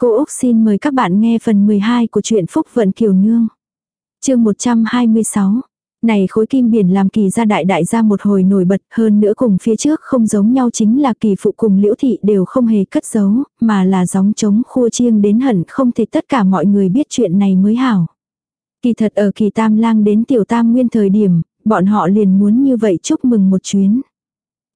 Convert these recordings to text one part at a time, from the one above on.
Cô Úc xin mời các bạn nghe phần 12 của truyện Phúc Vận Kiều Nương. chương 126. Này khối kim biển làm kỳ gia đại đại gia một hồi nổi bật hơn nữa cùng phía trước không giống nhau chính là kỳ phụ cùng liễu thị đều không hề cất giấu, mà là gióng trống khua chiêng đến hận không thể tất cả mọi người biết chuyện này mới hảo. Kỳ thật ở kỳ tam lang đến tiểu tam nguyên thời điểm, bọn họ liền muốn như vậy chúc mừng một chuyến.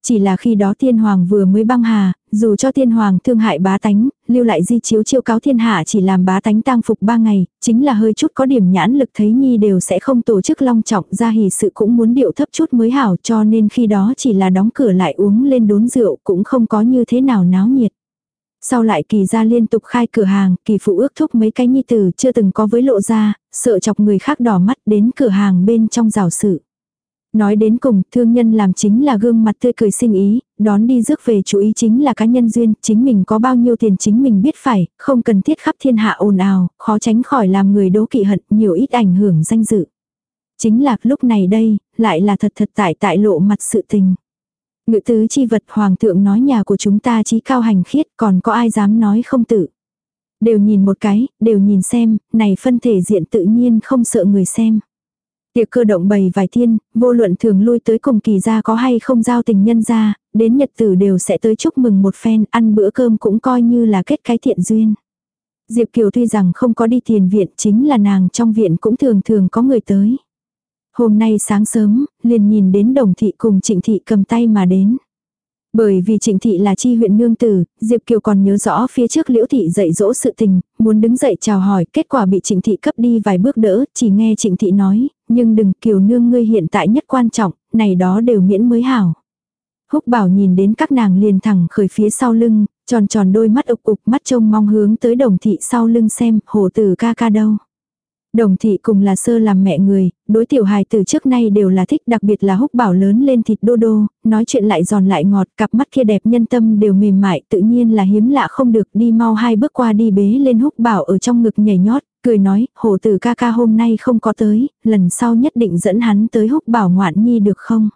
Chỉ là khi đó tiên hoàng vừa mới băng hà, dù cho tiên hoàng thương hại bá tánh, lưu lại di chiếu chiêu cáo thiên hạ chỉ làm bá tánh tang phục ba ngày, chính là hơi chút có điểm nhãn lực thấy nhi đều sẽ không tổ chức long trọng ra hỉ sự cũng muốn điệu thấp chút mới hảo cho nên khi đó chỉ là đóng cửa lại uống lên đốn rượu cũng không có như thế nào náo nhiệt. Sau lại kỳ ra liên tục khai cửa hàng, kỳ phụ ước thúc mấy cái nhi tử chưa từng có với lộ ra, sợ chọc người khác đỏ mắt đến cửa hàng bên trong rào sự. Nói đến cùng, thương nhân làm chính là gương mặt tươi cười sinh ý, đón đi rước về chú ý chính là cá nhân duyên, chính mình có bao nhiêu tiền chính mình biết phải, không cần thiết khắp thiên hạ ồn ào, khó tránh khỏi làm người đố kỵ hận, nhiều ít ảnh hưởng danh dự. Chính là lúc này đây, lại là thật thật tại tại lộ mặt sự tình. Ngự tứ chi vật hoàng thượng nói nhà của chúng ta chí cao hành khiết còn có ai dám nói không tự. Đều nhìn một cái, đều nhìn xem, này phân thể diện tự nhiên không sợ người xem. Tiệc cơ động bày vài thiên, vô luận thường lui tới cùng kỳ gia có hay không giao tình nhân gia, đến nhật tử đều sẽ tới chúc mừng một phen, ăn bữa cơm cũng coi như là kết cái thiện duyên. Diệp Kiều tuy rằng không có đi tiền viện chính là nàng trong viện cũng thường thường có người tới. Hôm nay sáng sớm, liền nhìn đến đồng thị cùng trịnh thị cầm tay mà đến. Bởi vì trịnh thị là chi huyện nương tử, Diệp Kiều còn nhớ rõ phía trước liễu thị dạy dỗ sự tình, muốn đứng dậy chào hỏi, kết quả bị trịnh thị cấp đi vài bước đỡ, chỉ nghe trịnh thị nói, nhưng đừng Kiều nương ngươi hiện tại nhất quan trọng, này đó đều miễn mới hảo. Húc bảo nhìn đến các nàng liền thẳng khởi phía sau lưng, tròn tròn đôi mắt ục ục mắt trông mong hướng tới đồng thị sau lưng xem, hồ tử ca ca đâu. Đồng thị cùng là sơ làm mẹ người, đối tiểu hài từ trước nay đều là thích đặc biệt là húc bảo lớn lên thịt đô đô, nói chuyện lại giòn lại ngọt, cặp mắt kia đẹp nhân tâm đều mềm mại, tự nhiên là hiếm lạ không được đi mau hai bước qua đi bế lên húc bảo ở trong ngực nhảy nhót, cười nói, hổ tử ca ca hôm nay không có tới, lần sau nhất định dẫn hắn tới húc bảo ngoạn nhi được không?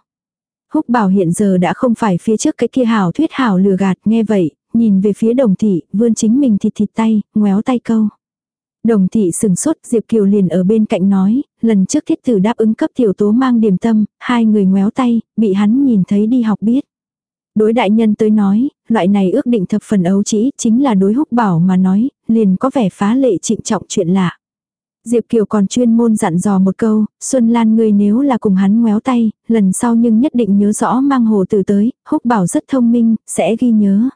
Húc bảo hiện giờ đã không phải phía trước cái kia hảo thuyết hảo lừa gạt, nghe vậy, nhìn về phía đồng thị, vươn chính mình thịt thịt tay, ngoéo tay câu. Đồng thị sừng sốt Diệp Kiều liền ở bên cạnh nói, lần trước thiết tử đáp ứng cấp tiểu tố mang điểm tâm, hai người ngoéo tay, bị hắn nhìn thấy đi học biết. Đối đại nhân tới nói, loại này ước định thập phần ấu chỉ, chính là đối húc bảo mà nói, liền có vẻ phá lệ trịnh trọng chuyện lạ. Diệp Kiều còn chuyên môn dặn dò một câu, Xuân Lan ngươi nếu là cùng hắn ngoéo tay, lần sau nhưng nhất định nhớ rõ mang hồ tử tới, húc bảo rất thông minh, sẽ ghi nhớ.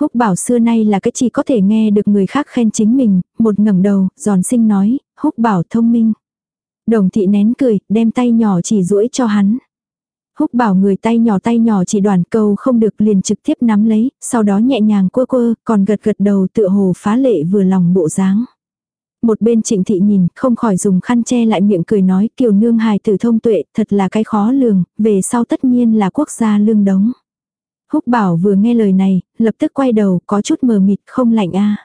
Húc bảo xưa nay là cái chỉ có thể nghe được người khác khen chính mình, một ngẩng đầu, giòn sinh nói, húc bảo thông minh. Đồng thị nén cười, đem tay nhỏ chỉ duỗi cho hắn. Húc bảo người tay nhỏ tay nhỏ chỉ đoàn câu không được liền trực tiếp nắm lấy, sau đó nhẹ nhàng quơ quơ, còn gật gật đầu tựa hồ phá lệ vừa lòng bộ dáng. Một bên trịnh thị nhìn, không khỏi dùng khăn che lại miệng cười nói kiều nương hài tử thông tuệ, thật là cái khó lường, về sau tất nhiên là quốc gia lương đống. Húc bảo vừa nghe lời này, lập tức quay đầu, có chút mờ mịt, không lạnh a.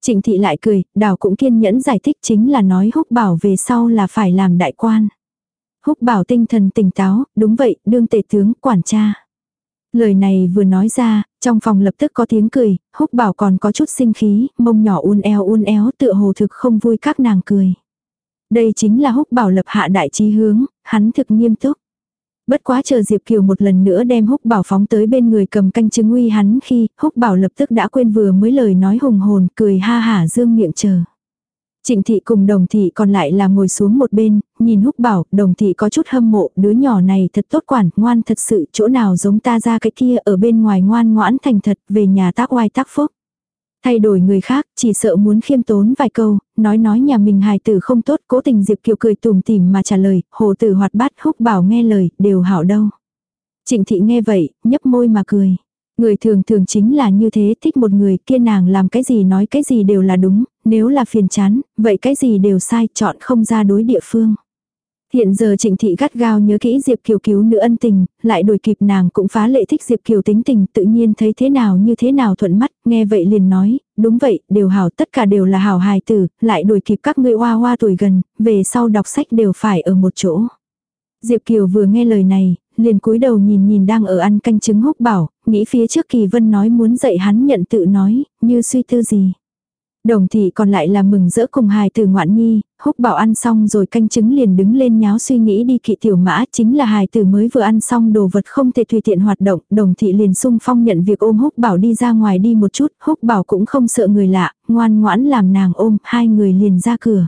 Trịnh thị lại cười, đào cũng kiên nhẫn giải thích chính là nói húc bảo về sau là phải làm đại quan. Húc bảo tinh thần tỉnh táo, đúng vậy, đương tể tướng, quản cha. Lời này vừa nói ra, trong phòng lập tức có tiếng cười, húc bảo còn có chút sinh khí, mông nhỏ un eo un éo tựa hồ thực không vui các nàng cười. Đây chính là húc bảo lập hạ đại trí hướng, hắn thực nghiêm túc. Bất quá chờ Diệp Kiều một lần nữa đem húc bảo phóng tới bên người cầm canh chứng uy hắn khi húc bảo lập tức đã quên vừa mới lời nói hùng hồn cười ha hả dương miệng chờ. Trịnh thị cùng đồng thị còn lại là ngồi xuống một bên, nhìn húc bảo, đồng thị có chút hâm mộ, đứa nhỏ này thật tốt quản, ngoan thật sự, chỗ nào giống ta ra cái kia ở bên ngoài ngoan ngoãn thành thật, về nhà tác oai tác phúc. Thay đổi người khác, chỉ sợ muốn khiêm tốn vài câu, nói nói nhà mình hài tử không tốt, cố tình Diệp Kiều cười tùm tìm mà trả lời, hồ tử hoạt bát húc bảo nghe lời, đều hảo đâu. Trịnh thị nghe vậy, nhấp môi mà cười. Người thường thường chính là như thế, thích một người kia nàng làm cái gì nói cái gì đều là đúng, nếu là phiền chán, vậy cái gì đều sai, chọn không ra đối địa phương. Hiện giờ trịnh thị gắt gao nhớ kỹ Diệp Kiều cứu nữ ân tình, lại đuổi kịp nàng cũng phá lệ thích Diệp Kiều tính tình tự nhiên thấy thế nào như thế nào thuận mắt, nghe vậy liền nói, đúng vậy, đều hảo tất cả đều là hảo hài tử, lại đuổi kịp các ngươi hoa hoa tuổi gần, về sau đọc sách đều phải ở một chỗ. Diệp Kiều vừa nghe lời này, liền cúi đầu nhìn nhìn đang ở ăn canh trứng húc bảo, nghĩ phía trước Kỳ Vân nói muốn dạy hắn nhận tự nói, như suy tư gì. Đồng thị còn lại là mừng rỡ cùng hài từ ngoạn nhi, húc bảo ăn xong rồi canh chứng liền đứng lên nháo suy nghĩ đi kỵ tiểu mã, chính là hài tử mới vừa ăn xong đồ vật không thể tùy tiện hoạt động, đồng thị liền sung phong nhận việc ôm húc bảo đi ra ngoài đi một chút, húc bảo cũng không sợ người lạ, ngoan ngoãn làm nàng ôm, hai người liền ra cửa.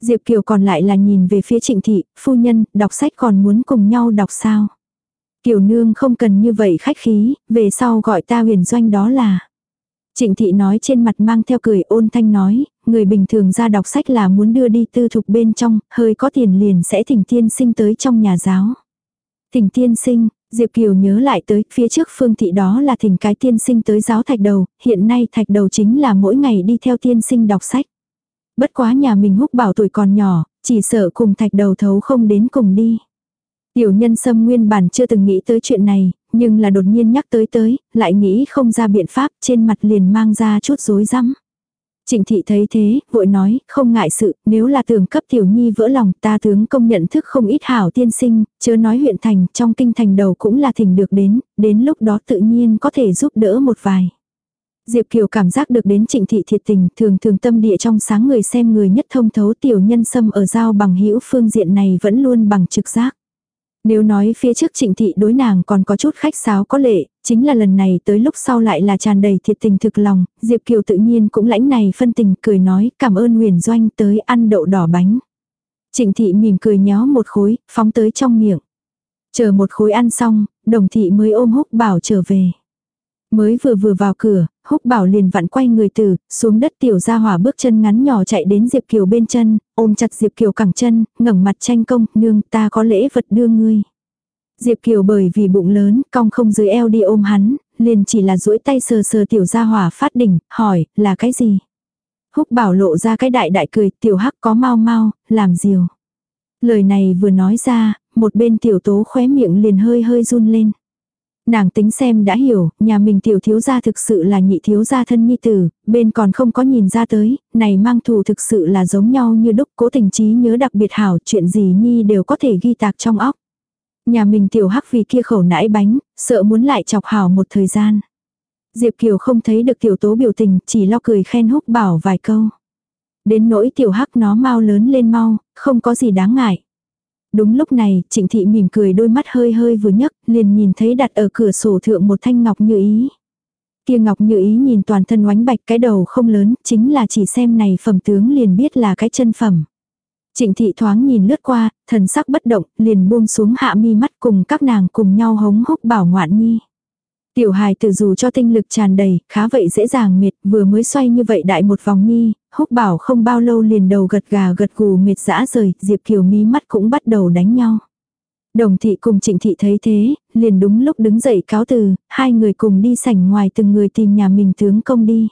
Diệp Kiều còn lại là nhìn về phía trịnh thị, phu nhân, đọc sách còn muốn cùng nhau đọc sao. Kiều nương không cần như vậy khách khí, về sau gọi ta huyền doanh đó là. Trịnh thị nói trên mặt mang theo cười ôn thanh nói, người bình thường ra đọc sách là muốn đưa đi tư thục bên trong, hơi có tiền liền sẽ thỉnh tiên sinh tới trong nhà giáo. Thỉnh tiên sinh, Diệp Kiều nhớ lại tới phía trước phương thị đó là thỉnh cái tiên sinh tới giáo thạch đầu, hiện nay thạch đầu chính là mỗi ngày đi theo tiên sinh đọc sách. Bất quá nhà mình húc bảo tuổi còn nhỏ, chỉ sợ cùng thạch đầu thấu không đến cùng đi. Tiểu nhân sâm nguyên bản chưa từng nghĩ tới chuyện này, nhưng là đột nhiên nhắc tới tới, lại nghĩ không ra biện pháp, trên mặt liền mang ra chút rối rắm. Trịnh thị thấy thế, vội nói, không ngại sự, nếu là tưởng cấp tiểu nhi vỡ lòng, ta tướng công nhận thức không ít hảo tiên sinh, chớ nói huyện thành, trong kinh thành đầu cũng là thỉnh được đến, đến lúc đó tự nhiên có thể giúp đỡ một vài. Diệp Kiều cảm giác được đến trịnh thị thiệt tình, thường thường tâm địa trong sáng người xem người nhất thông thấu tiểu nhân sâm ở giao bằng hữu phương diện này vẫn luôn bằng trực giác. Nếu nói phía trước trịnh thị đối nàng còn có chút khách sáo có lệ, chính là lần này tới lúc sau lại là tràn đầy thiệt tình thực lòng, Diệp Kiều tự nhiên cũng lãnh này phân tình cười nói cảm ơn huyền doanh tới ăn đậu đỏ bánh. Trịnh thị mỉm cười nhó một khối, phóng tới trong miệng. Chờ một khối ăn xong, đồng thị mới ôm húc bảo trở về. Mới vừa vừa vào cửa, húc bảo liền vặn quay người từ, xuống đất tiểu ra hỏa bước chân ngắn nhỏ chạy đến Diệp Kiều bên chân, ôm chặt Diệp Kiều cẳng chân, ngẩng mặt tranh công, nương ta có lễ vật đưa ngươi. Diệp Kiều bởi vì bụng lớn, cong không dưới eo đi ôm hắn, liền chỉ là duỗi tay sờ sờ tiểu ra hỏa phát đỉnh, hỏi, là cái gì? Húc bảo lộ ra cái đại đại cười, tiểu hắc có mau mau, làm diều. Lời này vừa nói ra, một bên tiểu tố khóe miệng liền hơi hơi run lên. Nàng tính xem đã hiểu, nhà mình tiểu thiếu gia thực sự là nhị thiếu gia thân nhi tử, bên còn không có nhìn ra tới, này mang thù thực sự là giống nhau như đúc cố tình trí nhớ đặc biệt hảo chuyện gì nhi đều có thể ghi tạc trong óc. Nhà mình tiểu hắc vì kia khẩu nãi bánh, sợ muốn lại chọc hảo một thời gian. Diệp Kiều không thấy được tiểu tố biểu tình, chỉ lo cười khen húc bảo vài câu. Đến nỗi tiểu hắc nó mau lớn lên mau, không có gì đáng ngại. Đúng lúc này, trịnh thị mỉm cười đôi mắt hơi hơi vừa nhấc, liền nhìn thấy đặt ở cửa sổ thượng một thanh ngọc như ý. Kia ngọc như ý nhìn toàn thân oánh bạch cái đầu không lớn, chính là chỉ xem này phẩm tướng liền biết là cái chân phẩm. Trịnh thị thoáng nhìn lướt qua, thần sắc bất động, liền buông xuống hạ mi mắt cùng các nàng cùng nhau hống húc bảo ngoạn nhi. Tiểu hài tự dù cho tinh lực tràn đầy, khá vậy dễ dàng mệt, vừa mới xoay như vậy đại một vòng nhi, húc bảo không bao lâu liền đầu gật gà gật gù mệt dã rời, Diệp Kiều mí mắt cũng bắt đầu đánh nhau. Đồng thị cùng trịnh thị thấy thế, liền đúng lúc đứng dậy cáo từ, hai người cùng đi sảnh ngoài từng người tìm nhà mình tướng công đi.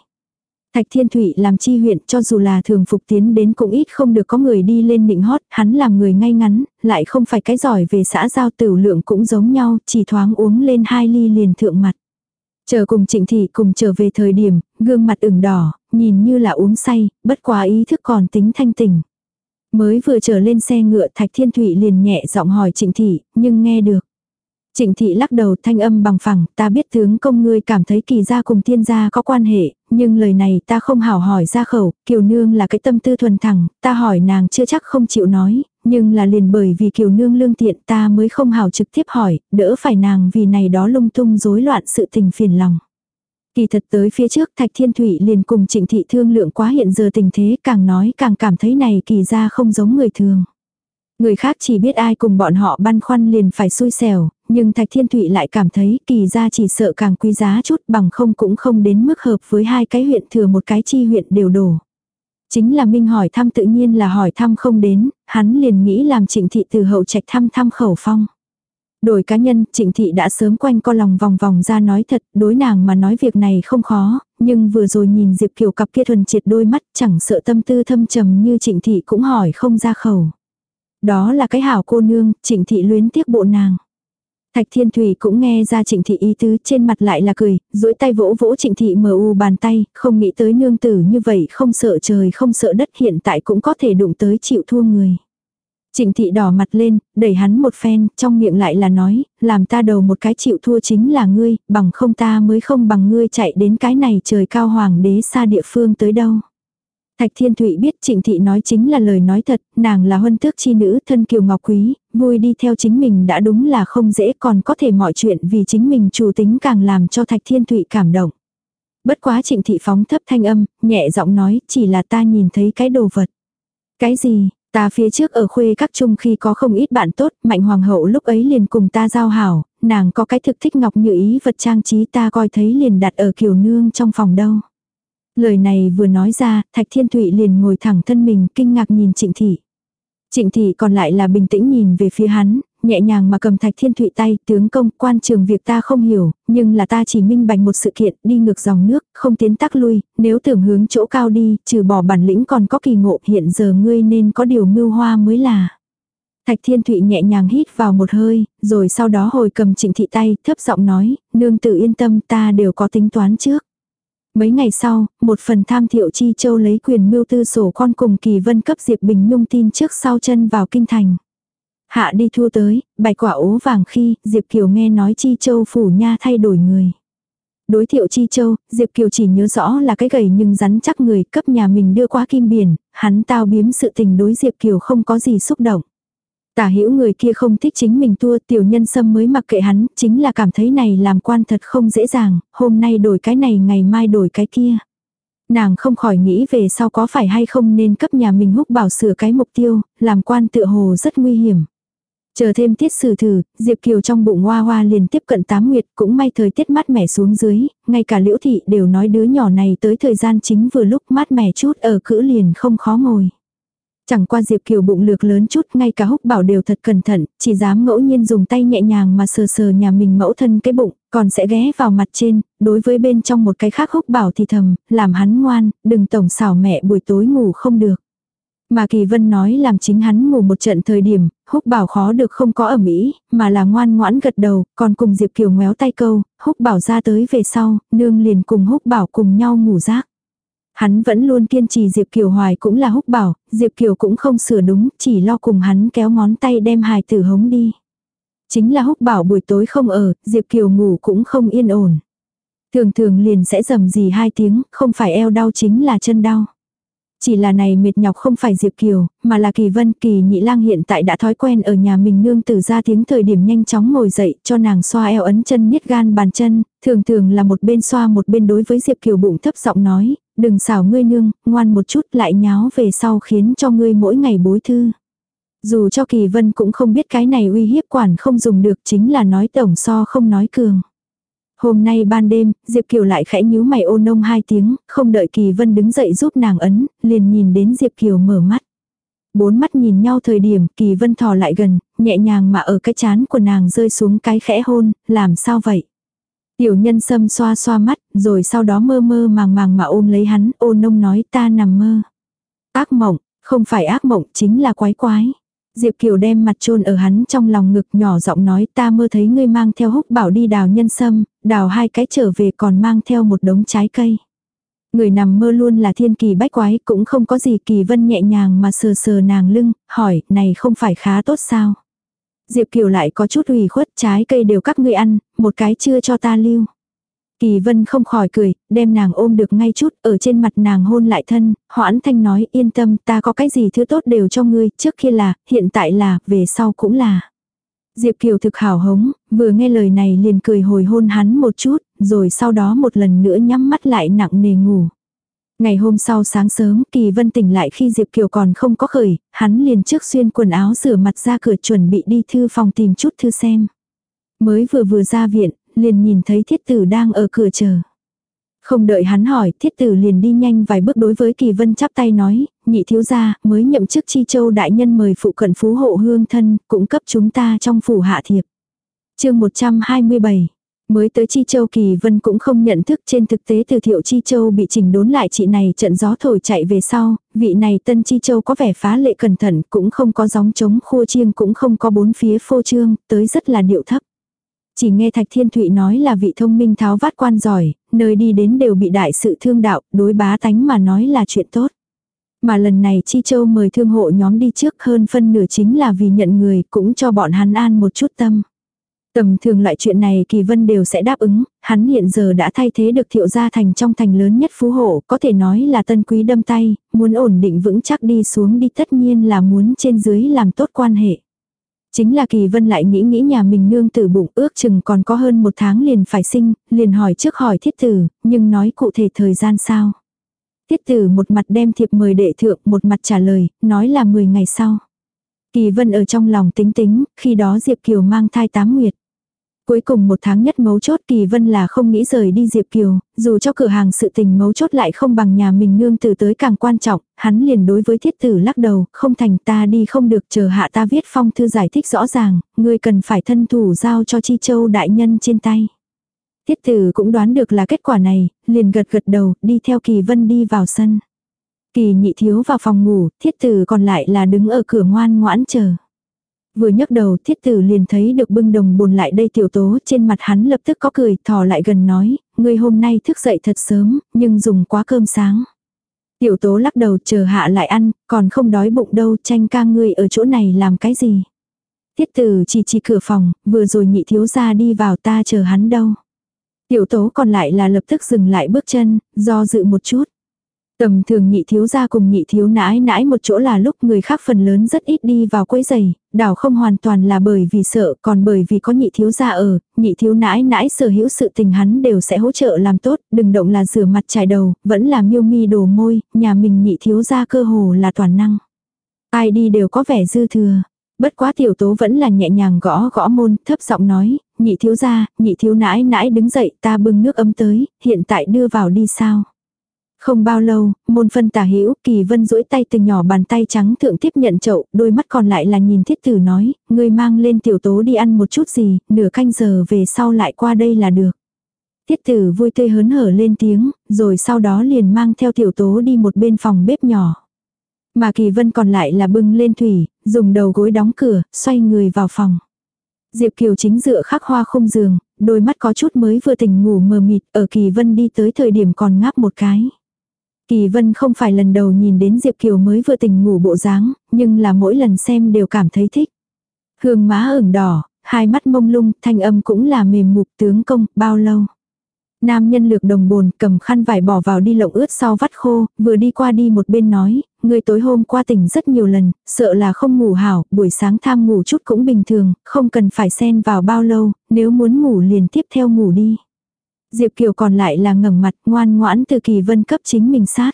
Thạch Thiên Thụy làm chi huyện cho dù là thường phục tiến đến cũng ít không được có người đi lên nịnh hót, hắn làm người ngay ngắn, lại không phải cái giỏi về xã giao tử lượng cũng giống nhau, chỉ thoáng uống lên hai ly liền thượng mặt. Chờ cùng trịnh thị cùng trở về thời điểm, gương mặt ửng đỏ, nhìn như là uống say, bất quá ý thức còn tính thanh tỉnh. Mới vừa trở lên xe ngựa Thạch Thiên Thụy liền nhẹ giọng hỏi trịnh thị, nhưng nghe được. Trịnh thị lắc đầu thanh âm bằng phẳng, ta biết tướng công ngươi cảm thấy kỳ gia cùng tiên gia có quan hệ, nhưng lời này ta không hảo hỏi ra khẩu, kiều nương là cái tâm tư thuần thẳng, ta hỏi nàng chưa chắc không chịu nói, nhưng là liền bởi vì kiều nương lương tiện ta mới không hảo trực tiếp hỏi, đỡ phải nàng vì này đó lung tung rối loạn sự tình phiền lòng. Kỳ thật tới phía trước Thạch Thiên Thụy liền cùng trịnh thị thương lượng quá hiện giờ tình thế càng nói càng cảm thấy này kỳ ra không giống người thường. Người khác chỉ biết ai cùng bọn họ băn khoăn liền phải xui xẻo, nhưng Thạch Thiên Thụy lại cảm thấy kỳ ra chỉ sợ càng quý giá chút bằng không cũng không đến mức hợp với hai cái huyện thừa một cái chi huyện đều đổ. Chính là Minh hỏi thăm tự nhiên là hỏi thăm không đến, hắn liền nghĩ làm trịnh thị từ hậu trạch thăm thăm khẩu phong. Đổi cá nhân, trịnh thị đã sớm quanh co lòng vòng vòng ra nói thật, đối nàng mà nói việc này không khó, nhưng vừa rồi nhìn Diệp Kiều cặp kia thuần triệt đôi mắt chẳng sợ tâm tư thâm trầm như trịnh thị cũng hỏi không ra khẩu. Đó là cái hảo cô nương, trịnh thị luyến tiếc bộ nàng. Thạch Thiên Thủy cũng nghe ra Trịnh Thị ý tứ trên mặt lại là cười, duỗi tay vỗ vỗ Trịnh Thị mờ u bàn tay, không nghĩ tới nương tử như vậy không sợ trời không sợ đất hiện tại cũng có thể đụng tới chịu thua người. Trịnh Thị đỏ mặt lên, đẩy hắn một phen, trong miệng lại là nói, làm ta đầu một cái chịu thua chính là ngươi, bằng không ta mới không bằng ngươi chạy đến cái này trời cao hoàng đế xa địa phương tới đâu. Thạch Thiên Thụy biết Trịnh Thị nói chính là lời nói thật, nàng là huân tước chi nữ thân kiều ngọc quý, vui đi theo chính mình đã đúng là không dễ còn có thể mọi chuyện vì chính mình chủ tính càng làm cho Thạch Thiên Thụy cảm động. Bất quá Trịnh Thị phóng thấp thanh âm, nhẹ giọng nói chỉ là ta nhìn thấy cái đồ vật. Cái gì, Ta phía trước ở khuê các trung khi có không ít bạn tốt, mạnh hoàng hậu lúc ấy liền cùng ta giao hảo, nàng có cái thực thích ngọc như ý vật trang trí ta coi thấy liền đặt ở kiều nương trong phòng đâu. Lời này vừa nói ra, thạch thiên thụy liền ngồi thẳng thân mình kinh ngạc nhìn trịnh thị. Trịnh thị còn lại là bình tĩnh nhìn về phía hắn, nhẹ nhàng mà cầm thạch thiên thụy tay, tướng công, quan trường việc ta không hiểu, nhưng là ta chỉ minh bạch một sự kiện, đi ngược dòng nước, không tiến tắc lui, nếu tưởng hướng chỗ cao đi, trừ bỏ bản lĩnh còn có kỳ ngộ, hiện giờ ngươi nên có điều mưu hoa mới là. Thạch thiên thụy nhẹ nhàng hít vào một hơi, rồi sau đó hồi cầm trịnh thị tay, thấp giọng nói, nương tự yên tâm ta đều có tính toán trước. Mấy ngày sau, một phần tham thiệu chi châu lấy quyền mưu tư sổ con cùng kỳ vân cấp Diệp Bình Nhung tin trước sau chân vào kinh thành. Hạ đi thua tới, bài quả ố vàng khi, Diệp Kiều nghe nói Chi Châu phủ nha thay đổi người. Đối thiệu Chi Châu, Diệp Kiều chỉ nhớ rõ là cái gầy nhưng rắn chắc người cấp nhà mình đưa qua kim biển, hắn tao biếm sự tình đối Diệp Kiều không có gì xúc động. Tả hữu người kia không thích chính mình tua tiểu nhân sâm mới mặc kệ hắn, chính là cảm thấy này làm quan thật không dễ dàng, hôm nay đổi cái này ngày mai đổi cái kia. Nàng không khỏi nghĩ về sau có phải hay không nên cấp nhà mình húc bảo sửa cái mục tiêu, làm quan tựa hồ rất nguy hiểm. Chờ thêm tiết sử thử, Diệp Kiều trong bụng hoa hoa liền tiếp cận tám nguyệt, cũng may thời tiết mát mẻ xuống dưới, ngay cả liễu thị đều nói đứa nhỏ này tới thời gian chính vừa lúc mát mẻ chút ở cữ liền không khó ngồi. Chẳng qua Diệp Kiều bụng lược lớn chút ngay cả húc bảo đều thật cẩn thận, chỉ dám ngẫu nhiên dùng tay nhẹ nhàng mà sờ sờ nhà mình mẫu thân cái bụng, còn sẽ ghé vào mặt trên, đối với bên trong một cái khác húc bảo thì thầm, làm hắn ngoan, đừng tổng xảo mẹ buổi tối ngủ không được. Mà Kỳ Vân nói làm chính hắn ngủ một trận thời điểm, húc bảo khó được không có ở Mỹ, mà là ngoan ngoãn gật đầu, còn cùng Diệp Kiều ngoéo tay câu, húc bảo ra tới về sau, nương liền cùng húc bảo cùng nhau ngủ rác. Hắn vẫn luôn kiên trì Diệp Kiều hoài cũng là húc bảo, Diệp Kiều cũng không sửa đúng, chỉ lo cùng hắn kéo ngón tay đem hài tử hống đi. Chính là húc bảo buổi tối không ở, Diệp Kiều ngủ cũng không yên ổn. Thường thường liền sẽ dầm gì hai tiếng, không phải eo đau chính là chân đau. Chỉ là này mệt nhọc không phải Diệp Kiều, mà là Kỳ Vân Kỳ Nhị Lang hiện tại đã thói quen ở nhà mình nương tử ra tiếng thời điểm nhanh chóng ngồi dậy cho nàng xoa eo ấn chân niết gan bàn chân, thường thường là một bên xoa một bên đối với Diệp Kiều bụng thấp giọng nói, đừng xảo ngươi nương, ngoan một chút lại nháo về sau khiến cho ngươi mỗi ngày bối thư. Dù cho Kỳ Vân cũng không biết cái này uy hiếp quản không dùng được chính là nói tổng so không nói cường. Hôm nay ban đêm, Diệp Kiều lại khẽ nhíu mày ô nông hai tiếng, không đợi Kỳ Vân đứng dậy giúp nàng ấn, liền nhìn đến Diệp Kiều mở mắt. Bốn mắt nhìn nhau thời điểm, Kỳ Vân thò lại gần, nhẹ nhàng mà ở cái chán của nàng rơi xuống cái khẽ hôn, làm sao vậy? Tiểu nhân sâm xoa xoa mắt, rồi sau đó mơ mơ màng màng mà ôm lấy hắn, ô nông nói ta nằm mơ. Ác mộng, không phải ác mộng, chính là quái quái. Diệp Kiều đem mặt chôn ở hắn trong lòng ngực nhỏ giọng nói ta mơ thấy ngươi mang theo húc bảo đi đào nhân sâm, đào hai cái trở về còn mang theo một đống trái cây. Người nằm mơ luôn là thiên kỳ bách quái cũng không có gì kỳ vân nhẹ nhàng mà sờ sờ nàng lưng, hỏi này không phải khá tốt sao. Diệp Kiều lại có chút ủy khuất trái cây đều các ngươi ăn, một cái chưa cho ta lưu. Kỳ vân không khỏi cười, đem nàng ôm được ngay chút, ở trên mặt nàng hôn lại thân, hoãn thanh nói yên tâm ta có cái gì thứ tốt đều cho ngươi, trước kia là, hiện tại là, về sau cũng là. Diệp Kiều thực hảo hống, vừa nghe lời này liền cười hồi hôn hắn một chút, rồi sau đó một lần nữa nhắm mắt lại nặng nề ngủ. Ngày hôm sau sáng sớm, Kỳ Vân tỉnh lại khi Diệp Kiều còn không có khởi, hắn liền trước xuyên quần áo rửa mặt ra cửa chuẩn bị đi thư phòng tìm chút thư xem. Mới vừa vừa ra viện, liền nhìn thấy thiết tử đang ở cửa chờ. Không đợi hắn hỏi, thiết tử liền đi nhanh vài bước đối với kỳ vân chắp tay nói, nhị thiếu gia, mới nhậm chức chi châu đại nhân mời phụ cận phú hộ hương thân, cũng cấp chúng ta trong phủ hạ thiệp. chương 127 Mới tới Chi Châu Kỳ Vân cũng không nhận thức trên thực tế từ thiệu Chi Châu bị chỉnh đốn lại chị này trận gió thổi chạy về sau, vị này tân Chi Châu có vẻ phá lệ cẩn thận cũng không có gióng trống khua chiêng cũng không có bốn phía phô trương, tới rất là điệu thấp. Chỉ nghe Thạch Thiên Thụy nói là vị thông minh tháo vát quan giỏi, nơi đi đến đều bị đại sự thương đạo, đối bá tánh mà nói là chuyện tốt. Mà lần này Chi Châu mời thương hộ nhóm đi trước hơn phân nửa chính là vì nhận người cũng cho bọn hắn an một chút tâm. Tầm thường loại chuyện này Kỳ Vân đều sẽ đáp ứng, hắn hiện giờ đã thay thế được thiệu gia thành trong thành lớn nhất phú hộ, có thể nói là tân quý đâm tay, muốn ổn định vững chắc đi xuống đi tất nhiên là muốn trên dưới làm tốt quan hệ. Chính là Kỳ Vân lại nghĩ nghĩ nhà mình nương tử bụng ước chừng còn có hơn một tháng liền phải sinh, liền hỏi trước hỏi thiết tử, nhưng nói cụ thể thời gian sao. Thiết tử một mặt đem thiệp mời đệ thượng, một mặt trả lời, nói là 10 ngày sau. Kỳ Vân ở trong lòng tính tính, khi đó Diệp Kiều mang thai tám nguyệt. Cuối cùng một tháng nhất mấu chốt Kỳ Vân là không nghĩ rời đi Diệp Kiều, dù cho cửa hàng sự tình mấu chốt lại không bằng nhà mình nương tử tới càng quan trọng, hắn liền đối với thiết tử lắc đầu, không thành ta đi không được chờ hạ ta viết phong thư giải thích rõ ràng, ngươi cần phải thân thủ giao cho Chi Châu đại nhân trên tay. Thiết tử cũng đoán được là kết quả này, liền gật gật đầu, đi theo Kỳ Vân đi vào sân. Kỳ nhị thiếu vào phòng ngủ, thiết tử còn lại là đứng ở cửa ngoan ngoãn chờ. Vừa nhấc đầu thiết tử liền thấy được bưng đồng bồn lại đây tiểu tố trên mặt hắn lập tức có cười thò lại gần nói, người hôm nay thức dậy thật sớm, nhưng dùng quá cơm sáng. Tiểu tố lắc đầu chờ hạ lại ăn, còn không đói bụng đâu tranh ca ngươi ở chỗ này làm cái gì. Tiết tử chỉ chỉ cửa phòng, vừa rồi nhị thiếu ra đi vào ta chờ hắn đâu. Tiểu tố còn lại là lập tức dừng lại bước chân, do dự một chút. Tầm thường nhị thiếu gia cùng nhị thiếu nãi nãi một chỗ là lúc người khác phần lớn rất ít đi vào quấy giày, đảo không hoàn toàn là bởi vì sợ, còn bởi vì có nhị thiếu gia ở, nhị thiếu nãi nãi sở hữu sự tình hắn đều sẽ hỗ trợ làm tốt, đừng động là rửa mặt trải đầu, vẫn là miêu mi đồ môi, nhà mình nhị thiếu gia cơ hồ là toàn năng. Ai đi đều có vẻ dư thừa. Bất quá tiểu tố vẫn là nhẹ nhàng gõ gõ môn, thấp giọng nói, nhị thiếu gia, nhị thiếu nãi nãi đứng dậy ta bưng nước ấm tới, hiện tại đưa vào đi sao. Không bao lâu, môn phân tả hữu kỳ vân duỗi tay từ nhỏ bàn tay trắng thượng tiếp nhận chậu, đôi mắt còn lại là nhìn thiết tử nói, ngươi mang lên tiểu tố đi ăn một chút gì, nửa canh giờ về sau lại qua đây là được. Thiết tử vui tươi hớn hở lên tiếng, rồi sau đó liền mang theo tiểu tố đi một bên phòng bếp nhỏ. Mà kỳ vân còn lại là bưng lên thủy, dùng đầu gối đóng cửa, xoay người vào phòng. Diệp Kiều chính dựa khắc hoa không giường, đôi mắt có chút mới vừa tỉnh ngủ mờ mịt, ở kỳ vân đi tới thời điểm còn ngáp một cái. Kỳ vân không phải lần đầu nhìn đến Diệp Kiều mới vừa tỉnh ngủ bộ dáng, nhưng là mỗi lần xem đều cảm thấy thích. Hương má ửng đỏ, hai mắt mông lung, thanh âm cũng là mềm mục tướng công, bao lâu. Nam nhân lược đồng bồn cầm khăn vải bỏ vào đi lộng ướt sau vắt khô, vừa đi qua đi một bên nói, người tối hôm qua tỉnh rất nhiều lần, sợ là không ngủ hảo, buổi sáng tham ngủ chút cũng bình thường, không cần phải xen vào bao lâu, nếu muốn ngủ liền tiếp theo ngủ đi. Diệp Kiều còn lại là ngẩng mặt ngoan ngoãn từ kỳ vân cấp chính mình sát.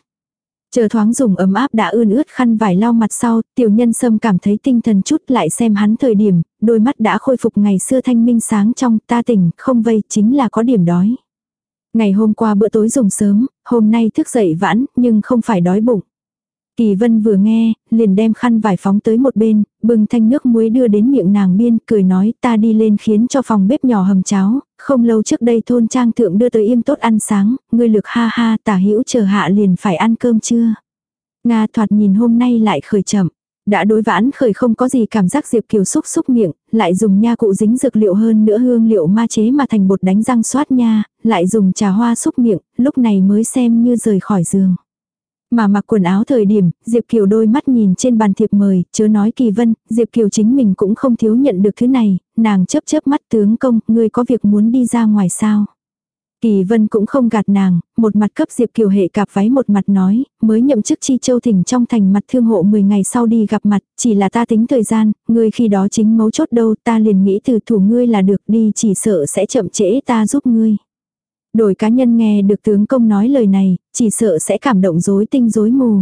Chờ thoáng dùng ấm áp đã ươn ướt khăn vải lau mặt sau, tiểu nhân sâm cảm thấy tinh thần chút lại xem hắn thời điểm, đôi mắt đã khôi phục ngày xưa thanh minh sáng trong ta tỉnh, không vây, chính là có điểm đói. Ngày hôm qua bữa tối dùng sớm, hôm nay thức dậy vãn, nhưng không phải đói bụng. Kỳ vân vừa nghe, liền đem khăn vải phóng tới một bên, bưng thanh nước muối đưa đến miệng nàng biên, cười nói ta đi lên khiến cho phòng bếp nhỏ hầm cháo, không lâu trước đây thôn trang thượng đưa tới im tốt ăn sáng, ngươi lược ha ha tả hữu chờ hạ liền phải ăn cơm chưa. Nga thoạt nhìn hôm nay lại khởi chậm. Đã đối vãn khởi không có gì cảm giác Diệp Kiều xúc xúc miệng, lại dùng nha cụ dính dược liệu hơn nữa hương liệu ma chế mà thành bột đánh răng xoát nha, lại dùng trà hoa xúc miệng, lúc này mới xem như rời khỏi giường. Mà mặc quần áo thời điểm, Diệp Kiều đôi mắt nhìn trên bàn thiệp mời, chớ nói kỳ vân, Diệp Kiều chính mình cũng không thiếu nhận được thứ này, nàng chớp chớp mắt tướng công, ngươi có việc muốn đi ra ngoài sao. Kỳ vân cũng không gạt nàng, một mặt cấp Diệp Kiều hệ cạp váy một mặt nói, mới nhậm chức chi châu thỉnh trong thành mặt thương hộ 10 ngày sau đi gặp mặt, chỉ là ta tính thời gian, ngươi khi đó chính mấu chốt đâu, ta liền nghĩ từ thủ ngươi là được đi chỉ sợ sẽ chậm trễ ta giúp ngươi. Đổi cá nhân nghe được tướng công nói lời này, chỉ sợ sẽ cảm động rối tinh rối mù.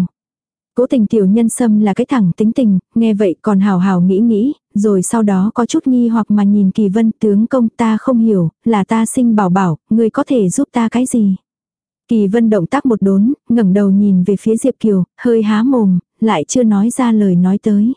Cố tình tiểu nhân sâm là cái thẳng tính tình, nghe vậy còn hào hào nghĩ nghĩ, rồi sau đó có chút nghi hoặc mà nhìn kỳ vân tướng công ta không hiểu, là ta sinh bảo bảo, người có thể giúp ta cái gì. Kỳ vân động tác một đốn, ngẩng đầu nhìn về phía Diệp Kiều, hơi há mồm, lại chưa nói ra lời nói tới.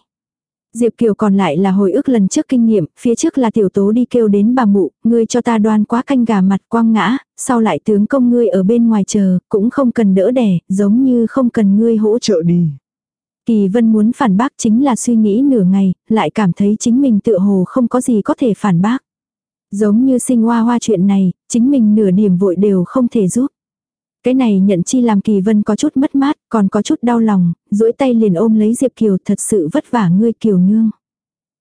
Diệp Kiều còn lại là hồi ức lần trước kinh nghiệm, phía trước là tiểu tố đi kêu đến bà mụ, ngươi cho ta đoan quá canh gà mặt quang ngã, sau lại tướng công ngươi ở bên ngoài chờ, cũng không cần đỡ đẻ, giống như không cần ngươi hỗ trợ đi. Kỳ vân muốn phản bác chính là suy nghĩ nửa ngày, lại cảm thấy chính mình tựa hồ không có gì có thể phản bác. Giống như sinh hoa hoa chuyện này, chính mình nửa điểm vội đều không thể giúp. Cái này nhận chi làm kỳ vân có chút mất mát, còn có chút đau lòng, duỗi tay liền ôm lấy Diệp Kiều thật sự vất vả ngươi Kiều nương.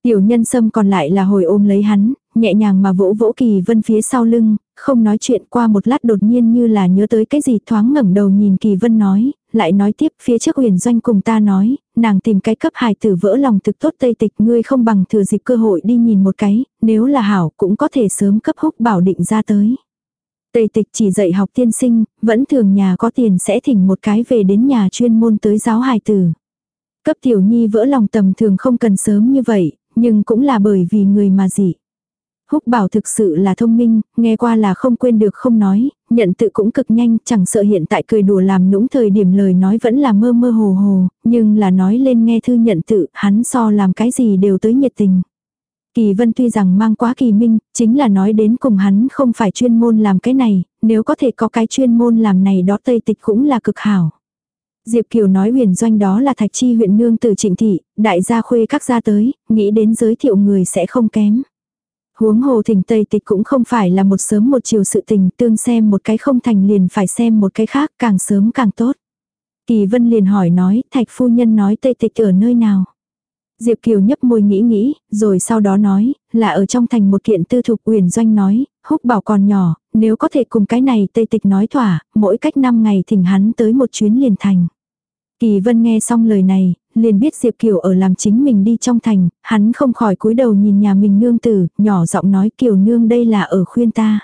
Tiểu nhân sâm còn lại là hồi ôm lấy hắn, nhẹ nhàng mà vỗ vỗ Kỳ Vân phía sau lưng, không nói chuyện qua một lát đột nhiên như là nhớ tới cái gì thoáng ngẩng đầu nhìn Kỳ Vân nói, lại nói tiếp phía trước huyền doanh cùng ta nói, nàng tìm cái cấp hài tử vỡ lòng thực tốt tây tịch ngươi không bằng thừa dịp cơ hội đi nhìn một cái, nếu là hảo cũng có thể sớm cấp húc bảo định ra tới. Tây tịch chỉ dạy học tiên sinh, vẫn thường nhà có tiền sẽ thỉnh một cái về đến nhà chuyên môn tới giáo hài tử. Cấp tiểu nhi vỡ lòng tầm thường không cần sớm như vậy, nhưng cũng là bởi vì người mà dị. Húc bảo thực sự là thông minh, nghe qua là không quên được không nói, nhận tự cũng cực nhanh, chẳng sợ hiện tại cười đùa làm nũng thời điểm lời nói vẫn là mơ mơ hồ hồ, nhưng là nói lên nghe thư nhận tự, hắn so làm cái gì đều tới nhiệt tình. Kỳ vân tuy rằng mang quá kỳ minh, chính là nói đến cùng hắn không phải chuyên môn làm cái này, nếu có thể có cái chuyên môn làm này đó tây tịch cũng là cực hảo. Diệp Kiều nói huyền doanh đó là thạch chi huyện nương từ trịnh thị, đại gia khuê các gia tới, nghĩ đến giới thiệu người sẽ không kém. Huống hồ thỉnh Tây Tịch cũng không phải là một sớm một chiều sự tình tương xem một cái không thành liền phải xem một cái khác càng sớm càng tốt. Kỳ Vân liền hỏi nói, thạch phu nhân nói Tây Tịch ở nơi nào. Diệp Kiều nhấp môi nghĩ nghĩ, rồi sau đó nói, là ở trong thành một kiện tư thục uyển doanh nói, húc bảo còn nhỏ, nếu có thể cùng cái này Tây Tịch nói thỏa, mỗi cách 5 ngày thỉnh hắn tới một chuyến liền thành. Kỳ Vân nghe xong lời này, liền biết Diệp Kiều ở làm chính mình đi trong thành, hắn không khỏi cúi đầu nhìn nhà mình nương tử, nhỏ giọng nói Kiều nương đây là ở khuyên ta.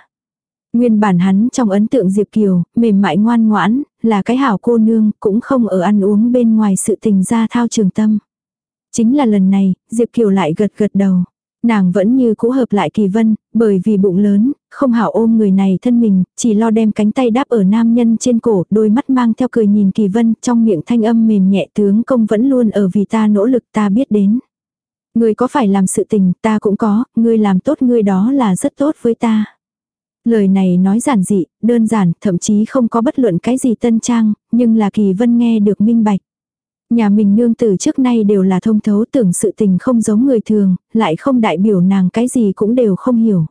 Nguyên bản hắn trong ấn tượng Diệp Kiều, mềm mại ngoan ngoãn, là cái hảo cô nương, cũng không ở ăn uống bên ngoài sự tình ra thao trường tâm. Chính là lần này, Diệp Kiều lại gật gật đầu. Nàng vẫn như cũ hợp lại kỳ vân, bởi vì bụng lớn, không hảo ôm người này thân mình, chỉ lo đem cánh tay đáp ở nam nhân trên cổ, đôi mắt mang theo cười nhìn kỳ vân, trong miệng thanh âm mềm nhẹ tướng công vẫn luôn ở vì ta nỗ lực ta biết đến. Người có phải làm sự tình, ta cũng có, người làm tốt người đó là rất tốt với ta. Lời này nói giản dị, đơn giản, thậm chí không có bất luận cái gì tân trang, nhưng là kỳ vân nghe được minh bạch. Nhà mình nương tử trước nay đều là thông thấu tưởng sự tình không giống người thường, lại không đại biểu nàng cái gì cũng đều không hiểu.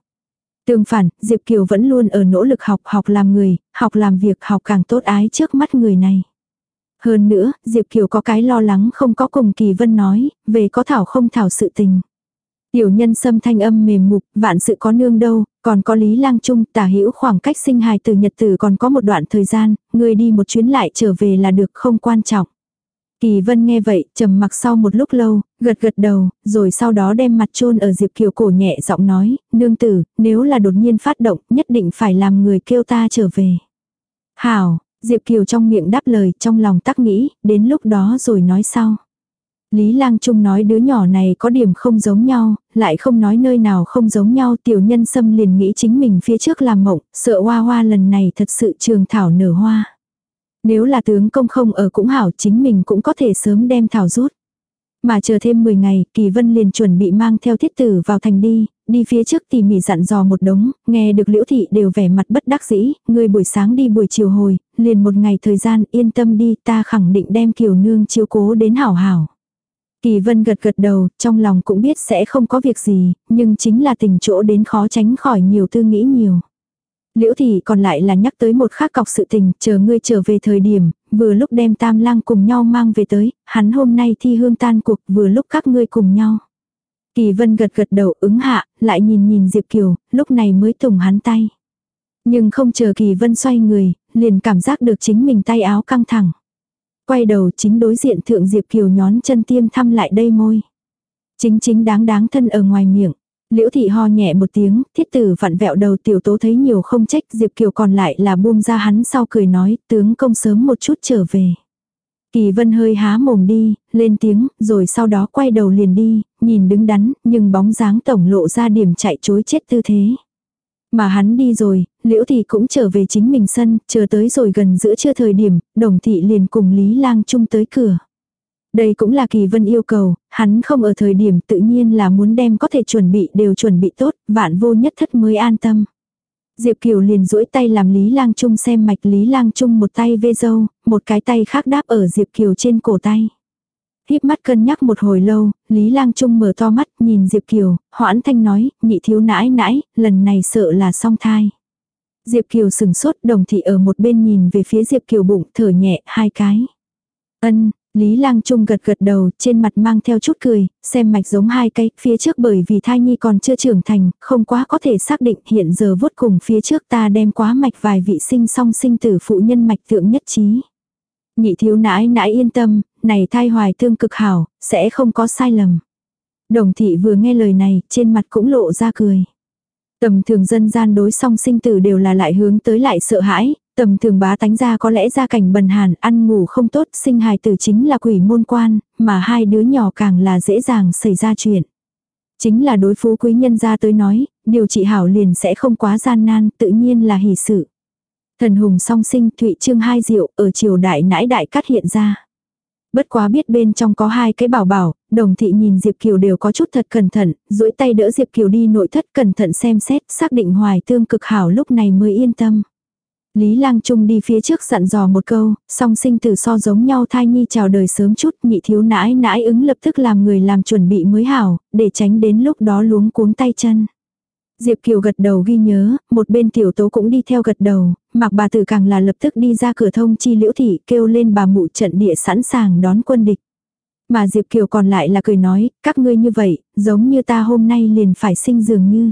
Tương phản, Diệp Kiều vẫn luôn ở nỗ lực học học làm người, học làm việc học càng tốt ái trước mắt người này. Hơn nữa, Diệp Kiều có cái lo lắng không có cùng Kỳ Vân nói, về có thảo không thảo sự tình. Tiểu nhân sâm thanh âm mềm mục, vạn sự có nương đâu, còn có Lý Lang Trung tả hữu khoảng cách sinh hài từ nhật tử còn có một đoạn thời gian, người đi một chuyến lại trở về là được không quan trọng. Kỳ vân nghe vậy, trầm mặc sau một lúc lâu, gật gật đầu, rồi sau đó đem mặt chôn ở Diệp Kiều cổ nhẹ giọng nói, nương tử, nếu là đột nhiên phát động, nhất định phải làm người kêu ta trở về. Hảo, Diệp Kiều trong miệng đáp lời, trong lòng tắc nghĩ, đến lúc đó rồi nói sau. Lý Lang Trung nói đứa nhỏ này có điểm không giống nhau, lại không nói nơi nào không giống nhau, tiểu nhân xâm liền nghĩ chính mình phía trước làm mộng, sợ hoa hoa lần này thật sự trường thảo nở hoa. Nếu là tướng công không ở cũng hảo chính mình cũng có thể sớm đem thảo rút. Mà chờ thêm 10 ngày, Kỳ Vân liền chuẩn bị mang theo thiết tử vào thành đi, đi phía trước tỉ mỉ dặn dò một đống, nghe được liễu thị đều vẻ mặt bất đắc dĩ, người buổi sáng đi buổi chiều hồi, liền một ngày thời gian yên tâm đi ta khẳng định đem kiều nương chiếu cố đến hảo hảo. Kỳ Vân gật gật đầu, trong lòng cũng biết sẽ không có việc gì, nhưng chính là tình chỗ đến khó tránh khỏi nhiều tư nghĩ nhiều. Liễu thị còn lại là nhắc tới một khác cọc sự tình, chờ ngươi trở về thời điểm, vừa lúc đem tam lang cùng nhau mang về tới, hắn hôm nay thi hương tan cuộc vừa lúc các ngươi cùng nhau. Kỳ vân gật gật đầu ứng hạ, lại nhìn nhìn Diệp Kiều, lúc này mới tùng hắn tay. Nhưng không chờ kỳ vân xoay người, liền cảm giác được chính mình tay áo căng thẳng. Quay đầu chính đối diện thượng Diệp Kiều nhón chân tiêm thăm lại đây môi. Chính chính đáng đáng thân ở ngoài miệng. Liễu thị ho nhẹ một tiếng, thiết tử vặn vẹo đầu tiểu tố thấy nhiều không trách, Diệp Kiều còn lại là buông ra hắn sau cười nói, tướng công sớm một chút trở về. Kỳ vân hơi há mồm đi, lên tiếng, rồi sau đó quay đầu liền đi, nhìn đứng đắn, nhưng bóng dáng tổng lộ ra điểm chạy chối chết tư thế. Mà hắn đi rồi, liễu thị cũng trở về chính mình sân, chờ tới rồi gần giữa trưa thời điểm, đồng thị liền cùng Lý lang chung tới cửa. Đây cũng là kỳ vân yêu cầu, hắn không ở thời điểm tự nhiên là muốn đem có thể chuẩn bị đều chuẩn bị tốt, vạn vô nhất thất mới an tâm. Diệp Kiều liền duỗi tay làm Lý Lang Trung xem mạch Lý Lang Trung một tay vê dâu, một cái tay khác đáp ở Diệp Kiều trên cổ tay. Híp mắt cân nhắc một hồi lâu, Lý Lang Trung mở to mắt nhìn Diệp Kiều, hoãn thanh nói, nhị thiếu nãi nãi, lần này sợ là song thai. Diệp Kiều sừng sốt đồng thị ở một bên nhìn về phía Diệp Kiều bụng thở nhẹ hai cái. Ân, Lý Lang Trung gật gật đầu, trên mặt mang theo chút cười, xem mạch giống hai cây, phía trước bởi vì thai nhi còn chưa trưởng thành, không quá có thể xác định hiện giờ vốt cùng phía trước ta đem quá mạch vài vị sinh song sinh tử phụ nhân mạch tượng nhất trí. Nhị thiếu nãi nãi yên tâm, này thai hoài tương cực hảo, sẽ không có sai lầm. Đồng thị vừa nghe lời này, trên mặt cũng lộ ra cười. Tầm thường dân gian đối song sinh tử đều là lại hướng tới lại sợ hãi, tầm thường bá tánh ra có lẽ gia cảnh bần hàn, ăn ngủ không tốt, sinh hài tử chính là quỷ môn quan, mà hai đứa nhỏ càng là dễ dàng xảy ra chuyện. Chính là đối phú quý nhân gia tới nói, điều trị hảo liền sẽ không quá gian nan, tự nhiên là hỷ sự. Thần hùng song sinh thụy trương hai diệu ở triều đại nãi đại cắt hiện ra. Bất quá biết bên trong có hai cái bảo bảo, đồng thị nhìn Diệp Kiều đều có chút thật cẩn thận, duỗi tay đỡ Diệp Kiều đi nội thất cẩn thận xem xét, xác định hoài tương cực hảo lúc này mới yên tâm. Lý Lang Trung đi phía trước dặn dò một câu, song sinh tử so giống nhau thai nhi chào đời sớm chút, nhị thiếu nãi nãi ứng lập tức làm người làm chuẩn bị mới hảo, để tránh đến lúc đó luống cuống tay chân. Diệp Kiều gật đầu ghi nhớ, một bên tiểu tố cũng đi theo gật đầu, mặc bà tử càng là lập tức đi ra cửa thông chi liễu thị kêu lên bà mụ trận địa sẵn sàng đón quân địch. Mà Diệp Kiều còn lại là cười nói, các ngươi như vậy, giống như ta hôm nay liền phải sinh dường như.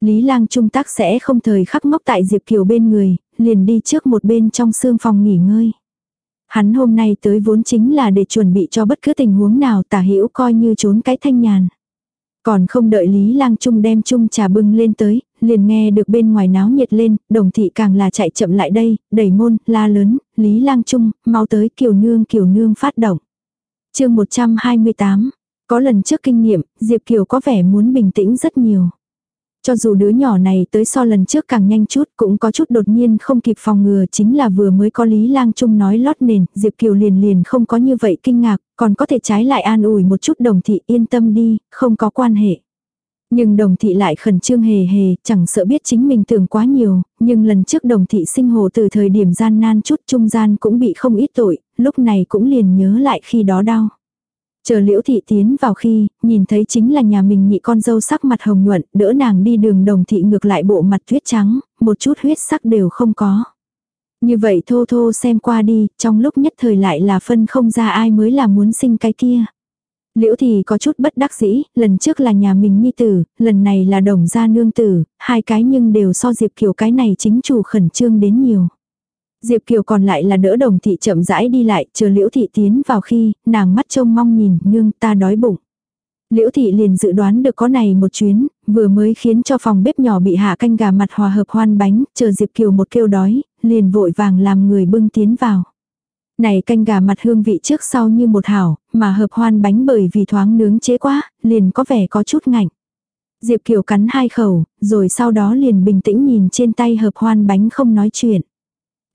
Lý lang trung tác sẽ không thời khắc ngốc tại Diệp Kiều bên người, liền đi trước một bên trong xương phòng nghỉ ngơi. Hắn hôm nay tới vốn chính là để chuẩn bị cho bất cứ tình huống nào tả hữu coi như trốn cái thanh nhàn. Còn không đợi Lý Lang Trung đem chung trà bưng lên tới, liền nghe được bên ngoài náo nhiệt lên, đồng thị càng là chạy chậm lại đây, đẩy môn, la lớn, Lý Lang Trung, mau tới kiều nương kiều nương phát động. chương 128, có lần trước kinh nghiệm, Diệp Kiều có vẻ muốn bình tĩnh rất nhiều. Cho dù đứa nhỏ này tới so lần trước càng nhanh chút cũng có chút đột nhiên không kịp phòng ngừa chính là vừa mới có Lý Lang Trung nói lót nền, Diệp Kiều liền liền không có như vậy kinh ngạc, còn có thể trái lại an ủi một chút đồng thị yên tâm đi, không có quan hệ. Nhưng đồng thị lại khẩn trương hề hề, chẳng sợ biết chính mình tưởng quá nhiều, nhưng lần trước đồng thị sinh hồ từ thời điểm gian nan chút trung gian cũng bị không ít tội, lúc này cũng liền nhớ lại khi đó đau. Chờ liễu thị tiến vào khi, nhìn thấy chính là nhà mình nhị con dâu sắc mặt hồng nhuận, đỡ nàng đi đường đồng thị ngược lại bộ mặt tuyết trắng, một chút huyết sắc đều không có. Như vậy thô thô xem qua đi, trong lúc nhất thời lại là phân không ra ai mới là muốn sinh cái kia. Liễu thì có chút bất đắc dĩ, lần trước là nhà mình nhi tử, lần này là đồng gia nương tử, hai cái nhưng đều so diệp kiểu cái này chính chủ khẩn trương đến nhiều. Diệp Kiều còn lại là đỡ đồng thị chậm rãi đi lại, chờ liễu thị tiến vào khi, nàng mắt trông mong nhìn, nương ta đói bụng. Liễu thị liền dự đoán được có này một chuyến, vừa mới khiến cho phòng bếp nhỏ bị hạ canh gà mặt hòa hợp hoan bánh, chờ Diệp Kiều một kêu đói, liền vội vàng làm người bưng tiến vào. Này canh gà mặt hương vị trước sau như một hảo, mà hợp hoan bánh bởi vì thoáng nướng chế quá, liền có vẻ có chút ngạnh. Diệp Kiều cắn hai khẩu, rồi sau đó liền bình tĩnh nhìn trên tay hợp hoan bánh không nói chuyện.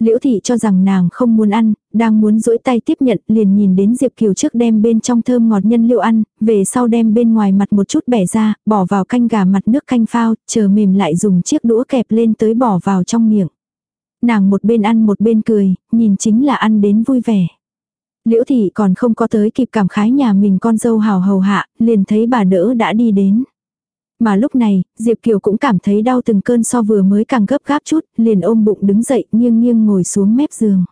Liễu thị cho rằng nàng không muốn ăn, đang muốn duỗi tay tiếp nhận liền nhìn đến Diệp Kiều trước đem bên trong thơm ngọt nhân liệu ăn, về sau đem bên ngoài mặt một chút bẻ ra, bỏ vào canh gà mặt nước canh phao, chờ mềm lại dùng chiếc đũa kẹp lên tới bỏ vào trong miệng. Nàng một bên ăn một bên cười, nhìn chính là ăn đến vui vẻ. Liễu thị còn không có tới kịp cảm khái nhà mình con dâu hào hầu hạ, liền thấy bà đỡ đã đi đến. Mà lúc này, Diệp Kiều cũng cảm thấy đau từng cơn so vừa mới càng gấp gáp chút, liền ôm bụng đứng dậy nghiêng nghiêng ngồi xuống mép giường.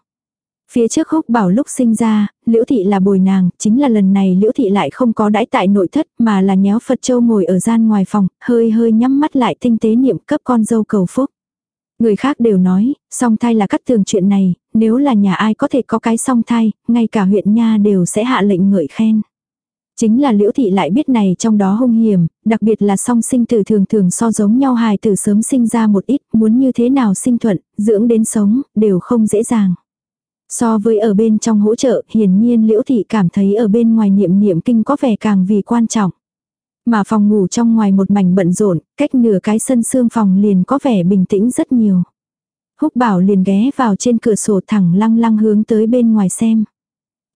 Phía trước húc bảo lúc sinh ra, liễu thị là bồi nàng, chính là lần này liễu thị lại không có đãi tại nội thất mà là nhéo Phật Châu ngồi ở gian ngoài phòng, hơi hơi nhắm mắt lại tinh tế niệm cấp con dâu cầu phúc. Người khác đều nói, song thai là cắt tường chuyện này, nếu là nhà ai có thể có cái song thai, ngay cả huyện nha đều sẽ hạ lệnh ngợi khen. Chính là liễu thị lại biết này trong đó hung hiểm, đặc biệt là song sinh tử thường thường so giống nhau hài tử sớm sinh ra một ít, muốn như thế nào sinh thuận, dưỡng đến sống, đều không dễ dàng. So với ở bên trong hỗ trợ, hiển nhiên liễu thị cảm thấy ở bên ngoài niệm niệm kinh có vẻ càng vì quan trọng. Mà phòng ngủ trong ngoài một mảnh bận rộn, cách nửa cái sân xương phòng liền có vẻ bình tĩnh rất nhiều. Húc bảo liền ghé vào trên cửa sổ thẳng lăng lăng hướng tới bên ngoài xem.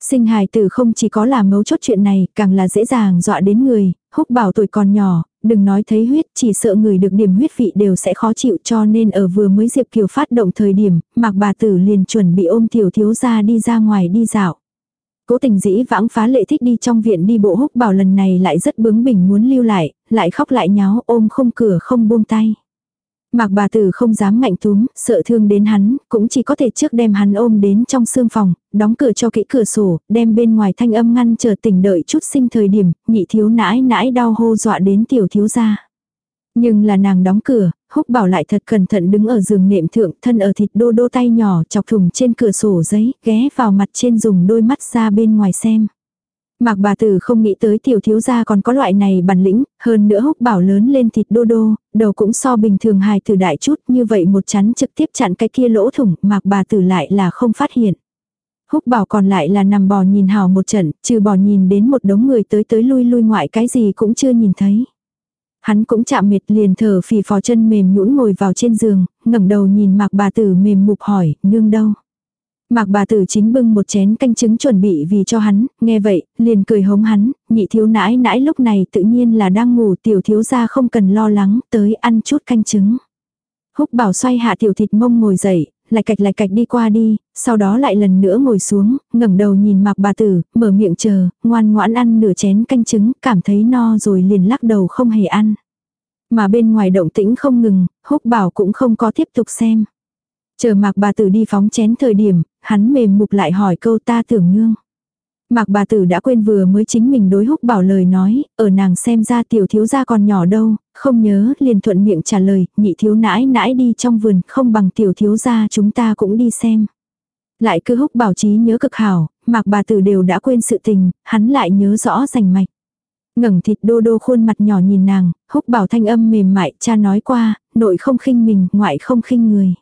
Sinh hài tử không chỉ có là mấu chốt chuyện này, càng là dễ dàng dọa đến người, húc bảo tuổi còn nhỏ, đừng nói thấy huyết, chỉ sợ người được điểm huyết vị đều sẽ khó chịu cho nên ở vừa mới Diệp Kiều phát động thời điểm, mạc bà tử liền chuẩn bị ôm tiểu thiếu ra đi ra ngoài đi dạo. Cố tình dĩ vãng phá lệ thích đi trong viện đi bộ húc bảo lần này lại rất bướng bỉnh muốn lưu lại, lại khóc lại nháo ôm không cửa không buông tay. Mạc bà tử không dám ngạnh túm, sợ thương đến hắn, cũng chỉ có thể trước đem hắn ôm đến trong xương phòng, đóng cửa cho kỹ cửa sổ, đem bên ngoài thanh âm ngăn chờ tỉnh đợi chút sinh thời điểm, nhị thiếu nãi nãi đau hô dọa đến tiểu thiếu gia. Nhưng là nàng đóng cửa, húc bảo lại thật cẩn thận đứng ở giường nệm thượng thân ở thịt đô đô tay nhỏ chọc thùng trên cửa sổ giấy, ghé vào mặt trên dùng đôi mắt ra bên ngoài xem. Mạc bà tử không nghĩ tới tiểu thiếu gia còn có loại này bản lĩnh, hơn nữa húc bảo lớn lên thịt đô đô, đầu cũng so bình thường hài tử đại chút như vậy một chắn trực tiếp chặn cái kia lỗ thủng, mạc bà tử lại là không phát hiện. Húc bảo còn lại là nằm bò nhìn hào một trận, trừ bò nhìn đến một đống người tới tới lui lui ngoại cái gì cũng chưa nhìn thấy. Hắn cũng chạm mệt liền thở phì phò chân mềm nhũn ngồi vào trên giường, ngẩng đầu nhìn mạc bà tử mềm mục hỏi, nương đâu. Mạc bà tử chính bưng một chén canh trứng chuẩn bị vì cho hắn, nghe vậy, liền cười hống hắn, nhị thiếu nãi nãi lúc này tự nhiên là đang ngủ tiểu thiếu ra không cần lo lắng, tới ăn chút canh trứng. Húc bảo xoay hạ tiểu thịt mông ngồi dậy, lại cạch lại cạch đi qua đi, sau đó lại lần nữa ngồi xuống, ngẩng đầu nhìn mạc bà tử, mở miệng chờ, ngoan ngoãn ăn nửa chén canh trứng, cảm thấy no rồi liền lắc đầu không hề ăn. Mà bên ngoài động tĩnh không ngừng, húc bảo cũng không có tiếp tục xem. Chờ mạc bà tử đi phóng chén thời điểm, hắn mềm mục lại hỏi câu ta tưởng nương. Mạc bà tử đã quên vừa mới chính mình đối húc bảo lời nói, ở nàng xem ra tiểu thiếu gia còn nhỏ đâu, không nhớ liền thuận miệng trả lời, nhị thiếu nãi nãi đi trong vườn, không bằng tiểu thiếu gia chúng ta cũng đi xem. Lại cứ húc bảo trí nhớ cực hảo, mạc bà tử đều đã quên sự tình, hắn lại nhớ rõ rành mạch. ngẩng thịt đô đô khuôn mặt nhỏ nhìn nàng, húc bảo thanh âm mềm mại, cha nói qua, nội không khinh mình, ngoại không khinh người.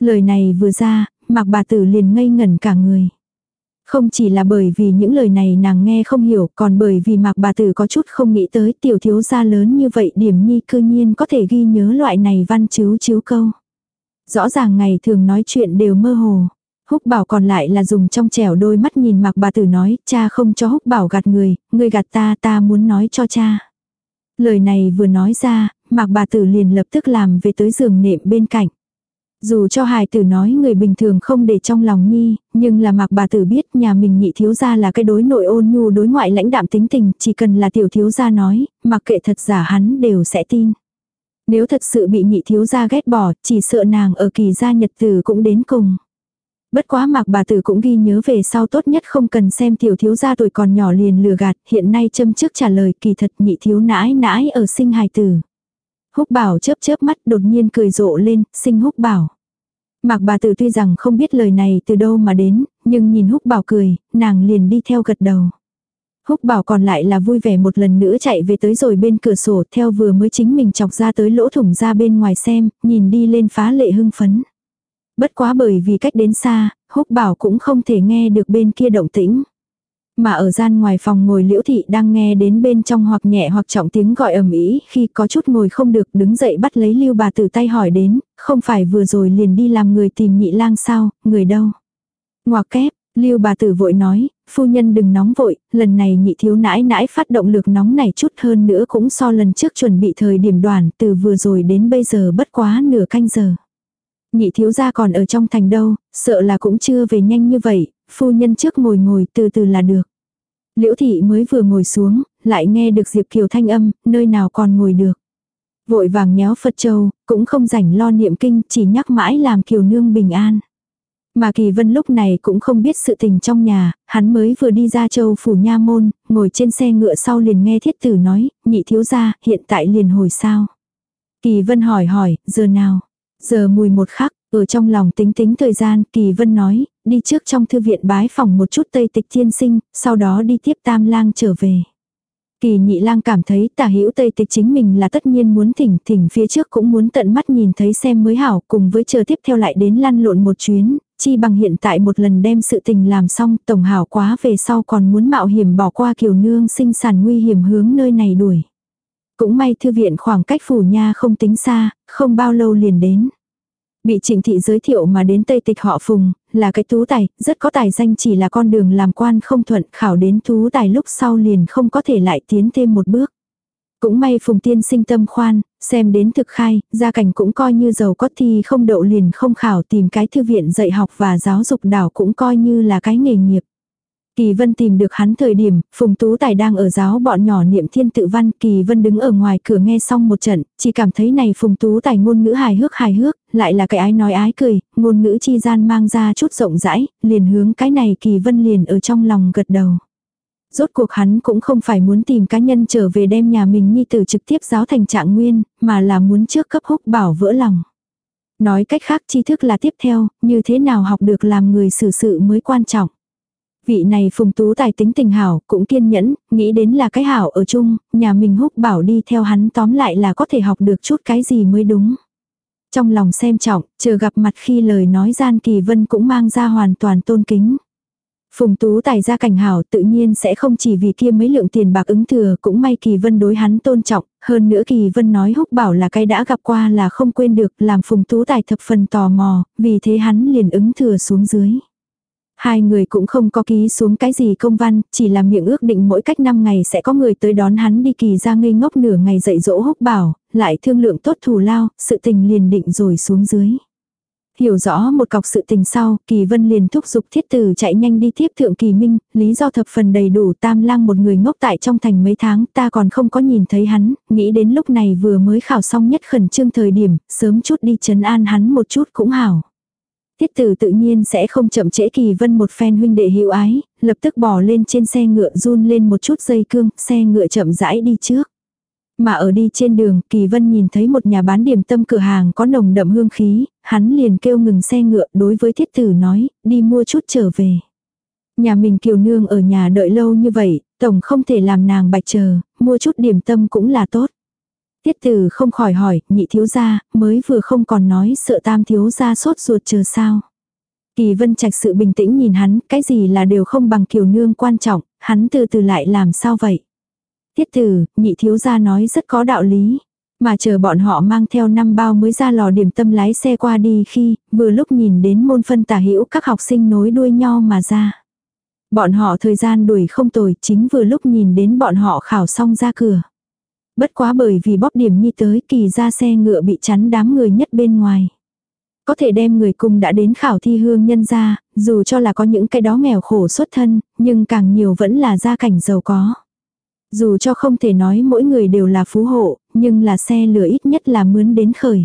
Lời này vừa ra, mạc bà tử liền ngây ngẩn cả người. Không chỉ là bởi vì những lời này nàng nghe không hiểu, còn bởi vì mạc bà tử có chút không nghĩ tới tiểu thiếu gia lớn như vậy điểm nhi cư nhiên có thể ghi nhớ loại này văn chiếu chiếu câu. Rõ ràng ngày thường nói chuyện đều mơ hồ. Húc bảo còn lại là dùng trong trẻo đôi mắt nhìn mạc bà tử nói, cha không cho húc bảo gạt người, người gạt ta ta muốn nói cho cha. Lời này vừa nói ra, mạc bà tử liền lập tức làm về tới giường nệm bên cạnh. Dù cho hài tử nói người bình thường không để trong lòng nhi, nhưng là mạc bà tử biết nhà mình nhị thiếu gia là cái đối nội ôn nhu đối ngoại lãnh đạm tính tình, chỉ cần là tiểu thiếu gia nói, mặc kệ thật giả hắn đều sẽ tin. Nếu thật sự bị nhị thiếu gia ghét bỏ, chỉ sợ nàng ở kỳ gia nhật tử cũng đến cùng. Bất quá mạc bà tử cũng ghi nhớ về sau tốt nhất không cần xem tiểu thiếu gia tuổi còn nhỏ liền lừa gạt, hiện nay châm trước trả lời kỳ thật nhị thiếu nãi nãi ở sinh hài tử. Húc bảo chớp chớp mắt đột nhiên cười rộ lên, sinh húc bảo. Mạc bà tử tuy rằng không biết lời này từ đâu mà đến, nhưng nhìn húc bảo cười, nàng liền đi theo gật đầu. Húc bảo còn lại là vui vẻ một lần nữa chạy về tới rồi bên cửa sổ theo vừa mới chính mình chọc ra tới lỗ thủng ra bên ngoài xem, nhìn đi lên phá lệ hưng phấn. Bất quá bởi vì cách đến xa, húc bảo cũng không thể nghe được bên kia động tĩnh. Mà ở gian ngoài phòng ngồi liễu thị đang nghe đến bên trong hoặc nhẹ hoặc trọng tiếng gọi ầm ĩ khi có chút ngồi không được đứng dậy bắt lấy lưu bà tử tay hỏi đến, không phải vừa rồi liền đi làm người tìm nhị lang sao, người đâu. Ngoà kép, lưu bà tử vội nói, phu nhân đừng nóng vội, lần này nhị thiếu nãi nãi phát động lực nóng này chút hơn nữa cũng so lần trước chuẩn bị thời điểm đoàn từ vừa rồi đến bây giờ bất quá nửa canh giờ. Nhị thiếu gia còn ở trong thành đâu, sợ là cũng chưa về nhanh như vậy, phu nhân trước ngồi ngồi từ từ là được. Liễu thị mới vừa ngồi xuống, lại nghe được Diệp Kiều thanh âm, nơi nào còn ngồi được. Vội vàng nhéo Phật Châu, cũng không rảnh lo niệm kinh, chỉ nhắc mãi làm Kiều nương bình an. Mà Kỳ Vân lúc này cũng không biết sự tình trong nhà, hắn mới vừa đi ra châu phủ nha môn, ngồi trên xe ngựa sau liền nghe thiết tử nói, nhị thiếu gia, hiện tại liền hồi sao. Kỳ Vân hỏi hỏi, giờ nào? Giờ mùi một khắc, ở trong lòng tính tính thời gian, Kỳ Vân nói, đi trước trong thư viện bái phòng một chút Tây Tịch Thiên Sinh, sau đó đi tiếp Tam Lang trở về. Kỳ nhị lang cảm thấy tả hữu Tây Tịch chính mình là tất nhiên muốn thỉnh, thỉnh phía trước cũng muốn tận mắt nhìn thấy xem mới hảo, cùng với chờ tiếp theo lại đến lăn lộn một chuyến, chi bằng hiện tại một lần đem sự tình làm xong, tổng hảo quá về sau còn muốn mạo hiểm bỏ qua kiều nương sinh sản nguy hiểm hướng nơi này đuổi. Cũng may thư viện khoảng cách phủ nha không tính xa, không bao lâu liền đến. Bị trịnh thị giới thiệu mà đến Tây Tịch họ Phùng, là cái tú tài, rất có tài danh chỉ là con đường làm quan không thuận khảo đến tú tài lúc sau liền không có thể lại tiến thêm một bước. Cũng may Phùng Tiên sinh tâm khoan, xem đến thực khai, gia cảnh cũng coi như giàu có thi không đậu liền không khảo tìm cái thư viện dạy học và giáo dục đảo cũng coi như là cái nghề nghiệp. Kỳ Vân tìm được hắn thời điểm, Phùng Tú Tài đang ở giáo bọn nhỏ niệm thiên tự văn, Kỳ Vân đứng ở ngoài cửa nghe xong một trận, chỉ cảm thấy này Phùng Tú Tài ngôn ngữ hài hước hài hước, lại là cái ái nói ái cười, ngôn ngữ chi gian mang ra chút rộng rãi, liền hướng cái này Kỳ Vân liền ở trong lòng gật đầu. Rốt cuộc hắn cũng không phải muốn tìm cá nhân trở về đem nhà mình nhi tử trực tiếp giáo thành trạng nguyên, mà là muốn trước cấp húc bảo vỡ lòng. Nói cách khác tri thức là tiếp theo, như thế nào học được làm người xử sự mới quan trọng. Vị này phùng tú tài tính tình hảo, cũng kiên nhẫn, nghĩ đến là cái hảo ở chung, nhà mình húc bảo đi theo hắn tóm lại là có thể học được chút cái gì mới đúng. Trong lòng xem trọng, chờ gặp mặt khi lời nói gian kỳ vân cũng mang ra hoàn toàn tôn kính. Phùng Tú tài ra cảnh hảo tự nhiên sẽ không chỉ vì kia mấy lượng tiền bạc ứng thừa cũng may Kỳ Vân đối hắn tôn trọng, hơn nữa Kỳ Vân nói húc bảo là cái đã gặp qua là không quên được làm Phùng Tú tài thập phần tò mò, vì thế hắn liền ứng thừa xuống dưới. Hai người cũng không có ký xuống cái gì công văn, chỉ là miệng ước định mỗi cách 5 ngày sẽ có người tới đón hắn đi kỳ ra ngây ngốc nửa ngày dạy dỗ húc bảo, lại thương lượng tốt thù lao, sự tình liền định rồi xuống dưới. Hiểu rõ một cọc sự tình sau, Kỳ Vân liền thúc giục thiết tử chạy nhanh đi tiếp thượng Kỳ Minh, lý do thập phần đầy đủ tam lang một người ngốc tại trong thành mấy tháng ta còn không có nhìn thấy hắn, nghĩ đến lúc này vừa mới khảo xong nhất khẩn trương thời điểm, sớm chút đi chấn an hắn một chút cũng hảo. Tiết tử tự nhiên sẽ không chậm trễ kỳ vân một phen huynh đệ hữu ái, lập tức bỏ lên trên xe ngựa run lên một chút dây cương, xe ngựa chậm rãi đi trước. Mà ở đi trên đường, Kỳ Vân nhìn thấy một nhà bán điểm tâm cửa hàng có nồng đậm hương khí, hắn liền kêu ngừng xe ngựa đối với thiết tử nói, đi mua chút trở về. Nhà mình kiều nương ở nhà đợi lâu như vậy, tổng không thể làm nàng bạch chờ, mua chút điểm tâm cũng là tốt. Tiết tử không khỏi hỏi, nhị thiếu gia, mới vừa không còn nói sợ tam thiếu gia sốt ruột chờ sao. Kỳ vân trạch sự bình tĩnh nhìn hắn, cái gì là đều không bằng kiều nương quan trọng, hắn từ từ lại làm sao vậy. Tiết tử, nhị thiếu gia nói rất có đạo lý. Mà chờ bọn họ mang theo năm bao mới ra lò điểm tâm lái xe qua đi khi, vừa lúc nhìn đến môn phân tả hữu các học sinh nối đuôi nhau mà ra. Bọn họ thời gian đuổi không tồi, chính vừa lúc nhìn đến bọn họ khảo xong ra cửa. Bất quá bởi vì bóp điểm nhi tới kỳ ra xe ngựa bị chắn đám người nhất bên ngoài. Có thể đem người cùng đã đến khảo thi hương nhân ra, dù cho là có những cái đó nghèo khổ xuất thân, nhưng càng nhiều vẫn là gia cảnh giàu có. Dù cho không thể nói mỗi người đều là phú hộ, nhưng là xe lửa ít nhất là mướn đến khởi.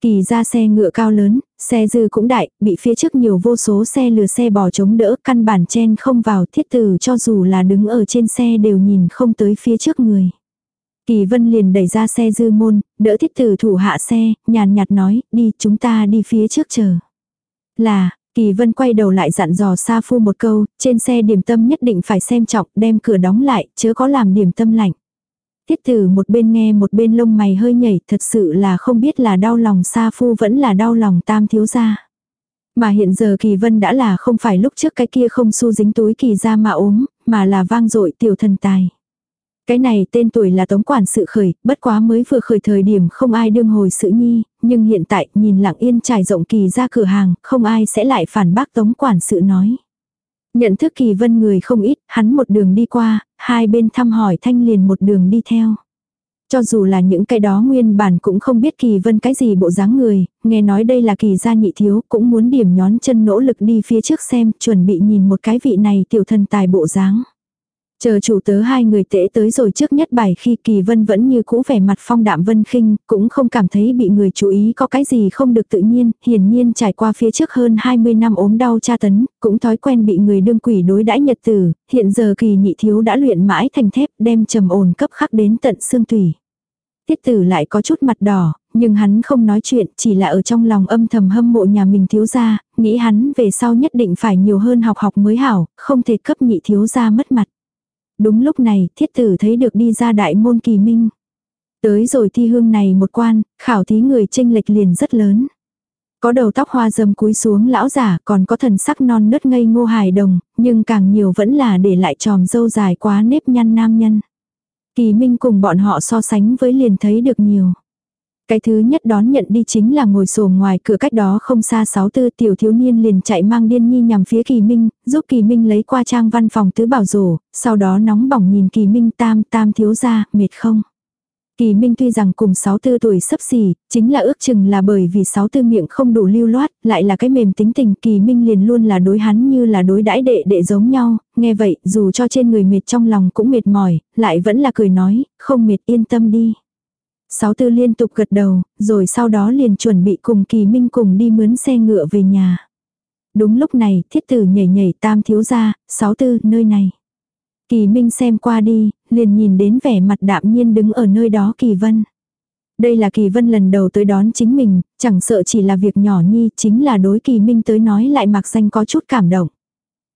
Kỳ ra xe ngựa cao lớn, xe dư cũng đại, bị phía trước nhiều vô số xe lừa xe bò chống đỡ, căn bản chen không vào thiết tử cho dù là đứng ở trên xe đều nhìn không tới phía trước người. Kỳ vân liền đẩy ra xe dư môn, đỡ thiết tử thủ hạ xe, nhàn nhạt nói, đi chúng ta đi phía trước chờ. Là, Kỳ vân quay đầu lại dặn dò Sa Phu một câu, trên xe điểm tâm nhất định phải xem trọng, đem cửa đóng lại, chớ có làm điểm tâm lạnh. thiết tử một bên nghe một bên lông mày hơi nhảy, thật sự là không biết là đau lòng Sa Phu vẫn là đau lòng tam thiếu gia. Mà hiện giờ kỳ vân đã là không phải lúc trước cái kia không xu dính túi kỳ ra mà ốm, mà là vang dội tiểu thần tài. Cái này tên tuổi là tống quản sự khởi, bất quá mới vừa khởi thời điểm không ai đương hồi sự nhi, nhưng hiện tại nhìn lặng yên trải rộng kỳ ra cửa hàng, không ai sẽ lại phản bác tống quản sự nói. Nhận thức kỳ vân người không ít, hắn một đường đi qua, hai bên thăm hỏi thanh liền một đường đi theo. Cho dù là những cái đó nguyên bản cũng không biết kỳ vân cái gì bộ dáng người, nghe nói đây là kỳ gia nhị thiếu, cũng muốn điểm nhón chân nỗ lực đi phía trước xem, chuẩn bị nhìn một cái vị này tiểu thần tài bộ dáng. Chờ chủ tớ hai người tễ tới rồi trước nhất bài khi kỳ vân vẫn như cũ vẻ mặt phong đạm vân khinh, cũng không cảm thấy bị người chú ý có cái gì không được tự nhiên, hiển nhiên trải qua phía trước hơn 20 năm ốm đau tra tấn, cũng thói quen bị người đương quỷ đối đãi nhật tử, hiện giờ kỳ nhị thiếu đã luyện mãi thành thép đem trầm ổn cấp khắc đến tận xương tủy. Tiết tử lại có chút mặt đỏ, nhưng hắn không nói chuyện, chỉ là ở trong lòng âm thầm hâm mộ nhà mình thiếu gia, nghĩ hắn về sau nhất định phải nhiều hơn học học mới hảo, không thể cấp nhị thiếu gia mất mặt. Đúng lúc này, thiết tử thấy được đi ra đại môn kỳ minh. Tới rồi thi hương này một quan, khảo thí người tranh lệch liền rất lớn. Có đầu tóc hoa dâm cúi xuống lão giả, còn có thần sắc non nớt ngây ngô hài đồng, nhưng càng nhiều vẫn là để lại tròm dâu dài quá nếp nhăn nam nhân. Kỳ Minh cùng bọn họ so sánh với liền thấy được nhiều. Cái thứ nhất đón nhận đi chính là ngồi sổ ngoài cửa cách đó không xa sáu tư tiểu thiếu niên liền chạy mang điên nhi nhằm phía kỳ minh, giúp kỳ minh lấy qua trang văn phòng tứ bảo rổ, sau đó nóng bỏng nhìn kỳ minh tam tam thiếu ra, mệt không. Kỳ Minh tuy rằng cùng 64 tuổi sắp xỉ, chính là ước chừng là bởi vì 64 miệng không đủ lưu loát, lại là cái mềm tính tình, Kỳ Minh liền luôn là đối hắn như là đối đãi đệ đệ giống nhau, nghe vậy, dù cho trên người mệt trong lòng cũng mệt mỏi, lại vẫn là cười nói, không mệt yên tâm đi. 64 liên tục gật đầu, rồi sau đó liền chuẩn bị cùng Kỳ Minh cùng đi mướn xe ngựa về nhà. Đúng lúc này, thiết tử nhảy nhảy tam thiếu ra, 64 nơi này. Kỳ Minh xem qua đi, liền nhìn đến vẻ mặt đạm nhiên đứng ở nơi đó Kỳ Vân. Đây là Kỳ Vân lần đầu tới đón chính mình, chẳng sợ chỉ là việc nhỏ nhi, chính là đối Kỳ Minh tới nói lại mặc danh có chút cảm động.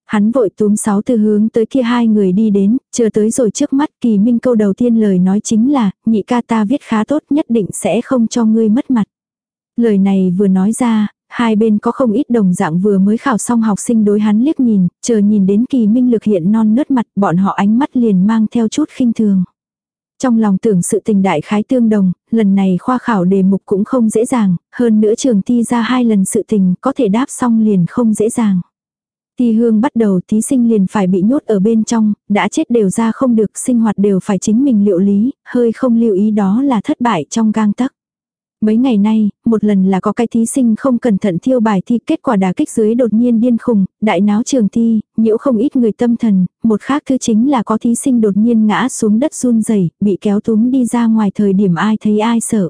Hắn vội túm sáu từ hướng tới kia hai người đi đến, chờ tới rồi trước mắt Kỳ Minh câu đầu tiên lời nói chính là, nhị ca ta viết khá tốt nhất định sẽ không cho ngươi mất mặt. Lời này vừa nói ra, Hai bên có không ít đồng dạng vừa mới khảo xong học sinh đối hắn liếc nhìn, chờ nhìn đến kỳ minh lực hiện non nớt mặt bọn họ ánh mắt liền mang theo chút khinh thường. Trong lòng tưởng sự tình đại khái tương đồng, lần này khoa khảo đề mục cũng không dễ dàng, hơn nữa trường thi ra hai lần sự tình có thể đáp xong liền không dễ dàng. Thi hương bắt đầu thí sinh liền phải bị nhốt ở bên trong, đã chết đều ra không được sinh hoạt đều phải chính mình liệu lý, hơi không lưu ý đó là thất bại trong gang tắc. Mấy ngày nay, một lần là có cái thí sinh không cẩn thận thiêu bài thi kết quả đả kích dưới đột nhiên điên khùng, đại náo trường thi, nhiễu không ít người tâm thần, một khác thứ chính là có thí sinh đột nhiên ngã xuống đất run rẩy bị kéo túm đi ra ngoài thời điểm ai thấy ai sợ.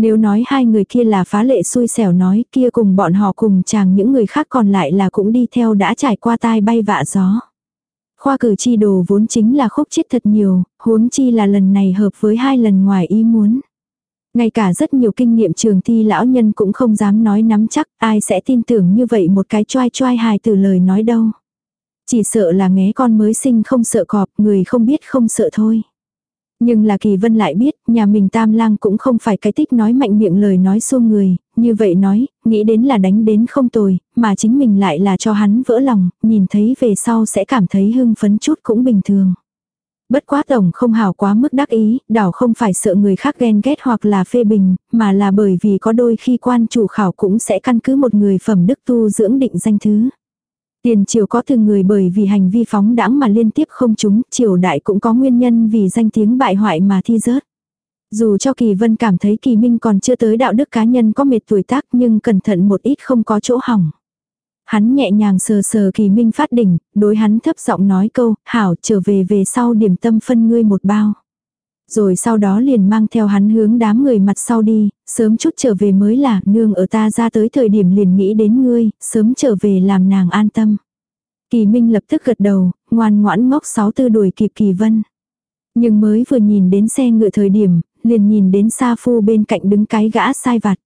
Nếu nói hai người kia là phá lệ xui xẻo nói kia cùng bọn họ cùng chàng những người khác còn lại là cũng đi theo đã trải qua tai bay vạ gió. Khoa cử chi đồ vốn chính là khúc chết thật nhiều, huống chi là lần này hợp với hai lần ngoài ý muốn. Ngay cả rất nhiều kinh nghiệm trường thi lão nhân cũng không dám nói nắm chắc ai sẽ tin tưởng như vậy một cái choai choai hài từ lời nói đâu. Chỉ sợ là nghé con mới sinh không sợ cọp, người không biết không sợ thôi. Nhưng là kỳ vân lại biết, nhà mình tam lang cũng không phải cái tích nói mạnh miệng lời nói xuông người, như vậy nói, nghĩ đến là đánh đến không tồi, mà chính mình lại là cho hắn vỡ lòng, nhìn thấy về sau sẽ cảm thấy hưng phấn chút cũng bình thường. Bất quá tổng không hào quá mức đắc ý, đảo không phải sợ người khác ghen ghét hoặc là phê bình, mà là bởi vì có đôi khi quan chủ khảo cũng sẽ căn cứ một người phẩm đức tu dưỡng định danh thứ. Tiền triều có từng người bởi vì hành vi phóng đãng mà liên tiếp không chúng, triều đại cũng có nguyên nhân vì danh tiếng bại hoại mà thi rớt. Dù cho Kỳ Vân cảm thấy Kỳ Minh còn chưa tới đạo đức cá nhân có mệt tuổi tác nhưng cẩn thận một ít không có chỗ hỏng. Hắn nhẹ nhàng sờ sờ kỳ minh phát đỉnh, đối hắn thấp giọng nói câu, hảo trở về về sau điểm tâm phân ngươi một bao. Rồi sau đó liền mang theo hắn hướng đám người mặt sau đi, sớm chút trở về mới là nương ở ta ra tới thời điểm liền nghĩ đến ngươi, sớm trở về làm nàng an tâm. Kỳ Minh lập tức gật đầu, ngoan ngoãn ngốc sáu tư đuổi kịp Kỳ Vân. Nhưng mới vừa nhìn đến xe ngựa thời điểm, liền nhìn đến Sa Phu bên cạnh đứng cái gã sai vặt.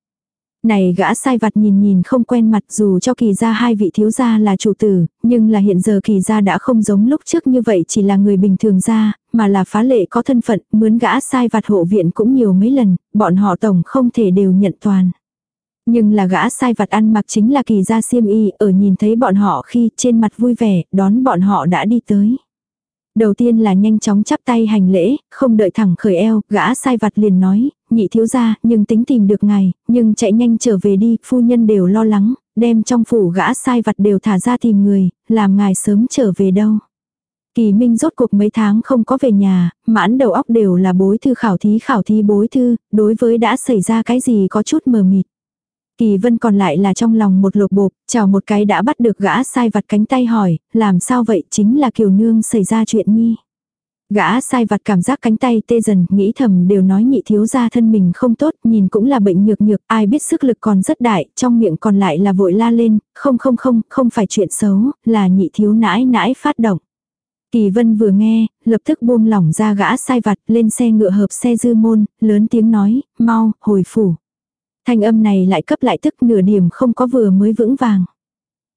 Này gã sai vặt nhìn nhìn không quen mặt dù cho kỳ gia hai vị thiếu gia là chủ tử, nhưng là hiện giờ kỳ gia đã không giống lúc trước như vậy chỉ là người bình thường gia, mà là phá lệ có thân phận, mướn gã sai vặt hộ viện cũng nhiều mấy lần, bọn họ tổng không thể đều nhận toàn. Nhưng là gã sai vặt ăn mặc chính là kỳ gia xiêm y, ở nhìn thấy bọn họ khi trên mặt vui vẻ, đón bọn họ đã đi tới. Đầu tiên là nhanh chóng chắp tay hành lễ, không đợi thẳng khởi eo, gã sai vặt liền nói, nhị thiếu gia, nhưng tính tìm được ngài, nhưng chạy nhanh trở về đi, phu nhân đều lo lắng, đem trong phủ gã sai vặt đều thả ra tìm người, làm ngài sớm trở về đâu. Kỳ Minh rốt cuộc mấy tháng không có về nhà, mãn đầu óc đều là bối thư khảo thí khảo thí bối thư, đối với đã xảy ra cái gì có chút mờ mịt. Kỳ vân còn lại là trong lòng một lột bộp, chào một cái đã bắt được gã sai vặt cánh tay hỏi, làm sao vậy chính là kiều nương xảy ra chuyện nhi. Gã sai vặt cảm giác cánh tay tê dần, nghĩ thầm đều nói nhị thiếu gia thân mình không tốt, nhìn cũng là bệnh nhược nhược, ai biết sức lực còn rất đại, trong miệng còn lại là vội la lên, không không không, không phải chuyện xấu, là nhị thiếu nãi nãi phát động. Kỳ vân vừa nghe, lập tức buông lỏng ra gã sai vặt lên xe ngựa hợp xe dư môn, lớn tiếng nói, mau, hồi phủ. Thanh âm này lại cấp lại tức nửa điểm không có vừa mới vững vàng.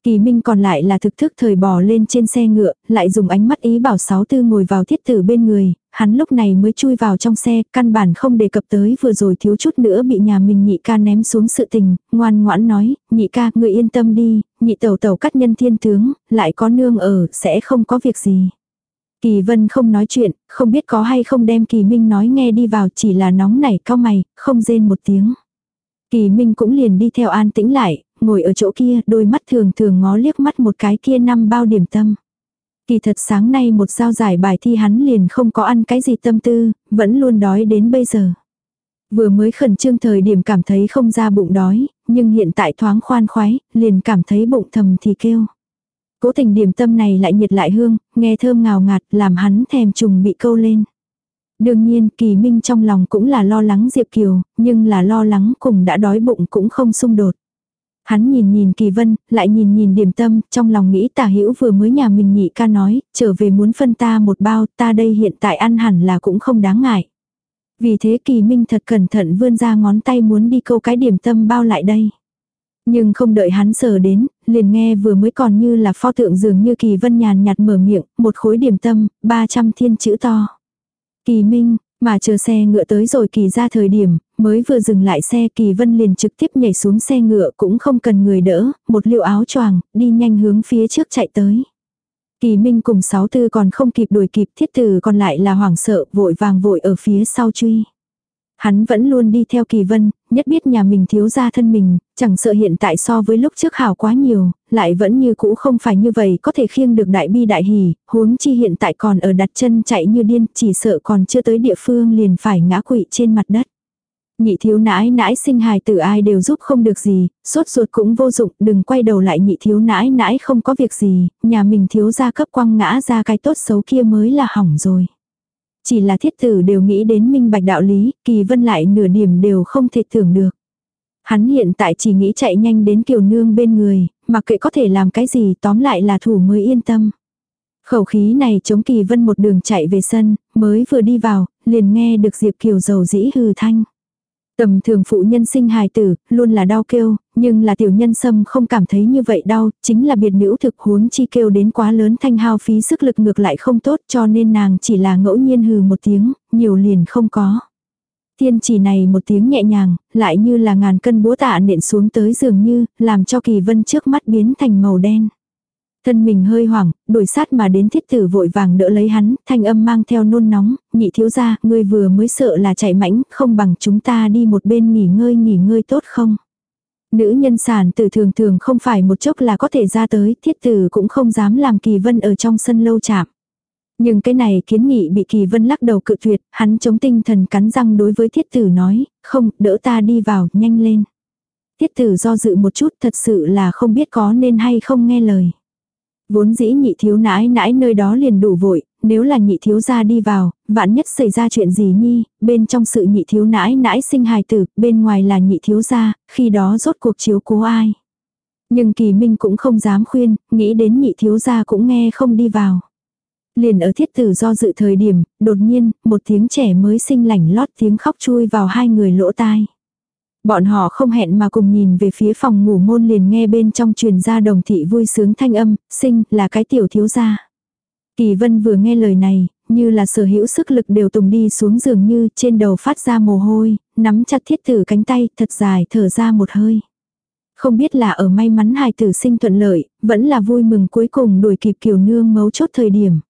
Kỳ Minh còn lại là thực thức thời bò lên trên xe ngựa, lại dùng ánh mắt ý bảo sáu tư ngồi vào thiết tử bên người, hắn lúc này mới chui vào trong xe, căn bản không đề cập tới vừa rồi thiếu chút nữa bị nhà mình nhị ca ném xuống sự tình, ngoan ngoãn nói, nhị ca, người yên tâm đi, nhị tẩu tẩu cắt nhân thiên tướng, lại có nương ở, sẽ không có việc gì. Kỳ Vân không nói chuyện, không biết có hay không đem Kỳ Minh nói nghe đi vào chỉ là nóng nảy cao mày, không rên một tiếng. Kỳ Minh cũng liền đi theo an tĩnh lại, ngồi ở chỗ kia, đôi mắt thường thường ngó liếc mắt một cái kia năm bao điểm tâm. Kỳ thật sáng nay một giao giải bài thi hắn liền không có ăn cái gì tâm tư, vẫn luôn đói đến bây giờ. Vừa mới khẩn trương thời điểm cảm thấy không ra bụng đói, nhưng hiện tại thoáng khoan khoái, liền cảm thấy bụng thầm thì kêu. Cố tình điểm tâm này lại nhiệt lại hương, nghe thơm ngào ngạt làm hắn thèm trùng bị câu lên. Đương nhiên kỳ minh trong lòng cũng là lo lắng Diệp Kiều, nhưng là lo lắng cùng đã đói bụng cũng không xung đột. Hắn nhìn nhìn kỳ vân, lại nhìn nhìn điểm tâm, trong lòng nghĩ tả hữu vừa mới nhà mình nhị ca nói, trở về muốn phân ta một bao, ta đây hiện tại ăn hẳn là cũng không đáng ngại. Vì thế kỳ minh thật cẩn thận vươn ra ngón tay muốn đi câu cái điểm tâm bao lại đây. Nhưng không đợi hắn sờ đến, liền nghe vừa mới còn như là pho tượng dường như kỳ vân nhàn nhạt mở miệng, một khối điểm tâm, 300 thiên chữ to. Kỳ minh, mà chờ xe ngựa tới rồi kỳ ra thời điểm, mới vừa dừng lại xe kỳ vân liền trực tiếp nhảy xuống xe ngựa cũng không cần người đỡ, một liệu áo choàng, đi nhanh hướng phía trước chạy tới. Kỳ Minh cùng sáu tư còn không kịp đuổi kịp thiết tử còn lại là hoảng sợ vội vàng vội ở phía sau truy. Hắn vẫn luôn đi theo kỳ vân, nhất biết nhà mình thiếu ra thân mình, chẳng sợ hiện tại so với lúc trước hảo quá nhiều, lại vẫn như cũ không phải như vậy có thể khiêng được đại bi đại hỉ, huống chi hiện tại còn ở đặt chân chạy như điên, chỉ sợ còn chưa tới địa phương liền phải ngã quỵ trên mặt đất. Nhị thiếu nãi nãi sinh hài tử ai đều giúp không được gì, sốt ruột cũng vô dụng, đừng quay đầu lại nhị thiếu nãi nãi không có việc gì, nhà mình thiếu gia cấp quăng ngã ra cái tốt xấu kia mới là hỏng rồi. Chỉ là thiết tử đều nghĩ đến minh bạch đạo lý, kỳ vân lại nửa điểm đều không thể tưởng được. Hắn hiện tại chỉ nghĩ chạy nhanh đến kiều nương bên người, mặc kệ có thể làm cái gì tóm lại là thủ mới yên tâm. Khẩu khí này chống kỳ vân một đường chạy về sân, mới vừa đi vào, liền nghe được Diệp Kiều dầu dĩ hừ thanh. Tầm thường phụ nhân sinh hài tử, luôn là đau kêu, nhưng là tiểu nhân sâm không cảm thấy như vậy đau, chính là biệt nữ thực huống chi kêu đến quá lớn thanh hao phí sức lực ngược lại không tốt cho nên nàng chỉ là ngẫu nhiên hừ một tiếng, nhiều liền không có. Tiên chỉ này một tiếng nhẹ nhàng, lại như là ngàn cân búa tạ nện xuống tới dường như, làm cho kỳ vân trước mắt biến thành màu đen. Thân mình hơi hoảng, đuổi sát mà đến thiết tử vội vàng đỡ lấy hắn, thanh âm mang theo nôn nóng, nhị thiếu ra, ngươi vừa mới sợ là chạy mãnh, không bằng chúng ta đi một bên nghỉ ngơi nghỉ ngơi tốt không? Nữ nhân sản tử thường thường không phải một chốc là có thể ra tới, thiết tử cũng không dám làm kỳ vân ở trong sân lâu chạm. Nhưng cái này kiến nghị bị kỳ vân lắc đầu cự tuyệt, hắn chống tinh thần cắn răng đối với thiết tử nói, không, đỡ ta đi vào, nhanh lên. Thiết tử do dự một chút thật sự là không biết có nên hay không nghe lời. Vốn dĩ nhị thiếu nãi nãi nơi đó liền đủ vội, nếu là nhị thiếu gia đi vào, vạn nhất xảy ra chuyện gì nhi, bên trong sự nhị thiếu nãi nãi sinh hài tử, bên ngoài là nhị thiếu gia, khi đó rốt cuộc chiếu cố ai. Nhưng kỳ minh cũng không dám khuyên, nghĩ đến nhị thiếu gia cũng nghe không đi vào. Liền ở thiết tử do dự thời điểm, đột nhiên, một tiếng trẻ mới sinh lảnh lót tiếng khóc chui vào hai người lỗ tai. Bọn họ không hẹn mà cùng nhìn về phía phòng ngủ môn liền nghe bên trong truyền ra đồng thị vui sướng thanh âm, sinh là cái tiểu thiếu gia. Kỳ vân vừa nghe lời này, như là sở hữu sức lực đều tùng đi xuống giường như trên đầu phát ra mồ hôi, nắm chặt thiết tử cánh tay thật dài thở ra một hơi. Không biết là ở may mắn hài tử sinh thuận lợi, vẫn là vui mừng cuối cùng đuổi kịp kiều nương mấu chốt thời điểm.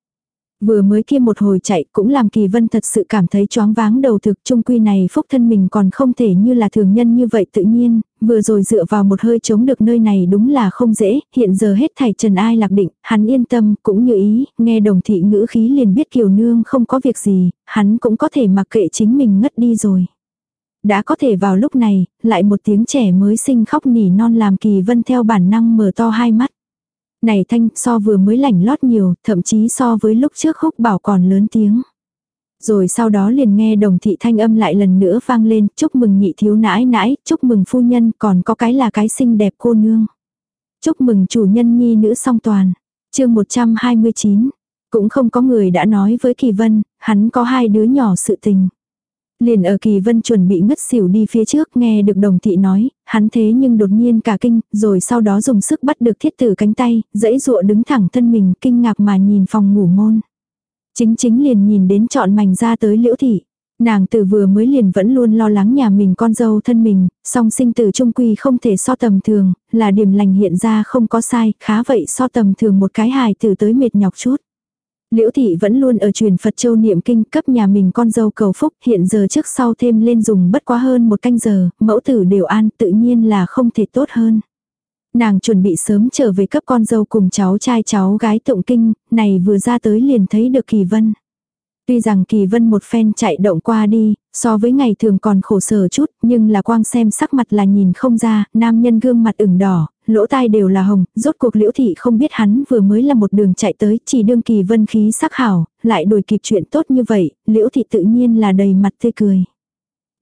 Vừa mới kia một hồi chạy cũng làm kỳ vân thật sự cảm thấy choáng váng đầu thực trung quy này phúc thân mình còn không thể như là thường nhân như vậy tự nhiên, vừa rồi dựa vào một hơi chống được nơi này đúng là không dễ, hiện giờ hết thảy trần ai lạc định, hắn yên tâm cũng như ý, nghe đồng thị ngữ khí liền biết kiều nương không có việc gì, hắn cũng có thể mặc kệ chính mình ngất đi rồi. Đã có thể vào lúc này, lại một tiếng trẻ mới sinh khóc nỉ non làm kỳ vân theo bản năng mở to hai mắt. Này thanh so vừa mới lảnh lót nhiều, thậm chí so với lúc trước húc bảo còn lớn tiếng. Rồi sau đó liền nghe đồng thị thanh âm lại lần nữa vang lên, chúc mừng nhị thiếu nãi nãi, chúc mừng phu nhân, còn có cái là cái xinh đẹp cô nương. Chúc mừng chủ nhân nhi nữ song toàn. chương 129, cũng không có người đã nói với Kỳ Vân, hắn có hai đứa nhỏ sự tình. Liền ở kỳ vân chuẩn bị ngất xỉu đi phía trước nghe được đồng thị nói, hắn thế nhưng đột nhiên cả kinh, rồi sau đó dùng sức bắt được thiết tử cánh tay, dãy dụa đứng thẳng thân mình kinh ngạc mà nhìn phòng ngủ môn. Chính chính liền nhìn đến trọn mảnh ra tới liễu thị. Nàng từ vừa mới liền vẫn luôn lo lắng nhà mình con dâu thân mình, song sinh tử trung quy không thể so tầm thường, là điểm lành hiện ra không có sai, khá vậy so tầm thường một cái hài tử tới mệt nhọc chút. Liễu thị vẫn luôn ở truyền Phật châu niệm kinh cấp nhà mình con dâu cầu phúc, hiện giờ trước sau thêm lên dùng bất quá hơn một canh giờ, mẫu tử đều an tự nhiên là không thể tốt hơn. Nàng chuẩn bị sớm trở về cấp con dâu cùng cháu trai cháu gái tụng kinh, này vừa ra tới liền thấy được Kỳ Vân. Tuy rằng Kỳ Vân một phen chạy động qua đi, so với ngày thường còn khổ sở chút, nhưng là quang xem sắc mặt là nhìn không ra, nam nhân gương mặt ửng đỏ, lỗ tai đều là hồng, rốt cuộc liễu thị không biết hắn vừa mới là một đường chạy tới, chỉ đương Kỳ Vân khí sắc hảo, lại đổi kịp chuyện tốt như vậy, liễu thị tự nhiên là đầy mặt tươi cười.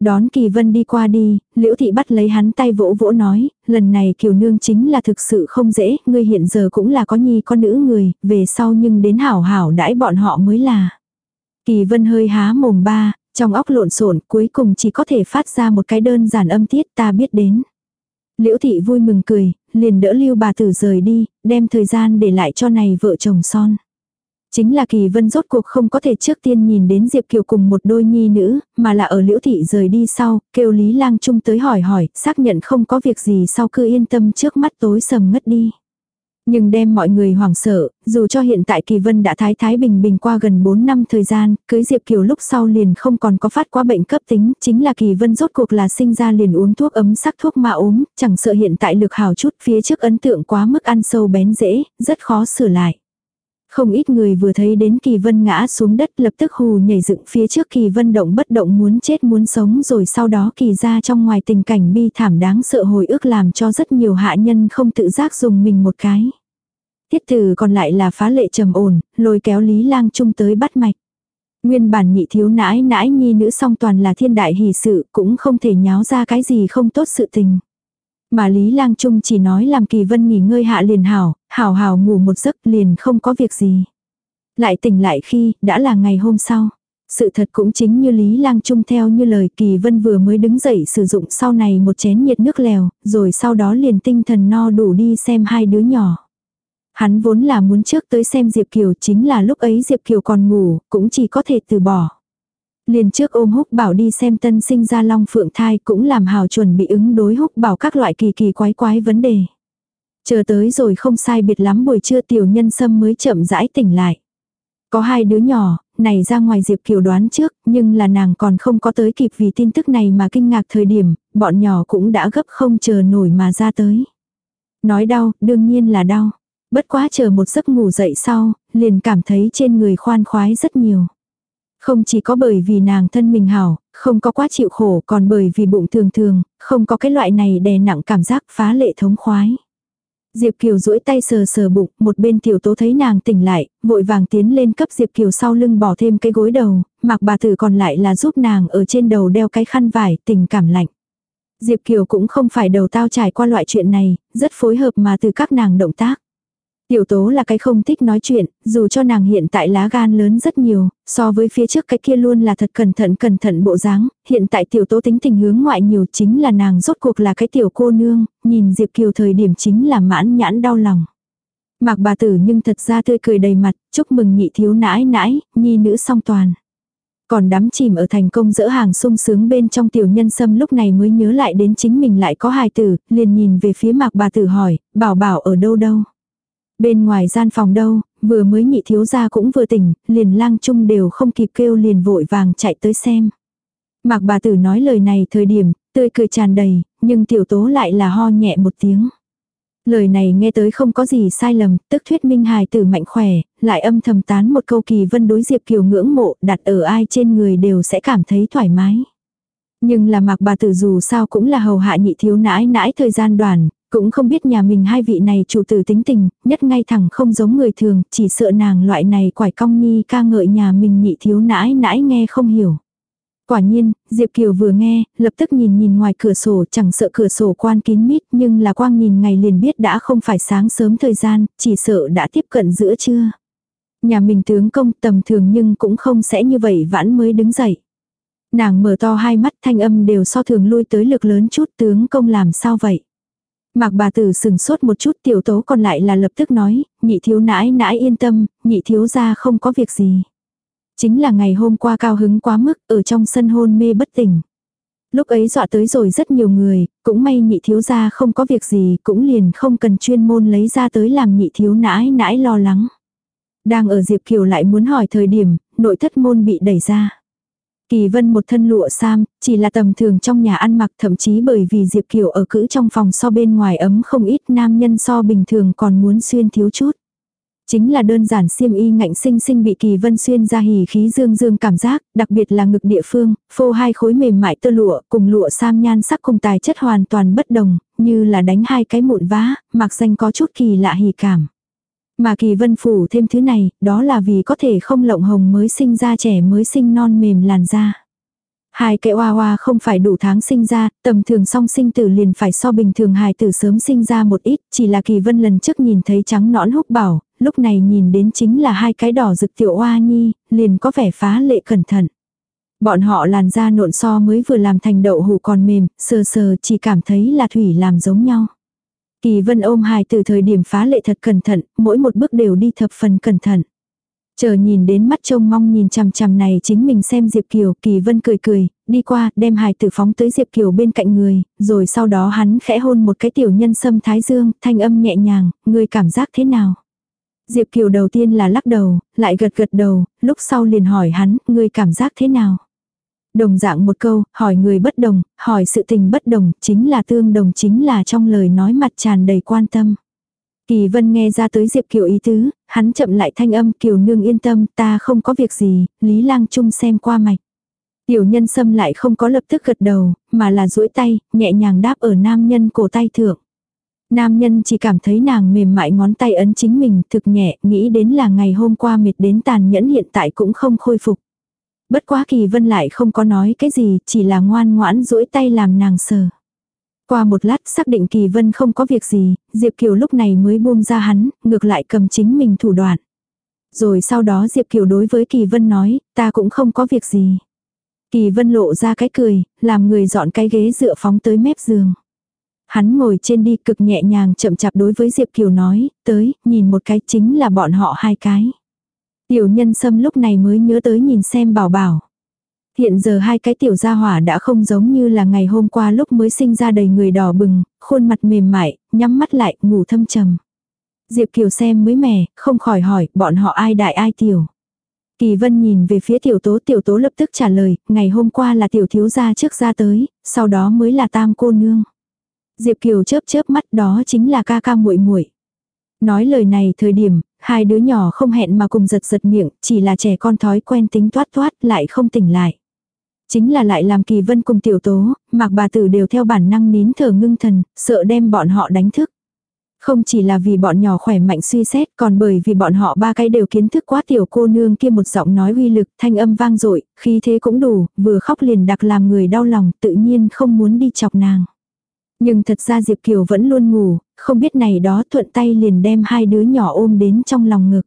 Đón Kỳ Vân đi qua đi, Liễu Thị bắt lấy hắn tay vỗ vỗ nói, lần này Kiều Nương chính là thực sự không dễ, ngươi hiện giờ cũng là có nhi có nữ người, về sau nhưng đến hảo hảo đãi bọn họ mới là. Kỳ Vân hơi há mồm ba, trong óc lộn xộn cuối cùng chỉ có thể phát ra một cái đơn giản âm tiết ta biết đến. Liễu Thị vui mừng cười, liền đỡ lưu bà tử rời đi, đem thời gian để lại cho này vợ chồng son. Chính là kỳ vân rốt cuộc không có thể trước tiên nhìn đến Diệp Kiều cùng một đôi nhi nữ, mà là ở liễu thị rời đi sau, kêu Lý Lang Trung tới hỏi hỏi, xác nhận không có việc gì sau cứ yên tâm trước mắt tối sầm ngất đi. Nhưng đem mọi người hoảng sợ, dù cho hiện tại Kỳ Vân đã thái thái bình bình qua gần 4 năm thời gian, cưới Diệp Kiều lúc sau liền không còn có phát quá bệnh cấp tính, chính là Kỳ Vân rốt cuộc là sinh ra liền uống thuốc ấm sắc thuốc mà ốm, chẳng sợ hiện tại lực hào chút phía trước ấn tượng quá mức ăn sâu bén dễ, rất khó sửa lại. Không ít người vừa thấy đến kỳ vân ngã xuống đất lập tức hù nhảy dựng phía trước kỳ vân động bất động muốn chết muốn sống rồi sau đó kỳ ra trong ngoài tình cảnh bi thảm đáng sợ hồi ức làm cho rất nhiều hạ nhân không tự giác dùng mình một cái. Tiết tử còn lại là phá lệ trầm ổn, lôi kéo Lý Lang Trung tới bắt mạch. Nguyên bản nhị thiếu nãi nãi nhi nữ song toàn là thiên đại hỷ sự cũng không thể nháo ra cái gì không tốt sự tình. Mà Lý Lang Trung chỉ nói làm Kỳ Vân nghỉ ngơi hạ liền hảo, hảo hảo ngủ một giấc liền không có việc gì. Lại tỉnh lại khi, đã là ngày hôm sau. Sự thật cũng chính như Lý Lang Trung theo như lời Kỳ Vân vừa mới đứng dậy sử dụng sau này một chén nhiệt nước lèo, rồi sau đó liền tinh thần no đủ đi xem hai đứa nhỏ. Hắn vốn là muốn trước tới xem Diệp Kiều chính là lúc ấy Diệp Kiều còn ngủ, cũng chỉ có thể từ bỏ. Liền trước ôm húc bảo đi xem tân sinh ra long phượng thai cũng làm hào chuẩn bị ứng đối húc bảo các loại kỳ kỳ quái quái vấn đề. Chờ tới rồi không sai biệt lắm buổi trưa tiểu nhân sâm mới chậm rãi tỉnh lại. Có hai đứa nhỏ, này ra ngoài Diệp Kiều đoán trước, nhưng là nàng còn không có tới kịp vì tin tức này mà kinh ngạc thời điểm, bọn nhỏ cũng đã gấp không chờ nổi mà ra tới. Nói đau, đương nhiên là đau. Bất quá chờ một giấc ngủ dậy sau, liền cảm thấy trên người khoan khoái rất nhiều. Không chỉ có bởi vì nàng thân mình hảo, không có quá chịu khổ còn bởi vì bụng thường thường, không có cái loại này đè nặng cảm giác phá lệ thống khoái. Diệp Kiều duỗi tay sờ sờ bụng, một bên tiểu tố thấy nàng tỉnh lại, vội vàng tiến lên cấp Diệp Kiều sau lưng bỏ thêm cái gối đầu, mặc bà tử còn lại là giúp nàng ở trên đầu đeo cái khăn vải, tình cảm lạnh. Diệp Kiều cũng không phải đầu tao trải qua loại chuyện này, rất phối hợp mà từ các nàng động tác. Tiểu tố là cái không thích nói chuyện, dù cho nàng hiện tại lá gan lớn rất nhiều, so với phía trước cái kia luôn là thật cẩn thận cẩn thận bộ dáng, hiện tại tiểu tố tính tình hướng ngoại nhiều chính là nàng rốt cuộc là cái tiểu cô nương, nhìn Diệp Kiều thời điểm chính là mãn nhãn đau lòng. Mạc bà tử nhưng thật ra tươi cười đầy mặt, chúc mừng nhị thiếu nãi nãi, nhi nữ song toàn. Còn đắm chìm ở thành công dỡ hàng sung sướng bên trong tiểu nhân sâm lúc này mới nhớ lại đến chính mình lại có hài tử, liền nhìn về phía mạc bà tử hỏi, bảo bảo ở đâu đâu. Bên ngoài gian phòng đâu, vừa mới nhị thiếu gia cũng vừa tỉnh, liền lang chung đều không kịp kêu liền vội vàng chạy tới xem. Mạc bà tử nói lời này thời điểm, tươi cười tràn đầy, nhưng tiểu tố lại là ho nhẹ một tiếng. Lời này nghe tới không có gì sai lầm, tức thuyết minh hài tử mạnh khỏe, lại âm thầm tán một câu kỳ vân đối diệp kiều ngưỡng mộ, đặt ở ai trên người đều sẽ cảm thấy thoải mái. Nhưng là mạc bà tử dù sao cũng là hầu hạ nhị thiếu nãi nãi thời gian đoàn, cũng không biết nhà mình hai vị này chủ tử tính tình, nhất ngay thẳng không giống người thường, chỉ sợ nàng loại này quải cong nhi ca ngợi nhà mình nhị thiếu nãi nãi nghe không hiểu. Quả nhiên, Diệp Kiều vừa nghe, lập tức nhìn nhìn ngoài cửa sổ chẳng sợ cửa sổ quan kín mít nhưng là quang nhìn ngày liền biết đã không phải sáng sớm thời gian, chỉ sợ đã tiếp cận giữa trưa. Nhà mình tướng công tầm thường nhưng cũng không sẽ như vậy vãn mới đứng dậy. Nàng mở to hai mắt thanh âm đều so thường lui tới lực lớn chút tướng công làm sao vậy. Mạc bà tử sừng sốt một chút tiểu tố còn lại là lập tức nói, nhị thiếu nãi nãi yên tâm, nhị thiếu ra không có việc gì. Chính là ngày hôm qua cao hứng quá mức, ở trong sân hôn mê bất tỉnh. Lúc ấy dọa tới rồi rất nhiều người, cũng may nhị thiếu ra không có việc gì, cũng liền không cần chuyên môn lấy ra tới làm nhị thiếu nãi nãi lo lắng. Đang ở Diệp Kiều lại muốn hỏi thời điểm, nội thất môn bị đẩy ra. Kỳ vân một thân lụa sam, chỉ là tầm thường trong nhà ăn mặc thậm chí bởi vì Diệp Kiều ở cữ trong phòng so bên ngoài ấm không ít nam nhân so bình thường còn muốn xuyên thiếu chút. Chính là đơn giản xiêm y ngạnh sinh sinh bị kỳ vân xuyên ra hỉ khí dương dương cảm giác, đặc biệt là ngực địa phương, phô hai khối mềm mại tơ lụa cùng lụa sam nhan sắc cùng tài chất hoàn toàn bất đồng, như là đánh hai cái mụn vá, mặc danh có chút kỳ lạ hỉ cảm. Mà kỳ vân phủ thêm thứ này, đó là vì có thể không lộng hồng mới sinh ra trẻ mới sinh non mềm làn da. Hai cái oa oa không phải đủ tháng sinh ra, tầm thường song sinh tử liền phải so bình thường hài tử sớm sinh ra một ít, chỉ là kỳ vân lần trước nhìn thấy trắng nõn húc bảo, lúc này nhìn đến chính là hai cái đỏ rực tiểu oa nhi, liền có vẻ phá lệ cẩn thận. Bọn họ làn da nộn so mới vừa làm thành đậu hủ còn mềm, sờ sờ chỉ cảm thấy là thủy làm giống nhau. Kỳ vân ôm hài từ thời điểm phá lệ thật cẩn thận, mỗi một bước đều đi thập phần cẩn thận. Chờ nhìn đến mắt trông mong nhìn chằm chằm này chính mình xem Diệp Kiều, Kỳ Vân cười cười, đi qua, đem hài tử phóng tới Diệp Kiều bên cạnh người, rồi sau đó hắn khẽ hôn một cái tiểu nhân sâm thái dương, thanh âm nhẹ nhàng, người cảm giác thế nào? Diệp Kiều đầu tiên là lắc đầu, lại gật gật đầu, lúc sau liền hỏi hắn, người cảm giác thế nào? Đồng dạng một câu, hỏi người bất đồng, hỏi sự tình bất đồng, chính là tương đồng chính là trong lời nói mặt tràn đầy quan tâm. Kỳ vân nghe ra tới Diệp Kiều ý tứ, hắn chậm lại thanh âm Kiều nương yên tâm, ta không có việc gì, Lý Lang Trung xem qua mạch. Tiểu nhân sâm lại không có lập tức gật đầu, mà là duỗi tay, nhẹ nhàng đáp ở nam nhân cổ tay thượng. Nam nhân chỉ cảm thấy nàng mềm mại ngón tay ấn chính mình thực nhẹ, nghĩ đến là ngày hôm qua mệt đến tàn nhẫn hiện tại cũng không khôi phục. Bất quá kỳ vân lại không có nói cái gì, chỉ là ngoan ngoãn duỗi tay làm nàng sờ. Qua một lát xác định kỳ vân không có việc gì, Diệp Kiều lúc này mới buông ra hắn, ngược lại cầm chính mình thủ đoạn. Rồi sau đó Diệp Kiều đối với kỳ vân nói, ta cũng không có việc gì. Kỳ vân lộ ra cái cười, làm người dọn cái ghế dựa phóng tới mép giường. Hắn ngồi trên đi cực nhẹ nhàng chậm chạp đối với Diệp Kiều nói, tới, nhìn một cái chính là bọn họ hai cái. Tiểu nhân sâm lúc này mới nhớ tới nhìn xem bảo bảo. Hiện giờ hai cái tiểu gia hỏa đã không giống như là ngày hôm qua lúc mới sinh ra đầy người đỏ bừng, khuôn mặt mềm mại, nhắm mắt lại, ngủ thâm trầm. Diệp Kiều xem mới mẻ, không khỏi hỏi, bọn họ ai đại ai tiểu. Kỳ Vân nhìn về phía tiểu tố, tiểu tố lập tức trả lời, ngày hôm qua là tiểu thiếu gia trước ra tới, sau đó mới là tam cô nương. Diệp Kiều chớp chớp mắt đó chính là ca ca muội muội. Nói lời này thời điểm, hai đứa nhỏ không hẹn mà cùng giật giật miệng, chỉ là trẻ con thói quen tính toát toát lại không tỉnh lại. Chính là lại làm kỳ vân cùng tiểu tố, mạc bà tử đều theo bản năng nín thở ngưng thần, sợ đem bọn họ đánh thức. Không chỉ là vì bọn nhỏ khỏe mạnh suy xét, còn bởi vì bọn họ ba cái đều kiến thức quá tiểu cô nương kia một giọng nói uy lực, thanh âm vang dội, khi thế cũng đủ, vừa khóc liền đặc làm người đau lòng, tự nhiên không muốn đi chọc nàng. Nhưng thật ra Diệp Kiều vẫn luôn ngủ, không biết này đó thuận tay liền đem hai đứa nhỏ ôm đến trong lòng ngực.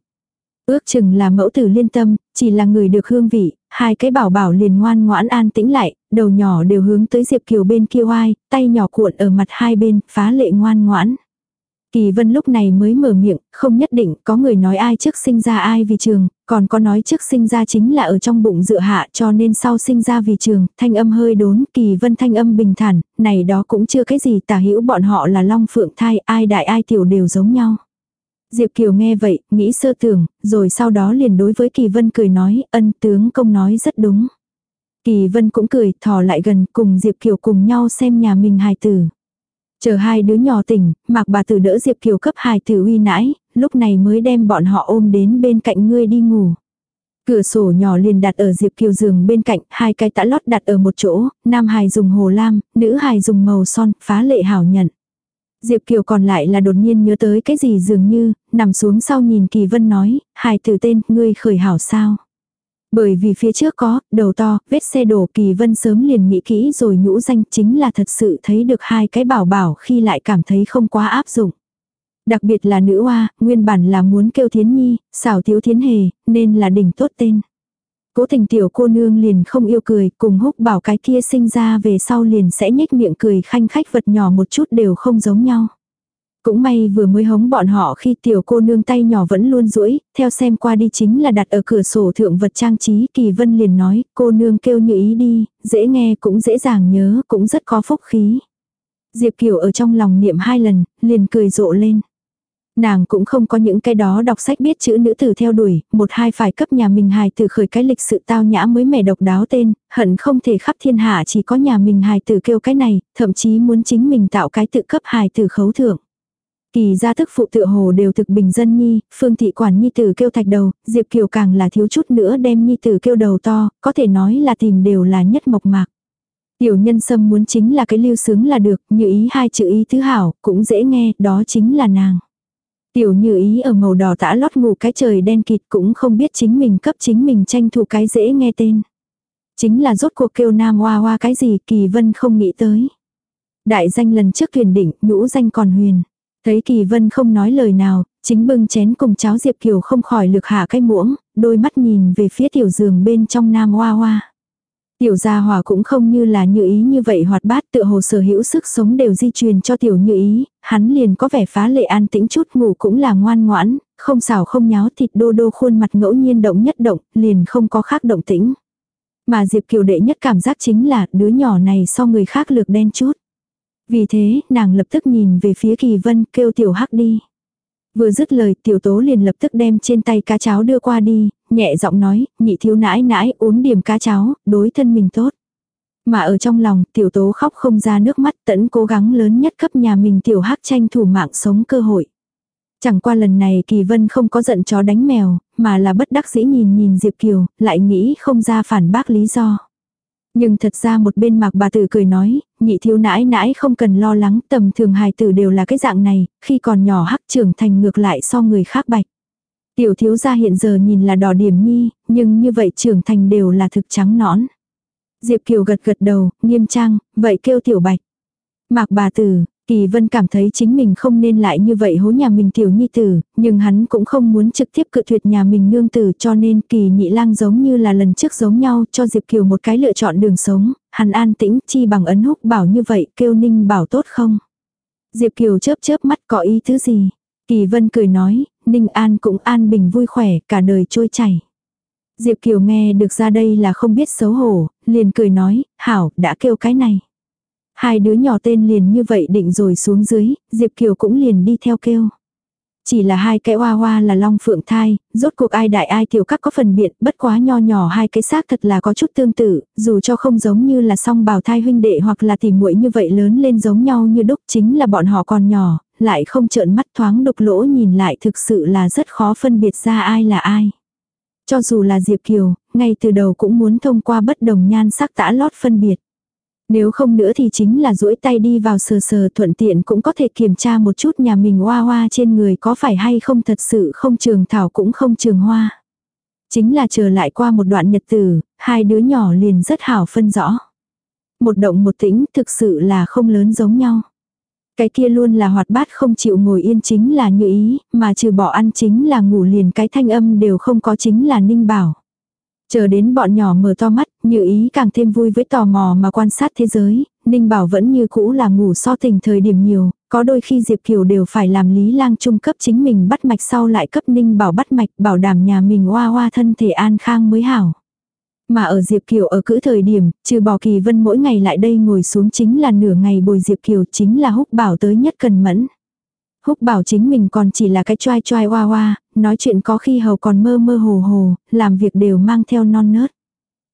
Ước chừng là mẫu tử liên tâm, chỉ là người được hương vị, hai cái bảo bảo liền ngoan ngoãn an tĩnh lại, đầu nhỏ đều hướng tới Diệp Kiều bên kia oai, tay nhỏ cuộn ở mặt hai bên, phá lệ ngoan ngoãn. Kỳ vân lúc này mới mở miệng, không nhất định có người nói ai trước sinh ra ai vì trường, còn có nói trước sinh ra chính là ở trong bụng dựa hạ cho nên sau sinh ra vì trường, thanh âm hơi đốn, kỳ vân thanh âm bình thản, này đó cũng chưa cái gì tả hữu bọn họ là long phượng thai, ai đại ai tiểu đều giống nhau. Diệp Kiều nghe vậy, nghĩ sơ tưởng, rồi sau đó liền đối với Kỳ Vân cười nói, ân tướng công nói rất đúng. Kỳ Vân cũng cười, thò lại gần, cùng Diệp Kiều cùng nhau xem nhà mình hài tử. Chờ hai đứa nhỏ tỉnh, mặc bà tử đỡ Diệp Kiều cấp hài tử uy nãi, lúc này mới đem bọn họ ôm đến bên cạnh ngươi đi ngủ. Cửa sổ nhỏ liền đặt ở Diệp Kiều giường bên cạnh, hai cái tã lót đặt ở một chỗ, nam hài dùng hồ lam, nữ hài dùng màu son, phá lệ hảo nhận. Diệp Kiều còn lại là đột nhiên nhớ tới cái gì dường như, nằm xuống sau nhìn Kỳ Vân nói, hài tử tên, ngươi khởi hảo sao. Bởi vì phía trước có, đầu to, vết xe đổ Kỳ Vân sớm liền nghĩ kỹ rồi nhũ danh chính là thật sự thấy được hai cái bảo bảo khi lại cảm thấy không quá áp dụng. Đặc biệt là nữ hoa, nguyên bản là muốn kêu thiến nhi, xảo thiếu thiến hề, nên là đỉnh tốt tên. Cố tình tiểu cô nương liền không yêu cười, cùng húc bảo cái kia sinh ra về sau liền sẽ nhếch miệng cười khanh khách vật nhỏ một chút đều không giống nhau. Cũng may vừa mới hống bọn họ khi tiểu cô nương tay nhỏ vẫn luôn duỗi theo xem qua đi chính là đặt ở cửa sổ thượng vật trang trí. Kỳ vân liền nói, cô nương kêu như ý đi, dễ nghe cũng dễ dàng nhớ, cũng rất có phúc khí. Diệp Kiều ở trong lòng niệm hai lần, liền cười rộ lên. Nàng cũng không có những cái đó đọc sách biết chữ nữ tử theo đuổi, một hai phải cấp nhà mình hài tử khởi cái lịch sự tao nhã mới mẻ độc đáo tên, hận không thể khắp thiên hạ chỉ có nhà mình hài tử kêu cái này, thậm chí muốn chính mình tạo cái tự cấp hài tử khấu thưởng. Kỳ gia thức phụ tự hồ đều thực bình dân nhi, phương thị quản nhi tử kêu thạch đầu, Diệp Kiều càng là thiếu chút nữa đem nhi tử kêu đầu to, có thể nói là tìm đều là nhất mộc mạc. Tiểu nhân sâm muốn chính là cái lưu sướng là được, như ý hai chữ ý thứ hảo, cũng dễ nghe, đó chính là nàng. Tiểu như ý ở màu đỏ tã lót ngủ cái trời đen kịt cũng không biết chính mình cấp chính mình tranh thủ cái dễ nghe tên. Chính là rốt cuộc kêu nam hoa hoa cái gì kỳ vân không nghĩ tới. Đại danh lần trước thuyền định, nhũ danh còn huyền. Thấy kỳ vân không nói lời nào, chính bưng chén cùng cháo Diệp Kiều không khỏi lực hạ cái muỗng, đôi mắt nhìn về phía tiểu giường bên trong nam hoa hoa. Tiểu gia hòa cũng không như là như ý như vậy hoạt bát tựa hồ sở hữu sức sống đều di truyền cho tiểu như ý, hắn liền có vẻ phá lệ an tĩnh chút ngủ cũng là ngoan ngoãn, không xảo không nháo thịt đô đô khuôn mặt ngẫu nhiên động nhất động, liền không có khác động tĩnh. Mà Diệp Kiều đệ nhất cảm giác chính là đứa nhỏ này so người khác lược đen chút. Vì thế, nàng lập tức nhìn về phía kỳ vân kêu tiểu hắc đi. Vừa dứt lời tiểu tố liền lập tức đem trên tay cá cháo đưa qua đi, nhẹ giọng nói, nhị thiếu nãi nãi uống điểm cá cháo, đối thân mình tốt. Mà ở trong lòng tiểu tố khóc không ra nước mắt tẫn cố gắng lớn nhất cấp nhà mình tiểu hắc tranh thủ mạng sống cơ hội. Chẳng qua lần này kỳ vân không có giận chó đánh mèo, mà là bất đắc dĩ nhìn nhìn Diệp Kiều, lại nghĩ không ra phản bác lý do. Nhưng thật ra một bên mạc bà tử cười nói, nhị thiếu nãi nãi không cần lo lắng, tầm thường hài tử đều là cái dạng này, khi còn nhỏ hắc trưởng thành ngược lại so người khác bạch. Tiểu thiếu gia hiện giờ nhìn là đỏ điểm nhi, nhưng như vậy trưởng thành đều là thực trắng nõn. Diệp Kiều gật gật đầu, nghiêm trang, vậy kêu tiểu bạch. Mạc bà tử, Kỳ Vân cảm thấy chính mình không nên lại như vậy hố nhà mình tiểu nhi tử, nhưng hắn cũng không muốn trực tiếp cự tuyệt nhà mình nương tử cho nên kỳ nhị lang giống như là lần trước giống nhau cho Diệp Kiều một cái lựa chọn đường sống, hắn an tĩnh chi bằng ấn húc bảo như vậy kêu ninh bảo tốt không. Diệp Kiều chớp chớp mắt có ý thứ gì. Kỳ Vân cười nói, ninh an cũng an bình vui khỏe cả đời trôi chảy. Diệp Kiều nghe được ra đây là không biết xấu hổ, liền cười nói, hảo, đã kêu cái này. Hai đứa nhỏ tên liền như vậy định rồi xuống dưới, Diệp Kiều cũng liền đi theo kêu. Chỉ là hai cái hoa hoa là long phượng thai, rốt cuộc ai đại ai tiểu các có phần biệt, bất quá nho nhỏ hai cái xác thật là có chút tương tự, dù cho không giống như là song bào thai huynh đệ hoặc là tỉ muội như vậy lớn lên giống nhau như đúc chính là bọn họ còn nhỏ, lại không trợn mắt thoáng đục lỗ nhìn lại thực sự là rất khó phân biệt ra ai là ai. Cho dù là Diệp Kiều, ngay từ đầu cũng muốn thông qua bất đồng nhan sắc tã lót phân biệt. Nếu không nữa thì chính là duỗi tay đi vào sờ sờ thuận tiện cũng có thể kiểm tra một chút nhà mình hoa hoa trên người có phải hay không thật sự không trường thảo cũng không trường hoa. Chính là chờ lại qua một đoạn nhật tử, hai đứa nhỏ liền rất hảo phân rõ. Một động một tĩnh thực sự là không lớn giống nhau. Cái kia luôn là hoạt bát không chịu ngồi yên chính là như ý, mà trừ bỏ ăn chính là ngủ liền cái thanh âm đều không có chính là ninh bảo. Chờ đến bọn nhỏ mở to mắt, như ý càng thêm vui với tò mò mà quan sát thế giới, Ninh Bảo vẫn như cũ là ngủ so tình thời điểm nhiều, có đôi khi Diệp Kiều đều phải làm lý lang trung cấp chính mình bắt mạch sau lại cấp Ninh Bảo bắt mạch bảo đảm nhà mình hoa hoa thân thể an khang mới hảo. Mà ở Diệp Kiều ở cữ thời điểm, trừ bỏ kỳ vân mỗi ngày lại đây ngồi xuống chính là nửa ngày bồi Diệp Kiều chính là húc bảo tới nhất cần mẫn. Húc bảo chính mình còn chỉ là cái choai choai hoa hoa, nói chuyện có khi hầu còn mơ mơ hồ hồ, làm việc đều mang theo non nớt.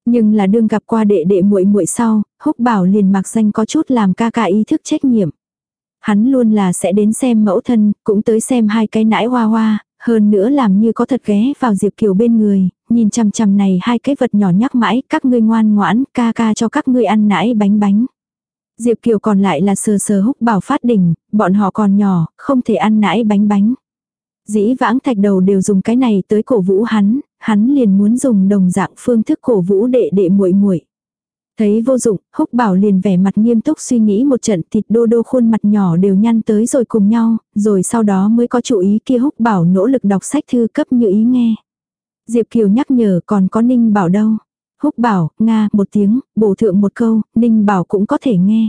Nhưng là đương gặp qua đệ đệ muội muội sau, húc bảo liền mặc danh có chút làm ca ca ý thức trách nhiệm. Hắn luôn là sẽ đến xem mẫu thân, cũng tới xem hai cái nãi hoa hoa, hơn nữa làm như có thật ghé vào Diệp Kiều bên người, nhìn chằm chằm này hai cái vật nhỏ nhắc mãi, các ngươi ngoan ngoãn, ca ca cho các ngươi ăn nãi bánh bánh. Diệp Kiều còn lại là sờ sờ húc bảo phát đỉnh, bọn họ còn nhỏ, không thể ăn nãi bánh bánh. Dĩ vãng thạch đầu đều dùng cái này tới cổ vũ hắn, hắn liền muốn dùng đồng dạng phương thức cổ vũ đệ đệ muội muội. Thấy vô dụng, húc bảo liền vẻ mặt nghiêm túc suy nghĩ một trận thịt đô đô khuôn mặt nhỏ đều nhăn tới rồi cùng nhau, rồi sau đó mới có chủ ý kia húc bảo nỗ lực đọc sách thư cấp như ý nghe. Diệp Kiều nhắc nhở còn có Ninh bảo đâu. Húc bảo, Nga, một tiếng, bổ thượng một câu, Ninh bảo cũng có thể nghe.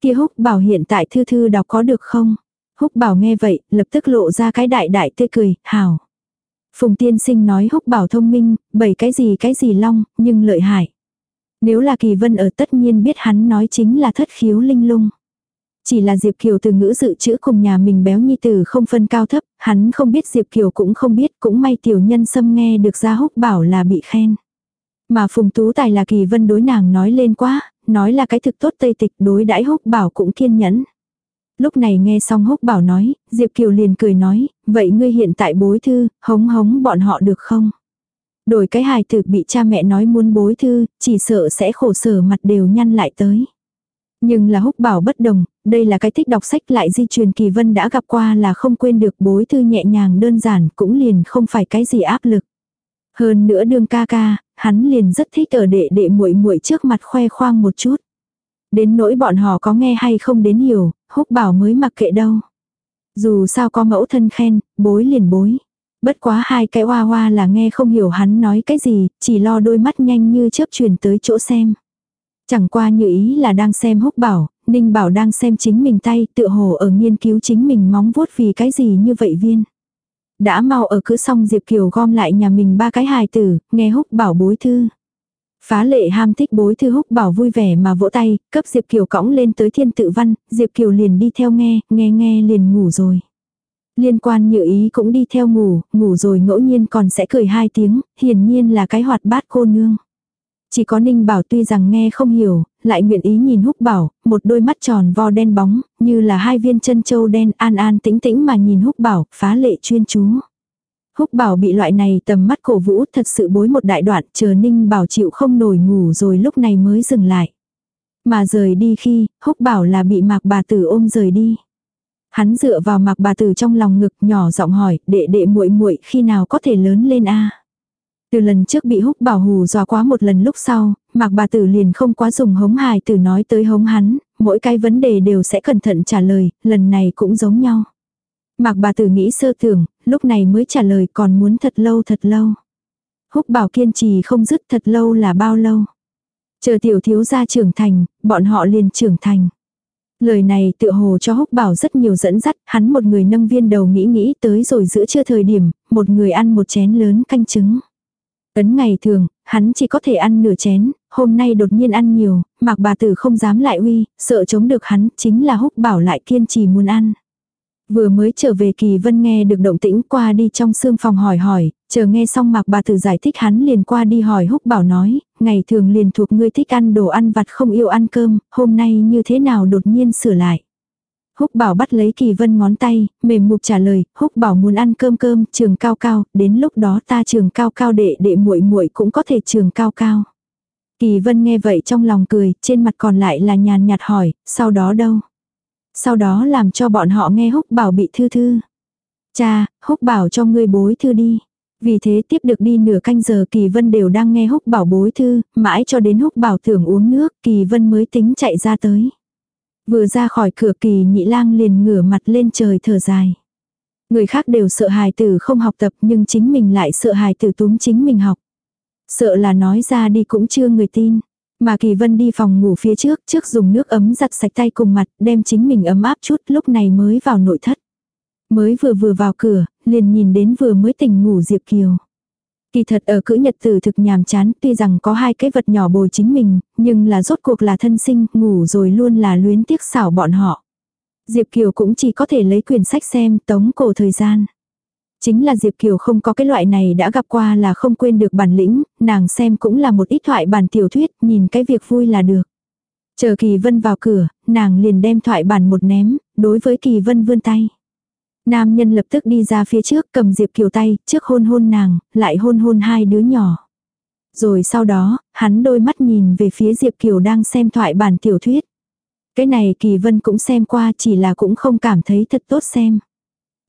Kia húc bảo hiện tại thư thư đọc có được không? Húc bảo nghe vậy, lập tức lộ ra cái đại đại tươi cười, hảo. Phùng tiên sinh nói húc bảo thông minh, bảy cái gì cái gì long, nhưng lợi hại. Nếu là kỳ vân ở tất nhiên biết hắn nói chính là thất khiếu linh lung. Chỉ là Diệp Kiều từ ngữ dự trữ cùng nhà mình béo nhi tử không phân cao thấp, hắn không biết Diệp Kiều cũng không biết, cũng may tiểu nhân xâm nghe được ra húc bảo là bị khen. Mà Phùng Tú Tài là kỳ vân đối nàng nói lên quá, nói là cái thực tốt tây tịch đối đãi húc bảo cũng kiên nhẫn. Lúc này nghe xong húc bảo nói, Diệp Kiều liền cười nói, vậy ngươi hiện tại bối thư, hống hống bọn họ được không? Đổi cái hài thực bị cha mẹ nói muốn bối thư, chỉ sợ sẽ khổ sở mặt đều nhăn lại tới. Nhưng là húc bảo bất đồng, đây là cái thích đọc sách lại di truyền kỳ vân đã gặp qua là không quên được bối thư nhẹ nhàng đơn giản cũng liền không phải cái gì áp lực. Hơn nữa đương ca ca, hắn liền rất thích ở đệ đệ muội muội trước mặt khoe khoang một chút. Đến nỗi bọn họ có nghe hay không đến hiểu, húc bảo mới mặc kệ đâu. Dù sao có mẫu thân khen, bối liền bối. Bất quá hai cái hoa hoa là nghe không hiểu hắn nói cái gì, chỉ lo đôi mắt nhanh như chớp truyền tới chỗ xem. Chẳng qua như ý là đang xem húc bảo, Ninh Bảo đang xem chính mình tay tựa hồ ở nghiên cứu chính mình móng vuốt vì cái gì như vậy viên. Đã mau ở cứ xong Diệp Kiều gom lại nhà mình ba cái hài tử, nghe húc bảo bối thư. Phá lệ ham thích bối thư húc bảo vui vẻ mà vỗ tay, cấp Diệp Kiều cõng lên tới thiên tự văn, Diệp Kiều liền đi theo nghe, nghe nghe liền ngủ rồi. Liên quan như ý cũng đi theo ngủ, ngủ rồi ngẫu nhiên còn sẽ cười hai tiếng, hiển nhiên là cái hoạt bát cô nương. Chỉ có Ninh Bảo tuy rằng nghe không hiểu, lại nguyện ý nhìn húc bảo, một đôi mắt tròn vo đen bóng, như là hai viên chân châu đen an an tĩnh tĩnh mà nhìn húc bảo, phá lệ chuyên chú. Húc bảo bị loại này tầm mắt cổ vũ thật sự bối một đại đoạn chờ Ninh Bảo chịu không nổi ngủ rồi lúc này mới dừng lại. Mà rời đi khi, húc bảo là bị mạc bà tử ôm rời đi. Hắn dựa vào mạc bà tử trong lòng ngực nhỏ giọng hỏi, đệ đệ muội muội khi nào có thể lớn lên a từ lần trước bị húc bảo hù dọa quá một lần lúc sau, mạc bà tử liền không quá dùng hống hài tử nói tới hống hắn, mỗi cái vấn đề đều sẽ cẩn thận trả lời, lần này cũng giống nhau. Mạc bà tử nghĩ sơ tưởng, lúc này mới trả lời còn muốn thật lâu thật lâu. Húc bảo kiên trì không dứt thật lâu là bao lâu. Chờ tiểu thiếu gia trưởng thành, bọn họ liền trưởng thành. Lời này tựa hồ cho húc bảo rất nhiều dẫn dắt, hắn một người nâng viên đầu nghĩ nghĩ tới rồi giữa trưa thời điểm, một người ăn một chén lớn canh trứng. Ấn ngày thường, hắn chỉ có thể ăn nửa chén, hôm nay đột nhiên ăn nhiều, mạc bà tử không dám lại uy, sợ chống được hắn, chính là húc bảo lại kiên trì muốn ăn. Vừa mới trở về kỳ vân nghe được động tĩnh qua đi trong xương phòng hỏi hỏi, chờ nghe xong mạc bà tử giải thích hắn liền qua đi hỏi húc bảo nói, ngày thường liền thuộc ngươi thích ăn đồ ăn vặt không yêu ăn cơm, hôm nay như thế nào đột nhiên sửa lại. Húc bảo bắt lấy kỳ vân ngón tay, mềm mục trả lời, húc bảo muốn ăn cơm cơm, trường cao cao, đến lúc đó ta trường cao cao đệ đệ muội muội cũng có thể trường cao cao. Kỳ vân nghe vậy trong lòng cười, trên mặt còn lại là nhàn nhạt hỏi, sau đó đâu? Sau đó làm cho bọn họ nghe húc bảo bị thư thư. Cha, húc bảo cho ngươi bối thư đi. Vì thế tiếp được đi nửa canh giờ Kỳ Vân đều đang nghe húc bảo bối thư, mãi cho đến húc bảo thưởng uống nước, Kỳ Vân mới tính chạy ra tới. Vừa ra khỏi cửa kỳ nhị lang liền ngửa mặt lên trời thở dài. Người khác đều sợ hài tử không học tập nhưng chính mình lại sợ hài tử túm chính mình học. Sợ là nói ra đi cũng chưa người tin. Mà Kỳ Vân đi phòng ngủ phía trước, trước dùng nước ấm giặt sạch tay cùng mặt, đem chính mình ấm áp chút, lúc này mới vào nội thất. Mới vừa vừa vào cửa, liền nhìn đến vừa mới tỉnh ngủ Diệp Kiều. Kỳ thật ở cữ nhật tử thực nhàm chán, tuy rằng có hai cái vật nhỏ bồi chính mình, nhưng là rốt cuộc là thân sinh, ngủ rồi luôn là luyến tiếc xảo bọn họ. Diệp Kiều cũng chỉ có thể lấy quyển sách xem tống cổ thời gian. Chính là Diệp Kiều không có cái loại này đã gặp qua là không quên được bản lĩnh, nàng xem cũng là một ít thoại bản tiểu thuyết, nhìn cái việc vui là được. Chờ Kỳ Vân vào cửa, nàng liền đem thoại bản một ném, đối với Kỳ Vân vươn tay. Nam nhân lập tức đi ra phía trước cầm Diệp Kiều tay, trước hôn hôn nàng, lại hôn hôn hai đứa nhỏ. Rồi sau đó, hắn đôi mắt nhìn về phía Diệp Kiều đang xem thoại bản tiểu thuyết. Cái này Kỳ Vân cũng xem qua chỉ là cũng không cảm thấy thật tốt xem.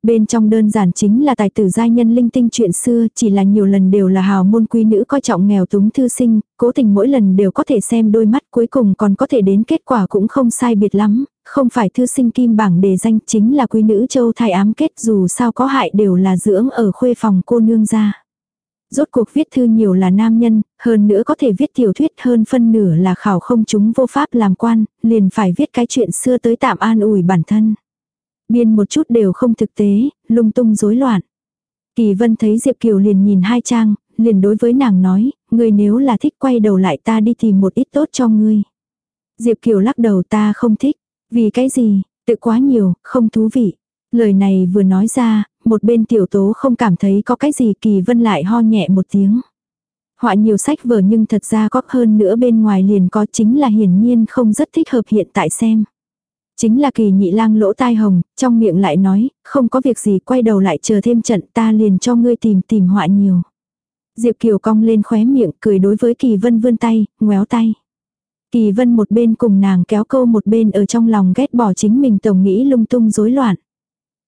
Bên trong đơn giản chính là tài tử giai nhân linh tinh chuyện xưa, chỉ là nhiều lần đều là hào môn quý nữ coi trọng nghèo túng thư sinh, cố tình mỗi lần đều có thể xem đôi mắt cuối cùng còn có thể đến kết quả cũng không sai biệt lắm, không phải thư sinh kim bảng đề danh chính là quý nữ châu thai ám kết dù sao có hại đều là dưỡng ở khuê phòng cô nương ra. Rốt cuộc viết thư nhiều là nam nhân, hơn nữa có thể viết tiểu thuyết hơn phân nửa là khảo không chúng vô pháp làm quan, liền phải viết cái chuyện xưa tới tạm an ủi bản thân. Biên một chút đều không thực tế, lung tung rối loạn. Kỳ vân thấy Diệp Kiều liền nhìn hai trang, liền đối với nàng nói, ngươi nếu là thích quay đầu lại ta đi tìm một ít tốt cho ngươi. Diệp Kiều lắc đầu ta không thích. Vì cái gì, tự quá nhiều, không thú vị. Lời này vừa nói ra, một bên tiểu tố không cảm thấy có cái gì kỳ vân lại ho nhẹ một tiếng. Họa nhiều sách vở nhưng thật ra có hơn nữa bên ngoài liền có chính là hiển nhiên không rất thích hợp hiện tại xem. Chính là kỳ nhị lang lỗ tai hồng, trong miệng lại nói, không có việc gì quay đầu lại chờ thêm trận ta liền cho ngươi tìm tìm họa nhiều. Diệp Kiều cong lên khóe miệng cười đối với Kỳ Vân vươn tay, ngoéo tay. Kỳ Vân một bên cùng nàng kéo câu một bên ở trong lòng ghét bỏ chính mình tổng nghĩ lung tung rối loạn.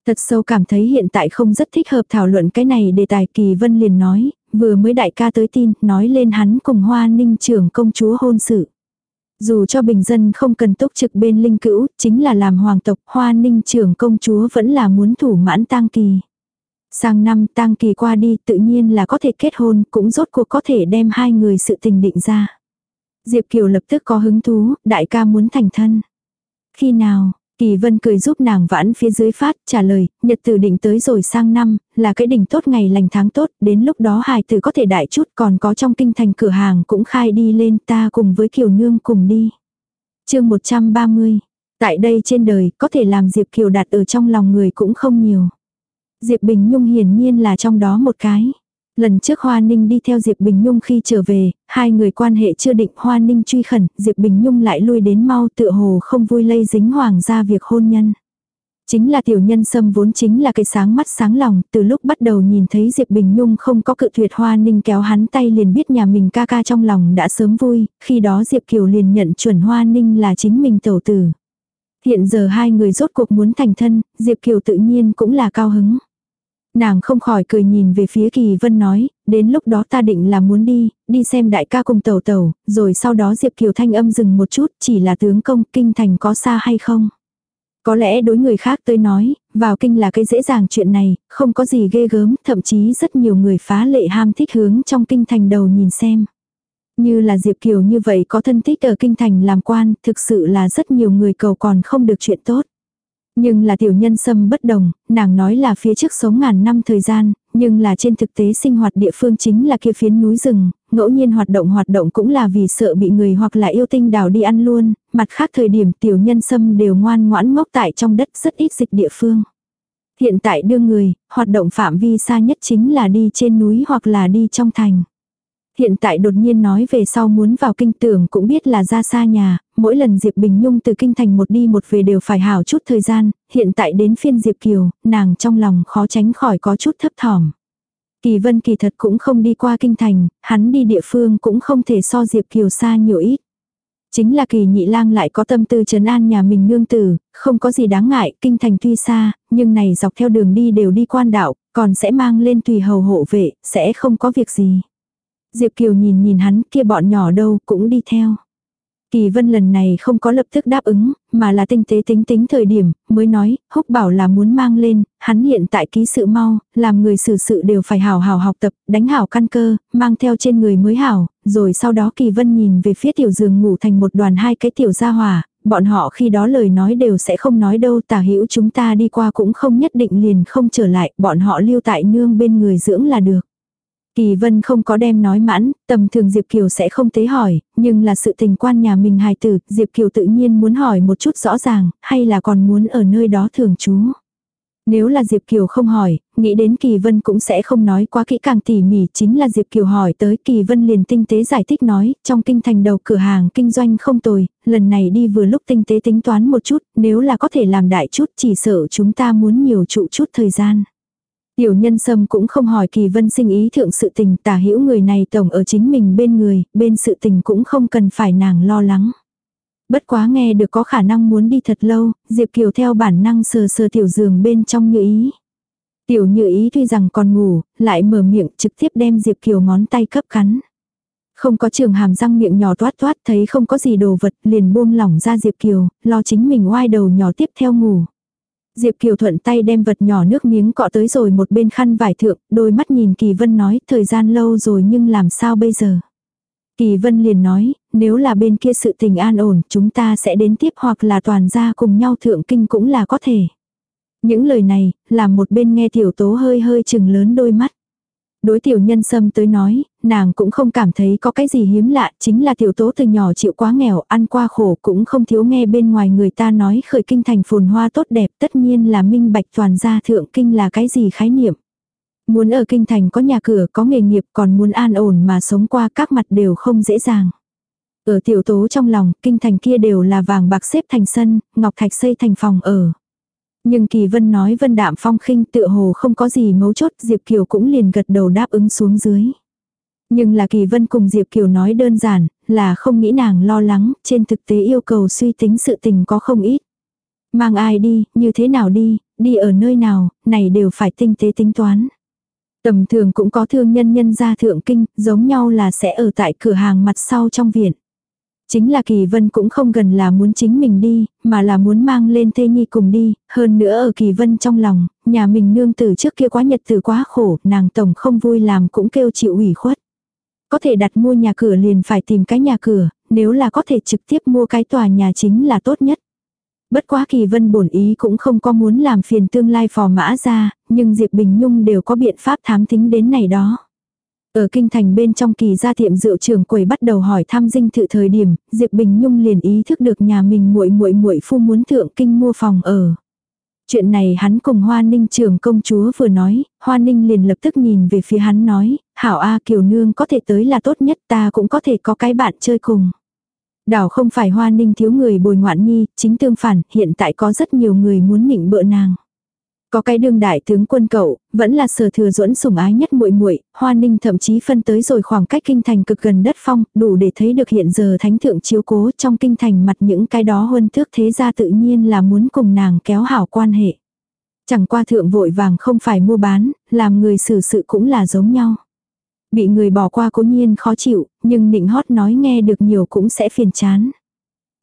Thật sâu cảm thấy hiện tại không rất thích hợp thảo luận cái này đề tài Kỳ Vân liền nói, vừa mới đại ca tới tin, nói lên hắn cùng Hoa Ninh trưởng công chúa hôn sự. Dù cho bình dân không cần túc trực bên linh cữu, chính là làm hoàng tộc, Hoa Ninh trưởng công chúa vẫn là muốn thủ mãn tang kỳ. Sang năm tang kỳ qua đi tự nhiên là có thể kết hôn, cũng rốt cuộc có thể đem hai người sự tình định ra. Diệp Kiều lập tức có hứng thú, đại ca muốn thành thân. Khi nào, Kỳ Vân cười giúp nàng vãn phía dưới phát, trả lời, nhật tử định tới rồi sang năm, là cái đỉnh tốt ngày lành tháng tốt, đến lúc đó hài tử có thể đại chút còn có trong kinh thành cửa hàng cũng khai đi lên ta cùng với Kiều Nương cùng đi. chương 130, tại đây trên đời có thể làm Diệp Kiều đặt ở trong lòng người cũng không nhiều. Diệp Bình Nhung hiển nhiên là trong đó một cái. Lần trước Hoa Ninh đi theo Diệp Bình Nhung khi trở về, hai người quan hệ chưa định Hoa Ninh truy khẩn, Diệp Bình Nhung lại lui đến mau tựa hồ không vui lây dính hoàng ra việc hôn nhân. Chính là tiểu nhân sâm vốn chính là cái sáng mắt sáng lòng, từ lúc bắt đầu nhìn thấy Diệp Bình Nhung không có cự tuyệt Hoa Ninh kéo hắn tay liền biết nhà mình ca ca trong lòng đã sớm vui, khi đó Diệp Kiều liền nhận chuẩn Hoa Ninh là chính mình tẩu tử. Hiện giờ hai người rốt cuộc muốn thành thân, Diệp Kiều tự nhiên cũng là cao hứng. Nàng không khỏi cười nhìn về phía Kỳ Vân nói, đến lúc đó ta định là muốn đi, đi xem đại ca cùng tàu tàu, rồi sau đó Diệp Kiều thanh âm dừng một chút, chỉ là tướng công kinh thành có xa hay không. Có lẽ đối người khác tới nói, vào kinh là cái dễ dàng chuyện này, không có gì ghê gớm, thậm chí rất nhiều người phá lệ ham thích hướng trong kinh thành đầu nhìn xem. Như là Diệp Kiều như vậy có thân thích ở kinh thành làm quan, thực sự là rất nhiều người cầu còn không được chuyện tốt. Nhưng là tiểu nhân sâm bất đồng, nàng nói là phía trước sống ngàn năm thời gian, nhưng là trên thực tế sinh hoạt địa phương chính là kia phiến núi rừng, ngẫu nhiên hoạt động hoạt động cũng là vì sợ bị người hoặc là yêu tinh đào đi ăn luôn, mặt khác thời điểm tiểu nhân sâm đều ngoan ngoãn ngốc tại trong đất rất ít dịch địa phương. Hiện tại đưa người, hoạt động phạm vi xa nhất chính là đi trên núi hoặc là đi trong thành. Hiện tại đột nhiên nói về sau muốn vào kinh tưởng cũng biết là ra xa nhà, mỗi lần Diệp Bình Nhung từ kinh thành một đi một về đều phải hảo chút thời gian, hiện tại đến phiên Diệp Kiều, nàng trong lòng khó tránh khỏi có chút thấp thỏm. Kỳ vân kỳ thật cũng không đi qua kinh thành, hắn đi địa phương cũng không thể so Diệp Kiều xa nhiều ít. Chính là kỳ nhị lang lại có tâm tư trấn an nhà mình nương tử, không có gì đáng ngại, kinh thành tuy xa, nhưng này dọc theo đường đi đều đi quan đạo, còn sẽ mang lên tùy hầu hộ vệ, sẽ không có việc gì. Diệp Kiều nhìn nhìn hắn kia bọn nhỏ đâu cũng đi theo. Kỳ vân lần này không có lập tức đáp ứng, mà là tinh tế tính tính thời điểm, mới nói, húc bảo là muốn mang lên, hắn hiện tại ký sự mau, làm người xử sự đều phải hào hào học tập, đánh hảo căn cơ, mang theo trên người mới hảo, rồi sau đó kỳ vân nhìn về phía tiểu giường ngủ thành một đoàn hai cái tiểu gia hỏa, bọn họ khi đó lời nói đều sẽ không nói đâu tả hữu chúng ta đi qua cũng không nhất định liền không trở lại, bọn họ lưu tại nương bên người dưỡng là được. Kỳ vân không có đem nói mãn, tầm thường Diệp Kiều sẽ không tế hỏi, nhưng là sự tình quan nhà mình hài tử, Diệp Kiều tự nhiên muốn hỏi một chút rõ ràng, hay là còn muốn ở nơi đó thường trú. Nếu là Diệp Kiều không hỏi, nghĩ đến Kỳ Vân cũng sẽ không nói quá kỹ càng tỉ mỉ, chính là Diệp Kiều hỏi tới Kỳ Vân liền tinh tế giải thích nói, trong kinh thành đầu cửa hàng kinh doanh không tồi, lần này đi vừa lúc tinh tế tính toán một chút, nếu là có thể làm đại chút chỉ sợ chúng ta muốn nhiều trụ chút thời gian. Tiểu nhân sâm cũng không hỏi kỳ vân sinh ý thượng sự tình tả hữu người này tổng ở chính mình bên người, bên sự tình cũng không cần phải nàng lo lắng. Bất quá nghe được có khả năng muốn đi thật lâu, Diệp Kiều theo bản năng sờ sờ tiểu giường bên trong như ý. Tiểu như ý tuy rằng còn ngủ, lại mở miệng trực tiếp đem Diệp Kiều ngón tay cấp cắn. Không có trường hàm răng miệng nhỏ toát toát thấy không có gì đồ vật liền buông lỏng ra Diệp Kiều, lo chính mình oai đầu nhỏ tiếp theo ngủ. Diệp Kiều thuận tay đem vật nhỏ nước miếng cọ tới rồi một bên khăn vải thượng, đôi mắt nhìn Kỳ Vân nói thời gian lâu rồi nhưng làm sao bây giờ. Kỳ Vân liền nói, nếu là bên kia sự tình an ổn chúng ta sẽ đến tiếp hoặc là toàn gia cùng nhau thượng kinh cũng là có thể. Những lời này, làm một bên nghe tiểu tố hơi hơi chừng lớn đôi mắt. Đối tiểu nhân sâm tới nói, nàng cũng không cảm thấy có cái gì hiếm lạ, chính là tiểu tố từ nhỏ chịu quá nghèo, ăn qua khổ cũng không thiếu nghe bên ngoài người ta nói khởi kinh thành phồn hoa tốt đẹp, tất nhiên là minh bạch toàn gia thượng kinh là cái gì khái niệm. Muốn ở kinh thành có nhà cửa, có nghề nghiệp còn muốn an ổn mà sống qua các mặt đều không dễ dàng. Ở tiểu tố trong lòng, kinh thành kia đều là vàng bạc xếp thành sân, ngọc thạch xây thành phòng ở. Nhưng Kỳ Vân nói Vân Đạm Phong khinh tựa hồ không có gì mấu chốt, Diệp Kiều cũng liền gật đầu đáp ứng xuống dưới. Nhưng là Kỳ Vân cùng Diệp Kiều nói đơn giản, là không nghĩ nàng lo lắng, trên thực tế yêu cầu suy tính sự tình có không ít. Mang ai đi, như thế nào đi, đi ở nơi nào, này đều phải tinh tế tính toán. Tầm thường cũng có thương nhân nhân gia thượng kinh, giống nhau là sẽ ở tại cửa hàng mặt sau trong viện. Chính là Kỳ Vân cũng không gần là muốn chính mình đi, mà là muốn mang lên Thê Nhi cùng đi, hơn nữa ở Kỳ Vân trong lòng, nhà mình nương tử trước kia quá nhật tử quá khổ, nàng tổng không vui làm cũng kêu chịu ủy khuất. Có thể đặt mua nhà cửa liền phải tìm cái nhà cửa, nếu là có thể trực tiếp mua cái tòa nhà chính là tốt nhất. Bất quá Kỳ Vân bổn ý cũng không có muốn làm phiền tương lai phò mã ra, nhưng Diệp Bình Nhung đều có biện pháp thám thính đến này đó. Ở kinh thành bên trong kỳ gia tiệm rượu trưởng quầy bắt đầu hỏi thăm dinh thự thời điểm, Diệp Bình Nhung liền ý thức được nhà mình muội muội muội phu muốn thượng kinh mua phòng ở. Chuyện này hắn cùng Hoa Ninh trưởng công chúa vừa nói, Hoa Ninh liền lập tức nhìn về phía hắn nói, hảo A Kiều Nương có thể tới là tốt nhất ta cũng có thể có cái bạn chơi cùng. Đảo không phải Hoa Ninh thiếu người bồi ngoạn nhi, chính tương phản, hiện tại có rất nhiều người muốn nịnh bợ nàng. Có cái đương đại tướng quân cậu, vẫn là sở thừa duẫn sủng ái nhất muội muội, Hoa Ninh thậm chí phân tới rồi khoảng cách kinh thành cực gần đất phong, đủ để thấy được hiện giờ thánh thượng chiếu cố trong kinh thành mặt những cái đó huân thước thế gia tự nhiên là muốn cùng nàng kéo hảo quan hệ. Chẳng qua thượng vội vàng không phải mua bán, làm người xử sự cũng là giống nhau. Bị người bỏ qua cố nhiên khó chịu, nhưng nịnh hót nói nghe được nhiều cũng sẽ phiền chán.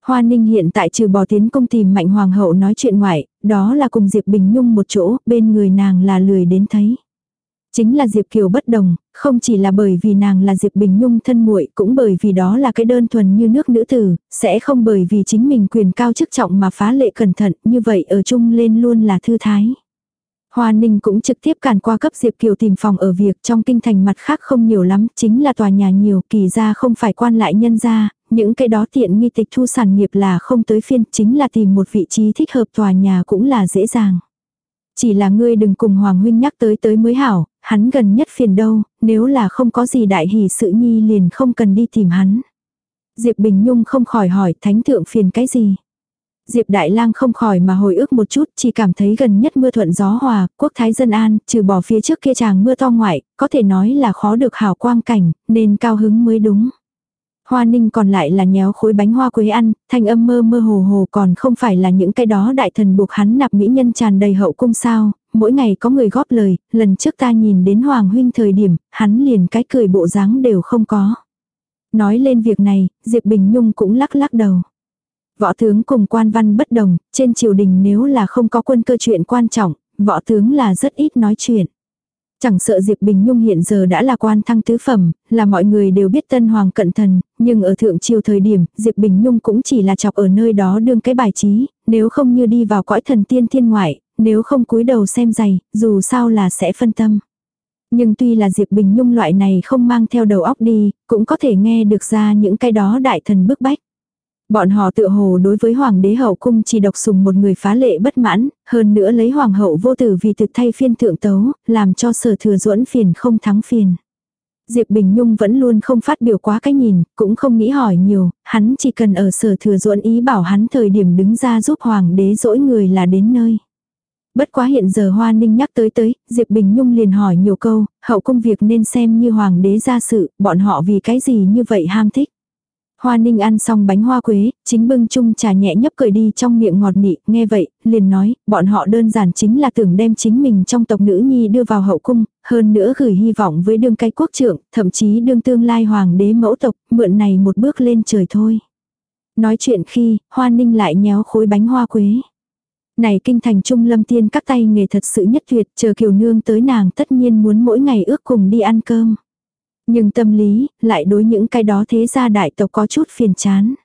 Hoa Ninh hiện tại trừ bỏ tiến công tìm Mạnh Hoàng hậu nói chuyện ngoại, đó là cùng Diệp Bình Nhung một chỗ, bên người nàng là lười đến thấy. Chính là Diệp Kiều bất đồng, không chỉ là bởi vì nàng là Diệp Bình Nhung thân muội, cũng bởi vì đó là cái đơn thuần như nước nữ tử, sẽ không bởi vì chính mình quyền cao chức trọng mà phá lệ cẩn thận, như vậy ở chung lên luôn là thư thái. Hoa Ninh cũng trực tiếp càn qua cấp Diệp Kiều tìm phòng ở việc trong kinh thành mặt khác không nhiều lắm, chính là tòa nhà nhiều, kỳ ra không phải quan lại nhân ra, những cái đó tiện nghi tịch thu sản nghiệp là không tới phiên, chính là tìm một vị trí thích hợp tòa nhà cũng là dễ dàng. Chỉ là ngươi đừng cùng Hoàng Huynh nhắc tới tới mới hảo, hắn gần nhất phiền đâu, nếu là không có gì đại hỷ sự nhi liền không cần đi tìm hắn. Diệp Bình Nhung không khỏi hỏi thánh thượng phiền cái gì. Diệp Đại Lang không khỏi mà hồi ức một chút, chỉ cảm thấy gần nhất mưa thuận gió hòa, quốc thái dân an, trừ bỏ phía trước kia chàng mưa to ngoại, có thể nói là khó được hảo quang cảnh, nên cao hứng mới đúng. Hoa ninh còn lại là nhéo khối bánh hoa quế ăn, thanh âm mơ mơ hồ hồ còn không phải là những cái đó đại thần buộc hắn nạp mỹ nhân tràn đầy hậu cung sao, mỗi ngày có người góp lời, lần trước ta nhìn đến Hoàng huynh thời điểm, hắn liền cái cười bộ dáng đều không có. Nói lên việc này, Diệp Bình Nhung cũng lắc lắc đầu. Võ tướng cùng quan văn bất đồng, trên triều đình nếu là không có quân cơ chuyện quan trọng, võ tướng là rất ít nói chuyện. Chẳng sợ Diệp Bình Nhung hiện giờ đã là quan thăng tứ phẩm, là mọi người đều biết tân hoàng cận thần, nhưng ở thượng triều thời điểm, Diệp Bình Nhung cũng chỉ là chọc ở nơi đó đương cái bài trí, nếu không như đi vào cõi thần tiên thiên ngoại, nếu không cúi đầu xem giày, dù sao là sẽ phân tâm. Nhưng tuy là Diệp Bình Nhung loại này không mang theo đầu óc đi, cũng có thể nghe được ra những cái đó đại thần bức bách. Bọn họ tự hồ đối với hoàng đế hậu cung chỉ độc sùng một người phá lệ bất mãn, hơn nữa lấy hoàng hậu vô tử vì thực thay phiên thượng tấu, làm cho sở thừa duẫn phiền không thắng phiền. Diệp Bình Nhung vẫn luôn không phát biểu quá cái nhìn, cũng không nghĩ hỏi nhiều, hắn chỉ cần ở sở thừa duẫn ý bảo hắn thời điểm đứng ra giúp hoàng đế dỗi người là đến nơi. Bất quá hiện giờ Hoa Ninh nhắc tới tới, Diệp Bình Nhung liền hỏi nhiều câu, hậu công việc nên xem như hoàng đế ra sự, bọn họ vì cái gì như vậy ham thích. Hoa ninh ăn xong bánh hoa quế, chính bưng chung trà nhẹ nhấp cười đi trong miệng ngọt nị, nghe vậy, liền nói, bọn họ đơn giản chính là tưởng đem chính mình trong tộc nữ nhi đưa vào hậu cung, hơn nữa gửi hy vọng với đương cái quốc trưởng, thậm chí đương tương lai hoàng đế mẫu tộc, mượn này một bước lên trời thôi. Nói chuyện khi, hoa ninh lại nhéo khối bánh hoa quế. Này kinh thành trung lâm tiên các tay nghề thật sự nhất tuyệt, chờ kiều nương tới nàng tất nhiên muốn mỗi ngày ước cùng đi ăn cơm. Nhưng tâm lý, lại đối những cái đó thế gia đại tộc có chút phiền chán.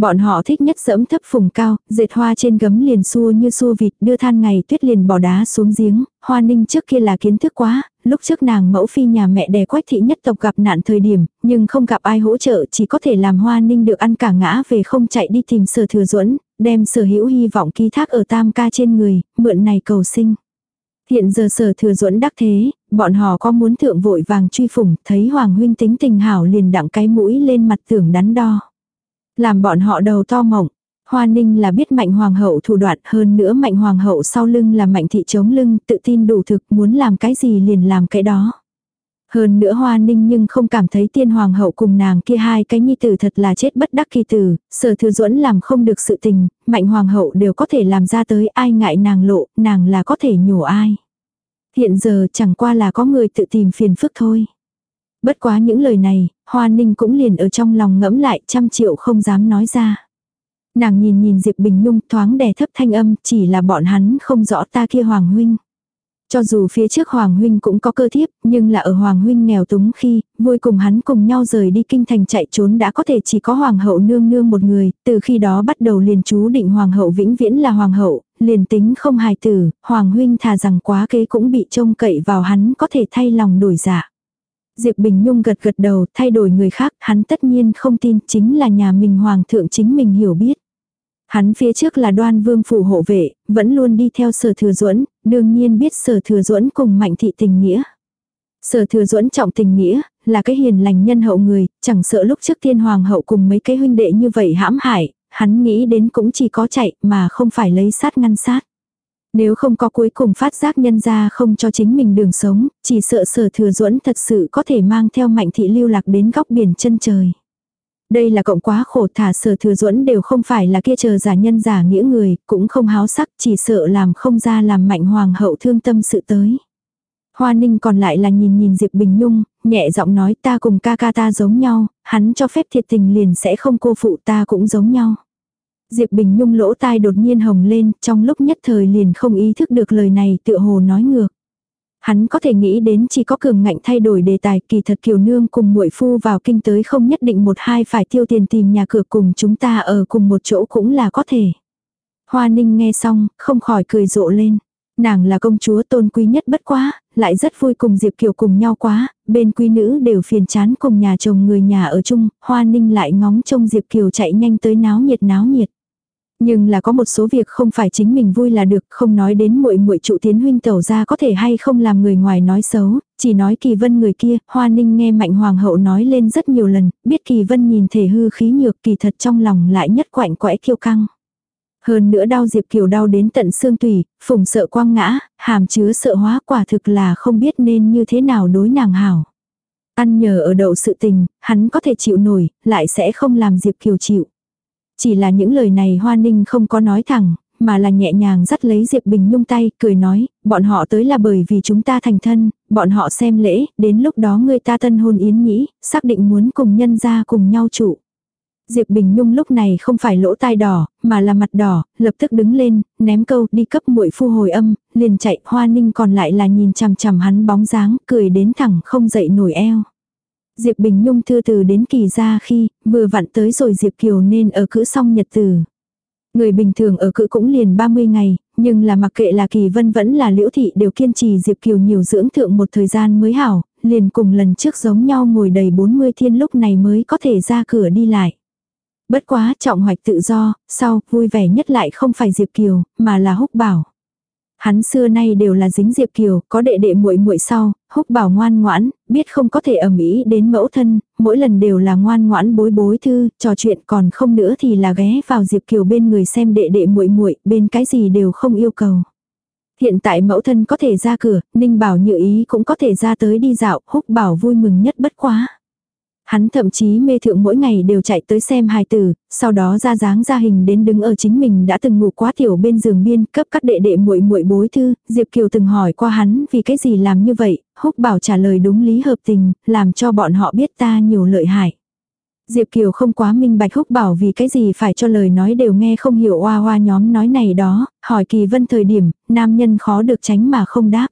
Bọn họ thích nhất dẫm thấp phùng cao, dệt hoa trên gấm liền xua như xua vịt, đưa than ngày tuyết liền bỏ đá xuống giếng, hoa ninh trước kia là kiến thức quá, lúc trước nàng mẫu phi nhà mẹ đẻ quách thị nhất tộc gặp nạn thời điểm, nhưng không gặp ai hỗ trợ chỉ có thể làm hoa ninh được ăn cả ngã về không chạy đi tìm sở thừa duẫn đem sở hữu hy vọng ký thác ở tam ca trên người, mượn này cầu sinh. Hiện giờ sở thừa duẫn đắc thế, bọn họ có muốn thượng vội vàng truy phủng, thấy Hoàng huynh tính tình hảo liền đặng cái mũi lên mặt tưởng đắn đo. Làm bọn họ đầu to mộng. Hoa Ninh là biết mạnh hoàng hậu thủ đoạn hơn nữa mạnh hoàng hậu sau lưng là mạnh thị chống lưng, tự tin đủ thực muốn làm cái gì liền làm cái đó. Hơn nữa Hoa Ninh nhưng không cảm thấy tiên hoàng hậu cùng nàng kia hai cái nhi tử thật là chết bất đắc kỳ tử, sở thư duẫn làm không được sự tình, mạnh hoàng hậu đều có thể làm ra tới ai ngại nàng lộ, nàng là có thể nhổ ai. Hiện giờ chẳng qua là có người tự tìm phiền phức thôi. Bất quá những lời này, Hoa Ninh cũng liền ở trong lòng ngẫm lại trăm triệu không dám nói ra. Nàng nhìn nhìn Diệp Bình Nhung thoáng đè thấp thanh âm chỉ là bọn hắn không rõ ta kia Hoàng Huynh. Cho dù phía trước Hoàng Huynh cũng có cơ thiếp, nhưng là ở Hoàng Huynh nghèo túng khi, vui cùng hắn cùng nhau rời đi kinh thành chạy trốn đã có thể chỉ có Hoàng hậu nương nương một người, từ khi đó bắt đầu liền chú định Hoàng hậu vĩnh viễn là Hoàng hậu, liền tính không hài tử, Hoàng Huynh thà rằng quá kế cũng bị trông cậy vào hắn có thể thay lòng đổi dạ. Diệp Bình Nhung gật gật đầu, thay đổi người khác, hắn tất nhiên không tin, chính là nhà mình hoàng thượng chính mình hiểu biết. Hắn phía trước là đoan vương phủ hộ vệ, vẫn luôn đi theo sở thừa duẫn đương nhiên biết sở thừa duẫn cùng mạnh thị tình nghĩa. Sở thừa duẫn trọng tình nghĩa, là cái hiền lành nhân hậu người, chẳng sợ lúc trước tiên hoàng hậu cùng mấy cái huynh đệ như vậy hãm hại, hắn nghĩ đến cũng chỉ có chạy mà không phải lấy sát ngăn sát. Nếu không có cuối cùng phát giác nhân ra không cho chính mình đường sống, chỉ sợ sở thừa duẫn thật sự có thể mang theo mạnh thị lưu lạc đến góc biển chân trời. Đây là cộng quá khổ thả sở thừa duẫn đều không phải là kia chờ giả nhân giả nghĩa người, cũng không háo sắc chỉ sợ làm không ra làm mạnh hoàng hậu thương tâm sự tới. Hoa ninh còn lại là nhìn nhìn Diệp Bình Nhung, nhẹ giọng nói ta cùng ca ca ta giống nhau, hắn cho phép thiệt tình liền sẽ không cô phụ ta cũng giống nhau. Diệp Bình Nhung lỗ tai đột nhiên hồng lên, trong lúc nhất thời liền không ý thức được lời này tựa hồ nói ngược. Hắn có thể nghĩ đến chỉ có cường ngạnh thay đổi đề tài kỳ thật kiều nương cùng muội phu vào kinh tới không nhất định một hai phải tiêu tiền tìm nhà cửa cùng chúng ta ở cùng một chỗ cũng là có thể. Hoa ninh nghe xong, không khỏi cười rộ lên. Nàng là công chúa tôn quý nhất bất quá, lại rất vui cùng Diệp Kiều cùng nhau quá, bên quý nữ đều phiền chán cùng nhà chồng người nhà ở chung, Hoa Ninh lại ngóng trông Diệp Kiều chạy nhanh tới náo nhiệt náo nhiệt. Nhưng là có một số việc không phải chính mình vui là được, không nói đến muội muội trụ tiến huynh tẩu ra có thể hay không làm người ngoài nói xấu, chỉ nói kỳ vân người kia, hoa ninh nghe mạnh hoàng hậu nói lên rất nhiều lần, biết kỳ vân nhìn thể hư khí nhược kỳ thật trong lòng lại nhất quạnh quẽ kiêu căng. Hơn nữa đau Diệp Kiều đau đến tận xương tùy, phùng sợ quang ngã, hàm chứa sợ hóa quả thực là không biết nên như thế nào đối nàng hảo. Ăn nhờ ở đậu sự tình, hắn có thể chịu nổi, lại sẽ không làm Diệp Kiều chịu. Chỉ là những lời này Hoa Ninh không có nói thẳng, mà là nhẹ nhàng dắt lấy Diệp Bình Nhung tay, cười nói, bọn họ tới là bởi vì chúng ta thành thân, bọn họ xem lễ, đến lúc đó người ta tân hôn yến nhĩ, xác định muốn cùng nhân ra cùng nhau trụ. Diệp Bình Nhung lúc này không phải lỗ tai đỏ, mà là mặt đỏ, lập tức đứng lên, ném câu đi cấp muội phu hồi âm, liền chạy, Hoa Ninh còn lại là nhìn chằm chằm hắn bóng dáng, cười đến thẳng không dậy nổi eo. Diệp Bình Nhung thư từ đến kỳ ra khi, vừa vặn tới rồi Diệp Kiều nên ở cữ xong nhật tử. Người bình thường ở cữ cũng liền 30 ngày, nhưng là mặc kệ là kỳ vân vẫn là liễu thị đều kiên trì Diệp Kiều nhiều dưỡng thượng một thời gian mới hảo, liền cùng lần trước giống nhau ngồi đầy 40 thiên lúc này mới có thể ra cửa đi lại. Bất quá trọng hoạch tự do, sau vui vẻ nhất lại không phải Diệp Kiều, mà là húc bảo. Hắn xưa nay đều là dính Diệp Kiều, có đệ đệ muội muội sau, húc bảo ngoan ngoãn, biết không có thể ẩm ý đến mẫu thân, mỗi lần đều là ngoan ngoãn bối bối thư, trò chuyện còn không nữa thì là ghé vào Diệp Kiều bên người xem đệ đệ muội muội bên cái gì đều không yêu cầu. Hiện tại mẫu thân có thể ra cửa, Ninh Bảo như ý cũng có thể ra tới đi dạo, húc bảo vui mừng nhất bất quá. Hắn thậm chí mê thượng mỗi ngày đều chạy tới xem hài tử, sau đó ra dáng ra hình đến đứng ở chính mình đã từng ngủ quá tiểu bên giường biên cấp các đệ đệ muội muội bối thư, Diệp Kiều từng hỏi qua hắn vì cái gì làm như vậy, húc bảo trả lời đúng lý hợp tình, làm cho bọn họ biết ta nhiều lợi hại. Diệp Kiều không quá minh bạch húc bảo vì cái gì phải cho lời nói đều nghe không hiểu oa oa nhóm nói này đó, hỏi kỳ vân thời điểm, nam nhân khó được tránh mà không đáp.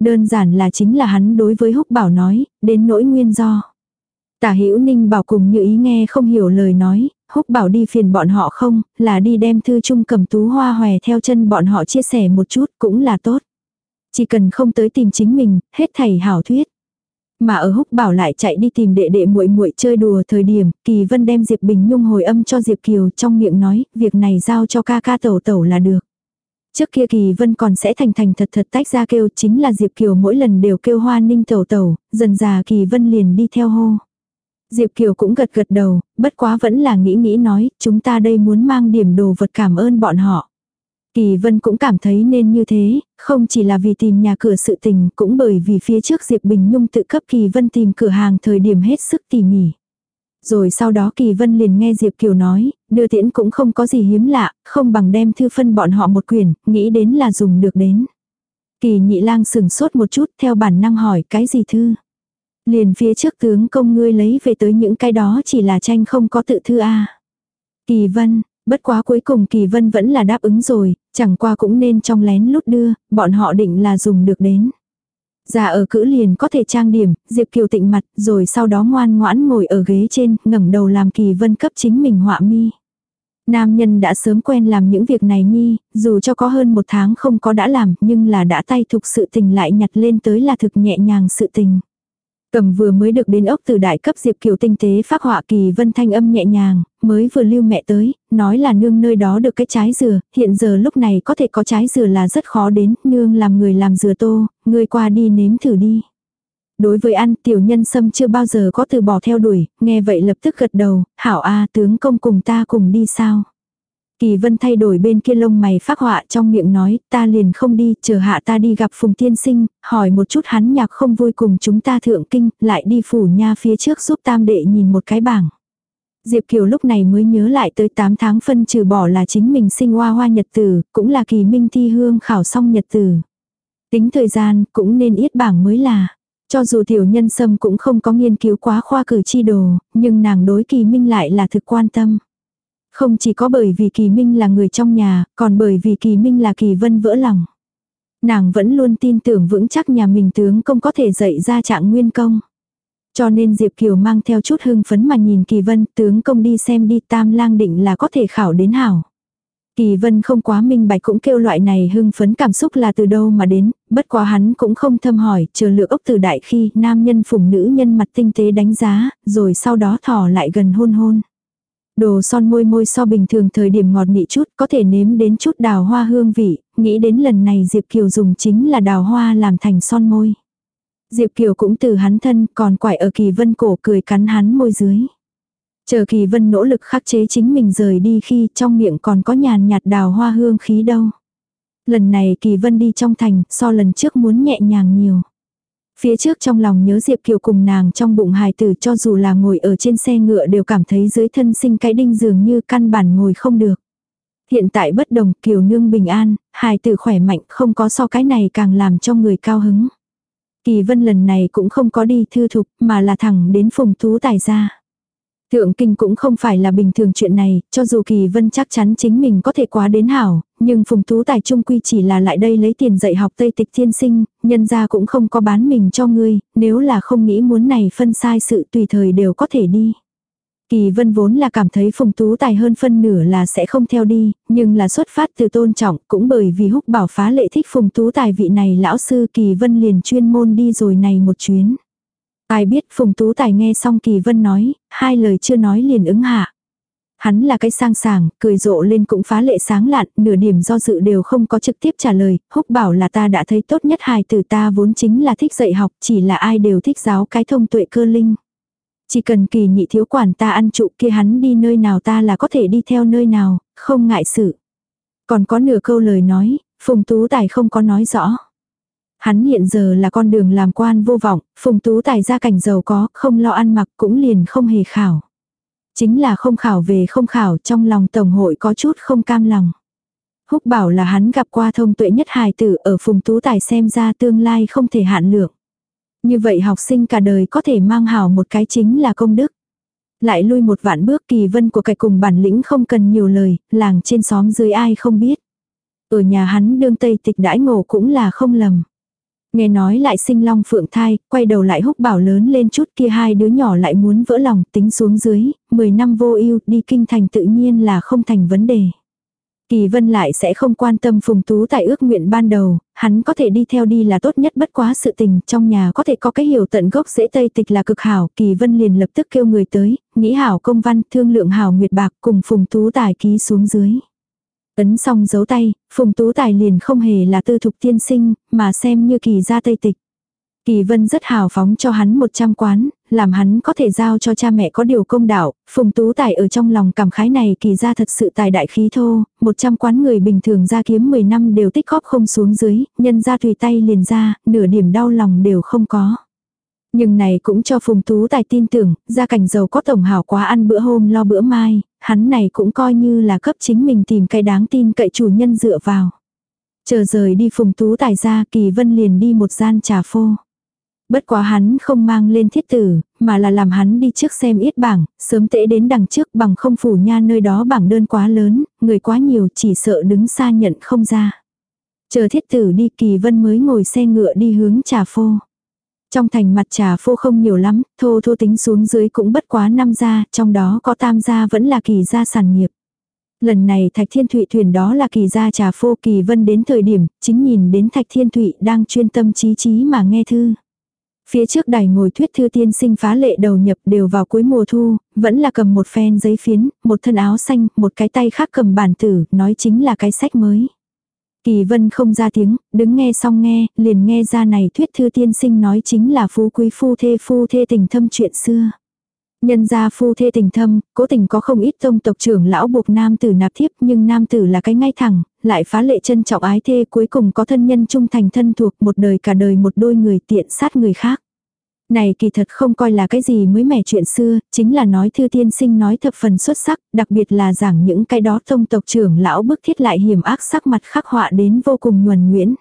Đơn giản là chính là hắn đối với húc bảo nói, đến nỗi nguyên do. Tả hữu ninh bảo cùng như ý nghe không hiểu lời nói, húc bảo đi phiền bọn họ không, là đi đem thư chung cầm tú hoa hòe theo chân bọn họ chia sẻ một chút cũng là tốt. Chỉ cần không tới tìm chính mình, hết thầy hảo thuyết. Mà ở húc bảo lại chạy đi tìm đệ đệ muội muội chơi đùa thời điểm, Kỳ Vân đem Diệp Bình Nhung hồi âm cho Diệp Kiều trong miệng nói, việc này giao cho ca ca tẩu tẩu là được. Trước kia Kỳ Vân còn sẽ thành thành thật thật tách ra kêu chính là Diệp Kiều mỗi lần đều kêu hoa ninh tẩu tẩu, dần già Kỳ Vân liền đi theo hô. Diệp Kiều cũng gật gật đầu, bất quá vẫn là nghĩ nghĩ nói, chúng ta đây muốn mang điểm đồ vật cảm ơn bọn họ. Kỳ Vân cũng cảm thấy nên như thế, không chỉ là vì tìm nhà cửa sự tình, cũng bởi vì phía trước Diệp Bình Nhung tự cấp Kỳ Vân tìm cửa hàng thời điểm hết sức tỉ mỉ. Rồi sau đó Kỳ Vân liền nghe Diệp Kiều nói, đưa tiễn cũng không có gì hiếm lạ, không bằng đem thư phân bọn họ một quyển, nghĩ đến là dùng được đến. Kỳ nhị lang sừng sốt một chút theo bản năng hỏi cái gì thư. Liền phía trước tướng công ngươi lấy về tới những cái đó chỉ là tranh không có tự thư a Kỳ Vân, Bất quá cuối cùng Kỳ Vân vẫn là đáp ứng rồi, chẳng qua cũng nên trong lén lút đưa, bọn họ định là dùng được đến. Già ở cữ liền có thể trang điểm, Diệp Kiều tịnh mặt, rồi sau đó ngoan ngoãn ngồi ở ghế trên, ngẩng đầu làm Kỳ Vân cấp chính mình họa mi. Nam nhân đã sớm quen làm những việc này nhi, dù cho có hơn một tháng không có đã làm, nhưng là đã tay thục sự tình lại nhặt lên tới là thực nhẹ nhàng sự tình. Cầm vừa mới được đến ốc từ đại cấp Diệp Kiều tinh tế phát họa kỳ vân thanh âm nhẹ nhàng, mới vừa lưu mẹ tới, nói là nương nơi đó được cái trái dừa, hiện giờ lúc này có thể có trái dừa là rất khó đến, nương làm người làm dừa tô, người qua đi nếm thử đi. Đối với ăn tiểu nhân sâm chưa bao giờ có từ bỏ theo đuổi, nghe vậy lập tức gật đầu, hảo a tướng công cùng ta cùng đi sao. Kỳ vân thay đổi bên kia lông mày phát họa trong miệng nói, ta liền không đi, chờ hạ ta đi gặp phùng tiên sinh, hỏi một chút hắn nhạc không vui cùng chúng ta thượng kinh, lại đi phủ nha phía trước giúp tam đệ nhìn một cái bảng. Diệp Kiều lúc này mới nhớ lại tới 8 tháng phân trừ bỏ là chính mình sinh hoa hoa nhật tử, cũng là kỳ minh thi hương khảo xong nhật tử. Tính thời gian cũng nên yết bảng mới là. Cho dù tiểu nhân sâm cũng không có nghiên cứu quá khoa cử chi đồ, nhưng nàng đối kỳ minh lại là thực quan tâm. Không chỉ có bởi vì Kỳ Minh là người trong nhà, còn bởi vì Kỳ Minh là Kỳ Vân vỡ lòng. Nàng vẫn luôn tin tưởng vững chắc nhà mình tướng công có thể dạy ra trạng nguyên công. Cho nên Diệp Kiều mang theo chút hưng phấn mà nhìn Kỳ Vân tướng công đi xem đi tam lang định là có thể khảo đến hảo. Kỳ Vân không quá minh bạch cũng kêu loại này hưng phấn cảm xúc là từ đâu mà đến, bất quá hắn cũng không thâm hỏi, chờ lựa ốc từ đại khi nam nhân phụng nữ nhân mặt tinh tế đánh giá, rồi sau đó thỏ lại gần hôn hôn. Đồ son môi môi so bình thường thời điểm ngọt nị chút có thể nếm đến chút đào hoa hương vị, nghĩ đến lần này Diệp Kiều dùng chính là đào hoa làm thành son môi. Diệp Kiều cũng từ hắn thân còn quải ở kỳ vân cổ cười cắn hắn môi dưới. Chờ kỳ vân nỗ lực khắc chế chính mình rời đi khi trong miệng còn có nhàn nhạt đào hoa hương khí đâu. Lần này kỳ vân đi trong thành so lần trước muốn nhẹ nhàng nhiều. Phía trước trong lòng nhớ Diệp Kiều cùng nàng trong bụng hài tử cho dù là ngồi ở trên xe ngựa đều cảm thấy dưới thân sinh cái đinh dường như căn bản ngồi không được. Hiện tại bất đồng Kiều nương bình an, hài tử khỏe mạnh không có so cái này càng làm cho người cao hứng. Kỳ vân lần này cũng không có đi thư thục mà là thẳng đến phùng tú tài ra. Thượng kinh cũng không phải là bình thường chuyện này, cho dù kỳ vân chắc chắn chính mình có thể quá đến hảo, nhưng phùng tú tài trung quy chỉ là lại đây lấy tiền dạy học Tây tịch thiên sinh, nhân ra cũng không có bán mình cho ngươi, nếu là không nghĩ muốn này phân sai sự tùy thời đều có thể đi. Kỳ vân vốn là cảm thấy phùng tú tài hơn phân nửa là sẽ không theo đi, nhưng là xuất phát từ tôn trọng cũng bởi vì húc bảo phá lệ thích phùng tú tài vị này lão sư kỳ vân liền chuyên môn đi rồi này một chuyến. Ai biết Phùng Tú Tài nghe xong Kỳ Vân nói, hai lời chưa nói liền ứng hạ. Hắn là cái sang sảng, cười rộ lên cũng phá lệ sáng lạn, nửa điểm do dự đều không có trực tiếp trả lời, húc bảo là ta đã thấy tốt nhất hài từ ta vốn chính là thích dạy học, chỉ là ai đều thích giáo cái thông tuệ cơ linh. Chỉ cần kỳ nhị thiếu quản ta ăn trụ kia hắn đi nơi nào ta là có thể đi theo nơi nào, không ngại sự. Còn có nửa câu lời nói, Phùng Tú Tài không có nói rõ. Hắn hiện giờ là con đường làm quan vô vọng, phùng tú tài gia cảnh giàu có, không lo ăn mặc cũng liền không hề khảo. Chính là không khảo về không khảo trong lòng tổng hội có chút không cam lòng. Húc bảo là hắn gặp qua thông tuệ nhất hài tử ở phùng tú tài xem ra tương lai không thể hạn lượng. Như vậy học sinh cả đời có thể mang hảo một cái chính là công đức. Lại lui một vạn bước kỳ vân của cái cùng bản lĩnh không cần nhiều lời, làng trên xóm dưới ai không biết. Ở nhà hắn đương tây tịch đãi ngộ cũng là không lầm. Nghe nói lại sinh long phượng thai, quay đầu lại húc bảo lớn lên chút kia hai đứa nhỏ lại muốn vỡ lòng tính xuống dưới, 10 năm vô ưu đi kinh thành tự nhiên là không thành vấn đề. Kỳ vân lại sẽ không quan tâm phùng tú tại ước nguyện ban đầu, hắn có thể đi theo đi là tốt nhất bất quá sự tình, trong nhà có thể có cái hiểu tận gốc dễ tây tịch là cực hảo, kỳ vân liền lập tức kêu người tới, nghĩ hảo công văn, thương lượng hảo nguyệt bạc cùng phùng tú tài ký xuống dưới. Ấn xong dấu tay, Phùng Tú Tài liền không hề là tư thục tiên sinh, mà xem như kỳ gia tây tịch. Kỳ vân rất hào phóng cho hắn 100 quán, làm hắn có thể giao cho cha mẹ có điều công đạo, Phùng Tú Tài ở trong lòng cảm khái này kỳ ra thật sự tài đại khí thô, 100 quán người bình thường ra kiếm 10 năm đều tích góp không xuống dưới, nhân ra tùy tay liền ra, nửa điểm đau lòng đều không có. Nhưng này cũng cho Phùng Tú Tài tin tưởng, gia cảnh giàu có tổng hảo quá ăn bữa hôm lo bữa mai, hắn này cũng coi như là cấp chính mình tìm cái đáng tin cậy chủ nhân dựa vào. Chờ rời đi Phùng Tú Tài ra Kỳ Vân liền đi một gian trà phô. Bất quá hắn không mang lên thiết tử, mà là làm hắn đi trước xem ít bảng, sớm tễ đến đằng trước bằng không phủ nha nơi đó bảng đơn quá lớn, người quá nhiều chỉ sợ đứng xa nhận không ra. Chờ thiết tử đi kỳ vân mới ngồi xe ngựa đi hướng trà phô. Trong thành mặt trà phô không nhiều lắm, thô thô tính xuống dưới cũng bất quá năm gia, trong đó có tam gia vẫn là kỳ gia sản nghiệp. Lần này Thạch Thiên Thụy thuyền đó là kỳ gia trà phô kỳ vân đến thời điểm, chính nhìn đến Thạch Thiên Thụy đang chuyên tâm trí trí mà nghe thư. Phía trước đài ngồi thuyết thư tiên sinh phá lệ đầu nhập đều vào cuối mùa thu, vẫn là cầm một phen giấy phiến, một thân áo xanh, một cái tay khác cầm bản tử, nói chính là cái sách mới. Kỳ vân không ra tiếng, đứng nghe xong nghe, liền nghe ra này thuyết thư tiên sinh nói chính là phú quý phu thê phu thê tình thâm chuyện xưa. Nhân gia phu thê tình thâm, cố tình có không ít tông tộc trưởng lão buộc nam tử nạp thiếp nhưng nam tử là cái ngay thẳng, lại phá lệ chân trọng ái thê cuối cùng có thân nhân trung thành thân thuộc một đời cả đời một đôi người tiện sát người khác. Này kỳ thật không coi là cái gì mới mẻ chuyện xưa, chính là nói thư tiên sinh nói thập phần xuất sắc, đặc biệt là giảng những cái đó thông tộc trưởng lão bức thiết lại hiểm ác sắc mặt khắc họa đến vô cùng nhuần nguyễn.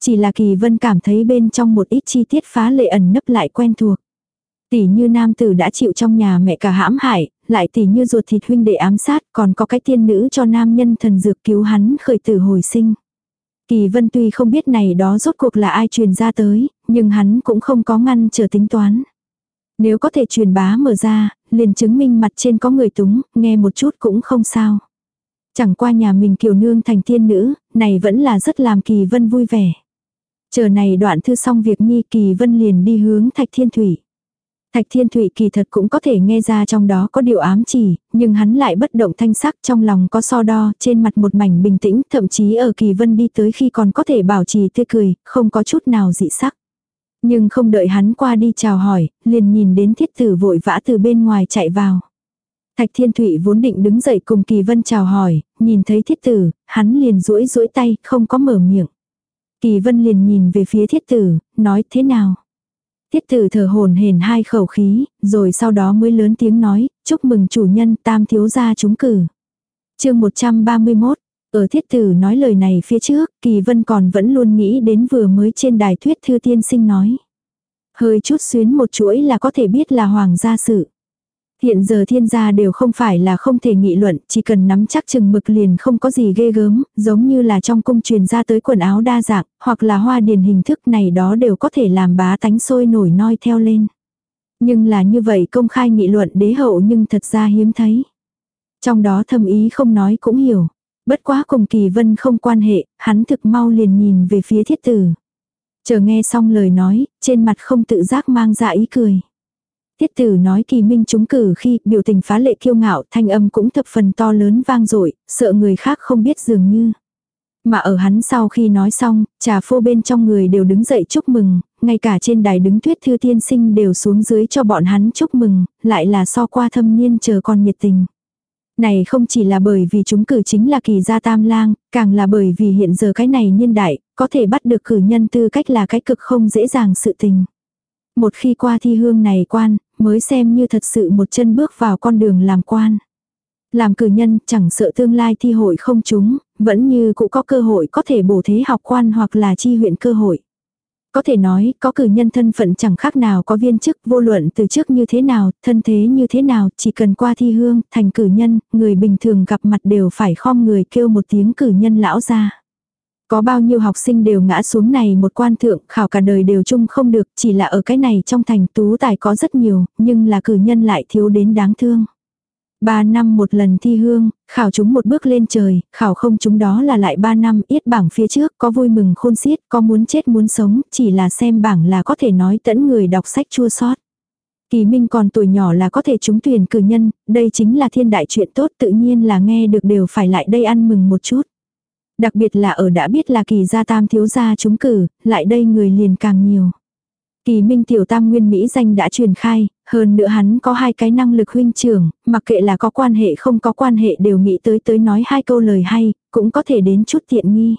Chỉ là kỳ vân cảm thấy bên trong một ít chi tiết phá lệ ẩn nấp lại quen thuộc. Tỷ như nam tử đã chịu trong nhà mẹ cả hãm hại, lại tỷ như ruột thịt huynh đệ ám sát, còn có cái tiên nữ cho nam nhân thần dược cứu hắn khởi tử hồi sinh. Kỳ vân tuy không biết này đó rốt cuộc là ai truyền ra tới, nhưng hắn cũng không có ngăn chờ tính toán. Nếu có thể truyền bá mở ra, liền chứng minh mặt trên có người túng, nghe một chút cũng không sao. Chẳng qua nhà mình kiều nương thành tiên nữ, này vẫn là rất làm kỳ vân vui vẻ. Chờ này đoạn thư xong việc nhi kỳ vân liền đi hướng thạch thiên thủy. Thạch Thiên Thụy kỳ thật cũng có thể nghe ra trong đó có điều ám chỉ, nhưng hắn lại bất động thanh sắc trong lòng có so đo, trên mặt một mảnh bình tĩnh, thậm chí ở kỳ vân đi tới khi còn có thể bảo trì tươi cười, không có chút nào dị sắc. Nhưng không đợi hắn qua đi chào hỏi, liền nhìn đến thiết tử vội vã từ bên ngoài chạy vào. Thạch Thiên Thụy vốn định đứng dậy cùng Kỳ Vân chào hỏi, nhìn thấy thiết tử, hắn liền duỗi duỗi tay, không có mở miệng. Kỳ Vân liền nhìn về phía thiết tử, nói thế nào. Tiết tử thở hồn hển hai khẩu khí, rồi sau đó mới lớn tiếng nói, chúc mừng chủ nhân tam thiếu gia trúng cử. chương 131, ở thiết tử nói lời này phía trước, Kỳ Vân còn vẫn luôn nghĩ đến vừa mới trên đài thuyết thư tiên sinh nói. Hơi chút xuyến một chuỗi là có thể biết là hoàng gia sự. Hiện giờ thiên gia đều không phải là không thể nghị luận, chỉ cần nắm chắc chừng mực liền không có gì ghê gớm, giống như là trong cung truyền ra tới quần áo đa dạng, hoặc là hoa điền hình thức này đó đều có thể làm bá tánh sôi nổi noi theo lên. Nhưng là như vậy công khai nghị luận đế hậu nhưng thật ra hiếm thấy. Trong đó thâm ý không nói cũng hiểu. Bất quá cùng kỳ vân không quan hệ, hắn thực mau liền nhìn về phía thiết tử. Chờ nghe xong lời nói, trên mặt không tự giác mang ra ý cười. Tiết tử nói kỳ minh chúng cử khi biểu tình phá lệ kiêu ngạo thanh âm cũng thập phần to lớn vang dội sợ người khác không biết dường như. Mà ở hắn sau khi nói xong, trà phô bên trong người đều đứng dậy chúc mừng, ngay cả trên đài đứng thuyết thư tiên sinh đều xuống dưới cho bọn hắn chúc mừng, lại là so qua thâm niên chờ con nhiệt tình. Này không chỉ là bởi vì chúng cử chính là kỳ gia tam lang, càng là bởi vì hiện giờ cái này niên đại, có thể bắt được cử nhân tư cách là cái cực không dễ dàng sự tình. Một khi qua thi hương này quan, mới xem như thật sự một chân bước vào con đường làm quan. Làm cử nhân chẳng sợ tương lai thi hội không trúng, vẫn như cũng có cơ hội có thể bổ thế học quan hoặc là chi huyện cơ hội. Có thể nói, có cử nhân thân phận chẳng khác nào có viên chức vô luận từ trước như thế nào, thân thế như thế nào, chỉ cần qua thi hương, thành cử nhân, người bình thường gặp mặt đều phải khom người kêu một tiếng cử nhân lão ra. Có bao nhiêu học sinh đều ngã xuống này một quan thượng, khảo cả đời đều chung không được, chỉ là ở cái này trong thành tú tài có rất nhiều, nhưng là cử nhân lại thiếu đến đáng thương. Ba năm một lần thi hương, khảo chúng một bước lên trời, khảo không chúng đó là lại ba năm yết bảng phía trước, có vui mừng khôn xiết, có muốn chết muốn sống, chỉ là xem bảng là có thể nói tẫn người đọc sách chua sót. Kỳ Minh còn tuổi nhỏ là có thể trúng tuyển cử nhân, đây chính là thiên đại chuyện tốt tự nhiên là nghe được đều phải lại đây ăn mừng một chút. Đặc biệt là ở đã biết là kỳ gia tam thiếu gia trúng cử, lại đây người liền càng nhiều. Kỳ Minh tiểu tam nguyên Mỹ danh đã truyền khai, hơn nữa hắn có hai cái năng lực huynh trưởng, mặc kệ là có quan hệ không có quan hệ đều nghĩ tới tới nói hai câu lời hay, cũng có thể đến chút tiện nghi.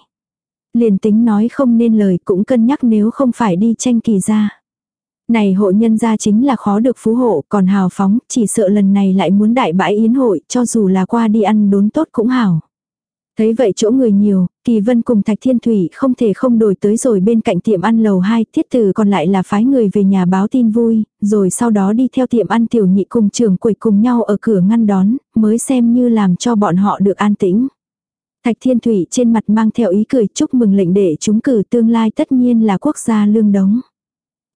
Liền tính nói không nên lời cũng cân nhắc nếu không phải đi tranh kỳ gia. Này hộ nhân gia chính là khó được phú hộ, còn hào phóng, chỉ sợ lần này lại muốn đại bãi yến hội, cho dù là qua đi ăn đốn tốt cũng hảo. Thấy vậy chỗ người nhiều, Kỳ Vân cùng Thạch Thiên Thủy không thể không đổi tới rồi bên cạnh tiệm ăn lầu 2, thiết tử còn lại là phái người về nhà báo tin vui, rồi sau đó đi theo tiệm ăn tiểu nhị cùng trưởng quầy cùng nhau ở cửa ngăn đón, mới xem như làm cho bọn họ được an tĩnh. Thạch Thiên Thủy trên mặt mang theo ý cười chúc mừng lệnh để chúng cử tương lai tất nhiên là quốc gia lương đống.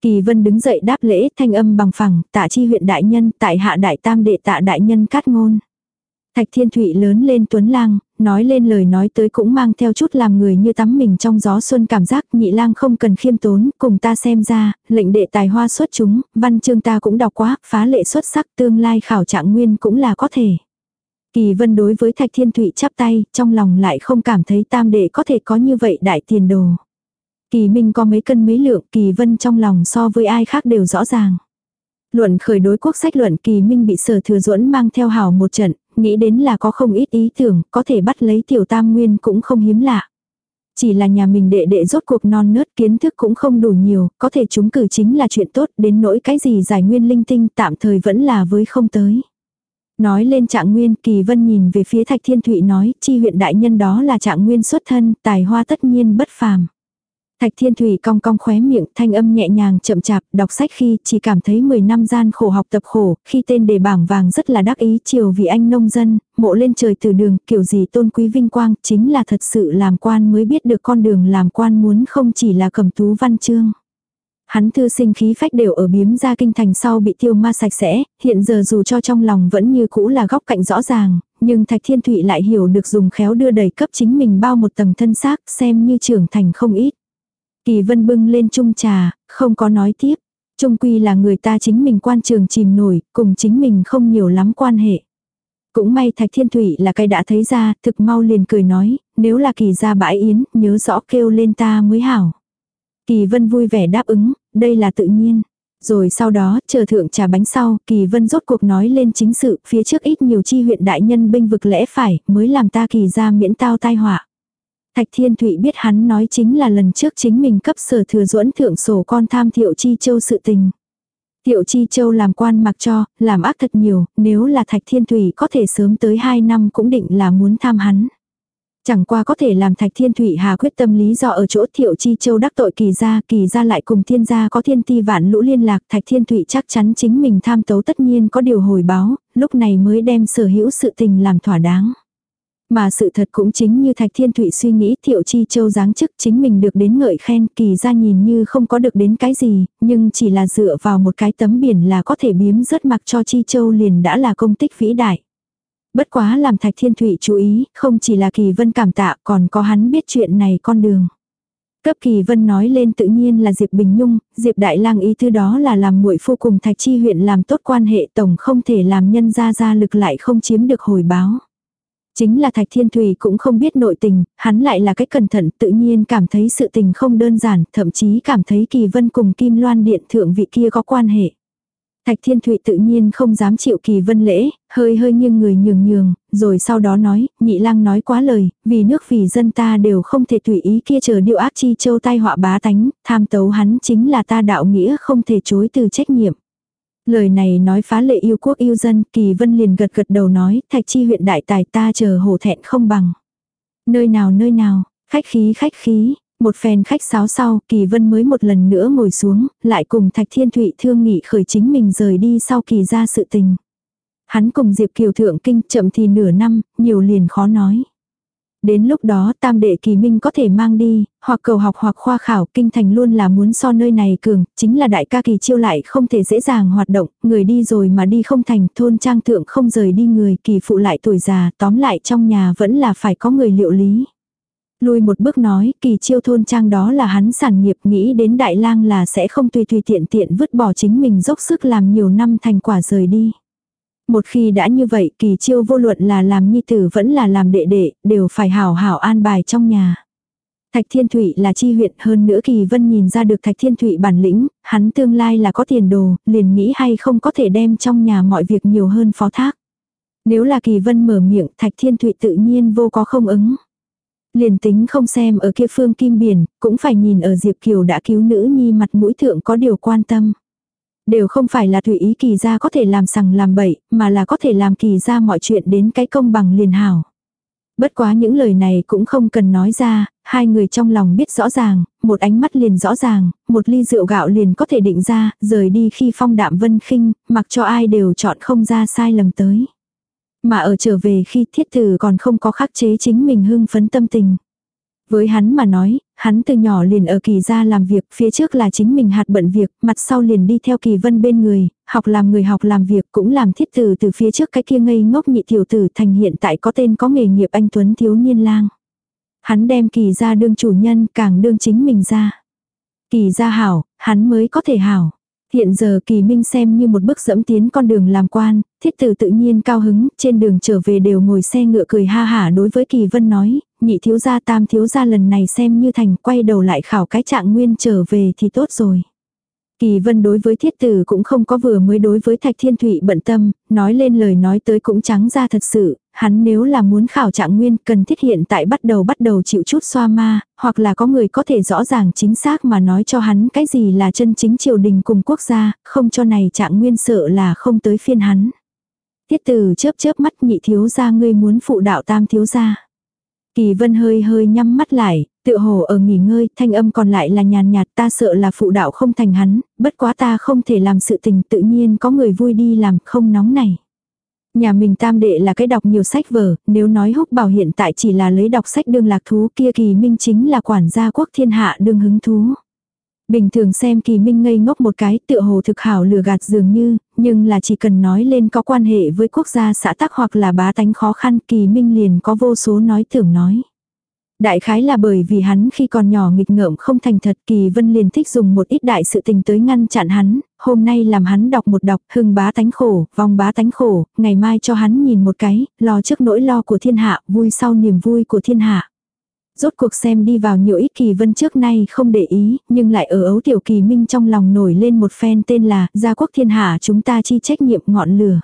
Kỳ Vân đứng dậy đáp lễ thanh âm bằng phẳng, tạ chi huyện đại nhân, tại hạ đại tam đệ tạ đại nhân cát ngôn. Thạch Thiên Thụy lớn lên tuấn lang, nói lên lời nói tới cũng mang theo chút làm người như tắm mình trong gió xuân cảm giác nhị lang không cần khiêm tốn, cùng ta xem ra, lệnh đệ tài hoa xuất chúng, văn chương ta cũng đọc quá, phá lệ xuất sắc tương lai khảo trạng nguyên cũng là có thể. Kỳ vân đối với Thạch Thiên Thụy chắp tay, trong lòng lại không cảm thấy tam đệ có thể có như vậy đại tiền đồ. Kỳ Minh có mấy cân mấy lượng, Kỳ Vân trong lòng so với ai khác đều rõ ràng. Luận khởi đối quốc sách luận Kỳ Minh bị sở thừa duẫn mang theo hảo một trận, nghĩ đến là có không ít ý tưởng, có thể bắt lấy tiểu tam nguyên cũng không hiếm lạ. Chỉ là nhà mình đệ đệ rốt cuộc non nớt kiến thức cũng không đủ nhiều, có thể chúng cử chính là chuyện tốt, đến nỗi cái gì giải nguyên linh tinh tạm thời vẫn là với không tới. Nói lên trạng nguyên, Kỳ Vân nhìn về phía Thạch Thiên Thụy nói, chi huyện đại nhân đó là trạng nguyên xuất thân, tài hoa tất nhiên bất phàm. Thạch Thiên Thủy cong cong khóe miệng, thanh âm nhẹ nhàng chậm chạp, đọc sách khi chỉ cảm thấy 10 năm gian khổ học tập khổ, khi tên đề bảng vàng rất là đắc ý chiều vì anh nông dân, mộ lên trời từ đường, kiểu gì tôn quý vinh quang, chính là thật sự làm quan mới biết được con đường làm quan muốn không chỉ là cầm tú văn chương. Hắn thư sinh khí phách đều ở biếm ra kinh thành sau bị tiêu ma sạch sẽ, hiện giờ dù cho trong lòng vẫn như cũ là góc cạnh rõ ràng, nhưng Thạch Thiên Thụy lại hiểu được dùng khéo đưa đầy cấp chính mình bao một tầng thân xác xem như trưởng thành không ít. Kỳ vân bưng lên chung trà, không có nói tiếp. Trung quy là người ta chính mình quan trường chìm nổi, cùng chính mình không nhiều lắm quan hệ. Cũng may Thạch Thiên Thủy là cái đã thấy ra, thực mau liền cười nói, nếu là kỳ ra bãi yến, nhớ rõ kêu lên ta mới hảo. Kỳ vân vui vẻ đáp ứng, đây là tự nhiên. Rồi sau đó, chờ thượng trà bánh sau, kỳ vân rốt cuộc nói lên chính sự, phía trước ít nhiều chi huyện đại nhân binh vực lẽ phải, mới làm ta kỳ ra miễn tao tai họa. Thạch Thiên Thụy biết hắn nói chính là lần trước chính mình cấp sở thừa duẫn thượng sổ con tham Thiệu Chi Châu sự tình. Thiệu Chi Châu làm quan mặc cho, làm ác thật nhiều, nếu là Thạch Thiên Thụy có thể sớm tới 2 năm cũng định là muốn tham hắn. Chẳng qua có thể làm Thạch Thiên Thụy Hà quyết tâm lý do ở chỗ Thiệu Chi Châu đắc tội kỳ gia, kỳ gia lại cùng thiên gia có thiên ti vạn lũ liên lạc, Thạch Thiên Thụy chắc chắn chính mình tham tấu tất nhiên có điều hồi báo, lúc này mới đem sở hữu sự tình làm thỏa đáng. Mà sự thật cũng chính như Thạch Thiên Thụy suy nghĩ Thiệu Chi Châu giáng chức chính mình được đến ngợi khen kỳ ra nhìn như không có được đến cái gì, nhưng chỉ là dựa vào một cái tấm biển là có thể biếm rớt mặc cho Chi Châu liền đã là công tích vĩ đại. Bất quá làm Thạch Thiên Thụy chú ý, không chỉ là kỳ vân cảm tạ còn có hắn biết chuyện này con đường. Cấp kỳ vân nói lên tự nhiên là Diệp Bình Nhung, Diệp Đại lang ý tư đó là làm muội phu cùng Thạch Chi huyện làm tốt quan hệ tổng không thể làm nhân ra ra lực lại không chiếm được hồi báo. Chính là Thạch Thiên Thùy cũng không biết nội tình, hắn lại là cách cẩn thận tự nhiên cảm thấy sự tình không đơn giản, thậm chí cảm thấy Kỳ Vân cùng Kim Loan Điện thượng vị kia có quan hệ. Thạch Thiên Thụy tự nhiên không dám chịu Kỳ Vân lễ, hơi hơi nghiêng người nhường nhường, rồi sau đó nói, nhị lang nói quá lời, vì nước vì dân ta đều không thể tùy ý kia chờ điệu ác chi châu tai họa bá tánh, tham tấu hắn chính là ta đạo nghĩa không thể chối từ trách nhiệm. Lời này nói phá lệ yêu quốc yêu dân, Kỳ Vân liền gật gật đầu nói, thạch chi huyện đại tài ta chờ hổ thẹn không bằng. Nơi nào nơi nào, khách khí khách khí, một phen khách sáo sau, Kỳ Vân mới một lần nữa ngồi xuống, lại cùng Thạch Thiên Thụy thương nghị khởi chính mình rời đi sau kỳ ra sự tình. Hắn cùng Diệp Kiều thượng kinh chậm thì nửa năm, nhiều liền khó nói. Đến lúc đó tam đệ kỳ minh có thể mang đi, hoặc cầu học hoặc khoa khảo, kinh thành luôn là muốn so nơi này cường, chính là đại ca kỳ chiêu lại không thể dễ dàng hoạt động, người đi rồi mà đi không thành, thôn trang thượng không rời đi người, kỳ phụ lại tuổi già, tóm lại trong nhà vẫn là phải có người liệu lý. Lui một bước nói, kỳ chiêu thôn trang đó là hắn sản nghiệp nghĩ đến đại lang là sẽ không tùy tùy tiện tiện vứt bỏ chính mình dốc sức làm nhiều năm thành quả rời đi. Một khi đã như vậy kỳ chiêu vô luận là làm nhi tử vẫn là làm đệ đệ, đều phải hảo hảo an bài trong nhà. Thạch Thiên Thụy là chi huyện hơn nữa Kỳ Vân nhìn ra được Thạch Thiên Thụy bản lĩnh, hắn tương lai là có tiền đồ, liền nghĩ hay không có thể đem trong nhà mọi việc nhiều hơn phó thác. Nếu là Kỳ Vân mở miệng Thạch Thiên Thụy tự nhiên vô có không ứng. Liền tính không xem ở kia phương kim biển, cũng phải nhìn ở Diệp Kiều đã cứu nữ nhi mặt mũi thượng có điều quan tâm. Đều không phải là thủy ý kỳ ra có thể làm sằng làm bậy, mà là có thể làm kỳ ra mọi chuyện đến cái công bằng liền hảo. Bất quá những lời này cũng không cần nói ra, hai người trong lòng biết rõ ràng, một ánh mắt liền rõ ràng, một ly rượu gạo liền có thể định ra, rời đi khi phong đạm vân khinh, mặc cho ai đều chọn không ra sai lầm tới. Mà ở trở về khi thiết tử còn không có khắc chế chính mình hưng phấn tâm tình. Với hắn mà nói, hắn từ nhỏ liền ở kỳ gia làm việc, phía trước là chính mình hạt bận việc, mặt sau liền đi theo kỳ vân bên người, học làm người học làm việc cũng làm thiết tử từ phía trước cái kia ngây ngốc nhị tiểu tử thành hiện tại có tên có nghề nghiệp anh Tuấn thiếu niên lang. Hắn đem kỳ gia đương chủ nhân càng đương chính mình ra. Kỳ gia hảo, hắn mới có thể hảo. Hiện giờ kỳ minh xem như một bước dẫm tiến con đường làm quan, thiết tử tự nhiên cao hứng, trên đường trở về đều ngồi xe ngựa cười ha hả đối với kỳ vân nói, nhị thiếu gia tam thiếu gia lần này xem như thành quay đầu lại khảo cái trạng nguyên trở về thì tốt rồi. Kỳ vân đối với thiết tử cũng không có vừa mới đối với thạch thiên thụy bận tâm, nói lên lời nói tới cũng trắng ra thật sự, hắn nếu là muốn khảo trạng nguyên cần thiết hiện tại bắt đầu bắt đầu chịu chút xoa ma, hoặc là có người có thể rõ ràng chính xác mà nói cho hắn cái gì là chân chính triều đình cùng quốc gia, không cho này trạng nguyên sợ là không tới phiên hắn. Tiết tử chớp chớp mắt nhị thiếu gia ngươi muốn phụ đạo tam thiếu gia. Kỳ vân hơi hơi nhắm mắt lại, tựa hồ ở nghỉ ngơi, thanh âm còn lại là nhàn nhạt ta sợ là phụ đạo không thành hắn, bất quá ta không thể làm sự tình tự nhiên có người vui đi làm không nóng này. Nhà mình tam đệ là cái đọc nhiều sách vở, nếu nói húc bảo hiện tại chỉ là lấy đọc sách đương lạc thú kia kỳ minh chính là quản gia quốc thiên hạ đương hứng thú. Bình thường xem kỳ minh ngây ngốc một cái tựa hồ thực hảo lừa gạt dường như, nhưng là chỉ cần nói lên có quan hệ với quốc gia xã tắc hoặc là bá tánh khó khăn kỳ minh liền có vô số nói tưởng nói. Đại khái là bởi vì hắn khi còn nhỏ nghịch ngợm không thành thật kỳ vân liền thích dùng một ít đại sự tình tới ngăn chặn hắn, hôm nay làm hắn đọc một đọc hưng bá tánh khổ, vong bá tánh khổ, ngày mai cho hắn nhìn một cái, lo trước nỗi lo của thiên hạ, vui sau niềm vui của thiên hạ. Rốt cuộc xem đi vào nhiều ít kỳ vân trước nay không để ý, nhưng lại ở ấu tiểu kỳ minh trong lòng nổi lên một phen tên là gia quốc thiên hạ chúng ta chi trách nhiệm ngọn lửa.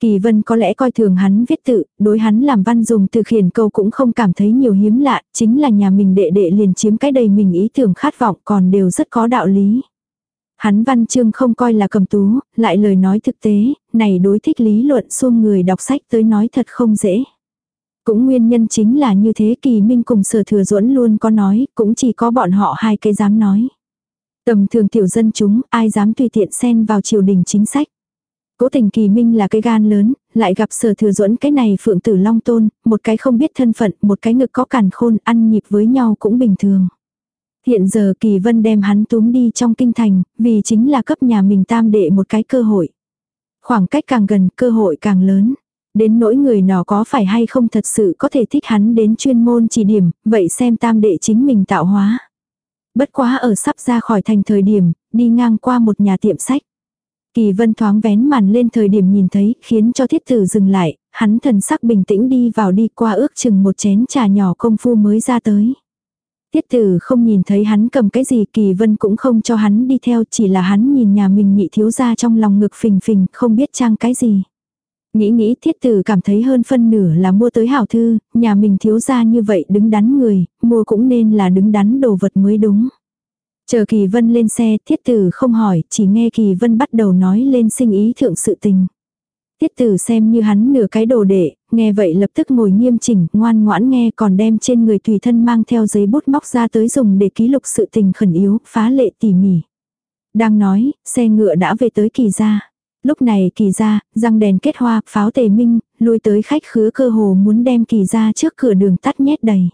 Kỳ vân có lẽ coi thường hắn viết tự, đối hắn làm văn dùng từ khiển câu cũng không cảm thấy nhiều hiếm lạ, chính là nhà mình đệ đệ liền chiếm cái đầy mình ý tưởng khát vọng còn đều rất có đạo lý. Hắn văn chương không coi là cầm tú, lại lời nói thực tế, này đối thích lý luận xuông người đọc sách tới nói thật không dễ. Cũng nguyên nhân chính là như thế kỳ minh cùng sở thừa duẫn luôn có nói, cũng chỉ có bọn họ hai cái dám nói. Tầm thường tiểu dân chúng, ai dám tùy tiện xen vào triều đình chính sách. Cố tình kỳ minh là cái gan lớn, lại gặp sở thừa duẫn cái này phượng tử long tôn, một cái không biết thân phận, một cái ngực có cản khôn, ăn nhịp với nhau cũng bình thường. Hiện giờ kỳ vân đem hắn túm đi trong kinh thành, vì chính là cấp nhà mình tam đệ một cái cơ hội. Khoảng cách càng gần, cơ hội càng lớn. Đến nỗi người nào có phải hay không thật sự có thể thích hắn đến chuyên môn chỉ điểm, vậy xem tam đệ chính mình tạo hóa. Bất quá ở sắp ra khỏi thành thời điểm, đi ngang qua một nhà tiệm sách. Kỳ vân thoáng vén màn lên thời điểm nhìn thấy, khiến cho thiết tử dừng lại, hắn thần sắc bình tĩnh đi vào đi qua ước chừng một chén trà nhỏ công phu mới ra tới. Tiết tử không nhìn thấy hắn cầm cái gì kỳ vân cũng không cho hắn đi theo chỉ là hắn nhìn nhà mình nhị thiếu ra trong lòng ngực phình phình không biết trang cái gì. Nghĩ nghĩ thiết tử cảm thấy hơn phân nửa là mua tới hảo thư, nhà mình thiếu ra như vậy đứng đắn người, mua cũng nên là đứng đắn đồ vật mới đúng. Chờ Kỳ Vân lên xe, thiết tử không hỏi, chỉ nghe Kỳ Vân bắt đầu nói lên sinh ý thượng sự tình. Tiết tử xem như hắn nửa cái đồ đệ, nghe vậy lập tức ngồi nghiêm chỉnh, ngoan ngoãn nghe còn đem trên người tùy thân mang theo giấy bút móc ra tới dùng để ký lục sự tình khẩn yếu, phá lệ tỉ mỉ. Đang nói, xe ngựa đã về tới kỳ gia. Lúc này kỳ gia, răng đèn kết hoa, pháo tề minh, lui tới khách khứa cơ hồ muốn đem kỳ gia trước cửa đường tắt nhét đầy.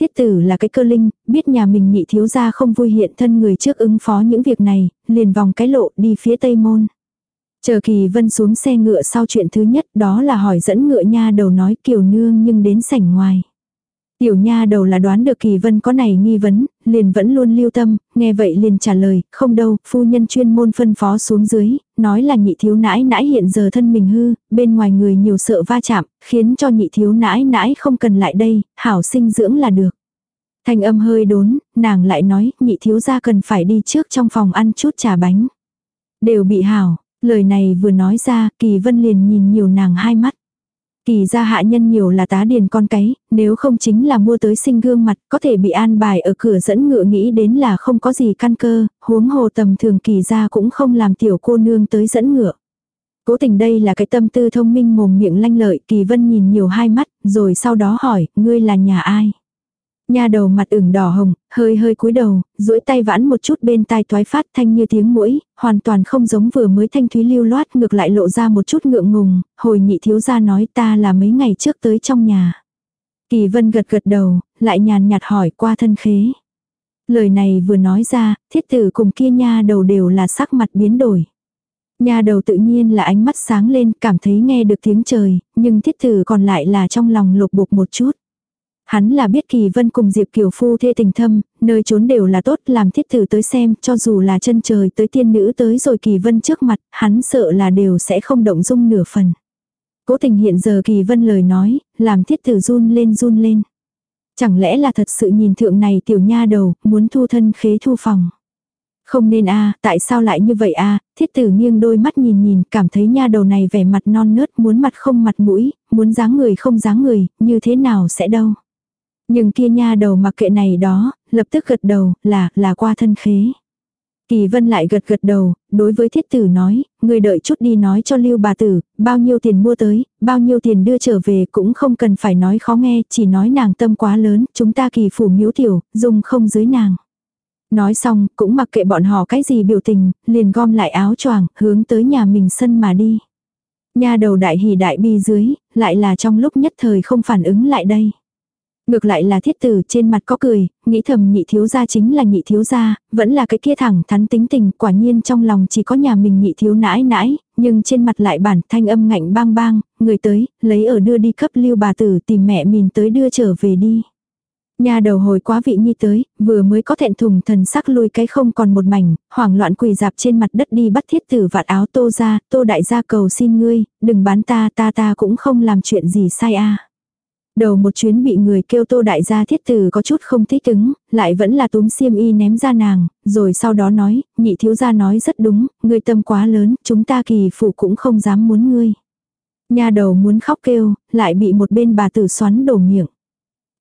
Tiết tử là cái cơ linh, biết nhà mình nhị thiếu gia không vui hiện thân người trước ứng phó những việc này, liền vòng cái lộ đi phía tây môn. Chờ kỳ vân xuống xe ngựa sau chuyện thứ nhất đó là hỏi dẫn ngựa nha đầu nói kiều nương nhưng đến sảnh ngoài. Tiểu nha đầu là đoán được kỳ vân có này nghi vấn, liền vẫn luôn lưu tâm, nghe vậy liền trả lời, không đâu, phu nhân chuyên môn phân phó xuống dưới, nói là nhị thiếu nãi nãi hiện giờ thân mình hư, bên ngoài người nhiều sợ va chạm, khiến cho nhị thiếu nãi nãi không cần lại đây, hảo sinh dưỡng là được. Thanh âm hơi đốn, nàng lại nói, nhị thiếu gia cần phải đi trước trong phòng ăn chút trà bánh. Đều bị hảo, lời này vừa nói ra, kỳ vân liền nhìn nhiều nàng hai mắt. Kỳ ra hạ nhân nhiều là tá điền con cái, nếu không chính là mua tới sinh gương mặt, có thể bị an bài ở cửa dẫn ngựa nghĩ đến là không có gì căn cơ, huống hồ tầm thường kỳ ra cũng không làm tiểu cô nương tới dẫn ngựa. Cố tình đây là cái tâm tư thông minh mồm miệng lanh lợi, kỳ vân nhìn nhiều hai mắt, rồi sau đó hỏi, ngươi là nhà ai? Nha đầu mặt ửng đỏ hồng, hơi hơi cúi đầu, duỗi tay vãn một chút bên tai toái phát thanh như tiếng mũi, hoàn toàn không giống vừa mới thanh thúy lưu loát ngược lại lộ ra một chút ngượng ngùng, hồi nhị thiếu gia nói ta là mấy ngày trước tới trong nhà. Kỳ vân gật gật đầu, lại nhàn nhạt hỏi qua thân khế. Lời này vừa nói ra, thiết tử cùng kia nha đầu đều là sắc mặt biến đổi. Nha đầu tự nhiên là ánh mắt sáng lên, cảm thấy nghe được tiếng trời, nhưng thiết tử còn lại là trong lòng lục bục một chút. Hắn là biết Kỳ Vân cùng Diệp Kiều Phu thê tình thâm, nơi trốn đều là tốt làm thiết thử tới xem, cho dù là chân trời tới tiên nữ tới rồi Kỳ Vân trước mặt, hắn sợ là đều sẽ không động dung nửa phần. Cố tình hiện giờ Kỳ Vân lời nói, làm thiết tử run lên run lên. Chẳng lẽ là thật sự nhìn thượng này tiểu nha đầu, muốn thu thân khế thu phòng. Không nên a tại sao lại như vậy a thiết tử nghiêng đôi mắt nhìn nhìn, cảm thấy nha đầu này vẻ mặt non nớt, muốn mặt không mặt mũi, muốn dáng người không dáng người, như thế nào sẽ đâu. Nhưng kia nha đầu mặc kệ này đó, lập tức gật đầu, là, là qua thân khế. Kỳ vân lại gật gật đầu, đối với thiết tử nói, người đợi chút đi nói cho lưu bà tử, bao nhiêu tiền mua tới, bao nhiêu tiền đưa trở về cũng không cần phải nói khó nghe, chỉ nói nàng tâm quá lớn, chúng ta kỳ phủ miếu tiểu, dùng không dưới nàng. Nói xong, cũng mặc kệ bọn họ cái gì biểu tình, liền gom lại áo choàng, hướng tới nhà mình sân mà đi. Nha đầu đại hỉ đại bi dưới, lại là trong lúc nhất thời không phản ứng lại đây. Ngược lại là thiết tử trên mặt có cười, nghĩ thầm nhị thiếu gia chính là nhị thiếu gia, vẫn là cái kia thẳng thắn tính tình, quả nhiên trong lòng chỉ có nhà mình nhị thiếu nãi nãi, nhưng trên mặt lại bản thanh âm ngạnh bang bang, người tới, lấy ở đưa đi cấp lưu bà tử tìm mẹ mình tới đưa trở về đi. Nhà đầu hồi quá vị nhi tới, vừa mới có thẹn thùng thần sắc lui cái không còn một mảnh, hoảng loạn quỳ dạp trên mặt đất đi bắt thiết tử vạt áo tô ra, tô đại gia cầu xin ngươi, đừng bán ta ta ta cũng không làm chuyện gì sai a Đầu một chuyến bị người kêu tô đại gia thiết tử có chút không thích ứng, lại vẫn là túm xiêm y ném ra nàng, rồi sau đó nói, nhị thiếu gia nói rất đúng, ngươi tâm quá lớn, chúng ta kỳ phụ cũng không dám muốn ngươi. Nhà đầu muốn khóc kêu, lại bị một bên bà tử xoắn đổ miệng.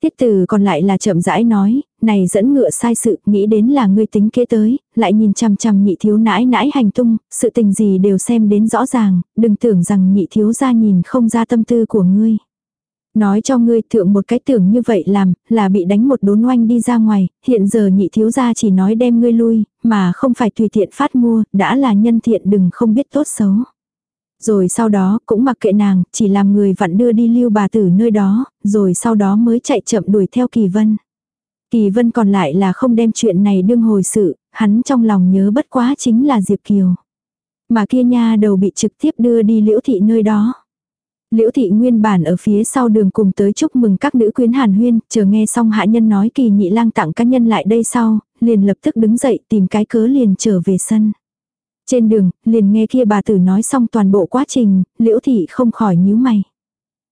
Tiết tử còn lại là chậm rãi nói, này dẫn ngựa sai sự, nghĩ đến là ngươi tính kế tới, lại nhìn chằm chằm nhị thiếu nãi nãi hành tung, sự tình gì đều xem đến rõ ràng, đừng tưởng rằng nhị thiếu gia nhìn không ra tâm tư của ngươi. Nói cho ngươi thượng một cái tưởng như vậy làm, là bị đánh một đốn oanh đi ra ngoài, hiện giờ nhị thiếu gia chỉ nói đem ngươi lui, mà không phải tùy tiện phát mua, đã là nhân thiện đừng không biết tốt xấu. Rồi sau đó cũng mặc kệ nàng, chỉ làm người vặn đưa đi lưu bà tử nơi đó, rồi sau đó mới chạy chậm đuổi theo kỳ vân. Kỳ vân còn lại là không đem chuyện này đương hồi sự, hắn trong lòng nhớ bất quá chính là Diệp Kiều. Mà kia nha đầu bị trực tiếp đưa đi liễu thị nơi đó. Liễu thị nguyên bản ở phía sau đường cùng tới chúc mừng các nữ quyến hàn huyên, chờ nghe xong hạ nhân nói kỳ nhị lang tặng cá nhân lại đây sau, liền lập tức đứng dậy tìm cái cớ liền trở về sân. Trên đường, liền nghe kia bà tử nói xong toàn bộ quá trình, liễu thị không khỏi nhíu mày.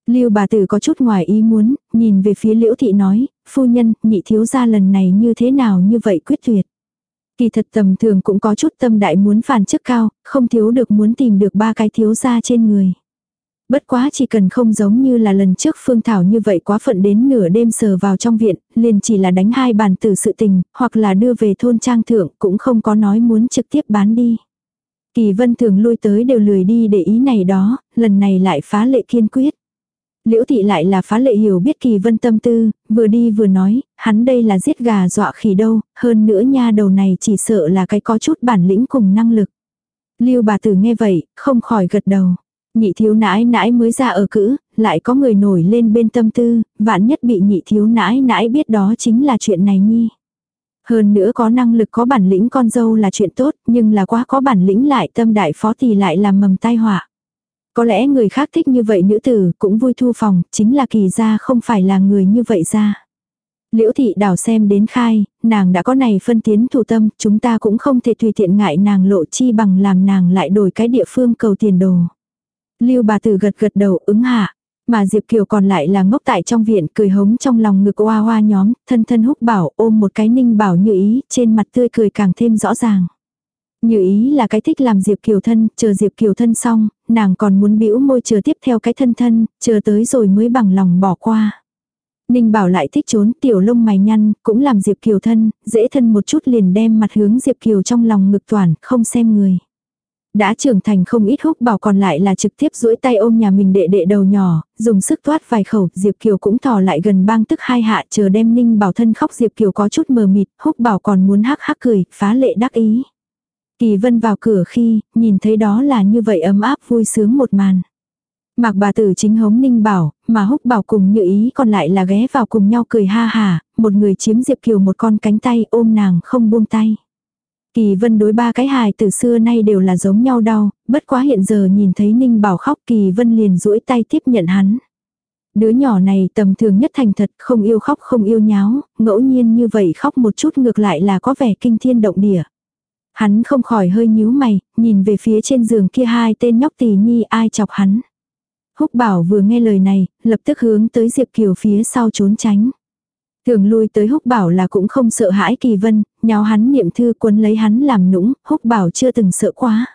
Lưu bà tử có chút ngoài ý muốn, nhìn về phía liễu thị nói, phu nhân, nhị thiếu gia lần này như thế nào như vậy quyết tuyệt. Kỳ thật tầm thường cũng có chút tâm đại muốn phản chức cao, không thiếu được muốn tìm được ba cái thiếu gia trên người. Bất quá chỉ cần không giống như là lần trước Phương Thảo như vậy quá phận đến nửa đêm sờ vào trong viện, liền chỉ là đánh hai bàn từ sự tình, hoặc là đưa về thôn trang thượng, cũng không có nói muốn trực tiếp bán đi. Kỳ vân thường lui tới đều lười đi để ý này đó, lần này lại phá lệ kiên quyết. Liễu thị lại là phá lệ hiểu biết kỳ vân tâm tư, vừa đi vừa nói, hắn đây là giết gà dọa khỉ đâu, hơn nữa nha đầu này chỉ sợ là cái có chút bản lĩnh cùng năng lực. Lưu bà tử nghe vậy, không khỏi gật đầu. Nhị thiếu nãi nãi mới ra ở cữ, lại có người nổi lên bên tâm tư, vạn nhất bị nhị thiếu nãi nãi biết đó chính là chuyện này nhi. Hơn nữa có năng lực có bản lĩnh con dâu là chuyện tốt, nhưng là quá có bản lĩnh lại tâm đại phó thì lại làm mầm tai họa. Có lẽ người khác thích như vậy nữ tử cũng vui thu phòng, chính là kỳ gia không phải là người như vậy ra. Liễu thị đảo xem đến khai, nàng đã có này phân tiến thủ tâm, chúng ta cũng không thể tùy tiện ngại nàng lộ chi bằng làm nàng lại đổi cái địa phương cầu tiền đồ. Lưu bà tử gật gật đầu ứng hạ, mà Diệp Kiều còn lại là ngốc tại trong viện cười hống trong lòng ngực oa hoa nhóm, thân thân húc bảo ôm một cái ninh bảo như ý, trên mặt tươi cười càng thêm rõ ràng. Như ý là cái thích làm Diệp Kiều thân, chờ Diệp Kiều thân xong, nàng còn muốn bĩu môi chờ tiếp theo cái thân thân, chờ tới rồi mới bằng lòng bỏ qua. Ninh bảo lại thích trốn tiểu lông mày nhăn, cũng làm Diệp Kiều thân, dễ thân một chút liền đem mặt hướng Diệp Kiều trong lòng ngực toàn, không xem người. Đã trưởng thành không ít húc bảo còn lại là trực tiếp duỗi tay ôm nhà mình đệ đệ đầu nhỏ, dùng sức thoát vài khẩu, Diệp Kiều cũng thò lại gần bang tức hai hạ chờ đem Ninh bảo thân khóc Diệp Kiều có chút mờ mịt, húc bảo còn muốn hắc hắc cười, phá lệ đắc ý. Kỳ vân vào cửa khi, nhìn thấy đó là như vậy ấm áp vui sướng một màn. Mạc bà tử chính hống ninh bảo, mà húc bảo cùng như ý còn lại là ghé vào cùng nhau cười ha hà, một người chiếm Diệp Kiều một con cánh tay ôm nàng không buông tay. Kỳ vân đối ba cái hài từ xưa nay đều là giống nhau đau, bất quá hiện giờ nhìn thấy ninh bảo khóc kỳ vân liền duỗi tay tiếp nhận hắn. Đứa nhỏ này tầm thường nhất thành thật, không yêu khóc không yêu nháo, ngẫu nhiên như vậy khóc một chút ngược lại là có vẻ kinh thiên động địa. Hắn không khỏi hơi nhíu mày, nhìn về phía trên giường kia hai tên nhóc tỳ nhi ai chọc hắn. Húc bảo vừa nghe lời này, lập tức hướng tới Diệp Kiều phía sau trốn tránh. Thường lui tới húc bảo là cũng không sợ hãi kỳ vân, nhào hắn niệm thư quấn lấy hắn làm nũng, húc bảo chưa từng sợ quá.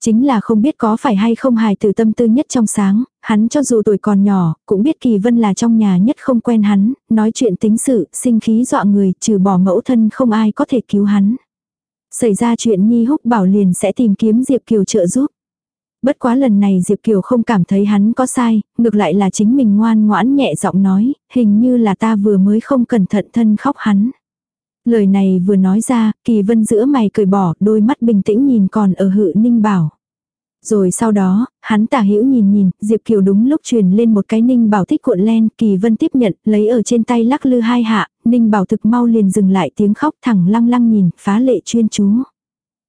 Chính là không biết có phải hay không hài từ tâm tư nhất trong sáng, hắn cho dù tuổi còn nhỏ, cũng biết kỳ vân là trong nhà nhất không quen hắn, nói chuyện tính sự, sinh khí dọa người, trừ bỏ mẫu thân không ai có thể cứu hắn. Xảy ra chuyện Nhi Húc bảo liền sẽ tìm kiếm Diệp Kiều trợ giúp. Bất quá lần này Diệp Kiều không cảm thấy hắn có sai, ngược lại là chính mình ngoan ngoãn nhẹ giọng nói, hình như là ta vừa mới không cẩn thận thân khóc hắn. Lời này vừa nói ra, kỳ vân giữa mày cười bỏ, đôi mắt bình tĩnh nhìn còn ở hự ninh bảo. Rồi sau đó, hắn tả hữu nhìn nhìn, Diệp Kiều đúng lúc truyền lên một cái ninh bảo thích cuộn len, kỳ vân tiếp nhận, lấy ở trên tay lắc lư hai hạ, ninh bảo thực mau liền dừng lại tiếng khóc thẳng lăng lăng nhìn, phá lệ chuyên chú.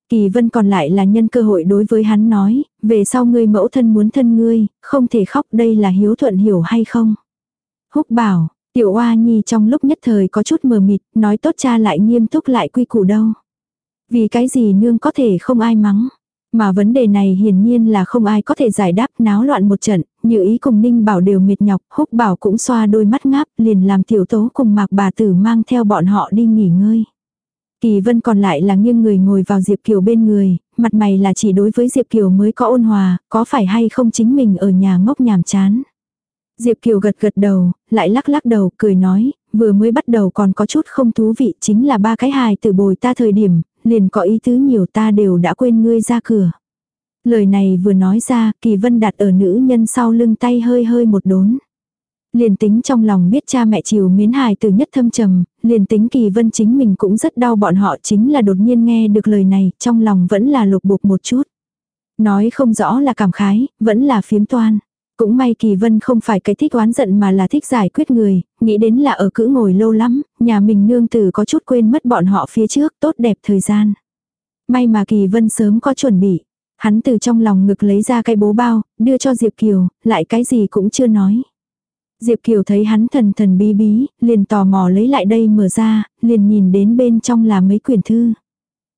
Kỳ vân còn lại là nhân cơ hội đối với hắn nói, về sau ngươi mẫu thân muốn thân ngươi, không thể khóc đây là hiếu thuận hiểu hay không. Húc bảo, tiểu oa nhi trong lúc nhất thời có chút mờ mịt, nói tốt cha lại nghiêm túc lại quy củ đâu. Vì cái gì nương có thể không ai mắng. Mà vấn đề này hiển nhiên là không ai có thể giải đáp náo loạn một trận, như ý cùng Ninh Bảo đều mệt nhọc, húc bảo cũng xoa đôi mắt ngáp, liền làm tiểu tố cùng mạc bà tử mang theo bọn họ đi nghỉ ngơi. Kỳ vân còn lại là nghiêng người ngồi vào Diệp Kiều bên người, mặt mày là chỉ đối với Diệp Kiều mới có ôn hòa, có phải hay không chính mình ở nhà ngốc nhàm chán. Diệp Kiều gật gật đầu, lại lắc lắc đầu, cười nói, vừa mới bắt đầu còn có chút không thú vị chính là ba cái hài từ bồi ta thời điểm, liền có ý tứ nhiều ta đều đã quên ngươi ra cửa. Lời này vừa nói ra, Kỳ Vân đặt ở nữ nhân sau lưng tay hơi hơi một đốn. Liền tính trong lòng biết cha mẹ chiều miến hài từ nhất thâm trầm, liền tính Kỳ Vân chính mình cũng rất đau bọn họ chính là đột nhiên nghe được lời này, trong lòng vẫn là lục bục một chút. Nói không rõ là cảm khái, vẫn là phiếm toan. Cũng may Kỳ Vân không phải cái thích oán giận mà là thích giải quyết người, nghĩ đến là ở cữ ngồi lâu lắm, nhà mình nương tử có chút quên mất bọn họ phía trước tốt đẹp thời gian. May mà Kỳ Vân sớm có chuẩn bị. Hắn từ trong lòng ngực lấy ra cái bố bao, đưa cho Diệp Kiều, lại cái gì cũng chưa nói. Diệp Kiều thấy hắn thần thần bí bí, liền tò mò lấy lại đây mở ra, liền nhìn đến bên trong là mấy quyển thư.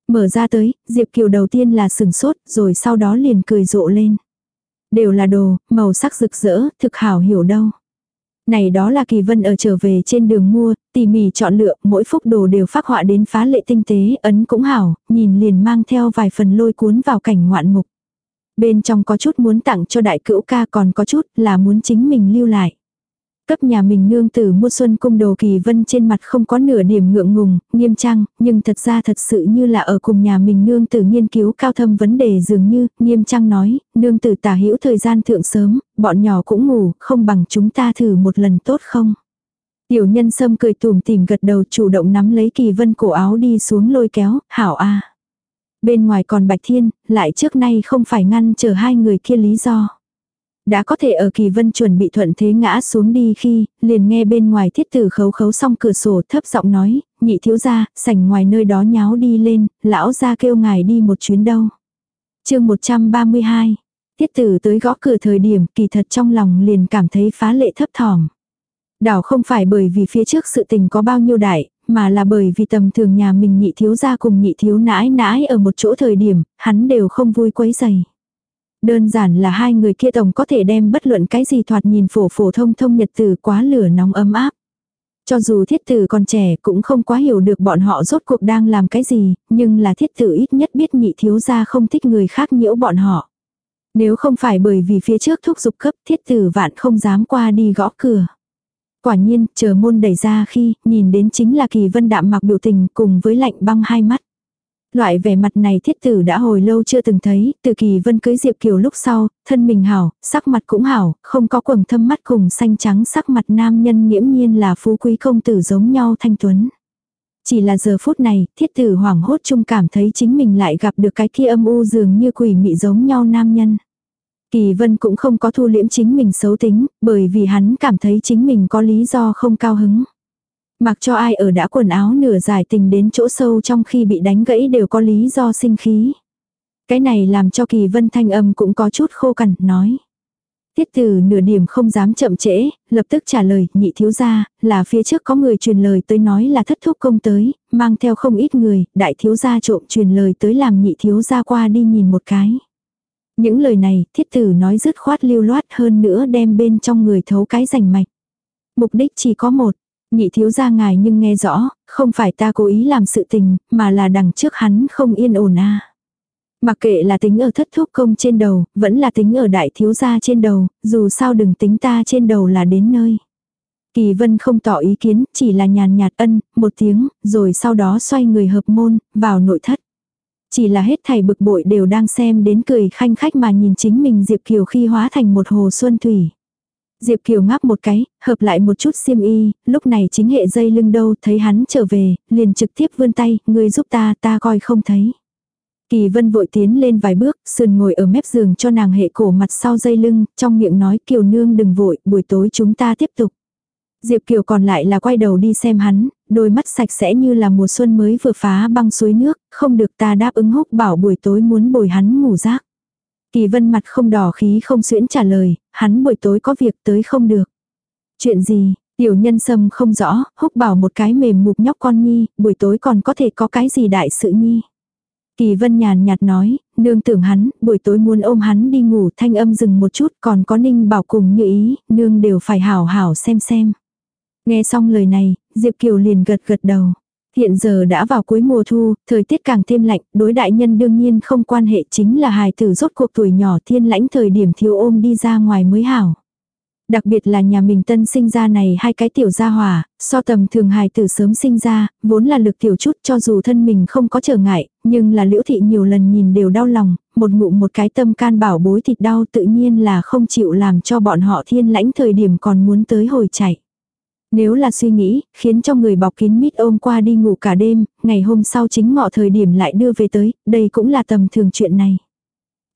Mở ra tới, Diệp Kiều đầu tiên là sừng sốt, rồi sau đó liền cười rộ lên. Đều là đồ, màu sắc rực rỡ, thực hảo hiểu đâu. Này đó là kỳ vân ở trở về trên đường mua, tỉ mỉ chọn lựa, mỗi phúc đồ đều phát họa đến phá lệ tinh tế, ấn cũng hảo, nhìn liền mang theo vài phần lôi cuốn vào cảnh ngoạn mục. Bên trong có chút muốn tặng cho đại cữu ca còn có chút là muốn chính mình lưu lại. Cấp nhà mình nương tử mua xuân cung đồ kỳ vân trên mặt không có nửa điểm ngượng ngùng, nghiêm trang, nhưng thật ra thật sự như là ở cùng nhà mình nương tử nghiên cứu cao thâm vấn đề dường như, nghiêm trang nói, nương tử tả hữu thời gian thượng sớm, bọn nhỏ cũng ngủ, không bằng chúng ta thử một lần tốt không. Tiểu nhân sâm cười tùm tìm gật đầu chủ động nắm lấy kỳ vân cổ áo đi xuống lôi kéo, hảo a Bên ngoài còn bạch thiên, lại trước nay không phải ngăn chờ hai người kia lý do. Đã có thể ở kỳ vân chuẩn bị thuận thế ngã xuống đi khi, liền nghe bên ngoài thiết tử khấu khấu xong cửa sổ thấp giọng nói, nhị thiếu gia, sảnh ngoài nơi đó nháo đi lên, lão gia kêu ngài đi một chuyến đâu. chương 132, thiết tử tới gõ cửa thời điểm kỳ thật trong lòng liền cảm thấy phá lệ thấp thỏm. Đảo không phải bởi vì phía trước sự tình có bao nhiêu đại, mà là bởi vì tầm thường nhà mình nhị thiếu gia cùng nhị thiếu nãi nãi ở một chỗ thời điểm, hắn đều không vui quấy giày. Đơn giản là hai người kia tổng có thể đem bất luận cái gì thoạt nhìn phổ phổ thông thông nhật từ quá lửa nóng ấm áp. Cho dù thiết tử còn trẻ cũng không quá hiểu được bọn họ rốt cuộc đang làm cái gì, nhưng là thiết tử ít nhất biết nhị thiếu gia không thích người khác nhiễu bọn họ. Nếu không phải bởi vì phía trước thúc giục cấp thiết tử vạn không dám qua đi gõ cửa. Quả nhiên, chờ môn đẩy ra khi, nhìn đến chính là kỳ vân đạm mặc biểu tình cùng với lạnh băng hai mắt. Loại vẻ mặt này thiết tử đã hồi lâu chưa từng thấy, từ kỳ vân cưới Diệp Kiều lúc sau, thân mình hảo, sắc mặt cũng hảo, không có quầng thâm mắt cùng xanh trắng sắc mặt nam nhân nghiễm nhiên là phú quý công tử giống nhau thanh tuấn. Chỉ là giờ phút này, thiết tử hoảng hốt chung cảm thấy chính mình lại gặp được cái kia âm u dường như quỷ mị giống nhau nam nhân. Kỳ vân cũng không có thu liễm chính mình xấu tính, bởi vì hắn cảm thấy chính mình có lý do không cao hứng. Mặc cho ai ở đã quần áo nửa dài tình đến chỗ sâu trong khi bị đánh gãy đều có lý do sinh khí. Cái này làm cho kỳ vân thanh âm cũng có chút khô cằn, nói. Tiết tử nửa điểm không dám chậm trễ, lập tức trả lời, nhị thiếu gia, là phía trước có người truyền lời tới nói là thất thúc công tới, mang theo không ít người, đại thiếu gia trộm truyền lời tới làm nhị thiếu gia qua đi nhìn một cái. Những lời này, thiết tử nói dứt khoát lưu loát hơn nữa đem bên trong người thấu cái rành mạch. Mục đích chỉ có một, nhị thiếu gia ngài nhưng nghe rõ, không phải ta cố ý làm sự tình, mà là đằng trước hắn không yên ổn a. Mặc kệ là tính ở thất thúc công trên đầu, vẫn là tính ở đại thiếu gia trên đầu, dù sao đừng tính ta trên đầu là đến nơi. Kỳ vân không tỏ ý kiến, chỉ là nhàn nhạt ân, một tiếng, rồi sau đó xoay người hợp môn, vào nội thất. Chỉ là hết thầy bực bội đều đang xem đến cười khanh khách mà nhìn chính mình Diệp Kiều khi hóa thành một hồ xuân thủy. Diệp Kiều ngáp một cái, hợp lại một chút xiêm y, lúc này chính hệ dây lưng đâu, thấy hắn trở về, liền trực tiếp vươn tay, ngươi giúp ta, ta coi không thấy. Kỳ vân vội tiến lên vài bước, sườn ngồi ở mép giường cho nàng hệ cổ mặt sau dây lưng, trong miệng nói Kiều nương đừng vội, buổi tối chúng ta tiếp tục. Diệp Kiều còn lại là quay đầu đi xem hắn, đôi mắt sạch sẽ như là mùa xuân mới vừa phá băng suối nước, không được ta đáp ứng húc bảo buổi tối muốn bồi hắn ngủ rác. Kỳ vân mặt không đỏ khí không xuyễn trả lời, hắn buổi tối có việc tới không được. Chuyện gì, tiểu nhân sâm không rõ, húc bảo một cái mềm mục nhóc con nhi, buổi tối còn có thể có cái gì đại sự nhi. Kỳ vân nhàn nhạt nói, nương tưởng hắn, buổi tối muốn ôm hắn đi ngủ thanh âm dừng một chút còn có ninh bảo cùng như ý, nương đều phải hảo hảo xem xem. Nghe xong lời này, Diệp Kiều liền gật gật đầu. Hiện giờ đã vào cuối mùa thu, thời tiết càng thêm lạnh, đối đại nhân đương nhiên không quan hệ chính là hài tử rốt cuộc tuổi nhỏ thiên lãnh thời điểm thiếu ôm đi ra ngoài mới hảo. Đặc biệt là nhà mình tân sinh ra này hai cái tiểu gia hỏa, so tầm thường hài tử sớm sinh ra, vốn là lực tiểu chút cho dù thân mình không có trở ngại, nhưng là liễu thị nhiều lần nhìn đều đau lòng, một ngụm một cái tâm can bảo bối thịt đau tự nhiên là không chịu làm cho bọn họ thiên lãnh thời điểm còn muốn tới hồi chạy. Nếu là suy nghĩ, khiến cho người bọc kín mít ôm qua đi ngủ cả đêm, ngày hôm sau chính ngọ thời điểm lại đưa về tới, đây cũng là tầm thường chuyện này.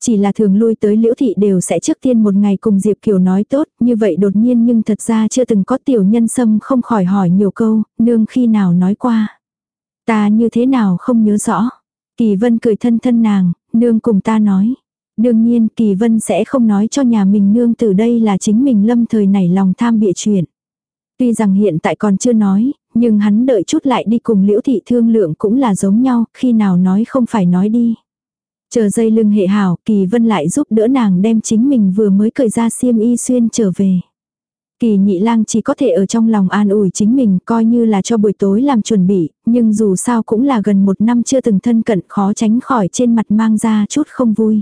Chỉ là thường lui tới liễu thị đều sẽ trước tiên một ngày cùng Diệp Kiều nói tốt, như vậy đột nhiên nhưng thật ra chưa từng có tiểu nhân sâm không khỏi hỏi nhiều câu, nương khi nào nói qua. Ta như thế nào không nhớ rõ. Kỳ vân cười thân thân nàng, nương cùng ta nói. Đương nhiên Kỳ vân sẽ không nói cho nhà mình nương từ đây là chính mình lâm thời nảy lòng tham bịa chuyện. Tuy rằng hiện tại còn chưa nói, nhưng hắn đợi chút lại đi cùng liễu thị thương lượng cũng là giống nhau, khi nào nói không phải nói đi. Chờ dây lưng hệ hảo, kỳ vân lại giúp đỡ nàng đem chính mình vừa mới cởi ra xiêm y xuyên trở về. Kỳ nhị lang chỉ có thể ở trong lòng an ủi chính mình coi như là cho buổi tối làm chuẩn bị, nhưng dù sao cũng là gần một năm chưa từng thân cận khó tránh khỏi trên mặt mang ra chút không vui.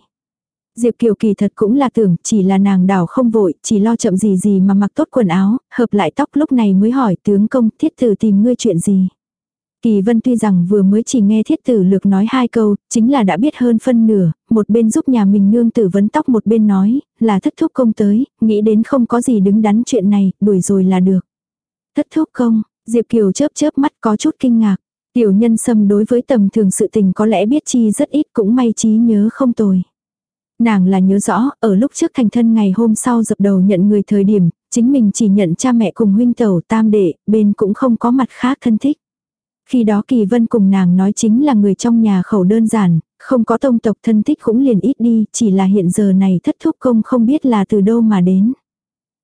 Diệp Kiều kỳ thật cũng là tưởng chỉ là nàng đảo không vội, chỉ lo chậm gì gì mà mặc tốt quần áo, hợp lại tóc lúc này mới hỏi tướng công thiết tử tìm ngươi chuyện gì. Kỳ vân tuy rằng vừa mới chỉ nghe thiết tử lược nói hai câu, chính là đã biết hơn phân nửa, một bên giúp nhà mình nương tử vấn tóc một bên nói, là thất thúc công tới, nghĩ đến không có gì đứng đắn chuyện này, đuổi rồi là được. Thất thúc công, Diệp Kiều chớp chớp mắt có chút kinh ngạc. Tiểu nhân sâm đối với tầm thường sự tình có lẽ biết chi rất ít cũng may trí nhớ không tồi. Nàng là nhớ rõ, ở lúc trước thành thân ngày hôm sau dập đầu nhận người thời điểm, chính mình chỉ nhận cha mẹ cùng huynh tẩu tam đệ, bên cũng không có mặt khác thân thích. Khi đó Kỳ Vân cùng nàng nói chính là người trong nhà khẩu đơn giản, không có tông tộc thân thích cũng liền ít đi, chỉ là hiện giờ này thất thúc công không biết là từ đâu mà đến.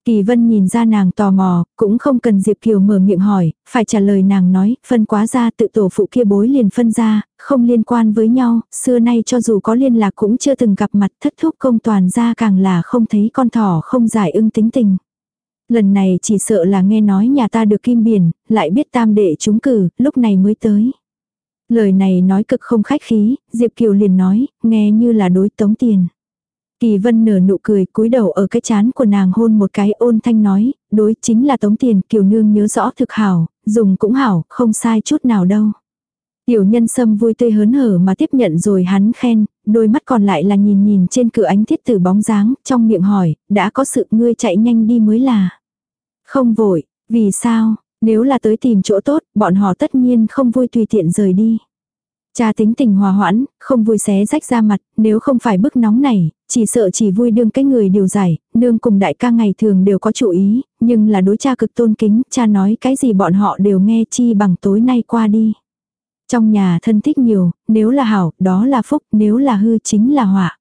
Kỳ Vân nhìn ra nàng tò mò, cũng không cần Diệp Kiều mở miệng hỏi, phải trả lời nàng nói, phân quá ra tự tổ phụ kia bối liền phân ra, không liên quan với nhau, xưa nay cho dù có liên lạc cũng chưa từng gặp mặt thất thúc công toàn ra càng là không thấy con thỏ không giải ưng tính tình. Lần này chỉ sợ là nghe nói nhà ta được kim biển, lại biết tam đệ chúng cử, lúc này mới tới. Lời này nói cực không khách khí, Diệp Kiều liền nói, nghe như là đối tống tiền. Kỳ vân nở nụ cười cúi đầu ở cái chán của nàng hôn một cái ôn thanh nói, đối chính là tống tiền kiều nương nhớ rõ thực hảo, dùng cũng hảo, không sai chút nào đâu. Tiểu nhân sâm vui tươi hớn hở mà tiếp nhận rồi hắn khen, đôi mắt còn lại là nhìn nhìn trên cửa ánh thiết tử bóng dáng, trong miệng hỏi, đã có sự ngươi chạy nhanh đi mới là. Không vội, vì sao, nếu là tới tìm chỗ tốt, bọn họ tất nhiên không vui tùy tiện rời đi. Cha tính tình hòa hoãn, không vui xé rách ra mặt, nếu không phải bức nóng này, chỉ sợ chỉ vui đương cái người điều giải, nương cùng đại ca ngày thường đều có chủ ý, nhưng là đối cha cực tôn kính, cha nói cái gì bọn họ đều nghe chi bằng tối nay qua đi. Trong nhà thân thích nhiều, nếu là hảo, đó là phúc, nếu là hư chính là họa.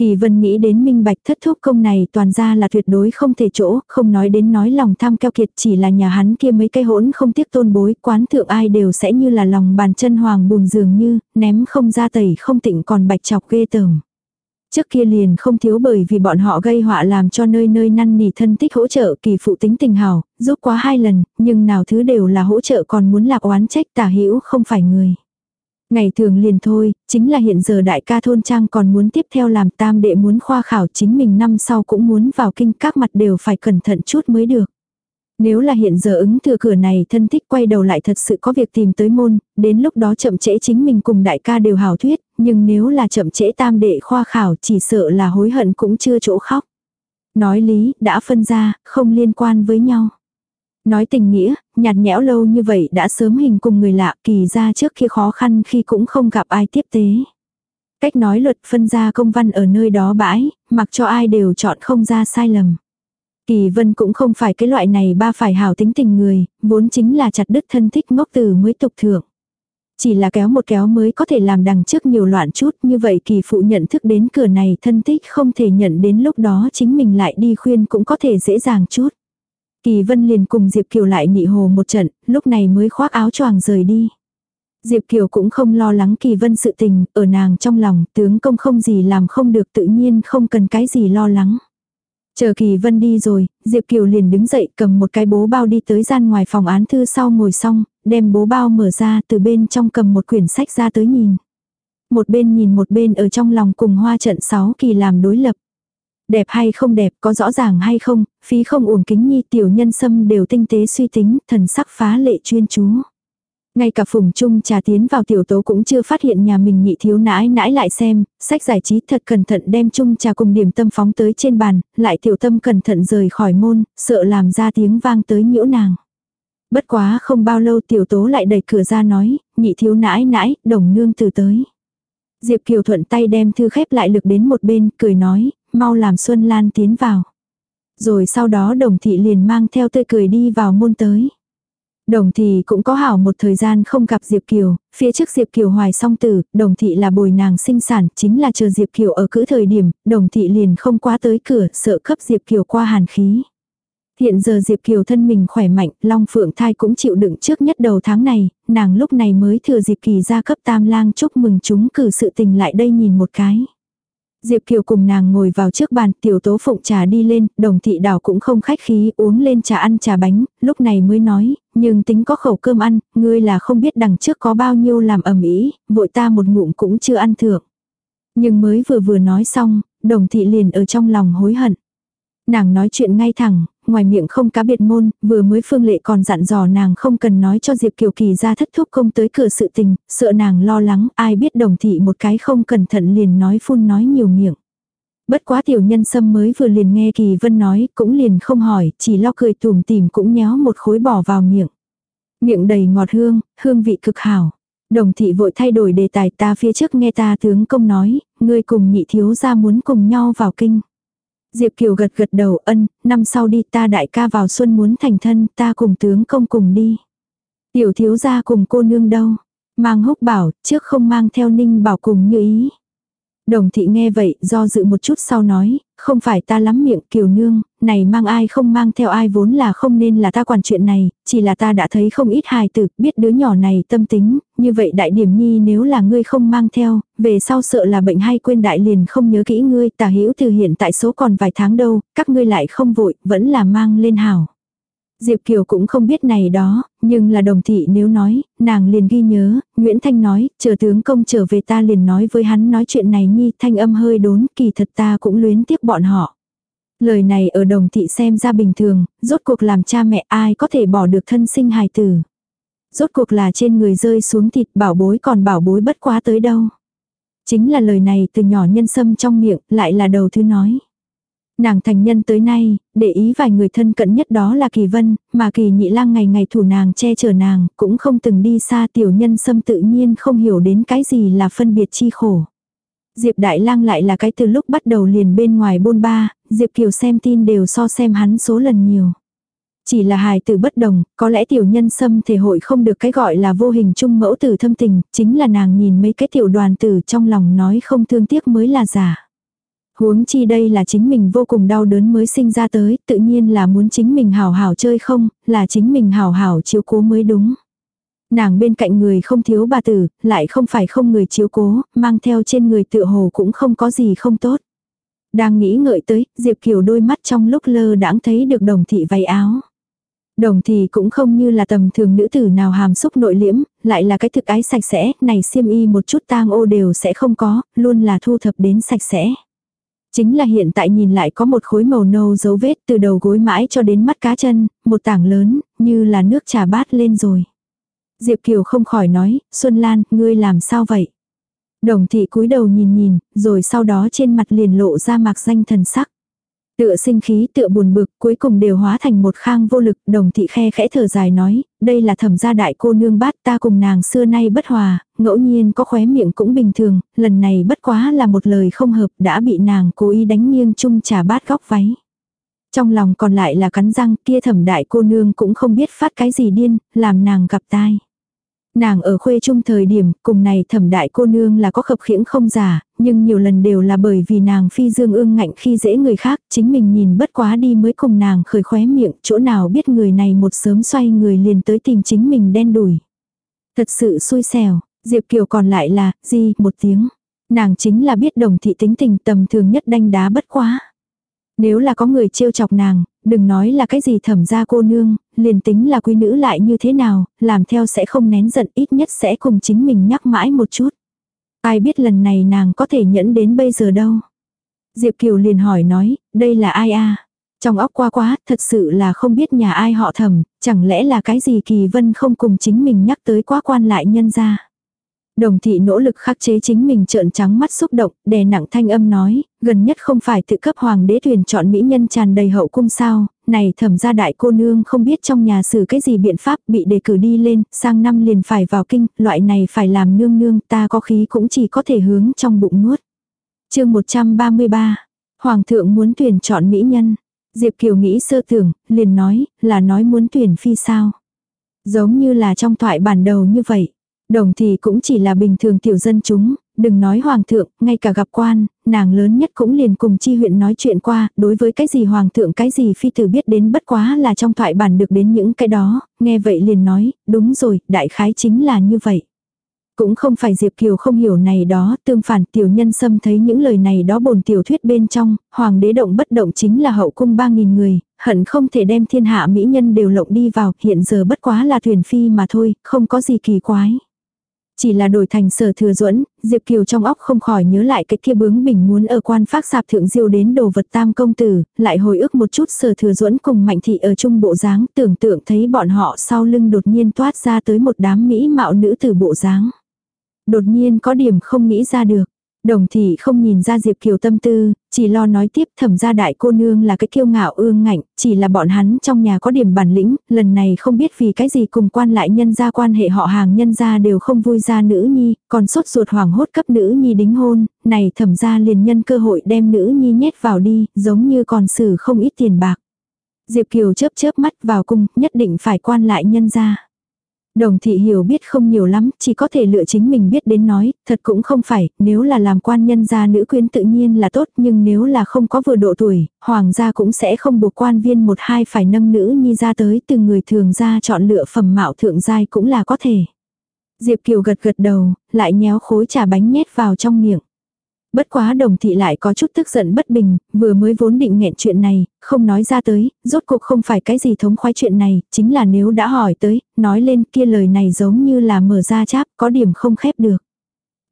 Kỳ vân nghĩ đến minh bạch thất thúc công này toàn ra là tuyệt đối không thể chỗ, không nói đến nói lòng tham keo kiệt chỉ là nhà hắn kia mấy cây hỗn không tiếc tôn bối, quán thượng ai đều sẽ như là lòng bàn chân hoàng bùn dường như, ném không ra tẩy không tịnh còn bạch chọc ghê tởm. Trước kia liền không thiếu bởi vì bọn họ gây họa làm cho nơi nơi năn nỉ thân tích hỗ trợ kỳ phụ tính tình hào, giúp quá hai lần, nhưng nào thứ đều là hỗ trợ còn muốn lạc oán trách tả hữu không phải người. Ngày thường liền thôi, chính là hiện giờ đại ca thôn trang còn muốn tiếp theo làm tam đệ muốn khoa khảo chính mình năm sau cũng muốn vào kinh các mặt đều phải cẩn thận chút mới được. Nếu là hiện giờ ứng thừa cửa này thân thích quay đầu lại thật sự có việc tìm tới môn, đến lúc đó chậm trễ chính mình cùng đại ca đều hào thuyết, nhưng nếu là chậm trễ tam đệ khoa khảo chỉ sợ là hối hận cũng chưa chỗ khóc. Nói lý, đã phân ra, không liên quan với nhau. Nói tình nghĩa, nhạt nhẽo lâu như vậy đã sớm hình cùng người lạ kỳ ra trước khi khó khăn khi cũng không gặp ai tiếp tế. Cách nói luật phân ra công văn ở nơi đó bãi, mặc cho ai đều chọn không ra sai lầm. Kỳ vân cũng không phải cái loại này ba phải hảo tính tình người, vốn chính là chặt đứt thân thích ngốc từ mới tục thượng. Chỉ là kéo một kéo mới có thể làm đằng trước nhiều loạn chút như vậy kỳ phụ nhận thức đến cửa này thân thích không thể nhận đến lúc đó chính mình lại đi khuyên cũng có thể dễ dàng chút. Kỳ vân liền cùng Diệp Kiều lại nị hồ một trận, lúc này mới khoác áo choàng rời đi. Diệp Kiều cũng không lo lắng Kỳ Vân sự tình, ở nàng trong lòng, tướng công không gì làm không được tự nhiên không cần cái gì lo lắng. Chờ Kỳ Vân đi rồi, Diệp Kiều liền đứng dậy cầm một cái bố bao đi tới gian ngoài phòng án thư sau ngồi xong, đem bố bao mở ra từ bên trong cầm một quyển sách ra tới nhìn. Một bên nhìn một bên ở trong lòng cùng hoa trận sáu kỳ làm đối lập. Đẹp hay không đẹp, có rõ ràng hay không, phí không uổng kính nhi tiểu nhân sâm đều tinh tế suy tính, thần sắc phá lệ chuyên chú. Ngay cả phùng trung trà tiến vào tiểu tố cũng chưa phát hiện nhà mình nhị thiếu nãi nãi lại xem, sách giải trí thật cẩn thận đem trung trà cùng điểm tâm phóng tới trên bàn, lại tiểu tâm cẩn thận rời khỏi môn, sợ làm ra tiếng vang tới nhiễu nàng. Bất quá không bao lâu tiểu tố lại đẩy cửa ra nói, nhị thiếu nãi nãi, đồng nương từ tới. Diệp Kiều thuận tay đem thư khép lại lực đến một bên, cười nói, mau làm Xuân Lan tiến vào. Rồi sau đó đồng thị liền mang theo tươi cười đi vào môn tới. Đồng thị cũng có hảo một thời gian không gặp Diệp Kiều, phía trước Diệp Kiều hoài song tử, đồng thị là bồi nàng sinh sản, chính là chờ Diệp Kiều ở cữ thời điểm, đồng thị liền không qua tới cửa, sợ cấp Diệp Kiều qua hàn khí. Hiện giờ Diệp Kiều thân mình khỏe mạnh, Long Phượng thai cũng chịu đựng trước nhất đầu tháng này, nàng lúc này mới thừa Diệp kỳ ra cấp tam lang chúc mừng chúng cử sự tình lại đây nhìn một cái. Diệp Kiều cùng nàng ngồi vào trước bàn, tiểu tố phụng trà đi lên, đồng thị đảo cũng không khách khí, uống lên trà ăn trà bánh, lúc này mới nói, nhưng tính có khẩu cơm ăn, ngươi là không biết đằng trước có bao nhiêu làm ẩm ý, vội ta một ngụm cũng chưa ăn thượng. Nhưng mới vừa vừa nói xong, đồng thị liền ở trong lòng hối hận. Nàng nói chuyện ngay thẳng, ngoài miệng không cá biệt môn, vừa mới phương lệ còn dặn dò nàng không cần nói cho Diệp Kiều Kỳ ra thất thúc không tới cửa sự tình, sợ nàng lo lắng, ai biết đồng thị một cái không cẩn thận liền nói phun nói nhiều miệng. Bất quá tiểu nhân sâm mới vừa liền nghe Kỳ Vân nói, cũng liền không hỏi, chỉ lo cười tùm tìm cũng nhéo một khối bỏ vào miệng. Miệng đầy ngọt hương, hương vị cực hảo. Đồng thị vội thay đổi đề tài ta phía trước nghe ta tướng công nói, ngươi cùng nhị thiếu gia muốn cùng nhau vào kinh. Diệp Kiều gật gật đầu ân, năm sau đi ta đại ca vào xuân muốn thành thân, ta cùng tướng công cùng đi. Tiểu thiếu gia cùng cô nương đâu? Mang húc bảo, trước không mang theo ninh bảo cùng như ý. Đồng thị nghe vậy, do dự một chút sau nói, không phải ta lắm miệng kiều nương, này mang ai không mang theo ai vốn là không nên là ta quản chuyện này, chỉ là ta đã thấy không ít hài tử, biết đứa nhỏ này tâm tính, như vậy đại điểm nhi nếu là ngươi không mang theo, về sau sợ là bệnh hay quên đại liền không nhớ kỹ ngươi, tả hữu từ hiện tại số còn vài tháng đâu, các ngươi lại không vội, vẫn là mang lên hảo. Diệp Kiều cũng không biết này đó, nhưng là đồng thị nếu nói, nàng liền ghi nhớ, Nguyễn Thanh nói, chờ tướng công trở về ta liền nói với hắn nói chuyện này nhi, thanh âm hơi đốn, kỳ thật ta cũng luyến tiếc bọn họ. Lời này ở đồng thị xem ra bình thường, rốt cuộc làm cha mẹ ai có thể bỏ được thân sinh hài tử. Rốt cuộc là trên người rơi xuống thịt bảo bối còn bảo bối bất quá tới đâu. Chính là lời này từ nhỏ nhân sâm trong miệng, lại là đầu thứ nói. Nàng thành nhân tới nay, để ý vài người thân cận nhất đó là Kỳ Vân, mà Kỳ Nhị Lang ngày ngày thủ nàng che chở nàng, cũng không từng đi xa tiểu nhân xâm tự nhiên không hiểu đến cái gì là phân biệt chi khổ. Diệp Đại Lang lại là cái từ lúc bắt đầu liền bên ngoài bôn ba, Diệp Kiều xem tin đều so xem hắn số lần nhiều. Chỉ là hài tử bất đồng, có lẽ tiểu nhân xâm thể hội không được cái gọi là vô hình chung mẫu tử thâm tình, chính là nàng nhìn mấy cái tiểu đoàn tử trong lòng nói không thương tiếc mới là giả. Huống chi đây là chính mình vô cùng đau đớn mới sinh ra tới, tự nhiên là muốn chính mình hảo hảo chơi không, là chính mình hảo hảo chiếu cố mới đúng. Nàng bên cạnh người không thiếu bà tử, lại không phải không người chiếu cố, mang theo trên người tựa hồ cũng không có gì không tốt. Đang nghĩ ngợi tới, Diệp Kiều đôi mắt trong lúc lơ đãng thấy được đồng thị váy áo. Đồng thì cũng không như là tầm thường nữ tử nào hàm xúc nội liễm, lại là cái thực ái sạch sẽ, này xiêm y một chút tang ô đều sẽ không có, luôn là thu thập đến sạch sẽ. Chính là hiện tại nhìn lại có một khối màu nâu dấu vết từ đầu gối mãi cho đến mắt cá chân, một tảng lớn, như là nước trà bát lên rồi. Diệp Kiều không khỏi nói, Xuân Lan, ngươi làm sao vậy? Đồng thị cúi đầu nhìn nhìn, rồi sau đó trên mặt liền lộ ra mạc danh thần sắc. Tựa sinh khí tựa buồn bực cuối cùng đều hóa thành một khang vô lực đồng thị khe khẽ thở dài nói, đây là thẩm gia đại cô nương bát ta cùng nàng xưa nay bất hòa, ngẫu nhiên có khóe miệng cũng bình thường, lần này bất quá là một lời không hợp đã bị nàng cố ý đánh nghiêng chung trả bát góc váy. Trong lòng còn lại là cắn răng kia thẩm đại cô nương cũng không biết phát cái gì điên, làm nàng gặp tai. Nàng ở khuê trung thời điểm, cùng này thẩm đại cô nương là có khập khiễng không giả, nhưng nhiều lần đều là bởi vì nàng phi dương ương ngạnh khi dễ người khác, chính mình nhìn bất quá đi mới cùng nàng khởi khóe miệng, chỗ nào biết người này một sớm xoay người liền tới tìm chính mình đen đủi. Thật sự xui xẻo, Diệp Kiều còn lại là, gì, một tiếng. Nàng chính là biết đồng thị tính tình tầm thường nhất đanh đá bất quá. Nếu là có người trêu chọc nàng, đừng nói là cái gì thẩm ra cô nương, liền tính là quý nữ lại như thế nào, làm theo sẽ không nén giận ít nhất sẽ cùng chính mình nhắc mãi một chút. Ai biết lần này nàng có thể nhẫn đến bây giờ đâu. Diệp Kiều liền hỏi nói, đây là ai a Trong óc qua quá, thật sự là không biết nhà ai họ thầm, chẳng lẽ là cái gì kỳ vân không cùng chính mình nhắc tới quá quan lại nhân ra. Đồng thị nỗ lực khắc chế chính mình trợn trắng mắt xúc động, đè nặng thanh âm nói, gần nhất không phải tự cấp hoàng đế tuyển chọn mỹ nhân tràn đầy hậu cung sao, này thẩm gia đại cô nương không biết trong nhà xử cái gì biện pháp bị đề cử đi lên, sang năm liền phải vào kinh, loại này phải làm nương nương ta có khí cũng chỉ có thể hướng trong bụng nuốt. chương 133, Hoàng thượng muốn tuyển chọn mỹ nhân. Diệp Kiều nghĩ sơ tưởng, liền nói, là nói muốn tuyển phi sao. Giống như là trong thoại bản đầu như vậy. Đồng thì cũng chỉ là bình thường tiểu dân chúng, đừng nói hoàng thượng, ngay cả gặp quan, nàng lớn nhất cũng liền cùng chi huyện nói chuyện qua, đối với cái gì hoàng thượng cái gì phi tử biết đến bất quá là trong thoại bản được đến những cái đó, nghe vậy liền nói, đúng rồi, đại khái chính là như vậy. Cũng không phải Diệp Kiều không hiểu này đó, tương phản tiểu nhân xâm thấy những lời này đó bồn tiểu thuyết bên trong, hoàng đế động bất động chính là hậu cung ba nghìn người, hận không thể đem thiên hạ mỹ nhân đều lộng đi vào, hiện giờ bất quá là thuyền phi mà thôi, không có gì kỳ quái. Chỉ là đổi thành sở thừa duẫn Diệp Kiều trong óc không khỏi nhớ lại cái kia bướng bình muốn ở quan phác sạp thượng diêu đến đồ vật tam công tử, lại hồi ức một chút sở thừa duẫn cùng mạnh thị ở chung bộ dáng, tưởng tượng thấy bọn họ sau lưng đột nhiên toát ra tới một đám mỹ mạo nữ từ bộ dáng. Đột nhiên có điểm không nghĩ ra được. Đồng thị không nhìn ra Diệp Kiều tâm tư, chỉ lo nói tiếp thẩm gia đại cô nương là cái kiêu ngạo ương ngạnh, chỉ là bọn hắn trong nhà có điểm bản lĩnh, lần này không biết vì cái gì cùng quan lại nhân gia quan hệ họ hàng nhân gia đều không vui ra nữ nhi, còn sốt ruột hoảng hốt cấp nữ nhi đính hôn, này thẩm gia liền nhân cơ hội đem nữ nhi nhét vào đi, giống như còn xử không ít tiền bạc. Diệp Kiều chớp chớp mắt vào cung, nhất định phải quan lại nhân gia. Đồng thị hiểu biết không nhiều lắm, chỉ có thể lựa chính mình biết đến nói, thật cũng không phải, nếu là làm quan nhân gia nữ quyến tự nhiên là tốt, nhưng nếu là không có vừa độ tuổi, hoàng gia cũng sẽ không buộc quan viên một hai phải nâng nữ nhi ra tới từ người thường gia chọn lựa phẩm mạo thượng giai cũng là có thể. Diệp Kiều gật gật đầu, lại nhéo khối trà bánh nhét vào trong miệng. Bất quá đồng thị lại có chút tức giận bất bình, vừa mới vốn định nghẹn chuyện này, không nói ra tới, rốt cuộc không phải cái gì thống khoái chuyện này, chính là nếu đã hỏi tới, nói lên kia lời này giống như là mở ra cháp, có điểm không khép được.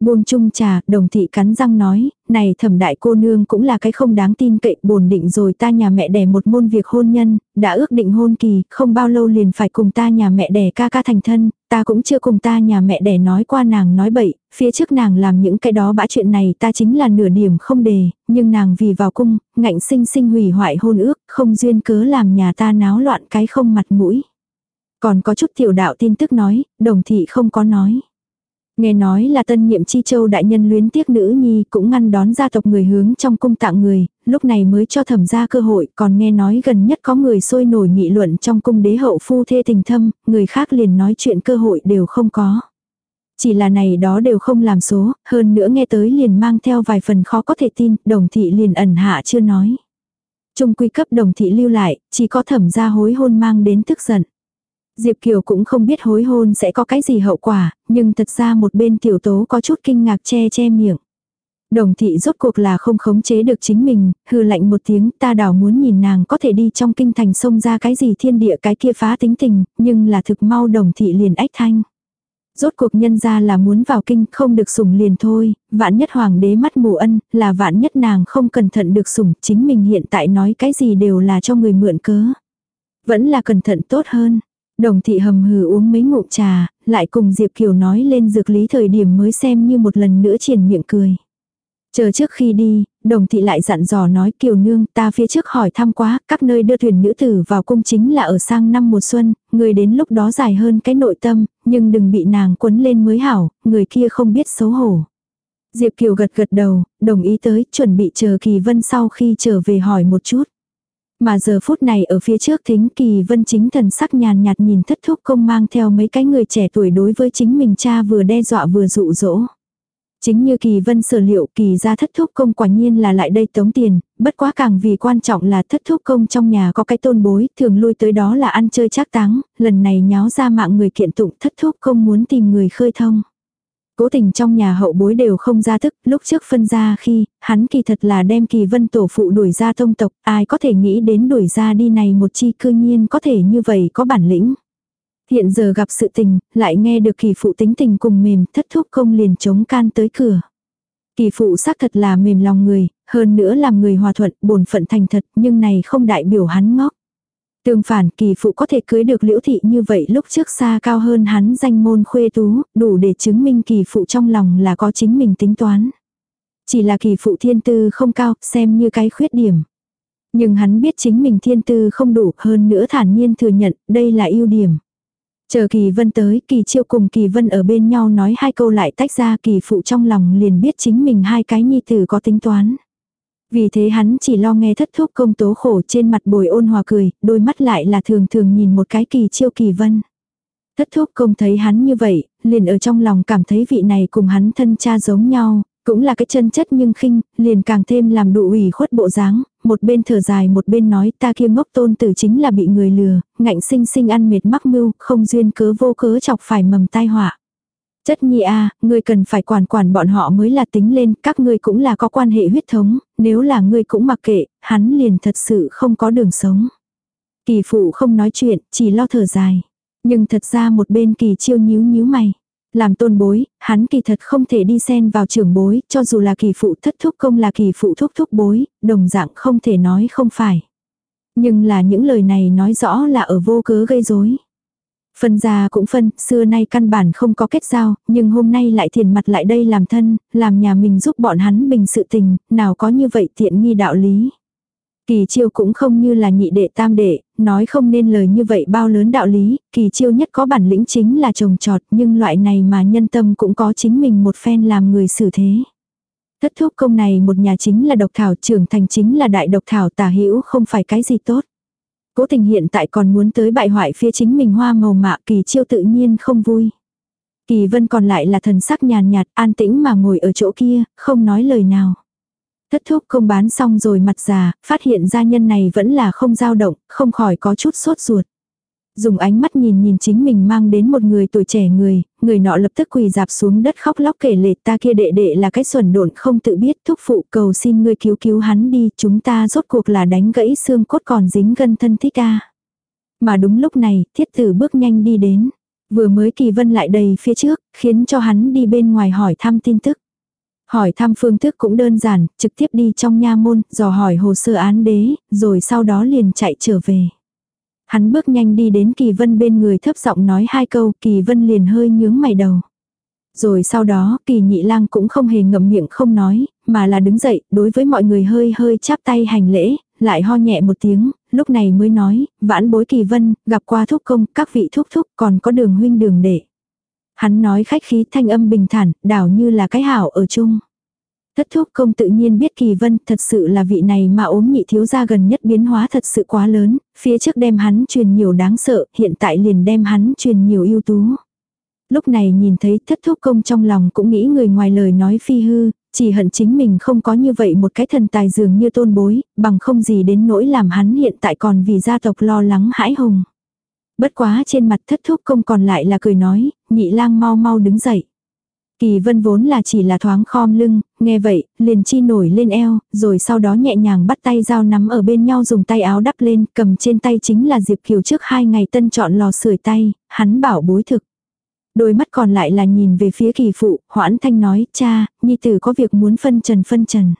Buông chung trà, đồng thị cắn răng nói, này thẩm đại cô nương cũng là cái không đáng tin cậy, bổn định rồi ta nhà mẹ đẻ một môn việc hôn nhân, đã ước định hôn kỳ, không bao lâu liền phải cùng ta nhà mẹ đẻ ca ca thành thân, ta cũng chưa cùng ta nhà mẹ đẻ nói qua nàng nói bậy, phía trước nàng làm những cái đó bã chuyện này ta chính là nửa điểm không đề, nhưng nàng vì vào cung, ngạnh sinh sinh hủy hoại hôn ước, không duyên cớ làm nhà ta náo loạn cái không mặt mũi. Còn có chút tiểu đạo tin tức nói, đồng thị không có nói. Nghe nói là tân nhiệm chi châu đại nhân luyến tiếc nữ nhi cũng ngăn đón gia tộc người hướng trong cung tặng người, lúc này mới cho thẩm ra cơ hội, còn nghe nói gần nhất có người sôi nổi nghị luận trong cung đế hậu phu thê tình thâm, người khác liền nói chuyện cơ hội đều không có. Chỉ là này đó đều không làm số, hơn nữa nghe tới liền mang theo vài phần khó có thể tin, đồng thị liền ẩn hạ chưa nói. Trung quy cấp đồng thị lưu lại, chỉ có thẩm ra hối hôn mang đến tức giận. Diệp Kiều cũng không biết hối hôn sẽ có cái gì hậu quả, nhưng thật ra một bên tiểu tố có chút kinh ngạc che che miệng. Đồng thị rốt cuộc là không khống chế được chính mình, hư lạnh một tiếng ta đảo muốn nhìn nàng có thể đi trong kinh thành sông ra cái gì thiên địa cái kia phá tính tình, nhưng là thực mau đồng thị liền ách thanh. Rốt cuộc nhân ra là muốn vào kinh không được sủng liền thôi, vạn nhất hoàng đế mắt mù ân, là vạn nhất nàng không cẩn thận được sủng, chính mình hiện tại nói cái gì đều là cho người mượn cớ. Vẫn là cẩn thận tốt hơn. Đồng thị hầm hừ uống mấy ngụm trà, lại cùng Diệp Kiều nói lên dược lý thời điểm mới xem như một lần nữa triển miệng cười. Chờ trước khi đi, đồng thị lại dặn dò nói Kiều Nương ta phía trước hỏi thăm quá, các nơi đưa thuyền nữ tử vào cung chính là ở sang năm mùa xuân, người đến lúc đó dài hơn cái nội tâm, nhưng đừng bị nàng quấn lên mới hảo, người kia không biết xấu hổ. Diệp Kiều gật gật đầu, đồng ý tới, chuẩn bị chờ Kỳ Vân sau khi trở về hỏi một chút. Mà giờ phút này ở phía trước thính kỳ vân chính thần sắc nhàn nhạt nhìn thất thúc công mang theo mấy cái người trẻ tuổi đối với chính mình cha vừa đe dọa vừa dụ dỗ. Chính như kỳ vân sở liệu kỳ ra thất thúc công quả nhiên là lại đây tống tiền, bất quá càng vì quan trọng là thất thúc công trong nhà có cái tôn bối, thường lui tới đó là ăn chơi trác táng, lần này nháo ra mạng người kiện tụng thất thúc công muốn tìm người khơi thông. Cố tình trong nhà hậu bối đều không ra thức, lúc trước phân ra khi, hắn kỳ thật là đem kỳ vân tổ phụ đuổi ra thông tộc, ai có thể nghĩ đến đuổi ra đi này một chi cư nhiên có thể như vậy có bản lĩnh. Hiện giờ gặp sự tình, lại nghe được kỳ phụ tính tình cùng mềm, thất thúc không liền chống can tới cửa. Kỳ phụ xác thật là mềm lòng người, hơn nữa làm người hòa thuận, bổn phận thành thật, nhưng này không đại biểu hắn ngốc. Tương phản kỳ phụ có thể cưới được liễu thị như vậy lúc trước xa cao hơn hắn danh môn khuê tú, đủ để chứng minh kỳ phụ trong lòng là có chính mình tính toán. Chỉ là kỳ phụ thiên tư không cao, xem như cái khuyết điểm. Nhưng hắn biết chính mình thiên tư không đủ hơn nữa thản nhiên thừa nhận đây là ưu điểm. Chờ kỳ vân tới, kỳ chiêu cùng kỳ vân ở bên nhau nói hai câu lại tách ra kỳ phụ trong lòng liền biết chính mình hai cái nhi tử có tính toán. Vì thế hắn chỉ lo nghe thất thúc công tố khổ trên mặt bồi ôn hòa cười, đôi mắt lại là thường thường nhìn một cái kỳ chiêu kỳ vân. Thất thúc công thấy hắn như vậy, liền ở trong lòng cảm thấy vị này cùng hắn thân cha giống nhau, cũng là cái chân chất nhưng khinh, liền càng thêm làm đủ ủy khuất bộ dáng, một bên thở dài một bên nói ta kia ngốc tôn tử chính là bị người lừa, ngạnh sinh sinh ăn mệt mắc mưu, không duyên cớ vô cớ chọc phải mầm tai họa. Chất nhi a, à, ngươi cần phải quản quản bọn họ mới là tính lên, các ngươi cũng là có quan hệ huyết thống, nếu là ngươi cũng mặc kệ, hắn liền thật sự không có đường sống. Kỳ phụ không nói chuyện, chỉ lo thở dài. Nhưng thật ra một bên kỳ chiêu nhíu nhíu mày. Làm tôn bối, hắn kỳ thật không thể đi xen vào trưởng bối, cho dù là kỳ phụ thất thúc công là kỳ phụ thúc thúc bối, đồng dạng không thể nói không phải. Nhưng là những lời này nói rõ là ở vô cớ gây rối. Phân ra cũng phân, xưa nay căn bản không có kết giao, nhưng hôm nay lại thiền mặt lại đây làm thân, làm nhà mình giúp bọn hắn bình sự tình, nào có như vậy tiện nghi đạo lý. Kỳ chiêu cũng không như là nhị đệ tam đệ, nói không nên lời như vậy bao lớn đạo lý, kỳ chiêu nhất có bản lĩnh chính là trồng trọt nhưng loại này mà nhân tâm cũng có chính mình một phen làm người xử thế. Thất thúc công này một nhà chính là độc thảo trưởng thành chính là đại độc thảo tả hữu không phải cái gì tốt. Cố tình hiện tại còn muốn tới bại hoại phía chính mình hoa màu mạ kỳ chiêu tự nhiên không vui. Kỳ vân còn lại là thần sắc nhàn nhạt an tĩnh mà ngồi ở chỗ kia, không nói lời nào. Thất thúc không bán xong rồi mặt già, phát hiện gia nhân này vẫn là không dao động, không khỏi có chút sốt ruột. Dùng ánh mắt nhìn nhìn chính mình mang đến một người tuổi trẻ người, người nọ lập tức quỳ dạp xuống đất khóc lóc kể lệ ta kia đệ đệ là cái xuẩn độn không tự biết thúc phụ cầu xin ngươi cứu cứu hắn đi chúng ta rốt cuộc là đánh gãy xương cốt còn dính gân thân thích ca. Mà đúng lúc này thiết tử bước nhanh đi đến. Vừa mới kỳ vân lại đầy phía trước, khiến cho hắn đi bên ngoài hỏi thăm tin tức. Hỏi thăm phương thức cũng đơn giản, trực tiếp đi trong nha môn, dò hỏi hồ sơ án đế, rồi sau đó liền chạy trở về. Hắn bước nhanh đi đến Kỳ Vân bên người thấp giọng nói hai câu, Kỳ Vân liền hơi nhướng mày đầu. Rồi sau đó, Kỳ Nhị Lang cũng không hề ngậm miệng không nói, mà là đứng dậy, đối với mọi người hơi hơi chắp tay hành lễ, lại ho nhẹ một tiếng, lúc này mới nói, vãn bối Kỳ Vân, gặp qua thúc công, các vị thúc thúc, còn có đường huynh đường đệ. Hắn nói khách khí thanh âm bình thản, đảo như là cái hảo ở chung. Thất thúc công tự nhiên biết kỳ vân thật sự là vị này mà ốm nhị thiếu gia gần nhất biến hóa thật sự quá lớn, phía trước đem hắn truyền nhiều đáng sợ, hiện tại liền đem hắn truyền nhiều ưu tú. Lúc này nhìn thấy thất thúc công trong lòng cũng nghĩ người ngoài lời nói phi hư, chỉ hận chính mình không có như vậy một cái thần tài dường như tôn bối, bằng không gì đến nỗi làm hắn hiện tại còn vì gia tộc lo lắng hãi hùng. Bất quá trên mặt thất thúc công còn lại là cười nói, nhị lang mau mau đứng dậy. Kỳ vân vốn là chỉ là thoáng khom lưng, nghe vậy, liền chi nổi lên eo, rồi sau đó nhẹ nhàng bắt tay dao nắm ở bên nhau dùng tay áo đắp lên, cầm trên tay chính là Diệp Kiều trước hai ngày tân chọn lò sưởi tay, hắn bảo bối thực. Đôi mắt còn lại là nhìn về phía kỳ phụ, hoãn thanh nói, cha, nhi tử có việc muốn phân trần phân trần.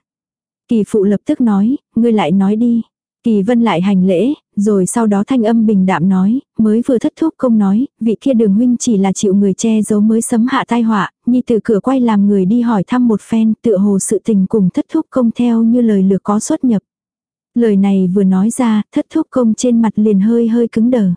Kỳ phụ lập tức nói, ngươi lại nói đi. Kỳ vân lại hành lễ, rồi sau đó thanh âm bình đạm nói, mới vừa thất thúc công nói, vị kia đường huynh chỉ là chịu người che giấu mới sấm hạ tai họa, nhi từ cửa quay làm người đi hỏi thăm một phen, tựa hồ sự tình cùng thất thúc công theo như lời lừa có xuất nhập. Lời này vừa nói ra, thất thúc công trên mặt liền hơi hơi cứng đờ.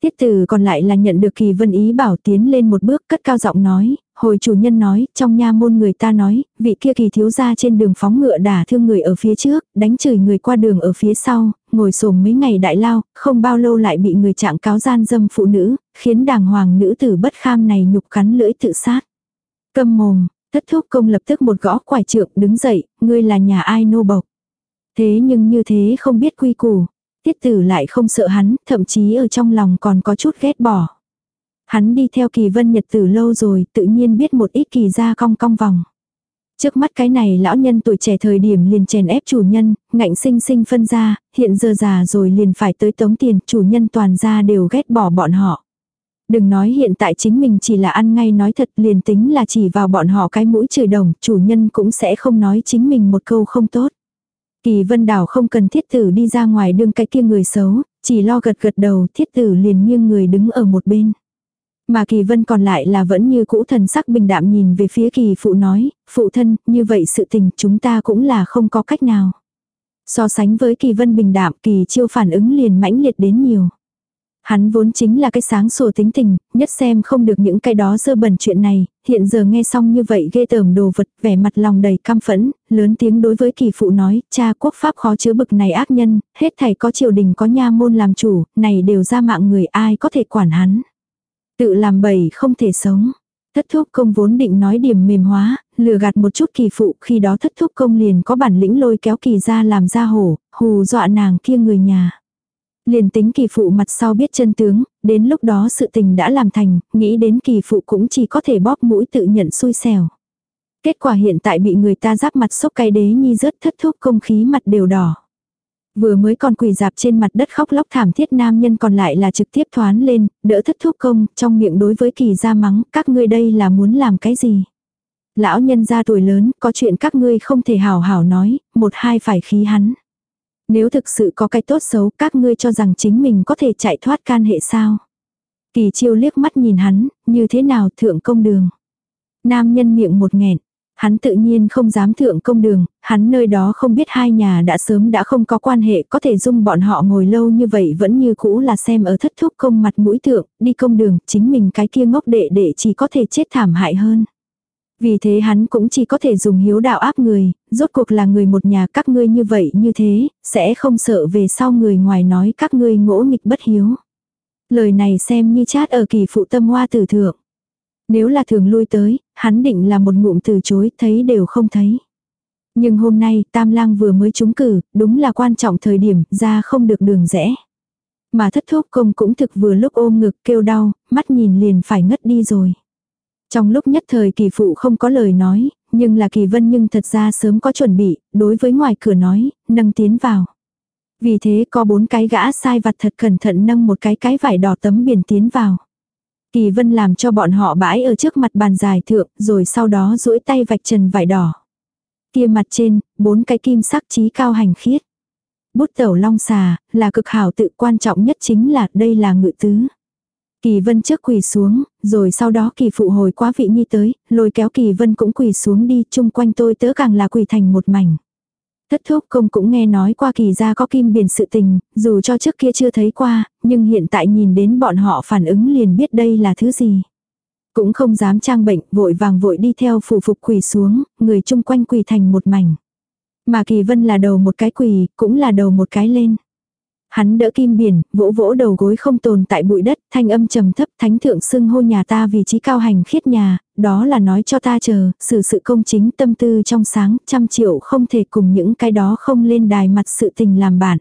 Tiết tử còn lại là nhận được kỳ vân ý bảo tiến lên một bước cất cao giọng nói, hồi chủ nhân nói, trong nha môn người ta nói, vị kia kỳ thiếu gia trên đường phóng ngựa đả thương người ở phía trước, đánh chửi người qua đường ở phía sau, ngồi sồm mấy ngày đại lao, không bao lâu lại bị người trạng cáo gian dâm phụ nữ, khiến đàng hoàng nữ tử bất kham này nhục cắn lưỡi tự sát. Câm mồm, thất thúc công lập tức một gõ quải trượng đứng dậy, ngươi là nhà ai nô bộc. Thế nhưng như thế không biết quy củ, tiết tử lại không sợ hắn, thậm chí ở trong lòng còn có chút ghét bỏ. Hắn đi theo kỳ vân nhật tử lâu rồi, tự nhiên biết một ít kỳ ra cong cong vòng. Trước mắt cái này lão nhân tuổi trẻ thời điểm liền chèn ép chủ nhân, ngạnh sinh sinh phân ra, hiện giờ già rồi liền phải tới tống tiền, chủ nhân toàn ra đều ghét bỏ bọn họ. Đừng nói hiện tại chính mình chỉ là ăn ngay nói thật liền tính là chỉ vào bọn họ cái mũi chửi đồng, chủ nhân cũng sẽ không nói chính mình một câu không tốt. Kỳ vân đảo không cần thiết tử đi ra ngoài đương cái kia người xấu, chỉ lo gật gật đầu thiết tử liền nghiêng người đứng ở một bên. Mà kỳ vân còn lại là vẫn như cũ thần sắc bình đạm nhìn về phía kỳ phụ nói, phụ thân, như vậy sự tình chúng ta cũng là không có cách nào. So sánh với kỳ vân bình đạm kỳ chiêu phản ứng liền mãnh liệt đến nhiều. Hắn vốn chính là cái sáng sủa tính tình, nhất xem không được những cái đó dơ bẩn chuyện này, hiện giờ nghe xong như vậy ghê tởm đồ vật, vẻ mặt lòng đầy cam phẫn, lớn tiếng đối với kỳ phụ nói, cha quốc pháp khó chứa bực này ác nhân, hết thảy có triều đình có nha môn làm chủ, này đều ra mạng người ai có thể quản hắn. Tự làm bầy không thể sống. Thất thúc công vốn định nói điểm mềm hóa, lừa gạt một chút kỳ phụ, khi đó thất thúc công liền có bản lĩnh lôi kéo kỳ ra làm ra hổ, hù dọa nàng kia người nhà. Liền tính kỳ phụ mặt sau biết chân tướng, đến lúc đó sự tình đã làm thành, nghĩ đến kỳ phụ cũng chỉ có thể bóp mũi tự nhận xui xẻo. Kết quả hiện tại bị người ta giáp mặt sốc cái đế nhi rớt thất thúc công khí mặt đều đỏ. Vừa mới còn quỳ dạp trên mặt đất khóc lóc thảm thiết nam nhân còn lại là trực tiếp thoán lên, đỡ thất thúc công, trong miệng đối với kỳ ra mắng, các ngươi đây là muốn làm cái gì. Lão nhân ra tuổi lớn, có chuyện các ngươi không thể hào hảo nói, một hai phải khí hắn. Nếu thực sự có cái tốt xấu, các ngươi cho rằng chính mình có thể chạy thoát can hệ sao. Kỳ chiêu liếc mắt nhìn hắn, như thế nào thượng công đường. Nam nhân miệng một nghẹn, Hắn tự nhiên không dám thượng công đường, hắn nơi đó không biết hai nhà đã sớm đã không có quan hệ có thể dung bọn họ ngồi lâu như vậy vẫn như cũ là xem ở thất thúc công mặt mũi thượng, đi công đường, chính mình cái kia ngốc đệ đệ chỉ có thể chết thảm hại hơn. Vì thế hắn cũng chỉ có thể dùng hiếu đạo áp người, rốt cuộc là người một nhà các ngươi như vậy như thế, sẽ không sợ về sau người ngoài nói các ngươi ngỗ nghịch bất hiếu. Lời này xem như chát ở kỳ phụ tâm hoa tử thượng. Nếu là thường lui tới, hắn định là một ngụm từ chối, thấy đều không thấy. Nhưng hôm nay, Tam Lang vừa mới trúng cử, đúng là quan trọng thời điểm, ra không được đường rẽ. Mà thất thúc công cũng thực vừa lúc ôm ngực kêu đau, mắt nhìn liền phải ngất đi rồi. Trong lúc nhất thời kỳ phụ không có lời nói, nhưng là kỳ vân nhưng thật ra sớm có chuẩn bị, đối với ngoài cửa nói, nâng tiến vào. Vì thế có bốn cái gã sai vặt thật cẩn thận nâng một cái cái vải đỏ tấm biển tiến vào. Kỳ vân làm cho bọn họ bãi ở trước mặt bàn dài thượng, rồi sau đó duỗi tay vạch trần vải đỏ. Kia mặt trên, bốn cái kim sắc trí cao hành khiết. Bút tẩu long xà, là cực hảo tự quan trọng nhất chính là đây là ngự tứ. Kỳ vân trước quỳ xuống, rồi sau đó kỳ phụ hồi quá vị nhi tới, lôi kéo kỳ vân cũng quỳ xuống đi, chung quanh tôi tớ càng là quỳ thành một mảnh. Thất thúc công cũng nghe nói qua kỳ ra có kim biển sự tình, dù cho trước kia chưa thấy qua, nhưng hiện tại nhìn đến bọn họ phản ứng liền biết đây là thứ gì. Cũng không dám trang bệnh, vội vàng vội đi theo phủ phục quỳ xuống, người chung quanh quỳ thành một mảnh. Mà kỳ vân là đầu một cái quỳ, cũng là đầu một cái lên. Hắn đỡ kim biển, vỗ vỗ đầu gối không tồn tại bụi đất, thanh âm trầm thấp thánh thượng xưng hô nhà ta vì trí cao hành khiết nhà, đó là nói cho ta chờ, xử sự công chính tâm tư trong sáng, trăm triệu không thể cùng những cái đó không lên đài mặt sự tình làm bản.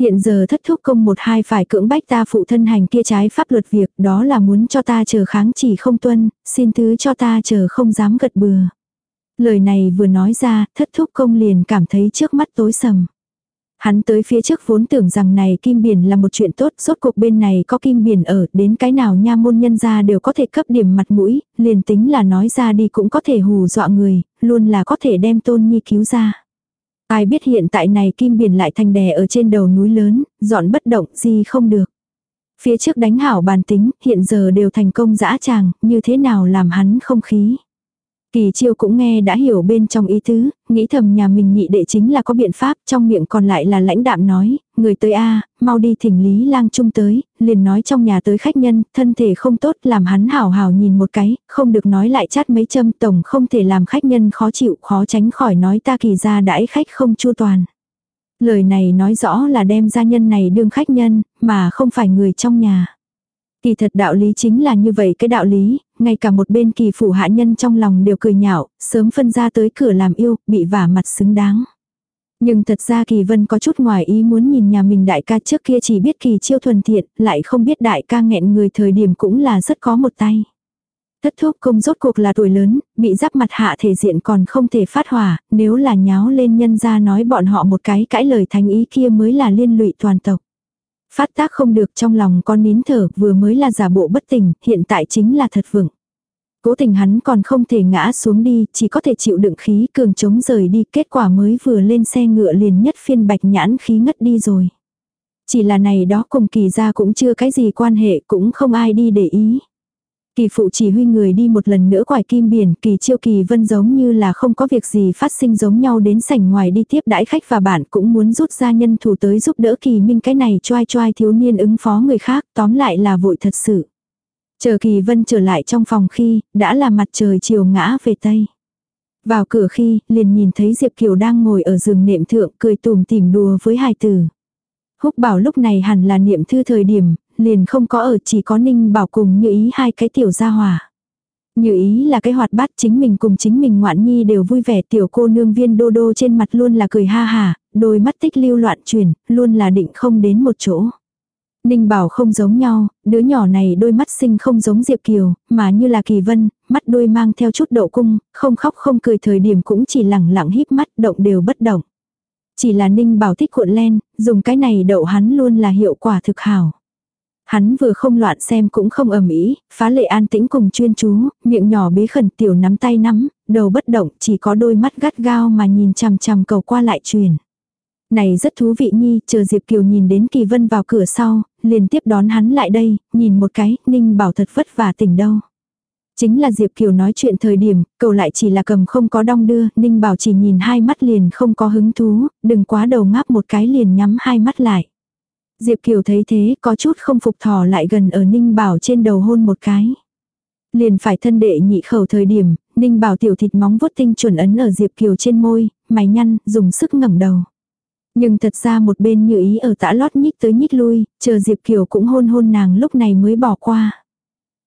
Hiện giờ thất thúc công một hai phải cưỡng bách ta phụ thân hành kia trái pháp luật việc, đó là muốn cho ta chờ kháng chỉ không tuân, xin thứ cho ta chờ không dám gật bừa. Lời này vừa nói ra, thất thúc công liền cảm thấy trước mắt tối sầm. Hắn tới phía trước vốn tưởng rằng này kim biển là một chuyện tốt, rốt cuộc bên này có kim biển ở, đến cái nào nha môn nhân ra đều có thể cấp điểm mặt mũi, liền tính là nói ra đi cũng có thể hù dọa người, luôn là có thể đem tôn nhi cứu ra. Ai biết hiện tại này kim biển lại thành đè ở trên đầu núi lớn, dọn bất động gì không được. Phía trước đánh hảo bàn tính, hiện giờ đều thành công dã tràng, như thế nào làm hắn không khí. Kỳ chiêu cũng nghe đã hiểu bên trong ý tứ, nghĩ thầm nhà mình nhị đệ chính là có biện pháp, trong miệng còn lại là lãnh đạm nói, người tới a mau đi thỉnh Lý lang trung tới, liền nói trong nhà tới khách nhân, thân thể không tốt làm hắn hảo hảo nhìn một cái, không được nói lại chát mấy châm tổng không thể làm khách nhân khó chịu, khó tránh khỏi nói ta kỳ ra đãi khách không chu toàn. Lời này nói rõ là đem gia nhân này đương khách nhân, mà không phải người trong nhà. Kỳ thật đạo lý chính là như vậy cái đạo lý, ngay cả một bên kỳ phủ hạ nhân trong lòng đều cười nhạo, sớm phân ra tới cửa làm yêu, bị vả mặt xứng đáng. Nhưng thật ra kỳ vân có chút ngoài ý muốn nhìn nhà mình đại ca trước kia chỉ biết kỳ chiêu thuần thiện, lại không biết đại ca nghẹn người thời điểm cũng là rất có một tay. Thất thúc công rốt cuộc là tuổi lớn, bị giáp mặt hạ thể diện còn không thể phát hỏa, nếu là nháo lên nhân ra nói bọn họ một cái cãi lời thành ý kia mới là liên lụy toàn tộc. Phát tác không được trong lòng con nín thở vừa mới là giả bộ bất tỉnh, hiện tại chính là thật vững. Cố tình hắn còn không thể ngã xuống đi, chỉ có thể chịu đựng khí cường chống rời đi, kết quả mới vừa lên xe ngựa liền nhất phiên bạch nhãn khí ngất đi rồi. Chỉ là này đó cùng kỳ ra cũng chưa cái gì quan hệ, cũng không ai đi để ý. Kỳ phụ chỉ huy người đi một lần nữa quải kim biển, kỳ chiêu kỳ vân giống như là không có việc gì phát sinh giống nhau đến sảnh ngoài đi tiếp đãi khách và bạn cũng muốn rút ra nhân thủ tới giúp đỡ kỳ minh cái này choai choai thiếu niên ứng phó người khác, tóm lại là vội thật sự. Chờ kỳ vân trở lại trong phòng khi, đã là mặt trời chiều ngã về tây. Vào cửa khi, liền nhìn thấy Diệp Kiều đang ngồi ở giường nệm thượng cười tùm tìm đùa với hài tử. Húc bảo lúc này hẳn là niệm thư thời điểm, liền không có ở chỉ có Ninh Bảo cùng Như Ý hai cái tiểu gia hòa. Như Ý là cái hoạt bát chính mình cùng chính mình ngoạn nhi đều vui vẻ tiểu cô nương viên đô đô trên mặt luôn là cười ha hà, đôi mắt tích lưu loạn chuyển, luôn là định không đến một chỗ. Ninh Bảo không giống nhau, đứa nhỏ này đôi mắt sinh không giống Diệp Kiều, mà như là Kỳ Vân, mắt đôi mang theo chút độ cung, không khóc không cười thời điểm cũng chỉ lẳng lặng híp mắt động đều bất động. Chỉ là Ninh Bảo thích cuộn len, dùng cái này đậu hắn luôn là hiệu quả thực hảo. Hắn vừa không loạn xem cũng không ầm ĩ, phá lệ an tĩnh cùng chuyên chú, miệng nhỏ bế khẩn tiểu nắm tay nắm, đầu bất động, chỉ có đôi mắt gắt gao mà nhìn chằm chằm cầu qua lại truyền. Này rất thú vị nhi, chờ Diệp Kiều nhìn đến Kỳ Vân vào cửa sau, liền tiếp đón hắn lại đây, nhìn một cái, Ninh Bảo thật vất vả tỉnh đâu. Chính là Diệp Kiều nói chuyện thời điểm, cầu lại chỉ là cầm không có đong đưa, Ninh Bảo chỉ nhìn hai mắt liền không có hứng thú, đừng quá đầu ngáp một cái liền nhắm hai mắt lại. Diệp Kiều thấy thế có chút không phục thò lại gần ở Ninh Bảo trên đầu hôn một cái. Liền phải thân đệ nhị khẩu thời điểm, Ninh Bảo tiểu thịt móng vuốt tinh chuẩn ấn ở Diệp Kiều trên môi, mày nhăn, dùng sức ngẩng đầu. Nhưng thật ra một bên như ý ở tã lót nhích tới nhích lui, chờ Diệp Kiều cũng hôn hôn nàng lúc này mới bỏ qua.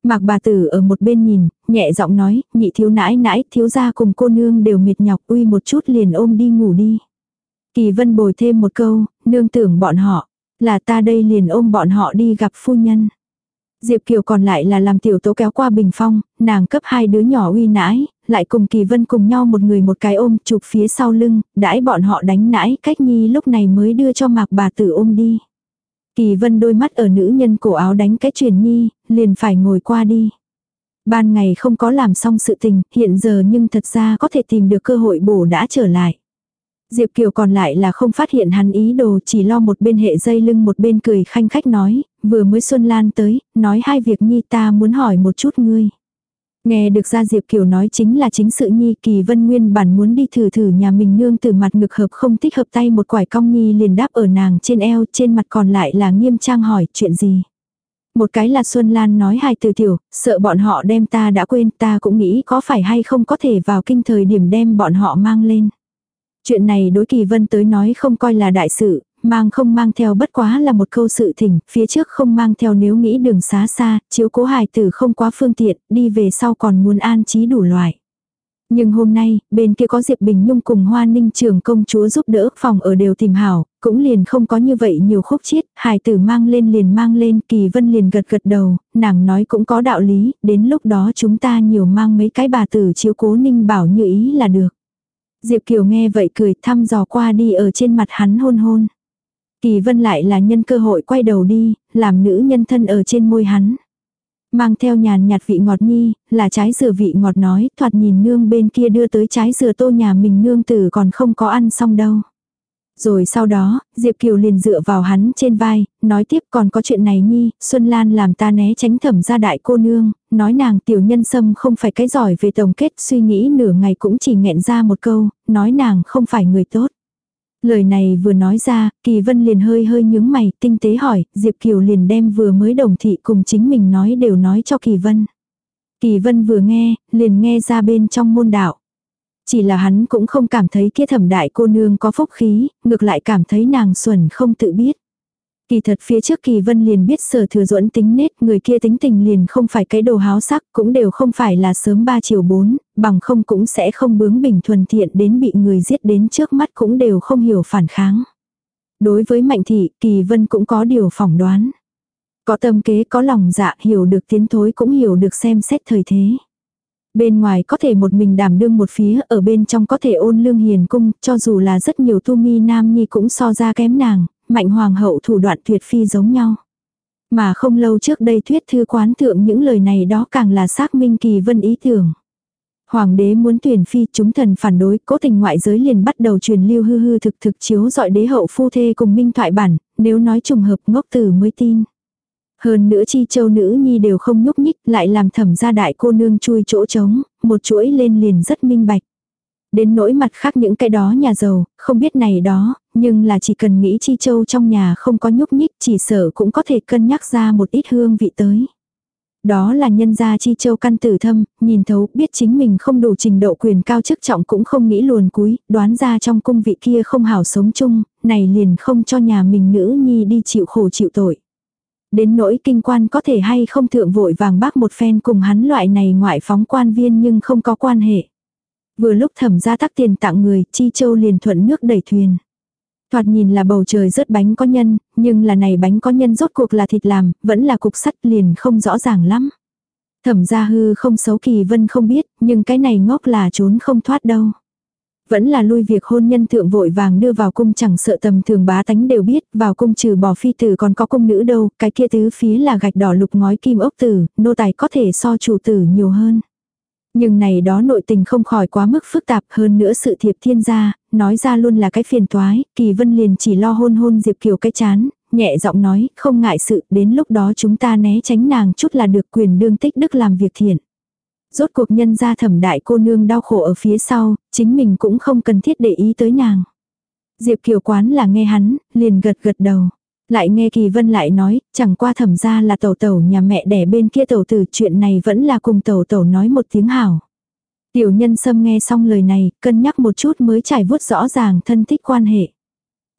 Mạc bà tử ở một bên nhìn, nhẹ giọng nói, nhị thiếu nãi nãi, thiếu gia cùng cô nương đều mệt nhọc uy một chút liền ôm đi ngủ đi. Kỳ vân bồi thêm một câu, nương tưởng bọn họ, là ta đây liền ôm bọn họ đi gặp phu nhân. Diệp Kiều còn lại là làm tiểu tố kéo qua bình phong, nàng cấp hai đứa nhỏ uy nãi, lại cùng Kỳ Vân cùng nhau một người một cái ôm chụp phía sau lưng, đãi bọn họ đánh nãi cách nhi lúc này mới đưa cho mạc bà tử ôm đi. Kỳ Vân đôi mắt ở nữ nhân cổ áo đánh cái truyền nhi, liền phải ngồi qua đi. Ban ngày không có làm xong sự tình, hiện giờ nhưng thật ra có thể tìm được cơ hội bổ đã trở lại. Diệp Kiều còn lại là không phát hiện hắn ý đồ chỉ lo một bên hệ dây lưng một bên cười khanh khách nói, vừa mới Xuân Lan tới, nói hai việc nhi ta muốn hỏi một chút ngươi. Nghe được ra Diệp Kiều nói chính là chính sự nhi kỳ vân nguyên bản muốn đi thử thử nhà mình nương từ mặt ngực hợp không thích hợp tay một quải cong nhi liền đáp ở nàng trên eo trên mặt còn lại là nghiêm trang hỏi chuyện gì. Một cái là Xuân Lan nói hai từ tiểu, sợ bọn họ đem ta đã quên ta cũng nghĩ có phải hay không có thể vào kinh thời điểm đem bọn họ mang lên. Chuyện này đối kỳ vân tới nói không coi là đại sự, mang không mang theo bất quá là một câu sự thỉnh, phía trước không mang theo nếu nghĩ đường xá xa, chiếu cố hài tử không quá phương tiện, đi về sau còn muốn an trí đủ loại. Nhưng hôm nay, bên kia có Diệp Bình Nhung cùng Hoa Ninh trường công chúa giúp đỡ, phòng ở đều tìm hảo, cũng liền không có như vậy nhiều khúc chiết, hài tử mang lên liền mang lên, kỳ vân liền gật gật đầu, nàng nói cũng có đạo lý, đến lúc đó chúng ta nhiều mang mấy cái bà tử chiếu cố Ninh bảo như ý là được. Diệp Kiều nghe vậy cười thăm dò qua đi ở trên mặt hắn hôn hôn. Kỳ vân lại là nhân cơ hội quay đầu đi, làm nữ nhân thân ở trên môi hắn. Mang theo nhàn nhạt vị ngọt nhi, là trái dừa vị ngọt nói, thoạt nhìn nương bên kia đưa tới trái dừa tô nhà mình nương tử còn không có ăn xong đâu. Rồi sau đó, Diệp Kiều liền dựa vào hắn trên vai, nói tiếp còn có chuyện này nhi, Xuân Lan làm ta né tránh thẩm ra đại cô nương, nói nàng tiểu nhân sâm không phải cái giỏi về tổng kết suy nghĩ nửa ngày cũng chỉ nghẹn ra một câu, nói nàng không phải người tốt. Lời này vừa nói ra, Kỳ Vân liền hơi hơi nhướng mày, tinh tế hỏi, Diệp Kiều liền đem vừa mới đồng thị cùng chính mình nói đều nói cho Kỳ Vân. Kỳ Vân vừa nghe, liền nghe ra bên trong môn đạo. Chỉ là hắn cũng không cảm thấy kia thẩm đại cô nương có phúc khí, ngược lại cảm thấy nàng xuẩn không tự biết. Kỳ thật phía trước kỳ vân liền biết sở thừa duẫn tính nết, người kia tính tình liền không phải cái đồ háo sắc, cũng đều không phải là sớm ba chiều bốn, bằng không cũng sẽ không bướng bình thuần thiện đến bị người giết đến trước mắt cũng đều không hiểu phản kháng. Đối với mạnh thị, kỳ vân cũng có điều phỏng đoán. Có tâm kế có lòng dạ hiểu được tiến thối cũng hiểu được xem xét thời thế. Bên ngoài có thể một mình đảm đương một phía, ở bên trong có thể ôn lương hiền cung, cho dù là rất nhiều tu mi nam nhi cũng so ra kém nàng, mạnh hoàng hậu thủ đoạn tuyệt phi giống nhau. Mà không lâu trước đây thuyết thư quán thượng những lời này đó càng là xác minh kỳ vân ý tưởng. Hoàng đế muốn tuyển phi chúng thần phản đối, cố tình ngoại giới liền bắt đầu truyền lưu hư hư thực thực chiếu dọi đế hậu phu thê cùng minh thoại bản, nếu nói trùng hợp ngốc tử mới tin. Hơn nữa chi châu nữ nhi đều không nhúc nhích lại làm thẩm gia đại cô nương chui chỗ trống, một chuỗi lên liền rất minh bạch. Đến nỗi mặt khác những cái đó nhà giàu, không biết này đó, nhưng là chỉ cần nghĩ chi châu trong nhà không có nhúc nhích chỉ sợ cũng có thể cân nhắc ra một ít hương vị tới. Đó là nhân gia chi châu căn tử thâm, nhìn thấu, biết chính mình không đủ trình độ quyền cao chức trọng cũng không nghĩ luồn cúi, đoán ra trong cung vị kia không hảo sống chung, này liền không cho nhà mình nữ nhi đi chịu khổ chịu tội. Đến nỗi kinh quan có thể hay không thượng vội vàng bác một phen cùng hắn loại này ngoại phóng quan viên nhưng không có quan hệ. Vừa lúc thẩm ra tắc tiền tặng người, chi châu liền thuận nước đẩy thuyền. Thoạt nhìn là bầu trời rớt bánh có nhân, nhưng là này bánh có nhân rốt cuộc là thịt làm, vẫn là cục sắt liền không rõ ràng lắm. Thẩm gia hư không xấu kỳ vân không biết, nhưng cái này ngốc là trốn không thoát đâu. Vẫn là lui việc hôn nhân thượng vội vàng đưa vào cung chẳng sợ tầm thường bá tánh đều biết, vào cung trừ bỏ phi tử còn có cung nữ đâu, cái kia tứ phía là gạch đỏ lục ngói kim ốc tử, nô tài có thể so chủ tử nhiều hơn. Nhưng này đó nội tình không khỏi quá mức phức tạp hơn nữa sự thiệp thiên gia, nói ra luôn là cái phiền toái, kỳ vân liền chỉ lo hôn hôn Diệp Kiều cái chán, nhẹ giọng nói, không ngại sự, đến lúc đó chúng ta né tránh nàng chút là được quyền đương tích đức làm việc thiện. Rốt cuộc nhân ra thẩm đại cô nương đau khổ ở phía sau, chính mình cũng không cần thiết để ý tới nàng. Diệp Kiều Quán là nghe hắn, liền gật gật đầu. Lại nghe Kỳ Vân lại nói, chẳng qua thẩm ra là tẩu tẩu nhà mẹ đẻ bên kia tẩu tử chuyện này vẫn là cùng tẩu tẩu nói một tiếng hảo. Tiểu nhân sâm nghe xong lời này, cân nhắc một chút mới trải vuốt rõ ràng thân thích quan hệ.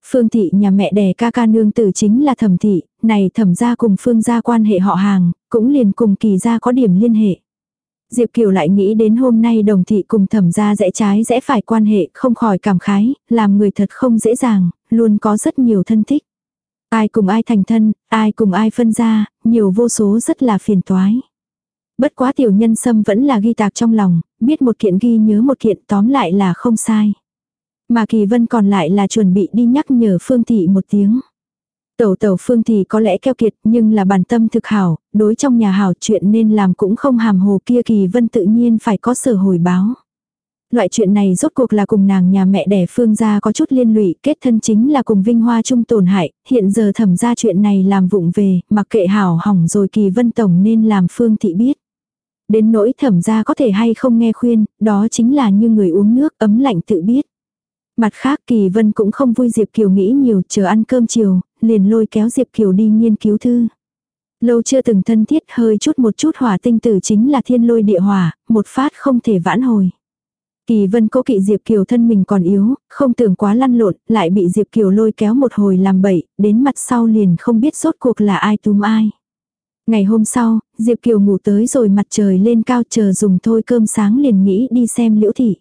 Phương thị nhà mẹ đẻ ca ca nương tử chính là thẩm thị, này thẩm gia cùng phương gia quan hệ họ hàng, cũng liền cùng kỳ gia có điểm liên hệ. Diệp Kiều lại nghĩ đến hôm nay đồng thị cùng thẩm gia rẽ trái rẽ phải quan hệ không khỏi cảm khái, làm người thật không dễ dàng, luôn có rất nhiều thân thích. Ai cùng ai thành thân, ai cùng ai phân ra, nhiều vô số rất là phiền toái. Bất quá tiểu nhân sâm vẫn là ghi tạc trong lòng, biết một kiện ghi nhớ một kiện tóm lại là không sai. Mà Kỳ Vân còn lại là chuẩn bị đi nhắc nhở Phương Thị một tiếng. Tẩu tẩu Phương Thị có lẽ keo kiệt nhưng là bản tâm thực hảo, đối trong nhà hảo chuyện nên làm cũng không hàm hồ kia Kỳ Vân tự nhiên phải có sở hồi báo. Loại chuyện này rốt cuộc là cùng nàng nhà mẹ đẻ Phương gia có chút liên lụy, kết thân chính là cùng Vinh Hoa chung tổn hại, hiện giờ thẩm ra chuyện này làm vụng về, mặc kệ hảo hỏng rồi Kỳ Vân Tổng nên làm Phương Thị biết. Đến nỗi thẩm ra có thể hay không nghe khuyên, đó chính là như người uống nước ấm lạnh tự biết. Mặt khác Kỳ Vân cũng không vui Diệp Kiều nghĩ nhiều chờ ăn cơm chiều, liền lôi kéo Diệp Kiều đi nghiên cứu thư. Lâu chưa từng thân thiết hơi chút một chút hỏa tinh tử chính là thiên lôi địa hỏa, một phát không thể vãn hồi. Kỳ vân cố kỵ Diệp Kiều thân mình còn yếu, không tưởng quá lăn lộn, lại bị Diệp Kiều lôi kéo một hồi làm bậy, đến mặt sau liền không biết rốt cuộc là ai túm ai. Ngày hôm sau, Diệp Kiều ngủ tới rồi mặt trời lên cao chờ dùng thôi cơm sáng liền nghĩ đi xem liễu thị.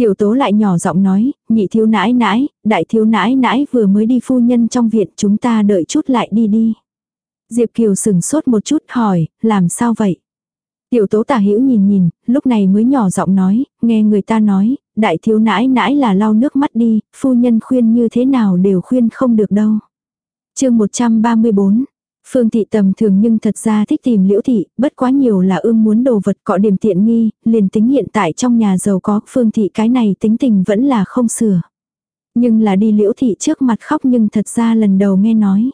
Tiểu tố lại nhỏ giọng nói, nhị thiếu nãi nãi, đại thiếu nãi nãi vừa mới đi phu nhân trong viện chúng ta đợi chút lại đi đi. Diệp Kiều sừng sốt một chút hỏi, làm sao vậy? Tiểu tố tả hữu nhìn nhìn, lúc này mới nhỏ giọng nói, nghe người ta nói, đại thiếu nãi nãi là lau nước mắt đi, phu nhân khuyên như thế nào đều khuyên không được đâu. chương 134, Phương thị tầm thường nhưng thật ra thích tìm liễu thị, bất quá nhiều là ương muốn đồ vật cọ điểm tiện nghi, liền tính hiện tại trong nhà giàu có, phương thị cái này tính tình vẫn là không sửa. Nhưng là đi liễu thị trước mặt khóc nhưng thật ra lần đầu nghe nói.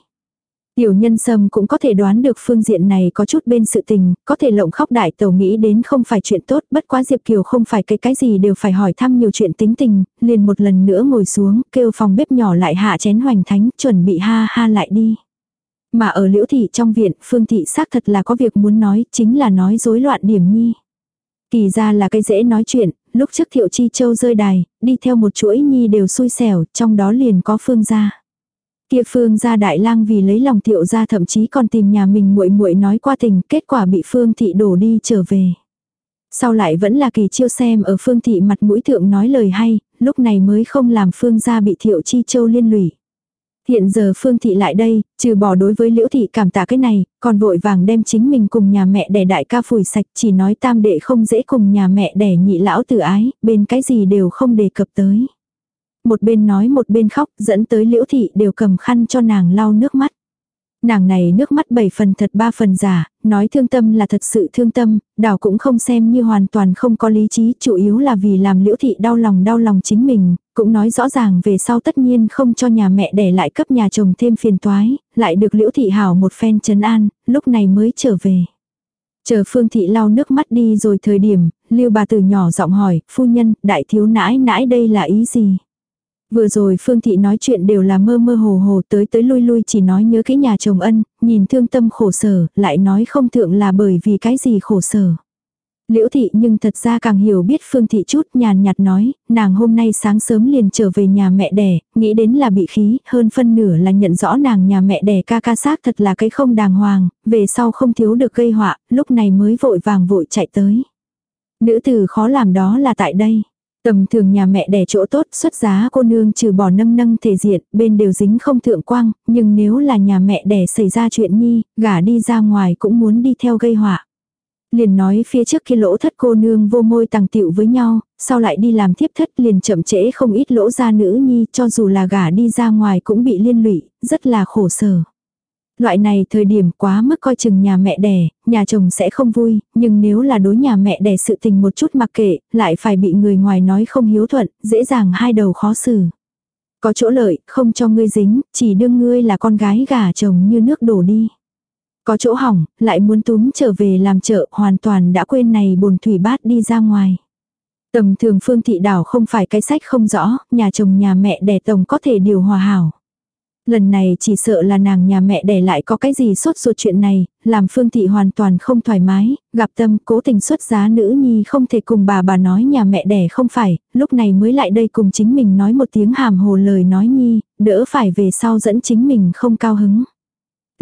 Tiểu nhân sâm cũng có thể đoán được phương diện này có chút bên sự tình, có thể lộng khóc đại tàu nghĩ đến không phải chuyện tốt, bất quá Diệp Kiều không phải cái cái gì đều phải hỏi thăm nhiều chuyện tính tình, liền một lần nữa ngồi xuống, kêu phòng bếp nhỏ lại hạ chén hoành thánh, chuẩn bị ha ha lại đi. Mà ở liễu thị trong viện, phương thị xác thật là có việc muốn nói, chính là nói rối loạn điểm nhi. Kỳ ra là cái dễ nói chuyện, lúc trước thiệu chi châu rơi đài, đi theo một chuỗi nhi đều xui xẻo, trong đó liền có phương gia. Kia phương gia đại lang vì lấy lòng thiệu gia thậm chí còn tìm nhà mình muội muội nói qua tình, kết quả bị phương thị đổ đi trở về. Sau lại vẫn là kỳ chiêu xem ở phương thị mặt mũi thượng nói lời hay, lúc này mới không làm phương gia bị thiệu chi châu liên lụy. Hiện giờ Phương Thị lại đây, trừ bỏ đối với Liễu Thị cảm tạ cái này, còn vội vàng đem chính mình cùng nhà mẹ đẻ đại ca phủi sạch chỉ nói tam đệ không dễ cùng nhà mẹ đẻ nhị lão tử ái, bên cái gì đều không đề cập tới. Một bên nói một bên khóc, dẫn tới Liễu Thị đều cầm khăn cho nàng lau nước mắt. Nàng này nước mắt bảy phần thật ba phần giả, nói thương tâm là thật sự thương tâm, đảo cũng không xem như hoàn toàn không có lý trí, chủ yếu là vì làm liễu thị đau lòng đau lòng chính mình, cũng nói rõ ràng về sau tất nhiên không cho nhà mẹ để lại cấp nhà chồng thêm phiền toái, lại được liễu thị hảo một phen trấn an, lúc này mới trở về. Chờ phương thị lau nước mắt đi rồi thời điểm, lưu bà từ nhỏ giọng hỏi, phu nhân, đại thiếu nãi nãi đây là ý gì? Vừa rồi Phương Thị nói chuyện đều là mơ mơ hồ hồ tới tới lui lui chỉ nói nhớ cái nhà chồng ân, nhìn thương tâm khổ sở, lại nói không thượng là bởi vì cái gì khổ sở. Liễu thị nhưng thật ra càng hiểu biết Phương thị chút nhàn nhạt nói, nàng hôm nay sáng sớm liền trở về nhà mẹ đẻ, nghĩ đến là bị khí, hơn phân nửa là nhận rõ nàng nhà mẹ đẻ ca ca xác thật là cái không đàng hoàng, về sau không thiếu được gây họa, lúc này mới vội vàng vội chạy tới. Nữ tử khó làm đó là tại đây. Tầm thường nhà mẹ đẻ chỗ tốt xuất giá cô nương trừ bỏ nâng nâng thể diện, bên đều dính không thượng quang, nhưng nếu là nhà mẹ đẻ xảy ra chuyện nhi, gả đi ra ngoài cũng muốn đi theo gây họa. Liền nói phía trước kia lỗ thất cô nương vô môi tàng tiệu với nhau, sau lại đi làm thiếp thất liền chậm trễ không ít lỗ ra nữ nhi cho dù là gả đi ra ngoài cũng bị liên lụy, rất là khổ sở. Loại này thời điểm quá mức coi chừng nhà mẹ đẻ, nhà chồng sẽ không vui, nhưng nếu là đối nhà mẹ đẻ sự tình một chút mặc kệ, lại phải bị người ngoài nói không hiếu thuận, dễ dàng hai đầu khó xử. Có chỗ lợi, không cho ngươi dính, chỉ đương ngươi là con gái gả chồng như nước đổ đi. Có chỗ hỏng, lại muốn túm trở về làm chợ, hoàn toàn đã quên này bồn thủy bát đi ra ngoài. Tầm thường phương thị đảo không phải cái sách không rõ, nhà chồng nhà mẹ đẻ tổng có thể điều hòa hảo. Lần này chỉ sợ là nàng nhà mẹ để lại có cái gì sốt ruột chuyện này, làm Phương Thị hoàn toàn không thoải mái, gặp tâm cố tình xuất giá nữ nhi không thể cùng bà bà nói nhà mẹ đẻ không phải, lúc này mới lại đây cùng chính mình nói một tiếng hàm hồ lời nói nhi, đỡ phải về sau dẫn chính mình không cao hứng.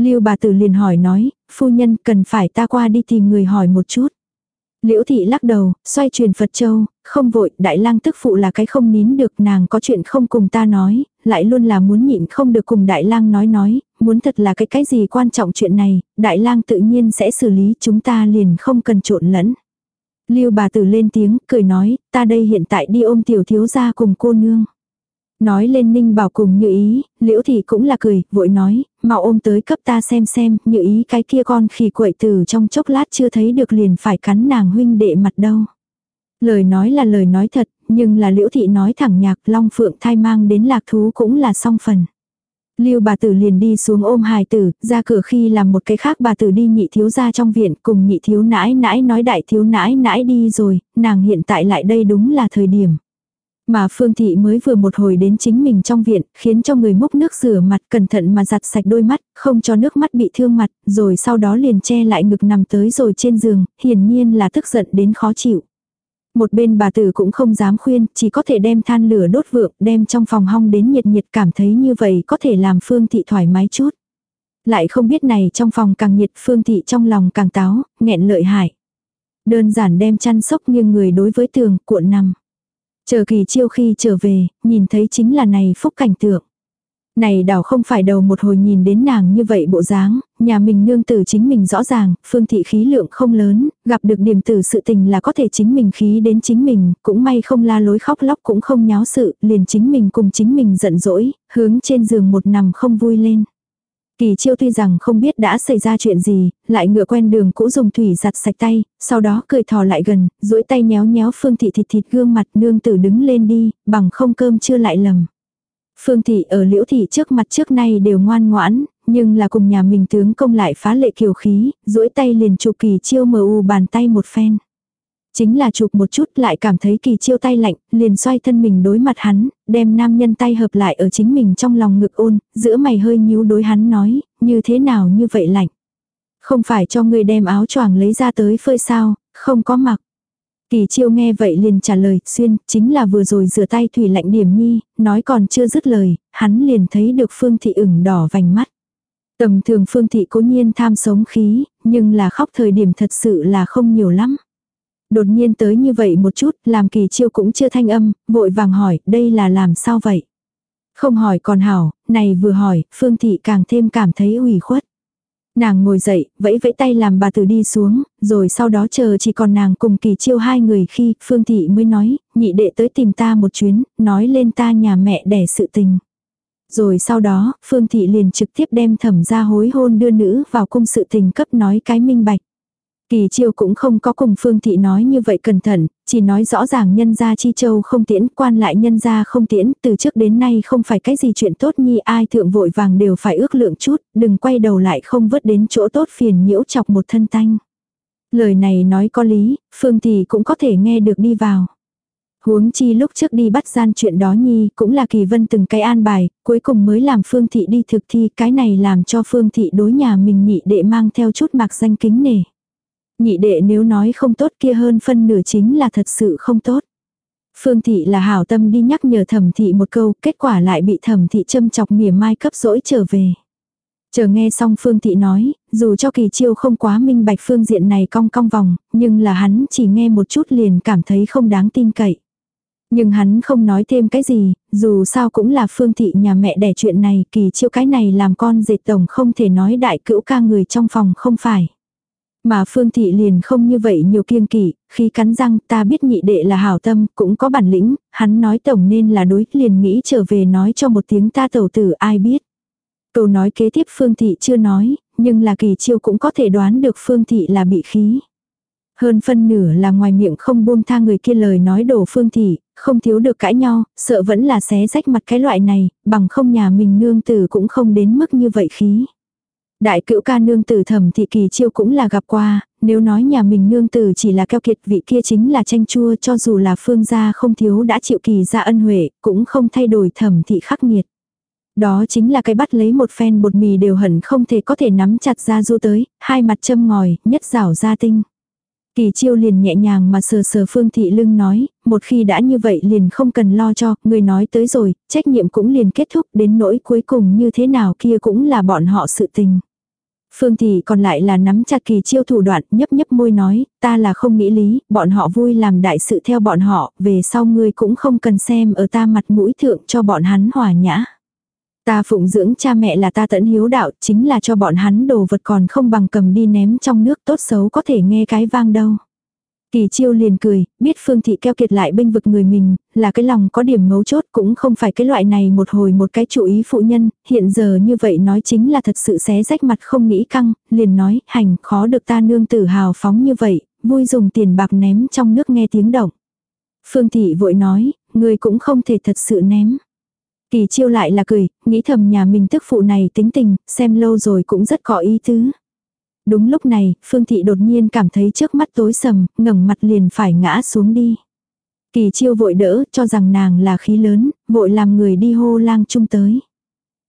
Lưu bà tử liền hỏi nói, phu nhân cần phải ta qua đi tìm người hỏi một chút. Liễu thị lắc đầu, xoay truyền Phật Châu, không vội, đại lang tức phụ là cái không nín được nàng có chuyện không cùng ta nói, lại luôn là muốn nhịn không được cùng đại lang nói nói, muốn thật là cái cái gì quan trọng chuyện này, đại lang tự nhiên sẽ xử lý chúng ta liền không cần trộn lẫn. Lưu bà tử lên tiếng, cười nói, ta đây hiện tại đi ôm tiểu thiếu gia cùng cô nương. Nói lên ninh bảo cùng như ý, liễu Thị cũng là cười, vội nói, mau ôm tới cấp ta xem xem, như ý cái kia con khỉ quậy từ trong chốc lát chưa thấy được liền phải cắn nàng huynh đệ mặt đâu. Lời nói là lời nói thật, nhưng là liễu thị nói thẳng nhạc long phượng thai mang đến lạc thú cũng là song phần. Lưu bà tử liền đi xuống ôm hài tử, ra cửa khi làm một cái khác bà tử đi nhị thiếu ra trong viện, cùng nhị thiếu nãi nãi nói đại thiếu nãi nãi đi rồi, nàng hiện tại lại đây đúng là thời điểm. Mà Phương Thị mới vừa một hồi đến chính mình trong viện, khiến cho người múc nước rửa mặt cẩn thận mà giặt sạch đôi mắt, không cho nước mắt bị thương mặt, rồi sau đó liền che lại ngực nằm tới rồi trên giường, hiển nhiên là tức giận đến khó chịu. Một bên bà tử cũng không dám khuyên, chỉ có thể đem than lửa đốt vượng, đem trong phòng hong đến nhiệt nhiệt cảm thấy như vậy có thể làm Phương Thị thoải mái chút. Lại không biết này trong phòng càng nhiệt Phương Thị trong lòng càng táo, nghẹn lợi hại. Đơn giản đem chăn sốc nghiêng người đối với tường, cuộn nằm. Chờ kỳ chiêu khi trở về, nhìn thấy chính là này phúc cảnh tượng. Này đảo không phải đầu một hồi nhìn đến nàng như vậy bộ dáng, nhà mình nương tử chính mình rõ ràng, phương thị khí lượng không lớn, gặp được điểm tử sự tình là có thể chính mình khí đến chính mình, cũng may không la lối khóc lóc cũng không nháo sự, liền chính mình cùng chính mình giận dỗi, hướng trên giường một nằm không vui lên. Kỳ chiêu tuy rằng không biết đã xảy ra chuyện gì, lại ngựa quen đường cũ dùng thủy giặt sạch tay, sau đó cười thò lại gần, duỗi tay nhéo nhéo phương thị thịt thịt gương mặt nương tử đứng lên đi, bằng không cơm chưa lại lầm. Phương thị ở liễu thị trước mặt trước nay đều ngoan ngoãn, nhưng là cùng nhà mình tướng công lại phá lệ kiều khí, duỗi tay liền chụp kỳ chiêu mờ u bàn tay một phen. Chính là chụp một chút lại cảm thấy kỳ chiêu tay lạnh, liền xoay thân mình đối mặt hắn, đem nam nhân tay hợp lại ở chính mình trong lòng ngực ôn, giữa mày hơi nhíu đối hắn nói, như thế nào như vậy lạnh. Không phải cho người đem áo choàng lấy ra tới phơi sao, không có mặc. Kỳ chiêu nghe vậy liền trả lời, xuyên, chính là vừa rồi rửa tay thủy lạnh điểm nhi, nói còn chưa dứt lời, hắn liền thấy được phương thị ửng đỏ vành mắt. Tầm thường phương thị cố nhiên tham sống khí, nhưng là khóc thời điểm thật sự là không nhiều lắm. Đột nhiên tới như vậy một chút, làm kỳ chiêu cũng chưa thanh âm, vội vàng hỏi, đây là làm sao vậy? Không hỏi còn hảo, này vừa hỏi, phương thị càng thêm cảm thấy ủy khuất. Nàng ngồi dậy, vẫy vẫy tay làm bà tử đi xuống, rồi sau đó chờ chỉ còn nàng cùng kỳ chiêu hai người khi Phương Thị mới nói, nhị đệ tới tìm ta một chuyến, nói lên ta nhà mẹ đẻ sự tình. Rồi sau đó, Phương Thị liền trực tiếp đem thẩm ra hối hôn đưa nữ vào cung sự tình cấp nói cái minh bạch. Kỳ chiêu cũng không có cùng Phương Thị nói như vậy cẩn thận, chỉ nói rõ ràng nhân gia chi châu không tiễn, quan lại nhân gia không tiễn, từ trước đến nay không phải cái gì chuyện tốt nhi ai thượng vội vàng đều phải ước lượng chút, đừng quay đầu lại không vớt đến chỗ tốt phiền nhiễu chọc một thân tanh. Lời này nói có lý, Phương Thị cũng có thể nghe được đi vào. Huống chi lúc trước đi bắt gian chuyện đó nhi cũng là kỳ vân từng cái an bài, cuối cùng mới làm Phương Thị đi thực thi cái này làm cho Phương Thị đối nhà mình nhị đệ mang theo chút mạc danh kính nể. Nhị đệ nếu nói không tốt kia hơn phân nửa chính là thật sự không tốt. Phương thị là hảo tâm đi nhắc nhở thẩm thị một câu, kết quả lại bị thẩm thị châm chọc mỉa mai cấp dỗi trở về. Chờ nghe xong Phương Thị nói, dù cho kỳ chiêu không quá minh bạch phương diện này cong cong vòng, nhưng là hắn chỉ nghe một chút liền cảm thấy không đáng tin cậy. Nhưng hắn không nói thêm cái gì, dù sao cũng là Phương Thị nhà mẹ đẻ chuyện này, kỳ chiêu cái này làm con dệt tổng không thể nói đại cữu ca người trong phòng không phải. Mà Phương Thị liền không như vậy nhiều kiêng kỵ, khi cắn răng ta biết nhị đệ là hảo tâm, cũng có bản lĩnh, hắn nói tổng nên là đối, liền nghĩ trở về nói cho một tiếng ta tẩu tử ai biết. Câu nói kế tiếp Phương Thị chưa nói, nhưng là kỳ chiêu cũng có thể đoán được Phương Thị là bị khí. Hơn phân nửa là ngoài miệng không buông tha người kia lời nói đổ phương thị, không thiếu được cãi nhau, sợ vẫn là xé rách mặt cái loại này, bằng không nhà mình nương tử cũng không đến mức như vậy khí. Đại cữu ca nương tử thẩm thị kỳ chiêu cũng là gặp qua, nếu nói nhà mình nương tử chỉ là keo kiệt vị kia chính là tranh chua cho dù là phương gia không thiếu đã chịu kỳ ra ân huệ, cũng không thay đổi thẩm thị khắc nghiệt. Đó chính là cái bắt lấy một phen bột mì đều hẳn không thể có thể nắm chặt ra du tới, hai mặt châm ngòi, nhất rảo ra tinh. Kỳ chiêu liền nhẹ nhàng mà sờ sờ phương thị lưng nói, một khi đã như vậy liền không cần lo cho, người nói tới rồi, trách nhiệm cũng liền kết thúc đến nỗi cuối cùng như thế nào kia cũng là bọn họ sự tình. Phương thị còn lại là nắm chặt kỳ chiêu thủ đoạn, nhấp nhấp môi nói, ta là không nghĩ lý, bọn họ vui làm đại sự theo bọn họ, về sau ngươi cũng không cần xem ở ta mặt mũi thượng cho bọn hắn hòa nhã. Ta phụng dưỡng cha mẹ là ta tận hiếu đạo, chính là cho bọn hắn đồ vật còn không bằng cầm đi ném trong nước tốt xấu có thể nghe cái vang đâu. Kỳ chiêu liền cười, biết Phương Thị keo kiệt lại bênh vực người mình, là cái lòng có điểm mấu chốt cũng không phải cái loại này một hồi một cái chủ ý phụ nhân, hiện giờ như vậy nói chính là thật sự xé rách mặt không nghĩ căng, liền nói, hành, khó được ta nương tử hào phóng như vậy, vui dùng tiền bạc ném trong nước nghe tiếng động. Phương Thị vội nói, người cũng không thể thật sự ném. Kỳ chiêu lại là cười, nghĩ thầm nhà mình tức phụ này tính tình, xem lâu rồi cũng rất có ý tứ. Đúng lúc này, Phương Thị đột nhiên cảm thấy trước mắt tối sầm, ngẩng mặt liền phải ngã xuống đi. Kỳ chiêu vội đỡ, cho rằng nàng là khí lớn, vội làm người đi hô lang chung tới.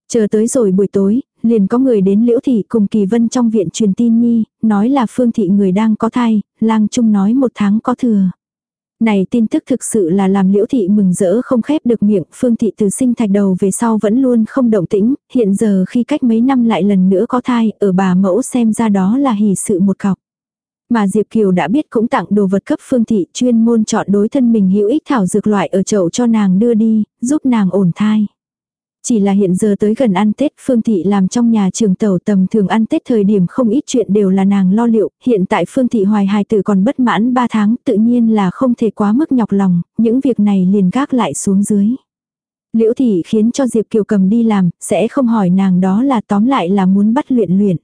Chờ tới rồi buổi tối, liền có người đến liễu thị cùng kỳ vân trong viện truyền tin nhi, nói là phương thị người đang có thai, lang chung nói một tháng có thừa. Này tin tức thực sự là làm liễu thị mừng rỡ không khép được miệng, phương thị từ sinh thạch đầu về sau vẫn luôn không động tĩnh, hiện giờ khi cách mấy năm lại lần nữa có thai, ở bà mẫu xem ra đó là hỷ sự một cọc. Mà Diệp Kiều đã biết cũng tặng đồ vật cấp phương thị chuyên môn chọn đối thân mình hữu ích thảo dược loại ở chậu cho nàng đưa đi, giúp nàng ổn thai. Chỉ là hiện giờ tới gần ăn Tết, Phương Thị làm trong nhà trường tàu tầm thường ăn Tết thời điểm không ít chuyện đều là nàng lo liệu, hiện tại Phương Thị hoài hài tử còn bất mãn 3 tháng, tự nhiên là không thể quá mức nhọc lòng, những việc này liền gác lại xuống dưới. Liễu Thị khiến cho Diệp Kiều cầm đi làm, sẽ không hỏi nàng đó là tóm lại là muốn bắt luyện luyện.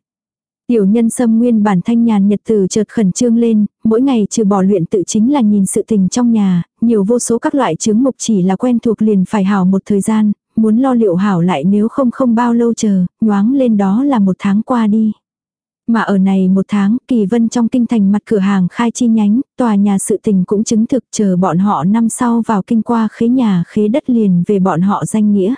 Tiểu nhân sâm nguyên bản thanh nhàn nhật từ chợt khẩn trương lên, mỗi ngày trừ bỏ luyện tự chính là nhìn sự tình trong nhà, nhiều vô số các loại chứng mục chỉ là quen thuộc liền phải hảo một thời gian, muốn lo liệu hảo lại nếu không không bao lâu chờ, nhoáng lên đó là một tháng qua đi. Mà ở này một tháng, Kỳ Vân trong kinh thành mặt cửa hàng khai chi nhánh, tòa nhà sự tình cũng chứng thực chờ bọn họ năm sau vào kinh qua khế nhà khế đất liền về bọn họ danh nghĩa.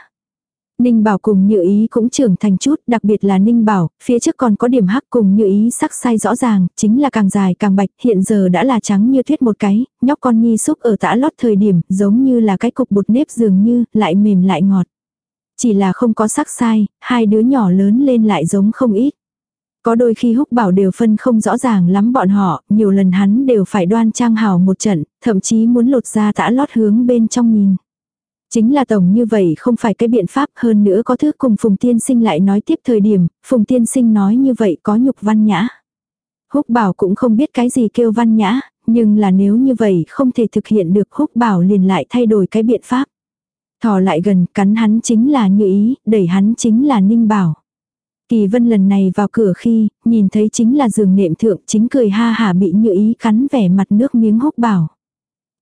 Ninh Bảo cùng Như Ý cũng trưởng thành chút, đặc biệt là Ninh Bảo, phía trước còn có điểm hắc cùng Như Ý sắc sai rõ ràng, chính là càng dài càng bạch, hiện giờ đã là trắng như tuyết một cái, nhóc con nhi xúc ở tã lót thời điểm, giống như là cái cục bột nếp dường như, lại mềm lại ngọt. Chỉ là không có sắc sai, hai đứa nhỏ lớn lên lại giống không ít. Có đôi khi húc bảo đều phân không rõ ràng lắm bọn họ, nhiều lần hắn đều phải đoan trang hào một trận, thậm chí muốn lột ra tã lót hướng bên trong nhìn. Chính là tổng như vậy không phải cái biện pháp hơn nữa có thứ cùng Phùng Tiên Sinh lại nói tiếp thời điểm, Phùng Tiên Sinh nói như vậy có nhục văn nhã. Húc bảo cũng không biết cái gì kêu văn nhã, nhưng là nếu như vậy không thể thực hiện được húc bảo liền lại thay đổi cái biện pháp. Thò lại gần, cắn hắn chính là như ý, đẩy hắn chính là ninh bảo. Kỳ vân lần này vào cửa khi, nhìn thấy chính là giường nệm thượng chính cười ha hả bị như ý cắn vẻ mặt nước miếng húc bảo.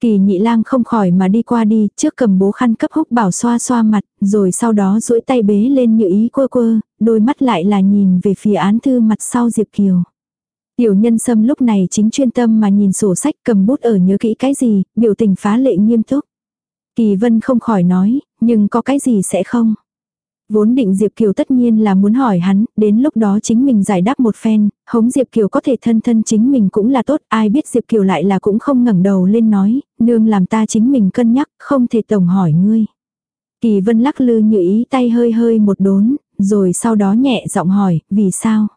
Kỳ nhị lang không khỏi mà đi qua đi, trước cầm bố khăn cấp húc bảo xoa xoa mặt, rồi sau đó duỗi tay bế lên như ý quơ quơ, đôi mắt lại là nhìn về phía án thư mặt sau Diệp Kiều. Tiểu nhân sâm lúc này chính chuyên tâm mà nhìn sổ sách cầm bút ở nhớ kỹ cái gì, biểu tình phá lệ nghiêm túc. Kỳ vân không khỏi nói, nhưng có cái gì sẽ không. Vốn định Diệp Kiều tất nhiên là muốn hỏi hắn, đến lúc đó chính mình giải đáp một phen, hống Diệp Kiều có thể thân thân chính mình cũng là tốt, ai biết Diệp Kiều lại là cũng không ngẩng đầu lên nói, nương làm ta chính mình cân nhắc, không thể tổng hỏi ngươi. Kỳ vân lắc lư như ý tay hơi hơi một đốn, rồi sau đó nhẹ giọng hỏi, vì sao?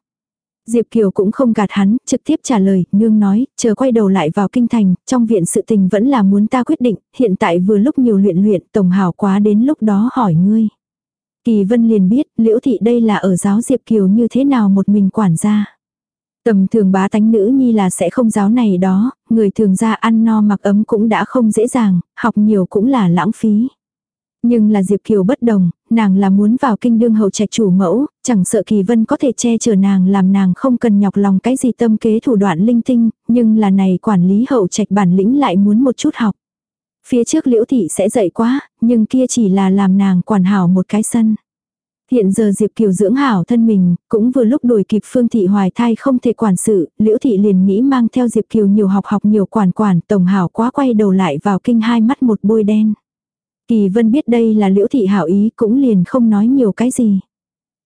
Diệp Kiều cũng không gạt hắn, trực tiếp trả lời, nương nói, chờ quay đầu lại vào kinh thành, trong viện sự tình vẫn là muốn ta quyết định, hiện tại vừa lúc nhiều luyện luyện, tổng hảo quá đến lúc đó hỏi ngươi. Kỳ Vân liền biết, liễu thị đây là ở giáo Diệp Kiều như thế nào một mình quản gia. Tầm thường bá tánh nữ nhi là sẽ không giáo này đó, người thường ra ăn no mặc ấm cũng đã không dễ dàng, học nhiều cũng là lãng phí. Nhưng là Diệp Kiều bất đồng, nàng là muốn vào kinh đương hậu trạch chủ mẫu, chẳng sợ kỳ vân có thể che chở nàng làm nàng không cần nhọc lòng cái gì tâm kế thủ đoạn linh tinh, nhưng là này quản lý hậu trạch bản lĩnh lại muốn một chút học. Phía trước liễu thị sẽ dạy quá, nhưng kia chỉ là làm nàng quản hảo một cái sân. Hiện giờ Diệp Kiều dưỡng hảo thân mình, cũng vừa lúc đuổi kịp Phương Thị hoài thai không thể quản sự, Liễu Thị liền nghĩ mang theo Diệp Kiều nhiều học học nhiều quản quản, tổng hảo quá quay đầu lại vào kinh hai mắt một bôi đen. Kỳ Vân biết đây là Liễu Thị hảo ý cũng liền không nói nhiều cái gì.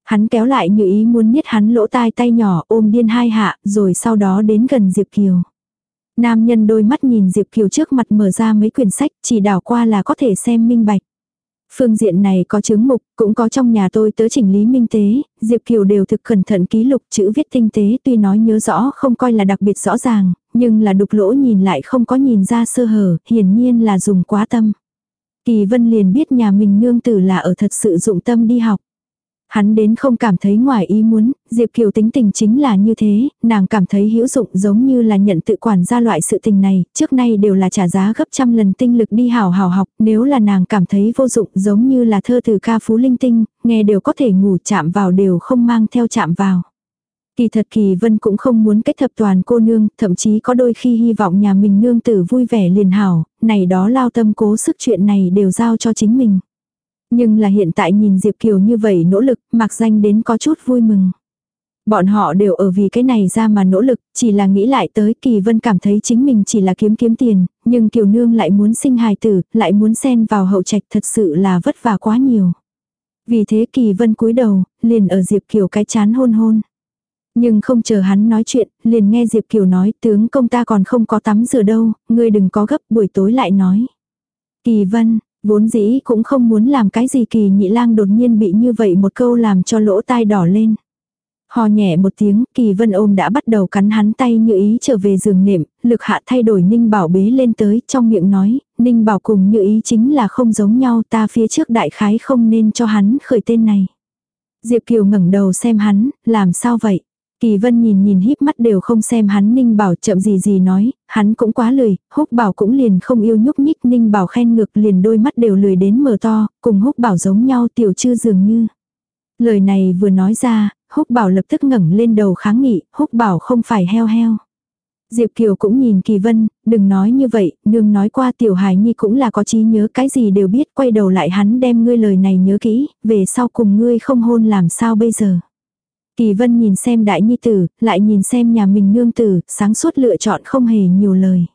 Hắn kéo lại như ý muốn niết hắn lỗ tai tay nhỏ ôm điên hai hạ, rồi sau đó đến gần Diệp Kiều. Nam nhân đôi mắt nhìn Diệp Kiều trước mặt mở ra mấy quyển sách, chỉ đảo qua là có thể xem minh bạch. Phương diện này có chứng mục, cũng có trong nhà tôi tớ chỉnh lý minh tế, Diệp Kiều đều thực cẩn thận ký lục chữ viết tinh tế tuy nói nhớ rõ không coi là đặc biệt rõ ràng, nhưng là đục lỗ nhìn lại không có nhìn ra sơ hở, hiển nhiên là dùng quá tâm. Kỳ Vân liền biết nhà mình nương tử là ở thật sự dụng tâm đi học. Hắn đến không cảm thấy ngoài ý muốn, Diệp Kiều tính tình chính là như thế, nàng cảm thấy hữu dụng giống như là nhận tự quản ra loại sự tình này, trước nay đều là trả giá gấp trăm lần tinh lực đi hào hào học, nếu là nàng cảm thấy vô dụng giống như là thơ từ ca phú linh tinh, nghe đều có thể ngủ chạm vào đều không mang theo chạm vào. Kỳ thật Kỳ Vân cũng không muốn kết thập toàn cô nương, thậm chí có đôi khi hy vọng nhà mình nương tử vui vẻ liền hảo, này đó lao tâm cố sức chuyện này đều giao cho chính mình. Nhưng là hiện tại nhìn Diệp Kiều như vậy nỗ lực, mặc danh đến có chút vui mừng. Bọn họ đều ở vì cái này ra mà nỗ lực, chỉ là nghĩ lại tới Kỳ Vân cảm thấy chính mình chỉ là kiếm kiếm tiền, nhưng Kiều Nương lại muốn sinh hài tử, lại muốn xen vào hậu trạch thật sự là vất vả quá nhiều. Vì thế Kỳ Vân cúi đầu, liền ở Diệp Kiều cái chán hôn hôn. Nhưng không chờ hắn nói chuyện, liền nghe Diệp Kiều nói tướng công ta còn không có tắm rửa đâu, ngươi đừng có gấp buổi tối lại nói. Kỳ Vân, Vốn dĩ cũng không muốn làm cái gì kỳ nhị lang đột nhiên bị như vậy một câu làm cho lỗ tai đỏ lên. Hò nhẹ một tiếng, kỳ vân ôm đã bắt đầu cắn hắn tay như ý trở về giường nệm, lực hạ thay đổi ninh bảo bế lên tới, trong miệng nói, ninh bảo cùng như ý chính là không giống nhau ta phía trước đại khái không nên cho hắn khởi tên này. Diệp Kiều ngẩng đầu xem hắn, làm sao vậy? Kỳ vân nhìn nhìn híp mắt đều không xem hắn ninh bảo chậm gì gì nói, hắn cũng quá lười, húc bảo cũng liền không yêu nhúc nhích ninh bảo khen ngược liền đôi mắt đều lười đến mở to, cùng húc bảo giống nhau tiểu chư dường như. Lời này vừa nói ra, húc bảo lập tức ngẩng lên đầu kháng nghị, húc bảo không phải heo heo. Diệp Kiều cũng nhìn Kỳ Vân, đừng nói như vậy, nương nói qua tiểu hài nhi cũng là có trí nhớ cái gì đều biết, quay đầu lại hắn đem ngươi lời này nhớ kỹ, về sau cùng ngươi không hôn làm sao bây giờ. Kỳ vân nhìn xem đại nhi tử, lại nhìn xem nhà mình nương tử, sáng suốt lựa chọn không hề nhiều lời.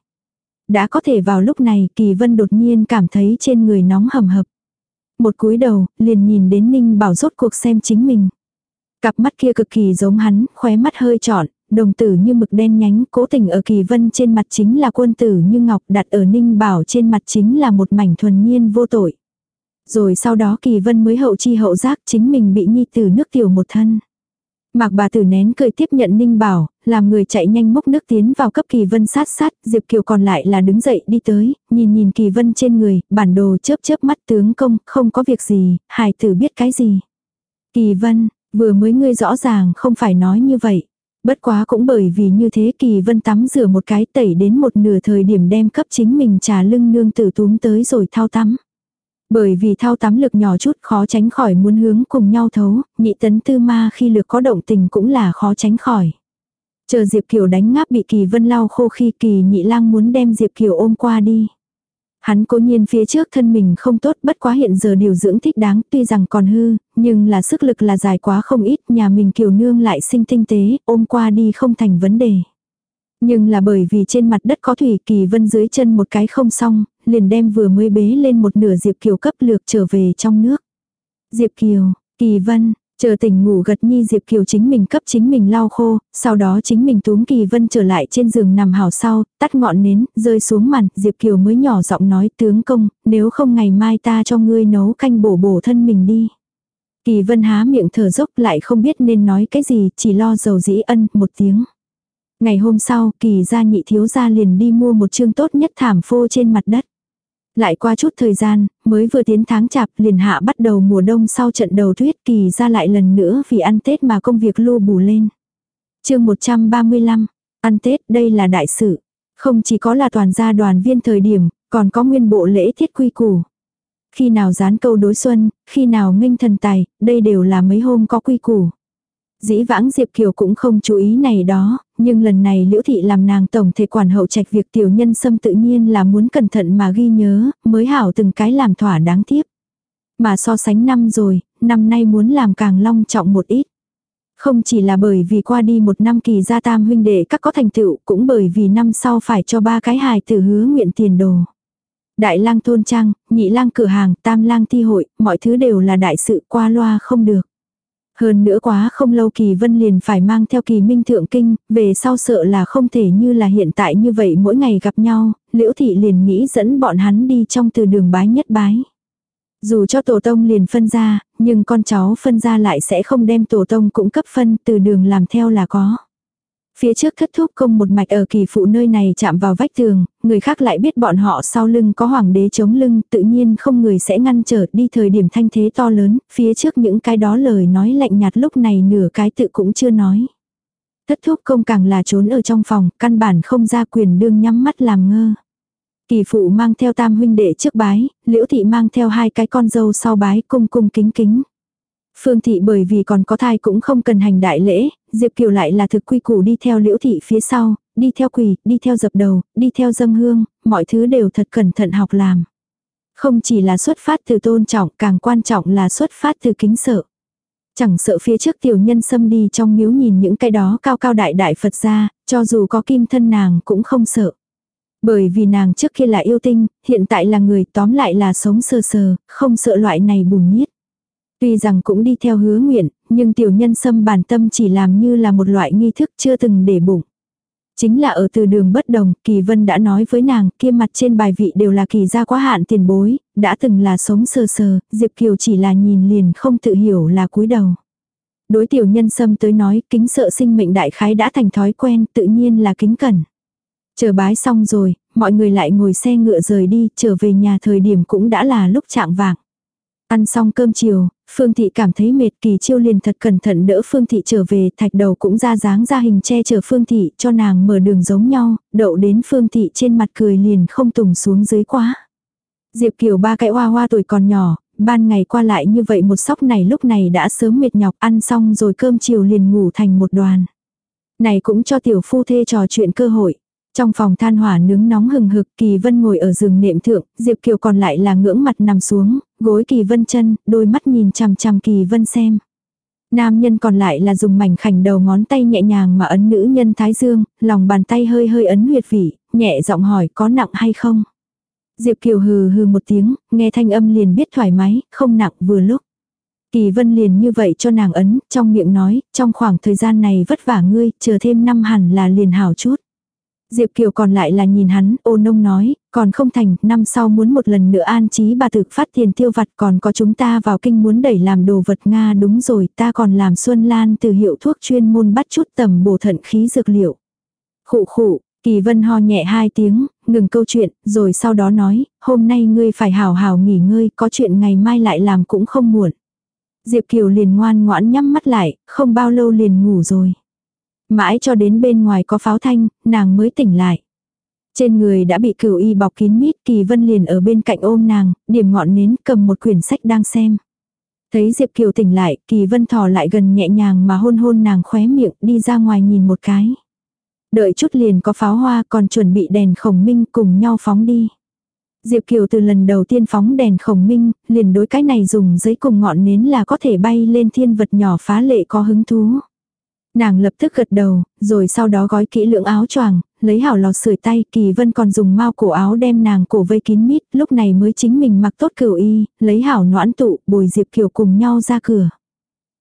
Đã có thể vào lúc này, kỳ vân đột nhiên cảm thấy trên người nóng hầm hập. Một cúi đầu, liền nhìn đến Ninh Bảo rốt cuộc xem chính mình. Cặp mắt kia cực kỳ giống hắn, khóe mắt hơi trọn, đồng tử như mực đen nhánh, cố tình ở kỳ vân trên mặt chính là quân tử như ngọc đặt ở Ninh Bảo trên mặt chính là một mảnh thuần nhiên vô tội. Rồi sau đó kỳ vân mới hậu chi hậu giác chính mình bị nhi tử nước tiểu một thân. Mạc bà tử nén cười tiếp nhận Ninh Bảo, làm người chạy nhanh mốc nước tiến vào cấp Kỳ Vân sát sát, Diệp Kiều còn lại là đứng dậy đi tới, nhìn nhìn Kỳ Vân trên người, bản đồ chớp chớp mắt tướng công, không có việc gì, hài tử biết cái gì. Kỳ Vân, vừa mới ngươi rõ ràng không phải nói như vậy. Bất quá cũng bởi vì như thế Kỳ Vân tắm rửa một cái tẩy đến một nửa thời điểm đem cấp chính mình trà lưng nương tử túm tới rồi thao tắm. Bởi vì thao tắm lực nhỏ chút khó tránh khỏi muốn hướng cùng nhau thấu, nhị tấn tư ma khi lực có động tình cũng là khó tránh khỏi. Chờ Diệp Kiều đánh ngáp bị Kỳ Vân lau khô khi Kỳ nhị lang muốn đem Diệp Kiều ôm qua đi. Hắn cố nhiên phía trước thân mình không tốt bất quá hiện giờ điều dưỡng thích đáng tuy rằng còn hư, nhưng là sức lực là dài quá không ít nhà mình kiều nương lại sinh tinh tế, ôm qua đi không thành vấn đề. Nhưng là bởi vì trên mặt đất có thủy kỳ vân dưới chân một cái không xong, liền đem vừa mới bế lên một nửa Diệp Kiều cấp lược trở về trong nước. Diệp Kiều, Kỳ Vân, chờ tỉnh ngủ gật nhi Diệp Kiều chính mình cấp chính mình lau khô, sau đó chính mình túm Kỳ Vân trở lại trên giường nằm hào sau, tắt ngọn nến, rơi xuống màn, Diệp Kiều mới nhỏ giọng nói tướng công, nếu không ngày mai ta cho ngươi nấu canh bổ bổ thân mình đi. Kỳ Vân há miệng thở dốc lại không biết nên nói cái gì, chỉ lo dầu dĩ ân một tiếng. Ngày hôm sau, kỳ gia nhị thiếu gia liền đi mua một chương tốt nhất thảm phô trên mặt đất. Lại qua chút thời gian, mới vừa tiến tháng chạp liền hạ bắt đầu mùa đông sau trận đầu tuyết kỳ ra lại lần nữa vì ăn Tết mà công việc lô bù lên. chương 135, ăn Tết đây là đại sự. Không chỉ có là toàn gia đoàn viên thời điểm, còn có nguyên bộ lễ thiết quy củ. Khi nào dán câu đối xuân, khi nào nghênh thần tài, đây đều là mấy hôm có quy củ. Dĩ vãng Diệp Kiều cũng không chú ý này đó, nhưng lần này Liễu Thị làm nàng tổng thể quản hậu trạch việc tiểu nhân xâm tự nhiên là muốn cẩn thận mà ghi nhớ, mới hảo từng cái làm thỏa đáng tiếp. Mà so sánh năm rồi, năm nay muốn làm càng long trọng một ít. Không chỉ là bởi vì qua đi một năm kỳ gia tam huynh đệ các có thành tựu, cũng bởi vì năm sau phải cho ba cái hài tử hứa nguyện tiền đồ. Đại lang thôn trang, nhị lang cửa hàng, tam lang thi hội, mọi thứ đều là đại sự qua loa không được. Hơn nữa quá không lâu kỳ vân liền phải mang theo kỳ minh thượng kinh, về sau sợ là không thể như là hiện tại như vậy mỗi ngày gặp nhau, liễu thị liền nghĩ dẫn bọn hắn đi trong từ đường bái nhất bái. Dù cho tổ tông liền phân ra, nhưng con cháu phân ra lại sẽ không đem tổ tông cũng cấp phân từ đường làm theo là có. Phía trước thất thúc công một mạch ở kỳ phụ nơi này chạm vào vách tường, người khác lại biết bọn họ sau lưng có hoàng đế chống lưng, tự nhiên không người sẽ ngăn trở đi thời điểm thanh thế to lớn, phía trước những cái đó lời nói lạnh nhạt lúc này nửa cái tự cũng chưa nói. Thất thúc công càng là trốn ở trong phòng, căn bản không ra quyền đương nhắm mắt làm ngơ. Kỳ phụ mang theo tam huynh đệ trước bái, liễu thị mang theo hai cái con dâu sau bái cung cung kính kính. Phương thị bởi vì còn có thai cũng không cần hành đại lễ, Diệp Kiều lại là thực quy củ đi theo liễu thị phía sau, đi theo quỳ, đi theo dập đầu, đi theo dâng hương, mọi thứ đều thật cẩn thận học làm. Không chỉ là xuất phát từ tôn trọng, càng quan trọng là xuất phát từ kính sợ. Chẳng sợ phía trước tiểu nhân xâm đi trong miếu nhìn những cái đó cao cao đại đại Phật ra, cho dù có kim thân nàng cũng không sợ. Bởi vì nàng trước kia là yêu tinh, hiện tại là người tóm lại là sống sờ sờ, không sợ loại này bùn nhiết. Tuy rằng cũng đi theo hứa nguyện, nhưng tiểu nhân xâm bản tâm chỉ làm như là một loại nghi thức chưa từng để bụng. Chính là ở từ đường bất đồng, Kỳ Vân đã nói với nàng, kia mặt trên bài vị đều là kỳ gia quá hạn tiền bối, đã từng là sống sờ sờ, Diệp Kiều chỉ là nhìn liền không tự hiểu là cúi đầu. Đối tiểu nhân xâm tới nói, kính sợ sinh mệnh đại khái đã thành thói quen, tự nhiên là kính cẩn. Chờ bái xong rồi, mọi người lại ngồi xe ngựa rời đi, trở về nhà thời điểm cũng đã là lúc trạng vạng. Ăn xong cơm chiều, Phương Thị cảm thấy mệt kỳ chiêu liền thật cẩn thận đỡ Phương Thị trở về, thạch đầu cũng ra dáng ra hình che chở Phương Thị cho nàng mở đường giống nhau, đậu đến Phương Thị trên mặt cười liền không tùng xuống dưới quá. Diệp Kiều ba cái hoa hoa tuổi còn nhỏ, ban ngày qua lại như vậy một sóc này lúc này đã sớm mệt nhọc ăn xong rồi cơm chiều liền ngủ thành một đoàn. Này cũng cho tiểu phu thê trò chuyện cơ hội. Trong phòng than hỏa nướng nóng hừng hực, Kỳ Vân ngồi ở giường nệm thượng, Diệp Kiều còn lại là ngưỡng mặt nằm xuống, gối Kỳ Vân chân, đôi mắt nhìn chằm chằm Kỳ Vân xem. Nam nhân còn lại là dùng mảnh khảnh đầu ngón tay nhẹ nhàng mà ấn nữ nhân thái dương, lòng bàn tay hơi hơi ấn huyệt vị, nhẹ giọng hỏi có nặng hay không. Diệp Kiều hừ hừ một tiếng, nghe thanh âm liền biết thoải mái, không nặng vừa lúc. Kỳ Vân liền như vậy cho nàng ấn, trong miệng nói, trong khoảng thời gian này vất vả ngươi, chờ thêm năm hẳn là liền hảo chút. Diệp Kiều còn lại là nhìn hắn, ô nông nói, còn không thành, năm sau muốn một lần nữa an trí bà thực phát tiền tiêu vặt còn có chúng ta vào kinh muốn đẩy làm đồ vật Nga đúng rồi, ta còn làm Xuân Lan từ hiệu thuốc chuyên môn bắt chút tầm bổ thận khí dược liệu. Khụ khụ, Kỳ Vân ho nhẹ hai tiếng, ngừng câu chuyện, rồi sau đó nói, hôm nay ngươi phải hào hào nghỉ ngơi, có chuyện ngày mai lại làm cũng không muộn. Diệp Kiều liền ngoan ngoãn nhắm mắt lại, không bao lâu liền ngủ rồi. Mãi cho đến bên ngoài có pháo thanh, nàng mới tỉnh lại. Trên người đã bị cửu y bọc kín mít, Kỳ Vân liền ở bên cạnh ôm nàng, điểm ngọn nến cầm một quyển sách đang xem. Thấy Diệp Kiều tỉnh lại, Kỳ Vân thò lại gần nhẹ nhàng mà hôn hôn nàng khóe miệng, đi ra ngoài nhìn một cái. Đợi chút liền có pháo hoa còn chuẩn bị đèn khổng minh cùng nhau phóng đi. Diệp Kiều từ lần đầu tiên phóng đèn khổng minh, liền đối cái này dùng giấy cùng ngọn nến là có thể bay lên thiên vật nhỏ phá lệ có hứng thú. Nàng lập tức gật đầu, rồi sau đó gói kỹ lưỡng áo choàng, lấy hảo lò sưởi tay, Kỳ Vân còn dùng mau cổ áo đem nàng cổ vây kín mít, lúc này mới chính mình mặc tốt cửu y, lấy hảo noãn tụ, bồi Diệp Kiều cùng nhau ra cửa.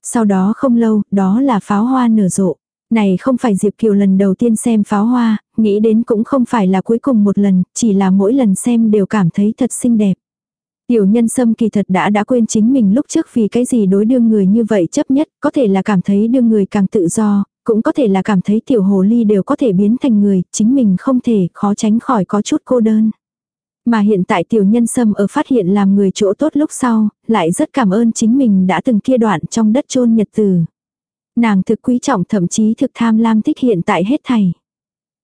Sau đó không lâu, đó là pháo hoa nở rộ. Này không phải Diệp Kiều lần đầu tiên xem pháo hoa, nghĩ đến cũng không phải là cuối cùng một lần, chỉ là mỗi lần xem đều cảm thấy thật xinh đẹp. Tiểu nhân sâm kỳ thật đã đã quên chính mình lúc trước vì cái gì đối đương người như vậy chấp nhất, có thể là cảm thấy đương người càng tự do, cũng có thể là cảm thấy tiểu hồ ly đều có thể biến thành người, chính mình không thể khó tránh khỏi có chút cô đơn. Mà hiện tại tiểu nhân sâm ở phát hiện làm người chỗ tốt lúc sau, lại rất cảm ơn chính mình đã từng kia đoạn trong đất chôn nhật từ. Nàng thực quý trọng thậm chí thực tham lam thích hiện tại hết thảy.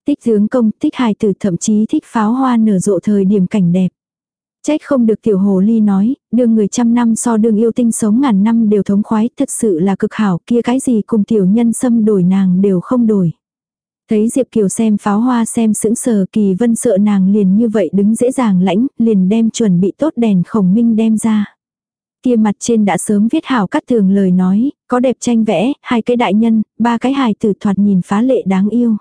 Thích dưỡng công, thích hài tử thậm chí thích pháo hoa nở rộ thời điểm cảnh đẹp. Trách không được tiểu hồ ly nói, đương người trăm năm so đương yêu tinh sống ngàn năm đều thống khoái, thật sự là cực hảo, kia cái gì cùng tiểu nhân xâm đổi nàng đều không đổi. Thấy Diệp Kiều xem pháo hoa xem sững sờ kỳ vân sợ nàng liền như vậy đứng dễ dàng lãnh, liền đem chuẩn bị tốt đèn khổng minh đem ra. Kia mặt trên đã sớm viết hảo cắt thường lời nói, có đẹp tranh vẽ, hai cái đại nhân, ba cái hài tử thoạt nhìn phá lệ đáng yêu.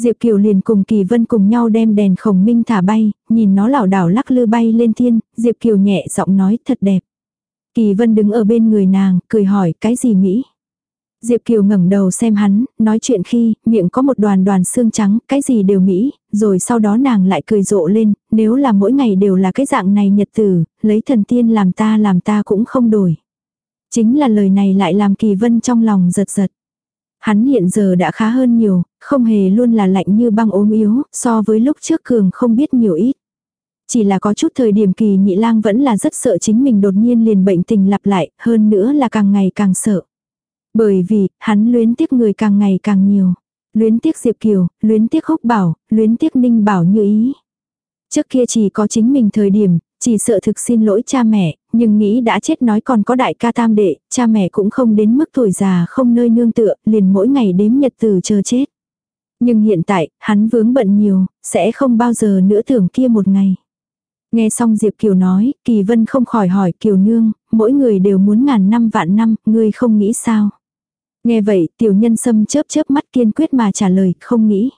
Diệp Kiều liền cùng Kỳ Vân cùng nhau đem đèn khổng minh thả bay, nhìn nó lảo đảo lắc lư bay lên thiên, Diệp Kiều nhẹ giọng nói thật đẹp. Kỳ Vân đứng ở bên người nàng, cười hỏi cái gì Mỹ. Diệp Kiều ngẩng đầu xem hắn, nói chuyện khi, miệng có một đoàn đoàn xương trắng, cái gì đều Mỹ, rồi sau đó nàng lại cười rộ lên, nếu là mỗi ngày đều là cái dạng này nhật tử, lấy thần tiên làm ta làm ta cũng không đổi. Chính là lời này lại làm Kỳ Vân trong lòng giật giật. Hắn hiện giờ đã khá hơn nhiều, không hề luôn là lạnh như băng ốm yếu, so với lúc trước cường không biết nhiều ít. Chỉ là có chút thời điểm kỳ nhị lang vẫn là rất sợ chính mình đột nhiên liền bệnh tình lặp lại, hơn nữa là càng ngày càng sợ. Bởi vì, hắn luyến tiếc người càng ngày càng nhiều. Luyến tiếc Diệp Kiều, luyến tiếc Húc Bảo, luyến tiếc Ninh Bảo như ý. Trước kia chỉ có chính mình thời điểm, chỉ sợ thực xin lỗi cha mẹ, nhưng nghĩ đã chết nói còn có đại ca tam đệ, cha mẹ cũng không đến mức tuổi già không nơi nương tựa, liền mỗi ngày đếm nhật từ chờ chết. Nhưng hiện tại, hắn vướng bận nhiều, sẽ không bao giờ nữa tưởng kia một ngày. Nghe xong Diệp Kiều nói, Kỳ Vân không khỏi hỏi Kiều Nương, mỗi người đều muốn ngàn năm vạn năm, ngươi không nghĩ sao? Nghe vậy, tiểu nhân sâm chớp chớp mắt kiên quyết mà trả lời, không nghĩ.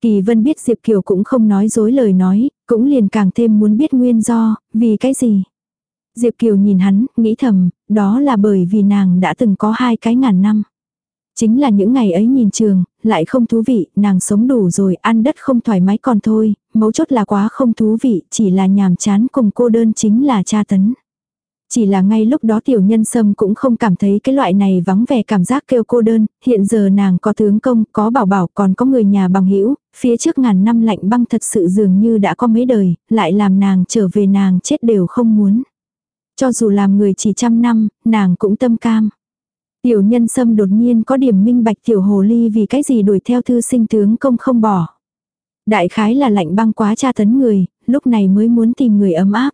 Kỳ Vân biết Diệp Kiều cũng không nói dối lời nói, cũng liền càng thêm muốn biết nguyên do, vì cái gì. Diệp Kiều nhìn hắn, nghĩ thầm, đó là bởi vì nàng đã từng có hai cái ngàn năm. Chính là những ngày ấy nhìn trường, lại không thú vị, nàng sống đủ rồi, ăn đất không thoải mái còn thôi, mấu chốt là quá không thú vị, chỉ là nhàm chán cùng cô đơn chính là cha tấn. Chỉ là ngay lúc đó tiểu nhân sâm cũng không cảm thấy cái loại này vắng vẻ cảm giác kêu cô đơn, hiện giờ nàng có tướng công, có bảo bảo còn có người nhà bằng hữu phía trước ngàn năm lạnh băng thật sự dường như đã có mấy đời, lại làm nàng trở về nàng chết đều không muốn. Cho dù làm người chỉ trăm năm, nàng cũng tâm cam. Tiểu nhân sâm đột nhiên có điểm minh bạch tiểu hồ ly vì cái gì đuổi theo thư sinh tướng công không bỏ. Đại khái là lạnh băng quá tra tấn người, lúc này mới muốn tìm người ấm áp.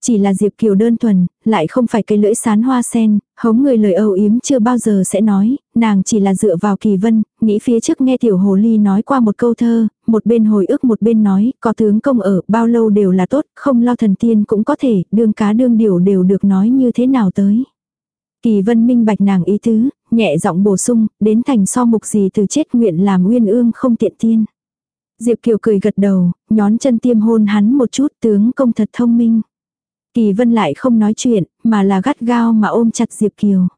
Chỉ là Diệp Kiều đơn thuần, lại không phải cây lưỡi sán hoa sen, hống người lời âu yếm chưa bao giờ sẽ nói, nàng chỉ là dựa vào kỳ vân, nghĩ phía trước nghe tiểu hồ ly nói qua một câu thơ, một bên hồi ức một bên nói, có tướng công ở, bao lâu đều là tốt, không lo thần tiên cũng có thể, đương cá đương điều đều được nói như thế nào tới. Kỳ vân minh bạch nàng ý tứ, nhẹ giọng bổ sung, đến thành so mục gì từ chết nguyện làm uyên ương không tiện tiên. Diệp Kiều cười gật đầu, nhón chân tiêm hôn hắn một chút tướng công thật thông minh. Kỳ vân lại không nói chuyện, mà là gắt gao mà ôm chặt Diệp Kiều.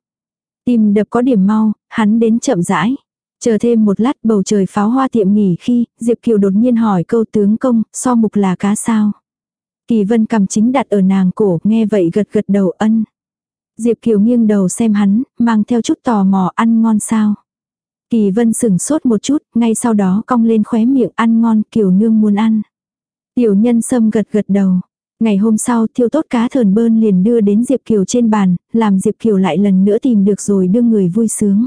Tim đập có điểm mau, hắn đến chậm rãi. Chờ thêm một lát bầu trời pháo hoa tiệm nghỉ khi, Diệp Kiều đột nhiên hỏi câu tướng công, so mục là cá sao. Kỳ vân cầm chính đặt ở nàng cổ, nghe vậy gật gật đầu ân. Diệp Kiều nghiêng đầu xem hắn, mang theo chút tò mò ăn ngon sao. Kỳ vân sừng sốt một chút, ngay sau đó cong lên khóe miệng ăn ngon Kiều nương muốn ăn. Tiểu nhân sâm gật gật đầu. Ngày hôm sau thiêu tốt cá thờn bơn liền đưa đến Diệp Kiều trên bàn, làm Diệp Kiều lại lần nữa tìm được rồi đưa người vui sướng.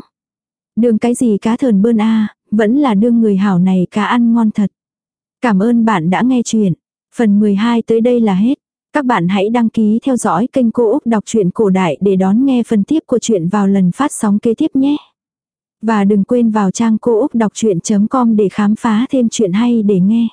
Đương cái gì cá thờn bơn a, vẫn là đương người hảo này cá ăn ngon thật. Cảm ơn bạn đã nghe chuyện. Phần 12 tới đây là hết. Các bạn hãy đăng ký theo dõi kênh Cô Úc Đọc truyện Cổ Đại để đón nghe phần tiếp của chuyện vào lần phát sóng kế tiếp nhé. Và đừng quên vào trang cô úc đọc chuyện.com để khám phá thêm chuyện hay để nghe.